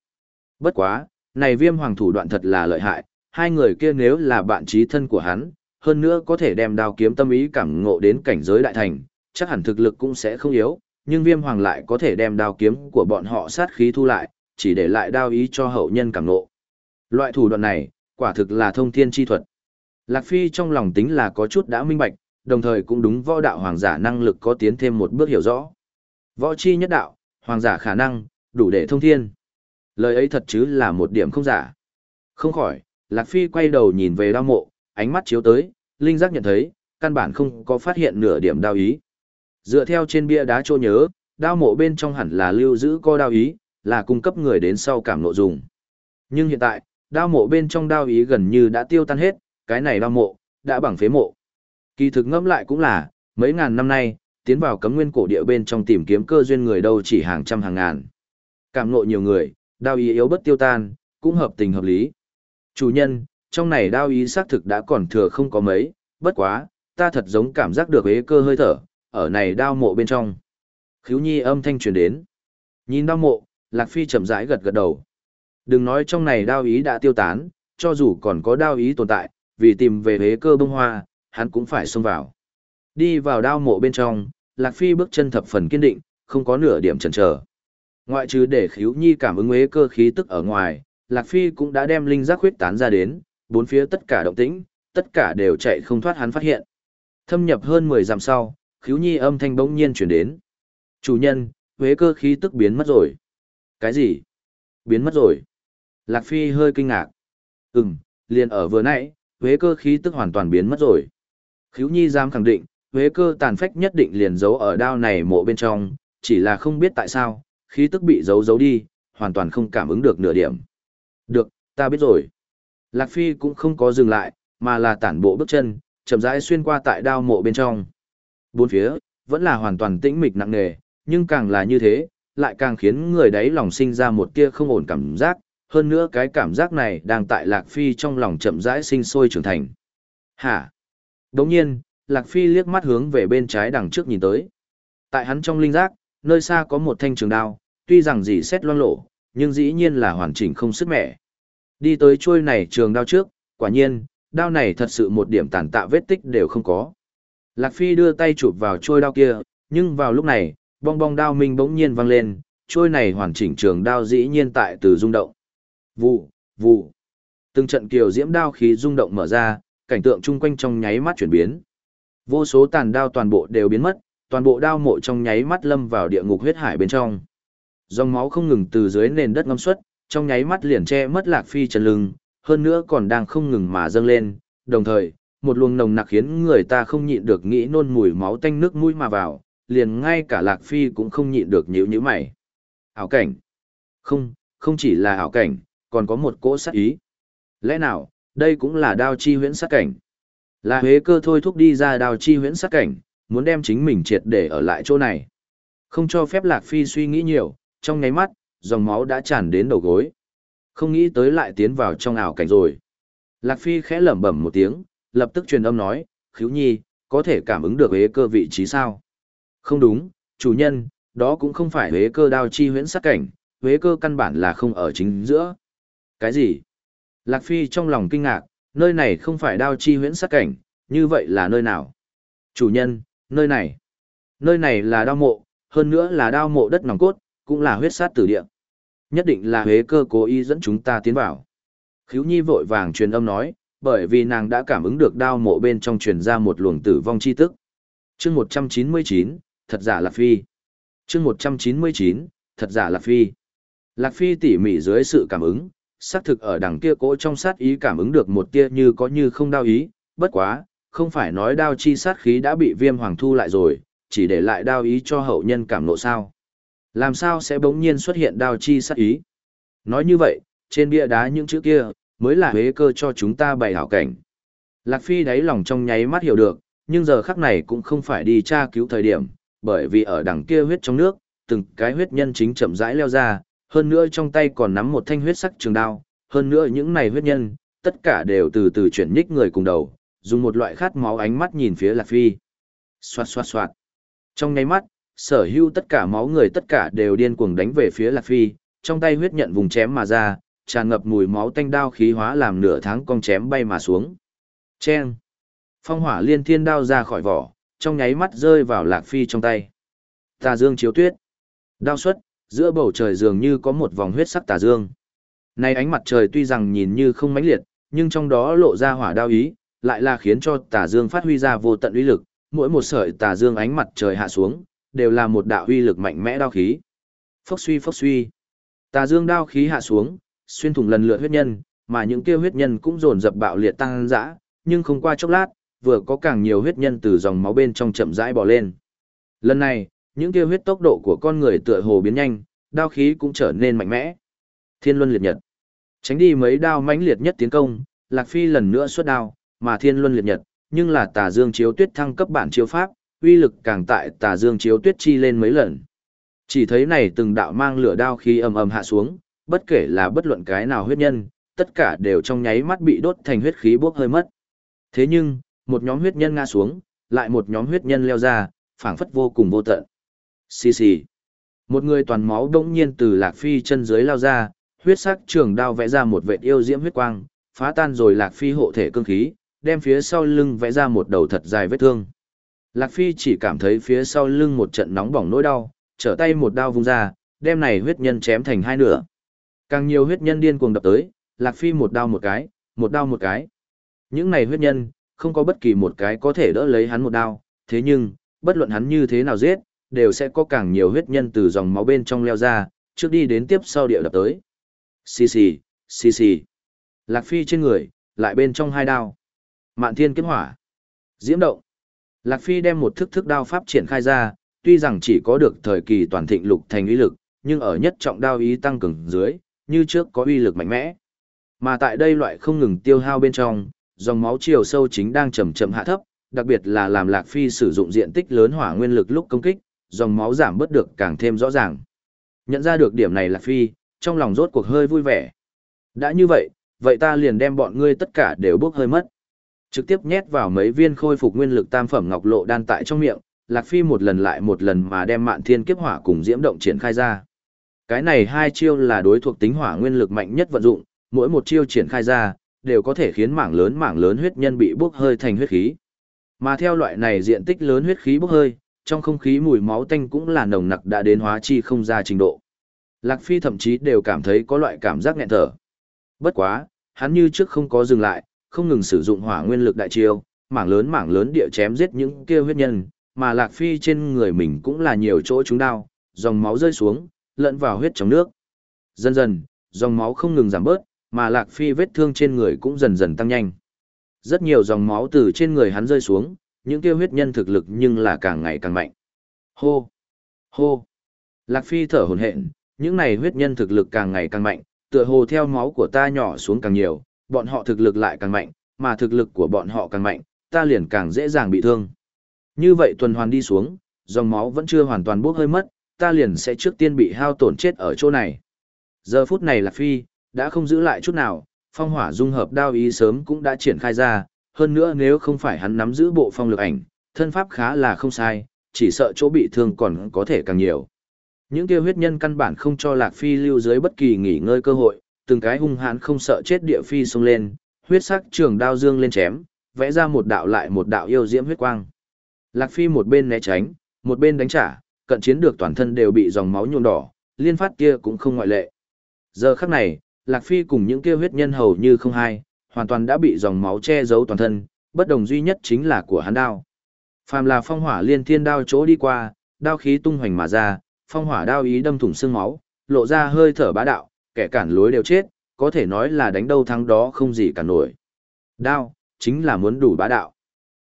Bất quá, này Viêm Hoàng thủ đoạn thật là lợi hại, hai người kia nếu là bạn trí thân của hắn, hơn nữa có thể đem đao kiếm tâm ý cảm ngộ đến cảnh giới đại thành, chắc hẳn thực lực cũng sẽ không yếu, nhưng Viêm Hoàng lại có thể đem đao kiếm của bọn họ sát khí thu lại, chỉ để lại đao ý cho hậu nhân cảm ngộ. Loại thủ đoạn này, quả thực là thông thiên chi thuật. Lạc Phi trong lòng tính là có chút đã minh bạch, đồng thời cũng đúng võ đạo hoàng giả năng lực có tiến thêm một bước hiểu rõ. Võ chi nhất đạo, hoàng giả khả năng, đủ để thông thiên. Lời ấy thật chứ là một điểm không giả. Không khỏi, Lạc Phi quay đầu nhìn về đao mộ, ánh mắt chiếu tới, linh giác nhận thấy, căn bản không có phát hiện nửa điểm đao ý. Dựa theo trên bia đá trô nhớ, đao mộ bên trong hẳn là lưu giữ co đao ý, là cung cấp người đến sau cảm nội dùng. Nhưng hiện tại, đao mộ bên trong đao ý gần như đã tiêu tan hết, cái này đao mộ, đã bằng phế mộ. Kỳ thực ngẫm lại cũng là, mấy ngàn năm nay, tiến vào cấm nguyên cổ địa bên trong tìm kiếm cơ duyên người đâu chỉ hàng trăm hàng ngàn. Cảm ngộ nhiều người, đao ý yếu bất tiêu tan, cũng hợp tình hợp lý. Chủ nhân, trong này đao ý xác thực đã còn thừa không có mấy, bất quá, ta thật giống cảm giác được ế cơ hơi thở, ở này đao mộ bên trong. Khíu nhi âm thanh truyền đến. Nhìn đao mộ, Lạc Phi chậm rãi gật gật đầu. Đừng nói trong này đao ý đã tiêu tán, cho dù còn có đao ý tồn tại, vì tìm về hế cơ bông hoa, hắn cũng phải xông vào. Đi vào đao mộ bên trong, Lạc Phi bước chân thập phần kiên định, không có nửa điểm chần chờ. Ngoại trừ để Khíu nhi cảm ứng hế cơ khí tức ở ngoài, Lạc Phi cũng đã đem linh giác huyết tán ra đến, bốn phía tất cả động tĩnh, tất cả đều chạy không thoát hắn phát hiện. Thâm nhập hơn 10 dặm sau, khiếu nhi âm thanh bỗng nhiên chuyển đến. Chủ nhân, huế cơ khí tức biến mất rồi. Cái gì? Biến mất rồi. Lạc Phi hơi kinh ngạc. Ừm, liền ở vừa nãy, huế cơ khí tức hoàn toàn biến mất rồi. Khiếu nhi dám khẳng định, huế cơ tàn phách nhất định liền giấu ở đao này mộ bên trong, chỉ là không biết tại sao, khí tức bị giấu giấu đi, hoàn toàn không cảm ứng được nửa điểm. Được, ta biết rồi. Lạc Phi cũng không có dừng lại, mà là tản bộ bước chân, chậm rãi xuyên qua tại đao mộ bên trong. Bốn phía, vẫn là hoàn toàn tĩnh mịch nặng nề, nhưng càng là như thế, lại càng khiến người đấy lòng sinh ra một tia không ổn cảm giác, hơn nữa cái cảm giác này đang tại Lạc Phi trong lòng chậm rãi sinh sôi trưởng thành. Hả? Đồng nhiên, Lạc Phi liếc mắt hướng về bên trái đằng trước nhìn tới. Tại hắn trong linh giác, nơi xa có một thanh trường đao, tuy rằng dì xét loang lộ, nhưng dĩ nhiên là hoàn chỉnh không sức mẻ. Đi tới chuôi này trường đao trước, quả nhiên, đao này thật sự một điểm tàn tạ vết tích đều không có. Lạc Phi đưa tay chụp vào trôi đao kia, nhưng vào lúc này, bong bong đao minh bỗng nhiên vang lên, trôi này hoàn chỉnh trường đao dĩ nhiên tại từ rung động. Vụ, vụ. Từng trận kiều diễm đao khí rung động mở ra, cảnh tượng chung quanh trong nháy mắt chuyển biến. Vô số tàn đao toàn bộ đều biến mất, toàn bộ đao mộ trong nháy mắt lâm vào địa ngục huyết hải bên trong. Dòng máu không ngừng từ dưới nền đất ngâm xuất, trong nháy mắt liền che mất Lạc Phi chân lưng, hơn nữa còn đang không ngừng mà dâng lên, đồng thời, một luồng nồng nặc khiến người ta không nhịn được nghĩ nôn mùi máu tanh nước mũi mà vào, liền ngay cả Lạc Phi cũng không nhịn được nhíu nhíu mày. Ảo cảnh. Không, không chỉ là ảo cảnh, còn có một cỗ sát ý. Lẽ nào, đây cũng là đao chi huyễn sát cảnh. Là huế cơ thôi thúc đi ra đao chi huyễn sát cảnh, muốn đem chính mình triệt để ở lại chỗ này. Không cho phép Lạc Phi suy nghĩ nhiều, trong nháy mắt, dòng máu đã tràn đến đầu gối. Không nghĩ tới lại tiến vào trong ảo cảnh rồi. Lạc Phi khẽ lẩm bẩm một tiếng, lập tức truyền âm nói, khiếu nhi, có thể cảm ứng được huế cơ vị trí sao? Không đúng, chủ nhân, đó cũng không phải huế cơ đao chi huyễn sát cảnh, huế cơ căn bản là không ở chính giữa. Cái gì? Lạc Phi trong lòng kinh ngạc, nơi này không phải đao chi huyễn sát cảnh, như vậy là nơi nào? Chủ nhân, nơi này. Nơi này là đao mộ, hơn nữa là đao mộ đất nòng cốt, cũng là huyết sát tử địa. Nhất định là huế cơ cố ý dẫn chúng ta tiến vào. Khiếu nhi vội vàng truyền âm nói, bởi vì nàng đã cảm ứng được đao mộ bên trong truyền ra một luồng tử vong chi tức. chương 199, thật giả Lạc Phi. chương 199, thật giả Lạc Phi. Lạc Phi tỉ mỉ dưới sự cảm ứng, xác thực ở đằng kia cỗ trong sát ý cảm ứng được một tia như có như không đao ý, bất quá, không phải nói đao chi sát khí đã bị viêm hoàng thu lại rồi, chỉ để lại đao ý cho hậu nhân cảm nộ sao. Làm sao sẽ bỗng nhiên xuất hiện đao chi sát ý? Nói như vậy, trên bia đá những chữ kia, mới là huế cơ cho chúng ta bày hảo cảnh. Lạc Phi đáy lòng trong nháy mắt hiểu được, nhưng giờ khắc này cũng không phải đi tra cứu thời điểm, bởi vì ở đằng kia huyết trong nước, từng cái huyết nhân chính chậm rãi leo ra, hơn nữa trong tay còn nắm một thanh huyết sắc trường đao, hơn nữa những này huyết nhân, tất cả đều từ từ chuyển nhích người cùng đầu, dùng một loại khát máu ánh mắt nhìn phía Lạc Phi. Xoạt xoạt xoạt. Trong nháy mắt, sở hữu tất cả máu người tất cả đều điên cuồng đánh về phía Lạc Phi, trong tay huyết nhận vùng chém mà ra, tràn ngập mùi máu tanh đao khí hóa làm nửa tháng cong chém bay mà xuống. Chen! Phong hỏa liên thiên đao ra khỏi vỏ, trong nháy mắt rơi vào Lạc Phi trong tay. Tà dương chiếu tuyết. Đao xuất, giữa bầu trời dường như có một vòng huyết sắc tà dương. Này ánh mặt trời tuy rằng nhìn như không mãnh liệt, nhưng trong đó lộ ra hỏa đao ý, lại là khiến cho tà dương phát huy ra vô tận uy lực, mỗi một sợi tà dương ánh mặt trời hạ xuống, đều là một đạo uy lực mạnh mẽ đao khí. Phốc suy phốc suy. Tà dương đao khí hạ xuống, xuyên thủng lần lượt huyết nhân, mà những kia huyết nhân cũng dồn dập bạo liệt tăng dã, nhưng không qua chốc lát, vừa có càng nhiều huyết nhân từ dòng máu bên trong chậm rãi bò lên. Lần này, những kia huyết tốc độ của con người tựa hồ biến nhanh, đao khí cũng trở nên mạnh mẽ. Thiên Luân liệt nhật. Tránh đi mấy đao mãnh liệt nhất tiến công, Lạc Phi lần nữa xuất đao, mà Thiên Luân liệt nhật, nhưng là Tà Dương chiếu tuyết thăng cấp bản chiếu pháp, uy lực càng tại Tà Dương chiếu tuyết chi lên mấy lần. Chỉ thấy này từng đạo mang lửa đao khí ầm ầm hạ xuống, bất kể là bất luận cái nào huyết nhân, tất cả đều trong nháy mắt bị đốt thành huyết khí bốc hơi mất. Thế nhưng, một nhóm huyết nhân ngã xuống, lại một nhóm huyết nhân leo ra, phảng phất vô cùng vô tận. Xì xì. Một người toàn máu đống nhiên từ Lạc Phi chân dưới lao ra, huyết sắc trường đao vẽ ra một vệt yêu diễm huyết quang, phá tan rồi Lạc Phi hộ thể cương khí, đem phía sau lưng vẽ ra một đầu thật dài vết thương. Lạc Phi chỉ cảm thấy phía sau lưng một trận nóng bỏng nỗi đau, trở tay một đao vung ra, đem này huyết nhân chém thành hai nửa. Càng nhiều huyết nhân điên cuồng đập tới, Lạc Phi một đao một cái, một đao một cái. Những này huyết nhân, không có bất kỳ một cái có thể đỡ lấy hắn một đao, thế nhưng, bất luận hắn như thế nào giết, đều sẽ có càng nhiều huyết nhân từ dòng máu bên trong leo ra, trước đi đến tiếp sau địa đập tới. Xì xì, xì xì. Lạc Phi trên người, lại bên trong hai đao. Mạn thiên kiếm hỏa. Diễm động. Lạc Phi đem một thức thức đao pháp triển khai ra, tuy rằng chỉ có được thời kỳ toàn thịnh lục thành uy lực, nhưng ở nhất trọng đao ý tăng cường dưới, như trước có uy lực mạnh mẽ. Mà tại đây loại không ngừng tiêu hao bên trong, dòng máu chiều sâu chính đang chậm chậm hạ thấp, đặc biệt là làm Lạc Phi sử dụng diện tích lớn hỏa nguyên lực lúc công kích, dòng máu giảm bớt được càng thêm rõ ràng. Nhận ra được điểm này Lạc Phi, trong lòng rốt cuộc hơi vui vẻ. Đã như vậy, vậy ta liền đem bọn ngươi tất cả đều bước hơi mất. Trực tiếp nhét vào mấy viên khôi phục nguyên lực tam phẩm ngọc lộ đan tại trong miệng, Lạc Phi một lần lại một lần mà đem mạn thiên kiếp hỏa cùng diễm động triển khai ra. Cái này hai chiêu là đối thuộc tính hỏa nguyên lực mạnh nhất vận dụng, mỗi một chiêu triển khai ra, đều có thể khiến mảng lớn mảng lớn huyết nhân bị bốc hơi thành huyết khí. Mà theo loại này diện tích lớn huyết khí bốc hơi, trong không khí mùi máu tanh cũng là nồng nặc đã đến hóa chi không ra trình độ. Lạc Phi thậm chí đều cảm thấy có loại cảm giác nghẹn thở. Bất quá, hắn như trước không có dừng lại, không ngừng sử dụng hỏa nguyên lực đại chiêu, mảng lớn mảng lớn địa chém giết những kia huyết nhân, mà Lạc Phi trên người mình cũng là nhiều chỗ chúng đau, dòng máu rơi xuống, lẫn vào huyết trong nước. Dần dần, dòng máu không ngừng giảm bớt, mà Lạc Phi vết thương trên người cũng dần dần tăng nhanh. Rất nhiều dòng máu từ trên người hắn rơi xuống, những tiêu huyết nhân thực lực nhưng là càng ngày càng mạnh. Hô! Hô! Lạc Phi thở hổn hển, những này huyết nhân thực lực càng ngày càng mạnh, tựa hồ theo máu của ta nhỏ xuống càng nhiều, bọn họ thực lực lại càng mạnh, mà thực lực của bọn họ càng mạnh, ta liền càng dễ dàng bị thương. Như vậy tuần hoàn đi xuống, dòng máu vẫn chưa hoàn toàn bốc hơi mất, ta liền sẽ trước tiên bị hao tổn chết ở chỗ này. Giờ phút này Lạc Phi, đã không giữ lại chút nào, phong hỏa dung hợp đao ý sớm cũng đã triển khai ra, hơn nữa nếu không phải hắn nắm giữ bộ phong lực ảnh, thân pháp khá là không sai, chỉ sợ chỗ bị thương còn có thể càng nhiều. Những kia huyết nhân căn bản không cho Lạc Phi lưu dưới bất kỳ nghỉ ngơi cơ hội, từng cái hung hãn không sợ chết địa phi xông lên, huyết sắc trường đao dương lên chém, vẽ ra một đạo lại một đạo yêu diễm huyết quang. Lạc Phi một bên né tránh, một bên đánh trả, cận chiến được toàn thân đều bị dòng máu nhuộm đỏ, liên phát kia cũng không ngoại lệ. Giờ khắc này, Lạc Phi cùng những kia huyết nhân hầu như không hai, hoàn toàn đã bị dòng máu che giấu toàn thân, bất đồng duy nhất chính là của hắn đao. Phàm là phong hỏa liên thiên đao chỗ đi qua, đao khí tung hoành mà ra, phong hỏa đao ý đâm thủng xương máu, lộ ra hơi thở bá đạo, kẻ cản lối đều chết, có thể nói là đánh đâu thắng đó không gì cả nổi. Đao, chính là muốn đủ bá đạo.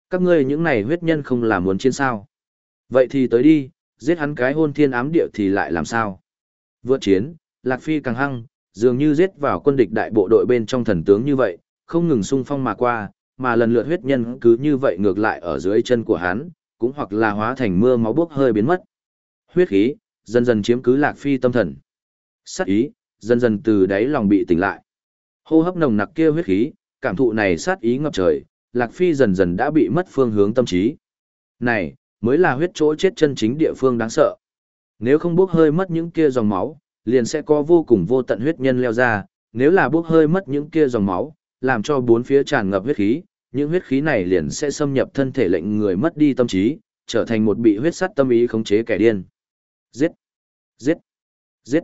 Các ngươi những này huyết nhân không là muốn chiến sao. Vậy thì tới đi, giết hắn cái hôn thiên ám địa thì lại làm sao? Vượt chiến, Lạc Phi càng hăng, dường như giết vào quân địch đại bộ đội bên trong thần tướng như vậy, không ngừng xung phong mà qua, mà lần lượt huyết nhân cứ như vậy ngược lại ở dưới chân của hắn, cũng hoặc là hóa thành mưa máu bốc hơi biến mất. Huyết khí, dần dần chiếm cứ Lạc Phi tâm thần. Sát ý, dần dần từ đáy lòng bị tỉnh lại. Hô hấp nồng nặc kia huyết khí, cảm thụ này sát ý ngập trời, Lạc Phi dần dần đã bị mất phương hướng tâm trí. Này, mới là huyết chỗ chết chân chính địa phương đáng sợ. Nếu không bốc hơi mất những kia dòng máu, liền sẽ có vô cùng vô tận huyết nhân leo ra, nếu là bốc hơi mất những kia dòng máu, làm cho bốn phía tràn ngập huyết khí, những huyết khí này liền sẽ xâm nhập thân thể lệnh người mất đi tâm trí, trở thành một bị huyết sắt tâm ý khống chế kẻ điên. Giết! Giết! Giết!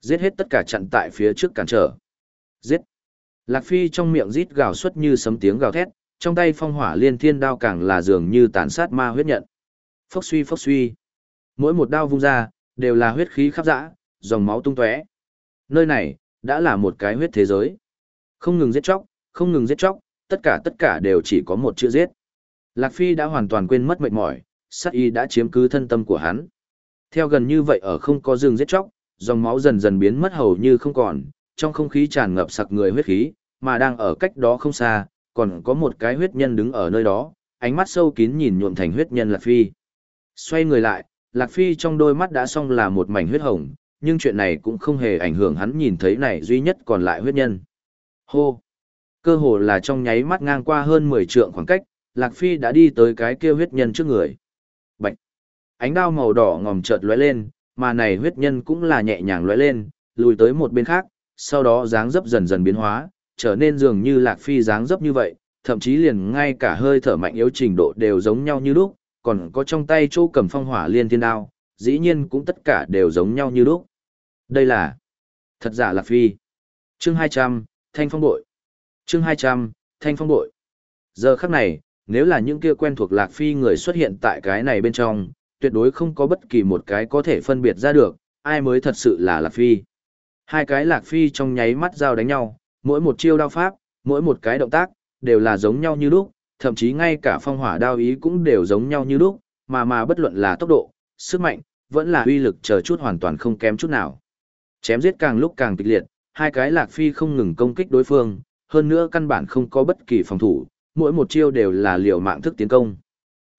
Giết hết tất cả chặn tại phía trước cản trở. Giết! Lạc Phi trong miệng rít gào xuất như sấm tiếng gào thét, trong tay phong hỏa liên thiên đao càng là dường như tàn sát ma huyết nhận. Phốc suy phốc suy. Mỗi một đao vung ra, đều là huyết khí khắp dã, dòng máu tung tóe. Nơi này, đã là một cái huyết thế giới. Không ngừng giết chóc, không ngừng giết chóc, tất cả tất cả đều chỉ có một chữ giết. Lạc Phi đã hoàn toàn quên mất mệt mỏi, sát y đã chiếm cứ thân tâm của hắn. Theo gần như vậy ở không có rừng giết chóc, dòng máu dần dần biến mất hầu như không còn, trong không khí tràn ngập sặc người huyết khí, mà đang ở cách đó không xa, còn có một cái huyết nhân đứng ở nơi đó, ánh mắt sâu kín nhìn nhuộm thành huyết nhân Lạc Phi. Xoay người lại, Lạc Phi trong đôi mắt đã xong là một mảnh huyết hồng, nhưng chuyện này cũng không hề ảnh hưởng hắn nhìn thấy này duy nhất còn lại huyết nhân. Hô! Cơ hồ là trong nháy mắt ngang qua hơn 10 trượng khoảng cách, Lạc Phi đã đi tới cái kia huyết nhân trước người. Bạch! Ánh đao màu đỏ ngòm chợt lóe lên, mà này huyết nhân cũng là nhẹ nhàng lóe lên, lùi tới một bên khác, sau đó dáng dấp dần dần biến hóa, trở nên dường như Lạc Phi dáng dấp như vậy, thậm chí liền ngay cả hơi thở mạnh yếu trình độ đều giống nhau như lúc, còn có trong tay chỗ cầm phong hỏa liên thiên đao, dĩ nhiên cũng tất cả đều giống nhau như lúc. Đây là thật giả Lạc Phi. Chương 200, Thanh Phong Bội. Chương 200, Thanh Phong Bội. Giờ khắc này, nếu là những kia quen thuộc Lạc Phi người xuất hiện tại cái này bên trong, tuyệt đối không có bất kỳ một cái có thể phân biệt ra được, ai mới thật sự là Lạc Phi. Hai cái Lạc Phi trong nháy mắt giao đánh nhau, mỗi một chiêu đao pháp, mỗi một cái động tác, đều là giống nhau như lúc, thậm chí ngay cả phong hỏa đao ý cũng đều giống nhau như lúc, mà mà bất luận là tốc độ, sức mạnh, vẫn là uy lực chờ chút hoàn toàn không kém chút nào. Chém giết càng lúc càng kịch liệt, hai cái lạc phi không ngừng công kích đối phương, hơn nữa căn bản không có bất kỳ phòng thủ, mỗi một chiêu đều là liều mạng thức tiến công.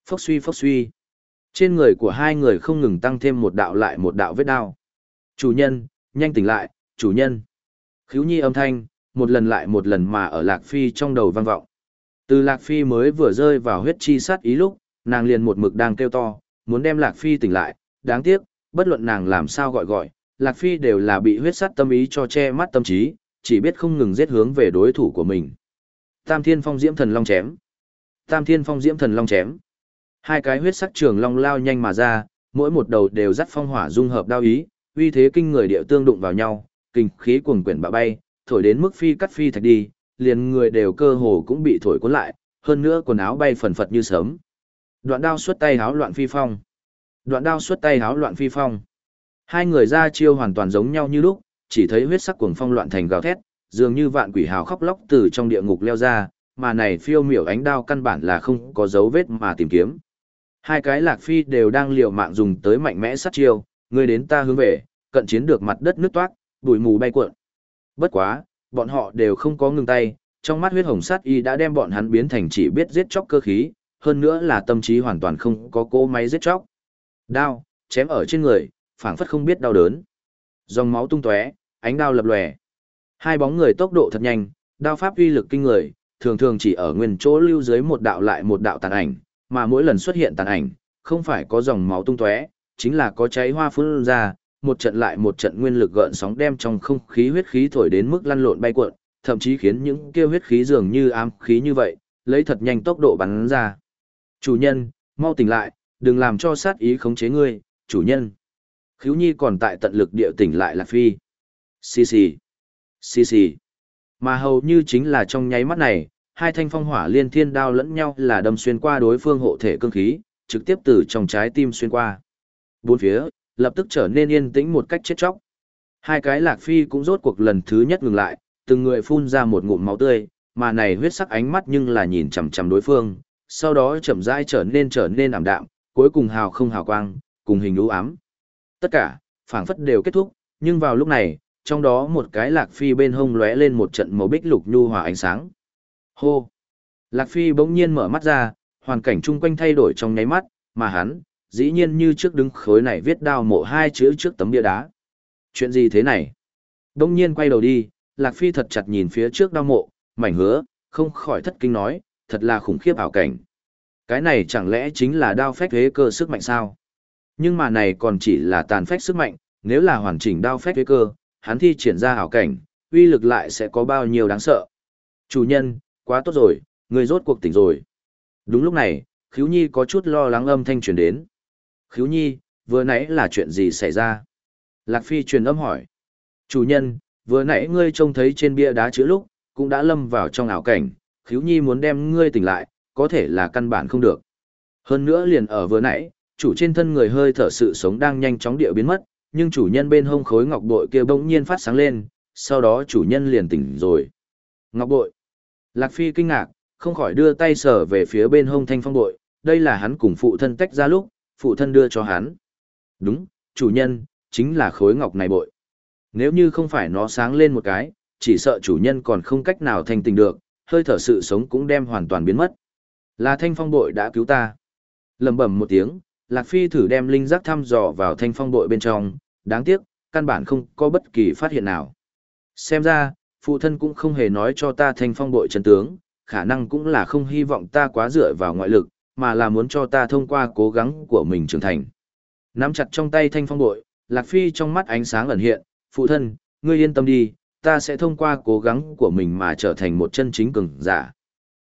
Phốc suy phốc suy. Trên người của hai người không ngừng tăng thêm một đạo lại một đạo vết đao. Chủ nhân, nhanh tỉnh lại, chủ nhân. Khíu nhi âm thanh, một lần lại một lần mà ở lạc phi trong đầu vang vọng. Từ lạc phi mới vừa rơi vào huyết chi sát ý lúc, nàng liền một mực đang kêu to, muốn đem lạc phi tỉnh lại, đáng tiếc, bất luận nàng làm sao gọi gọi, Lạc Phi đều là bị huyết sắt tâm ý cho che mắt tâm trí, chỉ biết không ngừng giết hướng về đối thủ của mình. Tam Thiên Phong Diễm Thần Long chém. Tam Thiên Phong Diễm Thần Long chém. Hai cái huyết sắc trường long lao nhanh mà ra, mỗi một đầu đều dắt phong hỏa dung hợp đao ý, uy thế kinh người địa tương đụng vào nhau, kinh khí cuồng quyển bạ bay, thổi đến mức phi cắt phi thạch đi, liền người đều cơ hồ cũng bị thổi cuốn lại, hơn nữa quần áo bay phần phật như sớm. Đoạn đao xuất tay háo loạn phi phong. Đoạn đao xuất tay háo loạn phi phong. Hai người ra chiêu hoàn toàn giống nhau như lúc, chỉ thấy huyết sắc cuồng phong loạn thành gào thét, dường như vạn quỷ hào khóc lóc từ trong địa ngục leo ra, mà này phiêu miểu ánh đao căn bản là không có dấu vết mà tìm kiếm. Hai cái lạc phi đều đang liều mạng dùng tới mạnh mẽ sát chiêu, người đến ta hướng về, cận chiến được mặt đất nước toát, bụi mù bay cuộn. Bất quá, bọn họ đều không có ngừng tay, trong mắt huyết hồng sát y đã đem bọn hắn biến thành chỉ biết giết chóc cơ khí, hơn nữa là tâm trí hoàn toàn không có cỗ máy giết chóc. Đao, chém ở trên người, phảng phất không biết đau đớn. Dòng máu tung tóe, ánh đao lập lòe. Hai bóng người tốc độ thật nhanh, đao pháp uy lực kinh người, thường thường chỉ ở nguyên chỗ lưu dưới một đạo lại một đạo tàn ảnh, mà mỗi lần xuất hiện tàn ảnh, không phải có dòng máu tung tóe, chính là có cháy hoa phun ra, một trận lại một trận nguyên lực gợn sóng đem trong không khí huyết khí thổi đến mức lăn lộn bay cuộn, thậm chí khiến những kia huyết khí dường như ám khí như vậy, lấy thật nhanh tốc độ bắn ra. Chủ nhân, mau tỉnh lại, đừng làm cho sát ý khống chế ngươi, chủ nhân. Khíu Nhi còn tại tận lực địa tỉnh lại Lạc Phi. Xì xì. Xì xì. Mà hầu như chính là trong nháy mắt này, hai thanh phong hỏa liên thiên đao lẫn nhau là đâm xuyên qua đối phương hộ thể cương khí, trực tiếp từ trong trái tim xuyên qua. Bốn phía, lập tức trở nên yên tĩnh một cách chết chóc. Hai cái lạc phi cũng rốt cuộc lần thứ nhất ngừng lại, từng người phun ra một ngụm máu tươi, mà này huyết sắc ánh mắt nhưng là nhìn chằm chằm đối phương, sau đó chậm rãi trở nên trở nên ảm đạm, cuối cùng hào không hào quang, cùng hình u ám. Tất cả, phảng phất đều kết thúc, nhưng vào lúc này, trong đó một cái lạc phi bên hông lóe lên một trận màu bích lục nhu hòa ánh sáng. Hô! Lạc phi bỗng nhiên mở mắt ra, hoàn cảnh chung quanh thay đổi trong nháy mắt, mà hắn, dĩ nhiên như trước đứng khối này viết đao mộ hai chữ trước tấm bia đá. Chuyện gì thế này? đông nhiên quay đầu đi, Lạc Phi thật chặt nhìn phía trước đao mộ, mảnh hứa, không khỏi thất kinh nói, thật là khủng khiếp ảo cảnh. Cái này chẳng lẽ chính là đao phách thế cơ sức mạnh sao? Nhưng mà này còn chỉ là tàn phách sức mạnh, nếu là hoàn chỉnh đao phách thế cơ, hắn thi triển ra ảo cảnh, uy lực lại sẽ có bao nhiêu đáng sợ. Chủ nhân, quá tốt rồi, người rốt cuộc tỉnh rồi. Đúng lúc này, Khiếu Nhi có chút lo lắng âm thanh truyền đến. Khiếu Nhi, vừa nãy là chuyện gì xảy ra? Lạc Phi truyền âm hỏi. Chủ nhân, vừa nãy ngươi trông thấy trên bia đá chữ lúc, cũng đã lâm vào trong ảo cảnh, Khiếu Nhi muốn đem ngươi tỉnh lại, có thể là căn bản không được. Hơn nữa liền ở vừa nãy, chủ trên thân người hơi thở sự sống đang nhanh chóng địa biến mất, nhưng chủ nhân bên hông khối ngọc bội kia bỗng nhiên phát sáng lên, sau đó chủ nhân liền tỉnh rồi. Ngọc bội. Lạc Phi kinh ngạc, không khỏi đưa tay sờ về phía bên hông thanh phong bội, đây là hắn cùng phụ thân tách ra lúc, phụ thân đưa cho hắn. Đúng, chủ nhân, chính là khối ngọc này bội. Nếu như không phải nó sáng lên một cái, chỉ sợ chủ nhân còn không cách nào thành tình được, hơi thở sự sống cũng đem hoàn toàn biến mất. Là thanh phong bội đã cứu ta. Lầm bẩm một tiếng, Lạc Phi thử đem linh giác thăm dò vào thanh phong bội bên trong, đáng tiếc, căn bản không có bất kỳ phát hiện nào. Xem ra, phụ thân cũng không hề nói cho ta thanh phong bội chân tướng, khả năng cũng là không hy vọng ta quá dựa vào ngoại lực, mà là muốn cho ta thông qua cố gắng của mình trưởng thành. Nắm chặt trong tay thanh phong bội, Lạc Phi trong mắt ánh sáng ẩn hiện, phụ thân, ngươi yên tâm đi, ta sẽ thông qua cố gắng của mình mà trở thành một chân chính cường giả.